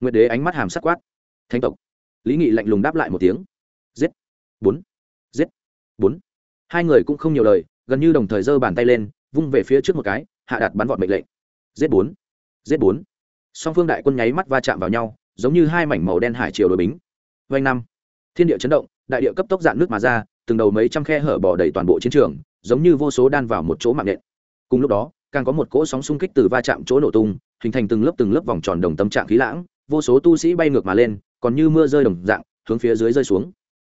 Speaker 1: Nguyệt đế ánh mắt hàm sắc quát. Thánh tộc. Lý nghị lạnh lùng đáp lại một tiếng. Giết. Bốn. Giết. Bốn hai người cũng không nhiều lời, gần như đồng thời giơ bàn tay lên, vung về phía trước một cái, hạ đặt bắn vọt mệnh lệnh. Giết bốn giết bốn. Song phương đại quân nháy mắt va chạm vào nhau, giống như hai mảnh màu đen hải chiều đội bính. Vanh năm, thiên địa chấn động, đại địa cấp tốc dạn nước mà ra, từng đầu mấy trăm khe hở bỏ đầy toàn bộ chiến trường, giống như vô số đan vào một chỗ mạng nện. Cùng lúc đó, càng có một cỗ sóng xung kích từ va chạm chỗ nổ tung, hình thành từng lớp từng lớp vòng tròn đồng tâm trạng khí lãng, vô số tu sĩ bay ngược mà lên, còn như mưa rơi đồng dạng, hướng phía dưới rơi xuống.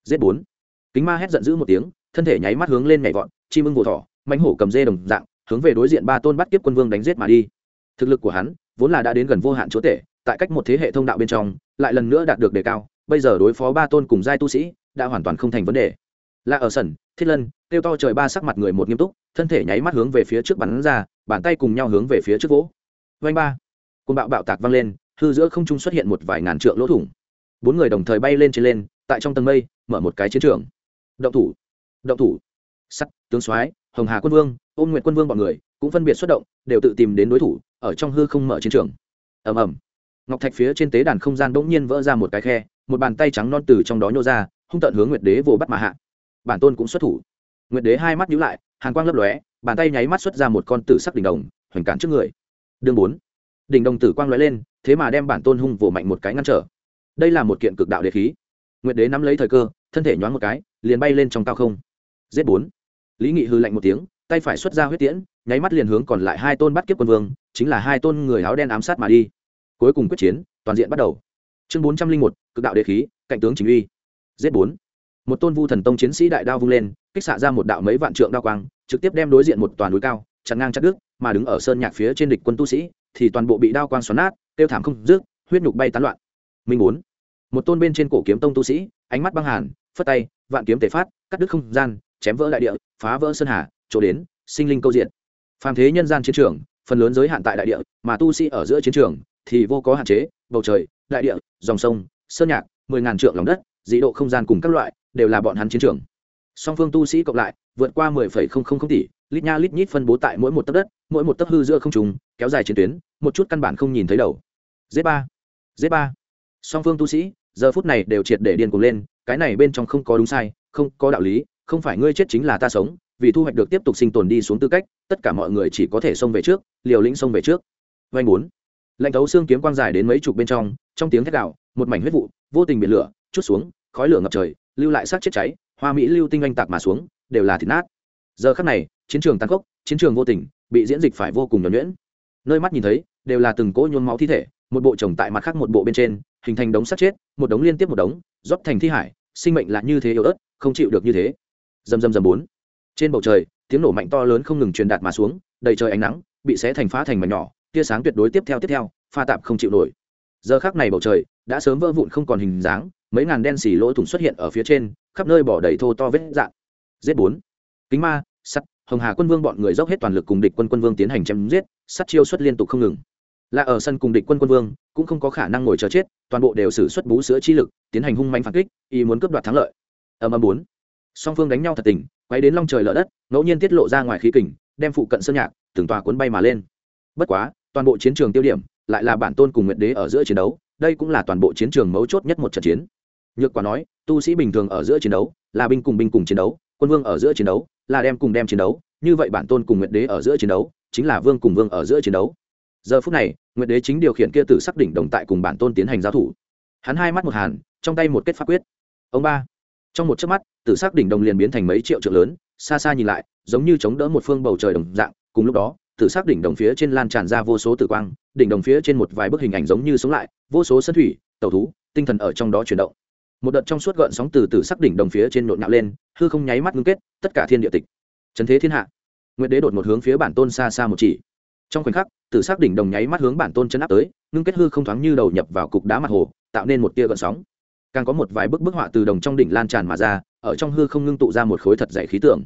Speaker 1: Giết bốn. Kính ma hét giận dữ một tiếng thân thể nháy mắt hướng lên nhảy vọt, chim ưng vồ thỏ mánh hổ cầm dê đồng dạng, hướng về đối diện ba tôn bắt kiếp quân vương đánh giết mà đi. Thực lực của hắn vốn là đã đến gần vô hạn chúa tể, tại cách một thế hệ thông đạo bên trong, lại lần nữa đạt được đề cao, bây giờ đối phó ba tôn cùng giai tu sĩ đã hoàn toàn không thành vấn đề. Là ở sân thiết lân, kêu to trời ba sắc mặt người một nghiêm túc, thân thể nháy mắt hướng về phía trước bắn ra, bàn tay cùng nhau hướng về phía trước vỗ. Vanh ba côn bạo bạo tạc vang lên, hư giữa không trung xuất hiện một vài ngàn trượng lỗ thủng. Bốn người đồng thời bay lên trên lên, tại trong tầng mây, mở một cái chiến trường. Động thủ động thủ. Sắt, tướng soái, hồng hà quân vương, ôn nguyện quân vương bọn người cũng phân biệt xuất động, đều tự tìm đến đối thủ, ở trong hư không mở chiến trường. Ầm ầm. Ngọc thạch phía trên tế đàn không gian bỗng nhiên vỡ ra một cái khe, một bàn tay trắng non từ trong đó nhô ra, hung tận hướng nguyệt đế vồ bắt mà hạ. Bản tôn cũng xuất thủ. Nguyệt đế hai mắt nhíu lại, hàn quang lấp lóe, bàn tay nháy mắt xuất ra một con tử sắc đỉnh đồng, hoành cản trước người. Đương bốn. Đỉnh đồng tử quang lóe lên, thế mà đem bản tôn hung vồ mạnh một cái ngăn trở. Đây là một kiện cực đạo đế khí. Nguyệt đế nắm lấy thời cơ, thân thể nhoáng một cái, liền bay lên trong cao không giết bốn. Lý nghị hư lạnh một tiếng, tay phải xuất ra huyết tiễn, nháy mắt liền hướng còn lại hai tôn bắt kiếp quân vương, chính là hai tôn người áo đen ám sát mà đi. Cuối cùng quyết chiến, toàn diện bắt đầu. Chương bốn trăm linh một, cực đạo đế khí, cạnh tướng chính uy. Giết bốn. Một tôn vu thần tông chiến sĩ đại đao vung lên, kích xạ ra một đạo mấy vạn trượng đao quang, trực tiếp đem đối diện một toàn núi cao, chặn ngang chặt đứt, mà đứng ở sơn nhạc phía trên địch quân tu sĩ, thì toàn bộ bị đao quang xoắn nát, tiêu thảm không rước huyết nhục bay tán loạn. Minh muốn một tôn bên trên cổ kiếm tông tu sĩ, ánh mắt băng hàn, phất tay, vạn kiếm tề phát, cắt đứt không gian chém vỡ đại địa, phá vỡ sơn hà, chỗ đến, sinh linh câu diện. Phàm thế nhân gian chiến trường, phần lớn giới hạn tại đại địa, mà tu sĩ ở giữa chiến trường thì vô có hạn chế, bầu trời, đại địa, dòng sông, sơn nhạc, mười ngàn trượng lòng đất, dị độ không gian cùng các loại, đều là bọn hắn chiến trường. Song phương tu sĩ cộng lại, vượt qua mười phẩy không không không tỷ, lít nha lít nhít phân bố tại mỗi một tấc đất, mỗi một tấc hư giữa không trùng kéo dài chiến tuyến, một chút căn bản không nhìn thấy đầu. Z ba z ba. Song phương tu sĩ, giờ phút này đều triệt để điên cuồng lên, cái này bên trong không có đúng sai, không có đạo lý không phải ngươi chết chính là ta sống, vì thu hoạch được tiếp tục sinh tồn đi xuống tư cách, tất cả mọi người chỉ có thể xông về trước, liều lĩnh xông về trước. Vanh bốn. Lạnh thấu xương kiếm quang dài đến mấy chục bên trong trong tiếng thét đạo một mảnh huyết vụ, vô tình biển lửa, chút xuống, khói lửa ngập trời, lưu lại sát chết cháy, hoa mỹ lưu tinh anh tạc mà xuống, đều là thịt nát. Giờ khắc này, chiến trường tàn khốc, chiến trường vô tình, bị diễn dịch phải vô cùng nhuẩn nhuyễn. Nơi mắt nhìn thấy, đều là từng cỗ nhôn máu thi thể, một bộ chồng tại mặt khác một bộ bên trên, hình thành đống sát chết, một đống liên tiếp một đống, rót thành thi hải, sinh mệnh là như thế yếu ớt, không chịu được như thế dầm dầm dầm bốn. Trên bầu trời, tiếng nổ mạnh to lớn không ngừng truyền đạt mà xuống, đầy trời ánh nắng, bị xé thành phá thành mảnh nhỏ, tia sáng tuyệt đối tiếp theo tiếp theo, pha tạp không chịu nổi. Giờ khác này bầu trời, đã sớm vỡ vụn không còn hình dáng, mấy ngàn đen xì lỗ thủng xuất hiện ở phía trên, khắp nơi bỏ đầy thô to vết dạn giết bốn. Kính ma, sắt, hồng hà quân vương bọn người dốc hết toàn lực cùng địch quân quân vương tiến hành chém giết, sắt chiêu xuất liên tục không ngừng. Là ở sân cùng địch quân quân vương, cũng không có khả năng ngồi chờ chết, toàn bộ đều xử xuất bú sữa chi lực, tiến hành hung manh phản kích, ý muốn cướp đoạt thắng lợi. Âm âm bốn song phương đánh nhau thật tình, quay đến long trời lở đất, ngẫu nhiên tiết lộ ra ngoài khí kình, đem phụ cận sơn nhạc, từng tòa cuốn bay mà lên. Bất quá, toàn bộ chiến trường tiêu điểm, lại là bản tôn cùng nguyệt đế ở giữa chiến đấu, đây cũng là toàn bộ chiến trường mấu chốt nhất một trận chiến. Nhược quả nói, tu sĩ bình thường ở giữa chiến đấu, là binh cùng binh cùng chiến đấu, quân vương ở giữa chiến đấu, là đem cùng đem chiến đấu, như vậy bản tôn cùng nguyệt đế ở giữa chiến đấu, chính là vương cùng vương ở giữa chiến đấu. Giờ phút này, nguyệt đế chính điều khiển kia tử sắc đỉnh đồng tại cùng bản tôn tiến hành giao thủ. Hắn hai mắt một hàn, trong tay một kết pháp quyết. Ông ba trong một chớp mắt, tử sắc đỉnh đồng liền biến thành mấy triệu trượng lớn, xa xa nhìn lại, giống như chống đỡ một phương bầu trời đồng dạng. Cùng lúc đó, tử sắc đỉnh đồng phía trên lan tràn ra vô số tử quang, đỉnh đồng phía trên một vài bức hình ảnh giống như sống lại, vô số sân thủy tàu thú, tinh thần ở trong đó chuyển động. Một đợt trong suốt gợn sóng từ tử sắc đỉnh đồng phía trên nộn nhạo lên, hư không nháy mắt ngưng kết, tất cả thiên địa tịch. Trần thế thiên hạ. Nguyễn đế đột một hướng phía bản tôn xa xa một chỉ. Trong khoảnh khắc, tử sắc đỉnh đồng nháy mắt hướng bản tôn chân áp tới, ngưng kết hư không thoáng như đầu nhập vào cục đá mặt hồ, tạo nên một tia gợn sóng càng có một vài bức bức họa từ đồng trong đỉnh lan tràn mà ra, ở trong hư không ngưng tụ ra một khối thật dày khí tượng.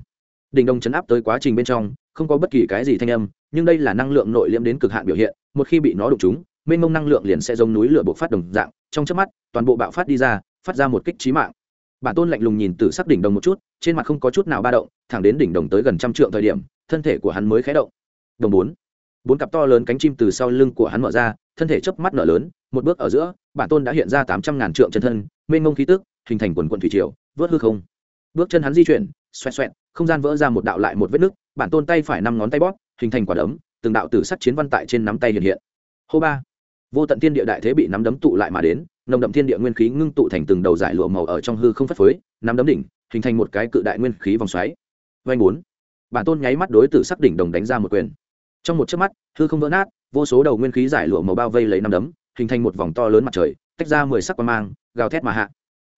Speaker 1: Đỉnh đồng chấn áp tới quá trình bên trong, không có bất kỳ cái gì thanh âm, nhưng đây là năng lượng nội liễm đến cực hạn biểu hiện, một khi bị nó đụng chúng mênh mông năng lượng liền sẽ giống núi lửa bộc phát đồng dạng, trong chớp mắt, toàn bộ bạo phát đi ra, phát ra một kích trí mạng. Bản tôn lạnh lùng nhìn từ sắc đỉnh đồng một chút, trên mặt không có chút nào ba động, thẳng đến đỉnh đồng tới gần trăm trượng thời điểm, thân thể của hắn mới khé động. Đồng bốn. Bốn cặp to lớn cánh chim từ sau lưng của hắn mở ra thân thể chớp mắt nở lớn, một bước ở giữa, bản tôn đã hiện ra tám trăm ngàn trượng chân thân, mênh mông khí tức, hình thành quần quận thủy triều, vớt hư không. Bước chân hắn di chuyển, xoẹt xoẹt, không gian vỡ ra một đạo lại một vết nứt, bản tôn tay phải năm ngón tay bóp, hình thành quả đấm, từng đạo tử sắc chiến văn tại trên nắm tay hiện hiện. Hô ba. Vô tận thiên địa đại thế bị nắm đấm tụ lại mà đến, nồng đậm thiên địa nguyên khí ngưng tụ thành từng đầu giải lụa màu ở trong hư không phất phới, nắm đấm đỉnh, hình thành một cái cự đại nguyên khí vòng xoáy. Vanh bốn. Bản tôn nháy mắt đối tử sắc đỉnh đồng đánh ra một quyền. Trong một chớp mắt, hư không vỡ nát vô số đầu nguyên khí giải lụa màu bao vây lấy năm đấm, hình thành một vòng to lớn mặt trời, tách ra mười sắc quang mang, gào thét mà hạ.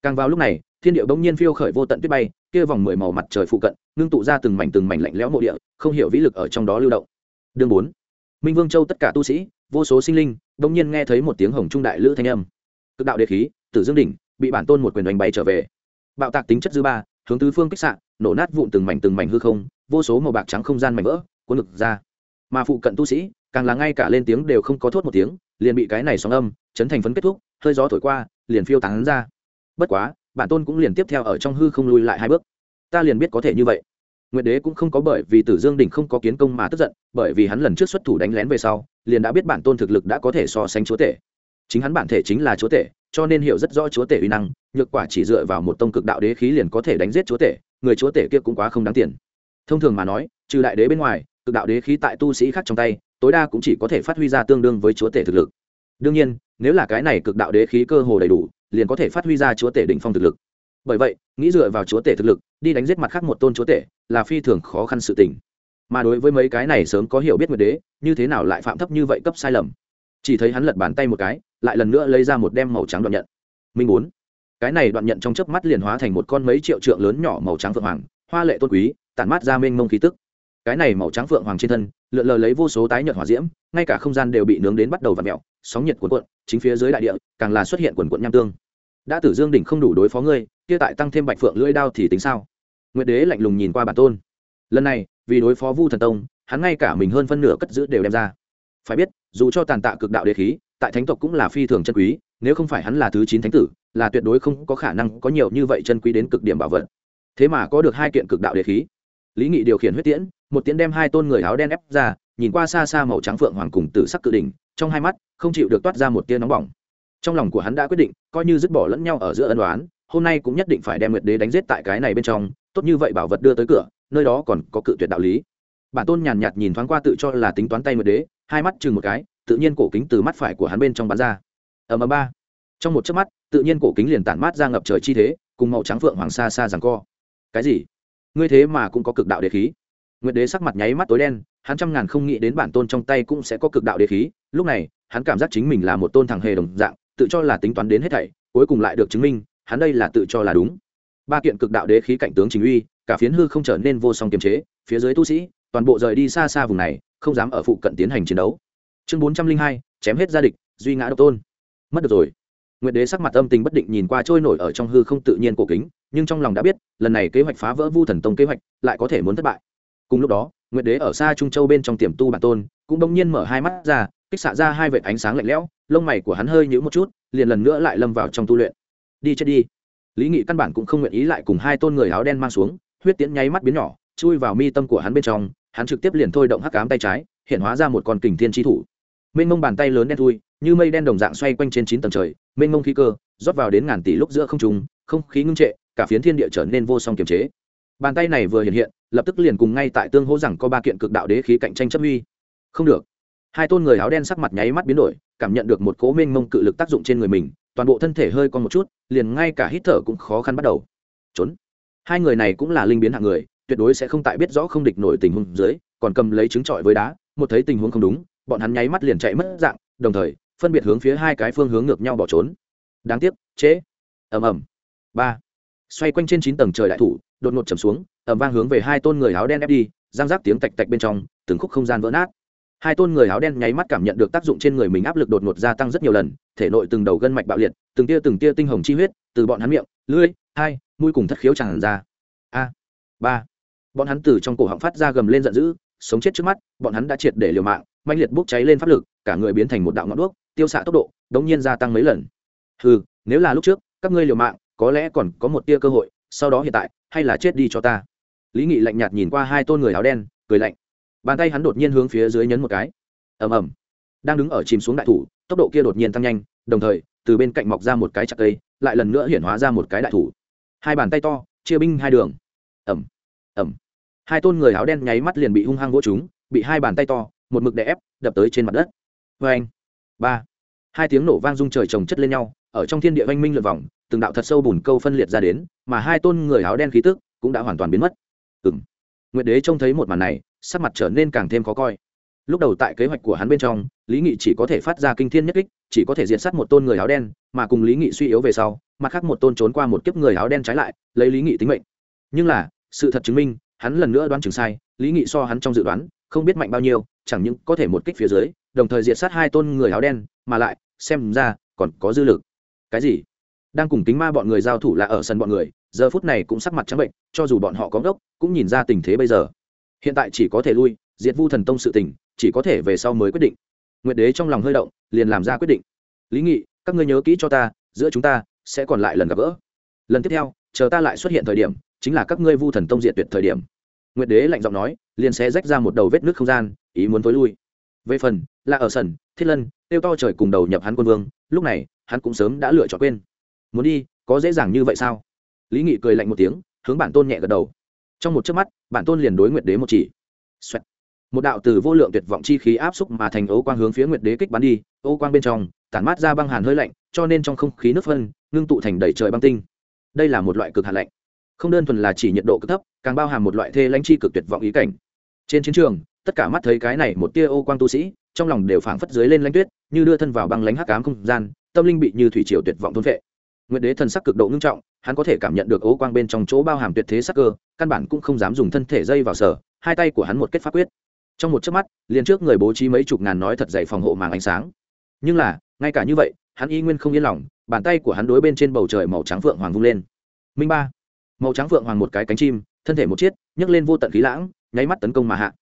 Speaker 1: Càng vào lúc này, thiên địa bỗng nhiên phiêu khởi vô tận tuyết bay, kia vòng mười màu mặt trời phụ cận, ngưng tụ ra từng mảnh từng mảnh lạnh lẽo mộ địa, không hiểu vĩ lực ở trong đó lưu động. Đương bốn. Minh vương châu tất cả tu sĩ, vô số sinh linh, bỗng nhiên nghe thấy một tiếng hồng trung đại lữ thanh âm. Cực đạo đế khí, tử dương đỉnh, bị bản tôn một quyền đánh bay trở về. Bạo tạc tính chất dư ba, hướng tứ phương kích sạn nổ nát vụn từng mảnh từng mảnh hư không, vô số màu bạc trắng không gian mảnh vỡ, cuốn ngực ra. Mà phụ cận tu sĩ càng là ngay cả lên tiếng đều không có thốt một tiếng, liền bị cái này sóng âm, chấn thành phấn kết thúc, hơi gió thổi qua, liền phiêu tán ra. Bất quá, bản tôn cũng liền tiếp theo ở trong hư không lùi lại hai bước. Ta liền biết có thể như vậy. Nguyệt đế cũng không có bởi vì tử dương đỉnh không có kiến công mà tức giận, bởi vì hắn lần trước xuất thủ đánh lén về sau, liền đã biết bản tôn thực lực đã có thể so sánh chúa tể. Chính hắn bản thể chính là chúa tể, cho nên hiểu rất rõ chúa tể uy năng, nhược quả chỉ dựa vào một tông cực đạo đế khí liền có thể đánh giết chúa tể, người chúa tể kia cũng quá không đáng tiền. Thông thường mà nói, trừ đại đế bên ngoài, cực đạo đế khí tại tu sĩ khác trong tay tối đa cũng chỉ có thể phát huy ra tương đương với chúa tể thực lực. Đương nhiên, nếu là cái này cực đạo đế khí cơ hồ đầy đủ, liền có thể phát huy ra chúa tể đỉnh phong thực lực. Bởi vậy, nghĩ dựa vào chúa tể thực lực, đi đánh giết mặt khác một tôn chúa tể là phi thường khó khăn sự tình. Mà đối với mấy cái này sớm có hiểu biết nguyệt đế, như thế nào lại phạm thấp như vậy cấp sai lầm? Chỉ thấy hắn lật bàn tay một cái, lại lần nữa lấy ra một đem màu trắng đoạn nhận. Minh bốn. Cái này đoạn nhận trong chớp mắt liền hóa thành một con mấy triệu trượng lớn nhỏ màu trắng phượng hoàng, hoa lệ tôn quý, tản mát ra mênh mông khí tức cái này màu trắng phượng hoàng trên thân, lượn lờ lấy vô số tái nhợt hỏa diễm, ngay cả không gian đều bị nướng đến bắt đầu và mẹo sóng nhiệt cuộn cuộn, chính phía dưới đại địa, càng là xuất hiện quần cuộn nham tương. Đã tử dương đỉnh không đủ đối phó ngươi, kia tại tăng thêm bạch phượng lưỡi đao thì tính sao? Nguyệt đế lạnh lùng nhìn qua bản tôn. Lần này, vì đối phó vu thần tông, hắn ngay cả mình hơn phân nửa cất giữ đều đem ra. Phải biết, dù cho tàn tạ cực đạo đế khí, tại thánh tộc cũng là phi thường chân quý, nếu không phải hắn là thứ chín thánh tử, là tuyệt đối không có khả năng có nhiều như vậy chân quý đến cực điểm bảo vật. Thế mà có được hai kiện cực đạo đế khí. Lý nghị điều khiển huyết tiễn một tiếng đem hai tôn người áo đen ép ra, nhìn qua xa xa màu trắng phượng hoàng cùng tử sắc cự đỉnh, trong hai mắt, không chịu được toát ra một tia nóng bỏng. Trong lòng của hắn đã quyết định, coi như dứt bỏ lẫn nhau ở giữa ân đoán hôm nay cũng nhất định phải đem nguyệt đế đánh giết tại cái này bên trong, tốt như vậy bảo vật đưa tới cửa, nơi đó còn có cự tuyệt đạo lý. Bản tôn nhàn nhạt nhìn thoáng qua tự cho là tính toán tay nguyệt đế, hai mắt chừng một cái, tự nhiên cổ kính từ mắt phải của hắn bên trong bắn ra. Ở ầm ba. Trong một chớp mắt, tự nhiên cổ kính liền tản mát ra ngập trời chi thế, cùng màu trắng phượng hoàng sa xa rằng co. Cái gì? Ngươi thế mà cũng có cực đạo đế khí nguyệt đế sắc mặt nháy mắt tối đen, hắn trăm ngàn không nghĩ đến bản tôn trong tay cũng sẽ có cực đạo đế khí. Lúc này, hắn cảm giác chính mình là một tôn thằng hề đồng dạng, tự cho là tính toán đến hết thảy, cuối cùng lại được chứng minh, hắn đây là tự cho là đúng. Ba kiện cực đạo đế khí cảnh tướng chính uy, cả phiến hư không trở nên vô song kiềm chế, phía dưới tu sĩ, toàn bộ rời đi xa xa vùng này, không dám ở phụ cận tiến hành chiến đấu. Chương bốn trăm linh hai, chém hết gia địch, duy ngã độc tôn. Mất được rồi. Nguyệt đế sắc mặt âm tình bất định nhìn qua trôi nổi ở trong hư không tự nhiên cổ kính, nhưng trong lòng đã biết, lần này kế hoạch phá vỡ vu thần tông kế hoạch, lại có thể muốn thất bại cùng lúc đó, nguyệt đế ở xa trung châu bên trong tiềm tu bản tôn, cũng đông nhiên mở hai mắt ra, kích xạ ra hai vệt ánh sáng lạnh lẽo, lông mày của hắn hơi nhíu một chút, liền lần nữa lại lâm vào trong tu luyện. Đi chết đi. Lý nghị căn bản cũng không nguyện ý lại cùng hai tôn người áo đen mang xuống, huyết tiễn nháy mắt biến nhỏ, chui vào mi tâm của hắn bên trong, hắn trực tiếp liền thôi động hắc cám tay trái, hiện hóa ra một con kình thiên tri thủ. Mênh mông bàn tay lớn đen thui, như mây đen đồng dạng xoay quanh trên chín tầng trời, mênh mông khí cơ, rót vào đến ngàn tỷ lúc giữa không trùng không khí ngưng trệ, cả phiến thiên địa trở nên vô song kiềm chế bàn tay này vừa hiện hiện, lập tức liền cùng ngay tại tương hỗ rằng có ba kiện cực đạo đế khí cạnh tranh chấp huy. Không được. Hai tôn người áo đen sắc mặt nháy mắt biến đổi, cảm nhận được một cố mênh mông cự lực tác dụng trên người mình, toàn bộ thân thể hơi con một chút, liền ngay cả hít thở cũng khó khăn bắt đầu. Trốn. Hai người này cũng là linh biến hạng người, tuyệt đối sẽ không tại biết rõ không địch nổi tình huống dưới, còn cầm lấy trứng trọi với đá, một thấy tình huống không đúng, bọn hắn nháy mắt liền chạy mất dạng, đồng thời, phân biệt hướng phía hai cái phương hướng ngược nhau bỏ trốn. Đáng tiếc chế ầm ầm. Ba. Xoay quanh trên chín tầng trời đại thủ đột ngột chầm xuống ẩm vang hướng về hai tôn người áo đen ép đi giang giác tiếng tạch tạch bên trong, từng khúc không gian vỡ nát. Hai tôn người áo đen nháy mắt cảm nhận được tác dụng trên người mình áp lực đột ngột gia tăng rất nhiều lần, thể nội từng đầu gân mạch bạo liệt, từng tia từng tia tinh hồng chi huyết từ bọn hắn miệng, lưỡi, hai, mũi cùng thất khiếu tràn ra. A, ba. Bọn hắn từ trong cổ họng phát ra gầm lên giận dữ, sống chết trước mắt, bọn hắn đã triệt để liều mạng manh liệt bốc cháy lên pháp lực, cả người biến thành một đạo ngọn đuốc, tiêu xạ tốc độ đống nhiên gia tăng mấy lần. Ừ nếu là lúc trước, các ngươi liều mạng, có lẽ còn có một tia cơ hội sau đó hiện tại, hay là chết đi cho ta. Lý nghị lạnh nhạt nhìn qua hai tôn người áo đen, cười lạnh. Bàn tay hắn đột nhiên hướng phía dưới nhấn một cái. Ầm ầm. Đang đứng ở chìm xuống đại thủ, tốc độ kia đột nhiên tăng nhanh, đồng thời, từ bên cạnh mọc ra một cái chặt cây, lại lần nữa hiển hóa ra một cái đại thủ. Hai bàn tay to, chia binh hai đường. Ẩm ẩm hai tôn người áo đen nháy mắt liền bị hung hăng vỗ chúng bị hai bàn tay to, một mực đè ép, đập tới trên mặt đất. Vê anh ba. Hai tiếng nổ vang rung trời trồng chất lên nhau ở trong thiên địa oanh minh lượt vòng, từng đạo thật sâu bùn câu phân liệt ra đến, mà hai tôn người áo đen khí tức cũng đã hoàn toàn biến mất. Ừng nguyệt đế trông thấy một màn này, sắc mặt trở nên càng thêm khó coi. Lúc đầu tại kế hoạch của hắn bên trong, lý nghị chỉ có thể phát ra kinh thiên nhất kích, chỉ có thể diện sát một tôn người áo đen, mà cùng lý nghị suy yếu về sau, mặt khác một tôn trốn qua một kiếp người áo đen trái lại, lấy lý nghị tính mệnh. Nhưng là, sự thật chứng minh, hắn lần nữa đoán chừng sai, lý nghị so hắn trong dự đoán, không biết mạnh bao nhiêu, chẳng những có thể một kích phía dưới, đồng thời diệt sát hai tôn người áo đen, mà lại, xem ra, còn có dư lực cái gì? Đang cùng kính ma bọn người giao thủ là ở sân bọn người, giờ phút này cũng sắc mặt trắng bệnh, cho dù bọn họ có gốc cũng nhìn ra tình thế bây giờ. Hiện tại chỉ có thể lui, diệt vu thần tông sự tình, chỉ có thể về sau mới quyết định. Nguyệt đế trong lòng hơi động, liền làm ra quyết định. Lý nghị, các ngươi nhớ kỹ cho ta, giữa chúng ta sẽ còn lại lần gặp gỡ. Lần tiếp theo, chờ ta lại xuất hiện thời điểm, chính là các ngươi vu thần tông diệt tuyệt thời điểm. Nguyệt đế lạnh giọng nói, liền sẽ rách ra một đầu vết nước không gian, ý muốn tối lui về phần, là ở sân, thiết lân tiêu to trời cùng đầu nhập hắn quân vương, lúc này, hắn cũng sớm đã lựa chọn quên. Muốn đi, có dễ dàng như vậy sao? Lý nghị cười lạnh một tiếng, hướng bản tôn nhẹ gật đầu. Trong một chớp mắt, bản tôn liền đối nguyệt đế một chỉ、Xoẹt. Một đạo từ vô lượng tuyệt vọng chi khí áp xúc mà thành ấu quang hướng phía nguyệt đế kích bắn đi, ô quang bên trong, tản mát ra băng hàn hơi lạnh, cho nên trong không khí nước phân, ngưng tụ thành đầy trời băng tinh. Đây là một loại cực hàn lạnh. Không đơn thuần là chỉ nhiệt độ cực thấp, càng bao hàm một loại thê lãnh chi cực tuyệt vọng ý cảnh. Trên chiến trường tất cả mắt thấy cái này một tia ô quang tu sĩ, trong lòng đều phảng phất dưới lên lãnh tuyết, như đưa thân vào băng lãnh hắc ám không gian, tâm linh bị như thủy triều tuyệt vọng thôn vệ nguyệt đế thần sắc cực độ ngưng trọng, hắn có thể cảm nhận được ô quang bên trong chỗ bao hàm tuyệt thế sắc cơ, căn bản cũng không dám dùng thân thể dây vào sở, hai tay của hắn một kết pháp quyết. Trong một chớp mắt, liền trước người bố trí mấy chục ngàn nói thật dày phòng hộ màng ánh sáng. Nhưng là, ngay cả như vậy, hắn y nguyên không yên lòng, bàn tay của hắn đối bên trên bầu trời màu trắng phượng hoàng vung lên. Minh ba. Màu trắng phượng hoàng một cái cánh chim, thân thể một chiếc, nhấc lên vô tận khí lãng, nháy mắt tấn công mà hạ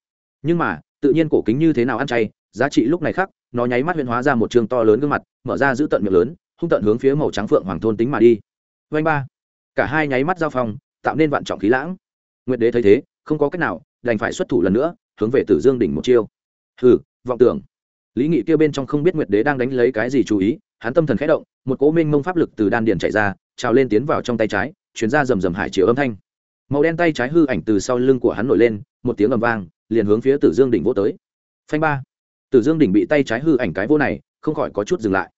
Speaker 1: nhưng mà, tự nhiên cổ kính như thế nào ăn chay, giá trị lúc này khác, nó nháy mắt huyện hóa ra một trường to lớn gương mặt, mở ra giữ tận miệng lớn, hung tận hướng phía màu trắng phượng hoàng thôn tính mà đi. Vanh ba. Cả hai nháy mắt giao phong, tạo nên vạn trọng khí lãng. Nguyệt đế thấy thế, không có cách nào, đành phải xuất thủ lần nữa, hướng về tử dương đỉnh một chiêu. Hừ, vọng tưởng. Lý nghị kia bên trong không biết nguyệt đế đang đánh lấy cái gì chú ý, hắn tâm thần khẽ động, một cỗ minh mông pháp lực từ đan điền chạy ra, trào lên tiến vào trong tay trái chuyển ra rầm rầm hải chiều âm thanh. Màu đen tay trái hư ảnh từ sau lưng của hắn nổi lên, một tiếng ầm vang liền hướng phía tử dương đỉnh vô tới. Phanh ba. Tử dương đỉnh bị tay trái hư ảnh cái vô này, không khỏi có chút dừng lại.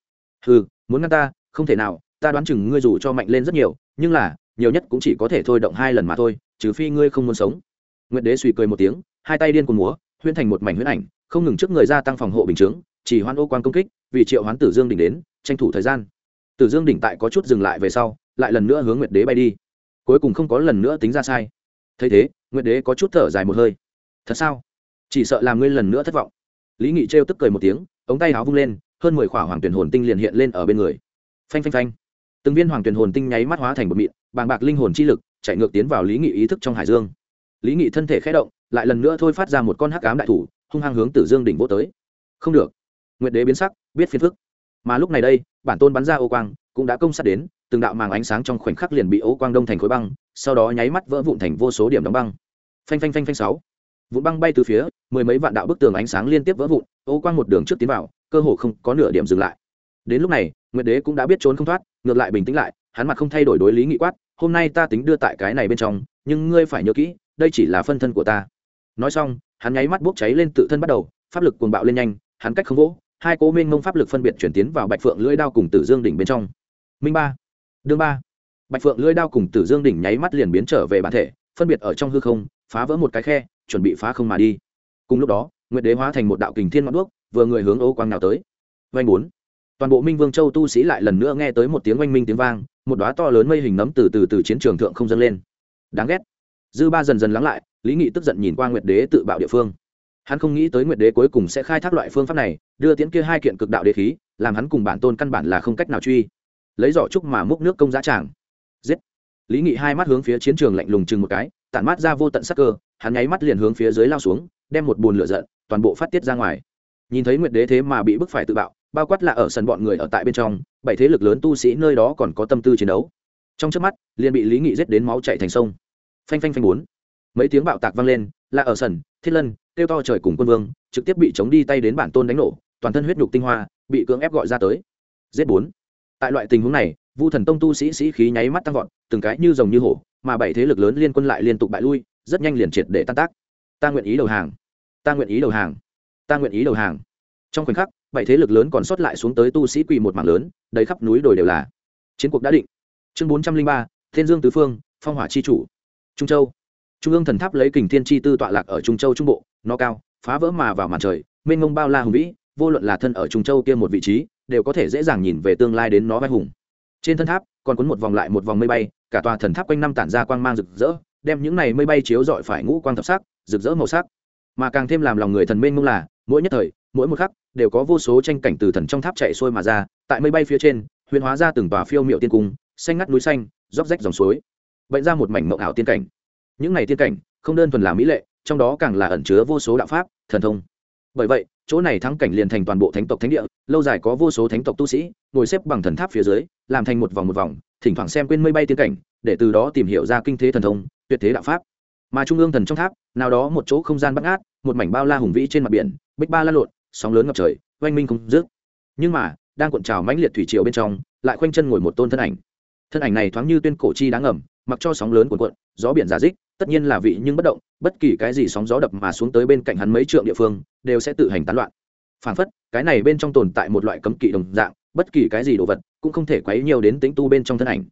Speaker 1: Hư muốn ngăn ta, không thể nào, ta đoán chừng ngươi dù cho mạnh lên rất nhiều, nhưng là, nhiều nhất cũng chỉ có thể thôi động hai lần mà thôi, trừ phi ngươi không muốn sống. Nguyệt đế suy cười một tiếng, hai tay điên cuồng múa, huyễn thành một mảnh huyễn ảnh, không ngừng trước người gia tăng phòng hộ bình chướng, chỉ hoan ô quan công kích, vì triệu hoán tử dương đỉnh đến, tranh thủ thời gian. Tử dương đỉnh tại có chút dừng lại về sau, lại lần nữa hướng nguyệt đế bay đi. Cuối cùng không có lần nữa tính ra sai. Thấy thế, nguyệt đế có chút thở dài một hơi thật sao? Chỉ sợ làm ngươi lần nữa thất vọng. Lý nghị trêu tức cười một tiếng, ống tay áo vung lên, hơn mười khỏa hoàng tuyển hồn tinh liền hiện lên ở bên người. Phanh phanh phanh. Từng viên hoàng tuyển hồn tinh nháy mắt hóa thành một mịn, bàng bạc linh hồn chi lực, chạy ngược tiến vào lý nghị ý thức trong hải dương. Lý nghị thân thể khé động, lại lần nữa thôi phát ra một con hắc ám đại thủ, hung hăng hướng tử dương đỉnh vô tới. Không được. Nguyệt đế biến sắc, biết phiền phức. Mà lúc này đây, bản tôn bắn ra ô quang, cũng đã công sát đến, từng đạo màng ánh sáng trong khoảnh khắc liền bị ô quang đông thành khối băng, sau đó nháy mắt vỡ vụn thành vô số điểm đóng băng. Phanh phanh phanh phanh sáu vụn băng bay từ phía, mười mấy vạn đạo bức tường ánh sáng liên tiếp vỡ vụn, ô quang một đường trước tiến vào, cơ hồ không có nửa điểm dừng lại. Đến lúc này, nguyệt đế cũng đã biết trốn không thoát, ngược lại bình tĩnh lại, hắn mặt không thay đổi đối lý nghị quát, hôm nay ta tính đưa tại cái này bên trong, nhưng ngươi phải nhớ kỹ, đây chỉ là phân thân của ta. Nói xong, hắn nháy mắt bốc cháy lên tự thân bắt đầu, pháp lực cuồng bạo lên nhanh, hắn cách không vỗ, hai cố minh mông pháp lực phân biệt chuyển tiến vào bạch phượng lưỡi đao cùng tử dương đỉnh bên trong. Minh ba, đương ba. Bạch phượng lưỡi đao cùng tử dương đỉnh nháy mắt liền biến trở về bản thể, phân biệt ở trong hư không, phá vỡ một cái khe chuẩn bị phá không mà đi. Cùng lúc đó, nguyệt đế hóa thành một đạo kình thiên ngọn đuốc, vừa người hướng ô quang nào tới. Oanh bốn. Toàn bộ minh vương châu tu sĩ lại lần nữa nghe tới một tiếng oanh minh tiếng vang, một đoá to lớn mây hình nấm từ từ từ chiến trường thượng không dâng lên. Đáng ghét. Dư ba dần dần lắng lại, lý nghị tức giận nhìn qua nguyệt đế tự bạo địa phương. Hắn không nghĩ tới nguyệt đế cuối cùng sẽ khai thác loại phương pháp này, đưa tiễn kia hai kiện cực đạo đế khí, làm hắn cùng bản tôn căn bản là không cách nào truy. Lấy giỏ trúc mà múc nước công giá tràng. Giết. Lý nghị hai mắt hướng phía chiến trường lạnh lùng chừng một cái tản mát ra vô tận sắc cơ, hắn nháy mắt liền hướng phía dưới lao xuống, đem một bùn lửa giận, toàn bộ phát tiết ra ngoài. Nhìn thấy nguyệt đế thế mà bị bức phải tự bạo, bao quát là ở sân bọn người ở tại bên trong, bảy thế lực lớn tu sĩ nơi đó còn có tâm tư chiến đấu. Trong trước mắt, liền bị lý nghị giết đến máu chạy thành sông. Phanh phanh phanh bốn. Mấy tiếng bạo tạc vang lên, là ở sân, thiết lân kêu to trời cùng quân vương, trực tiếp bị chống đi tay đến bản tôn đánh nổ, toàn thân huyết nhục tinh hoa, bị cưỡng ép gọi ra tới. Giết bốn. Tại loại tình huống này, vu thần tông tu sĩ sĩ khí nháy mắt tăng vọt, từng cái như rồng như hổ mà bảy thế lực lớn liên quân lại liên tục bại lui, rất nhanh liền triệt để tan tác. Ta nguyện ý đầu hàng. Ta nguyện ý đầu hàng. Ta nguyện ý đầu hàng. Trong khoảnh khắc, bảy thế lực lớn còn sót lại xuống tới tu sĩ quỳ một mảng lớn, đầy khắp núi đồi đều là. Chiến cuộc đã định. Chương bốn trăm linh ba, thiên dương tứ phương, phong hỏa chi chủ. Trung châu. Trung ương thần tháp lấy kình thiên chi tư tọa lạc ở trung châu trung bộ, nó cao, phá vỡ mà vào màn trời, mênh mông bao la hùng vĩ, vô luận là thân ở trung châu kia một vị trí, đều có thể dễ dàng nhìn về tương lai đến nó vai hùng. Trên thân tháp còn cuốn một vòng lại một vòng mây bay, cả tòa thần tháp quanh năm tản ra quang mang rực rỡ, đem những này mây bay chiếu rọi phải ngũ quang thập sắc, rực rỡ màu sắc. Mà càng thêm làm lòng người thần mênh mông là, mỗi nhất thời, mỗi một khắc, đều có vô số tranh cảnh từ thần trong tháp chạy xuôi mà ra, tại mây bay phía trên, huyền hóa ra từng tòa phiêu miệu tiên cung, xanh ngắt núi xanh róc rách dòng suối bệnh ra một mảnh mộng ảo tiên cảnh. Những này tiên cảnh, không đơn thuần là mỹ lệ, trong đó càng là ẩn chứa vô số đạo pháp, thần thông. Bởi vậy, chỗ này thắng cảnh liền thành toàn bộ thánh tộc thánh địa, lâu dài có vô số thánh tộc tu sĩ, ngồi xếp bằng thần tháp phía dưới làm thành một vòng một vòng, thỉnh thoảng xem quên mây bay tiên cảnh, để từ đó tìm hiểu ra kinh thế thần thông, tuyệt thế đạo pháp. Mà trung ương thần trong tháp, nào đó một chỗ không gian bắt ngát một mảnh bao la hùng vĩ trên mặt biển, bích ba la lộn, sóng lớn ngập trời, oanh minh không dứt. Nhưng mà, đang cuộn trào mãnh liệt thủy triều bên trong, lại khoanh chân ngồi một tôn thân ảnh. Thân ảnh này thoáng như tuyên cổ chi đáng ngầm mặc cho sóng lớn cuộn cuộn, gió biển giả dích, tất nhiên là vị nhưng bất động, bất kỳ cái gì sóng gió đập mà xuống tới bên cạnh hắn mấy trượng địa phương, đều sẽ tự hành tán loạn. Phản phất, cái này bên trong tồn tại một loại cấm kỵ đồng dạng bất kỳ cái gì đồ vật, cũng không thể quấy nhiều đến tính tu bên trong thân ảnh.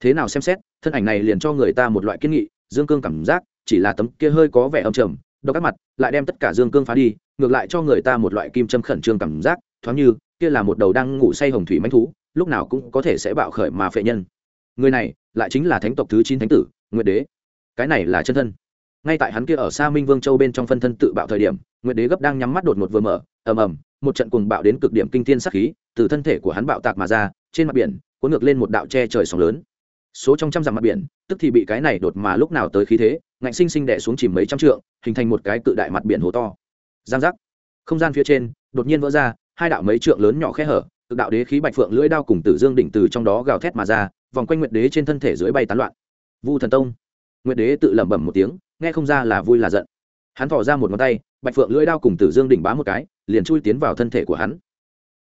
Speaker 1: Thế nào xem xét, thân ảnh này liền cho người ta một loại kiên nghị, dương cương cảm giác, chỉ là tấm kia hơi có vẻ âm trầm đau các mặt, lại đem tất cả dương cương phá đi, ngược lại cho người ta một loại kim châm khẩn trương cảm giác, thoáng như, kia là một đầu đang ngủ say hồng thủy manh thú, lúc nào cũng có thể sẽ bạo khởi mà phệ nhân. Người này, lại chính là thánh tộc thứ chín thánh tử, nguyệt đế. Cái này là chân thân. Ngay tại hắn kia ở xa minh vương châu bên trong phân thân tự bạo thời điểm, nguyệt đế gấp đang nhắm mắt đột ngột vừa mở ầm ầm, một trận cuồng bạo đến cực điểm kinh thiên sát khí, từ thân thể của hắn bạo tạc mà ra, trên mặt biển, cuốn ngược lên một đạo che trời sóng lớn. Số trong trăm dặm mặt biển, tức thì bị cái này đột mà lúc nào tới khí thế, ngạnh sinh sinh đè xuống chìm mấy trăm trượng, hình thành một cái cự đại mặt biển hồ to. Giang giác. Không gian phía trên, đột nhiên vỡ ra, hai đạo mấy trượng lớn nhỏ khe hở, cực đạo đế khí bạch phượng lưỡi đao cùng tử dương đỉnh từ trong đó gào thét mà ra, vòng quanh nguyệt đế trên thân thể dưới bay tán loạn. Vu thần tông. Nguyệt đế tự lẩm bẩm một tiếng, nghe không ra là vui là giận. Hắn thỏ ra một ngón tay, bạch phượng lưỡi đao cùng tử dương đỉnh bá một cái liền chui tiến vào thân thể của hắn.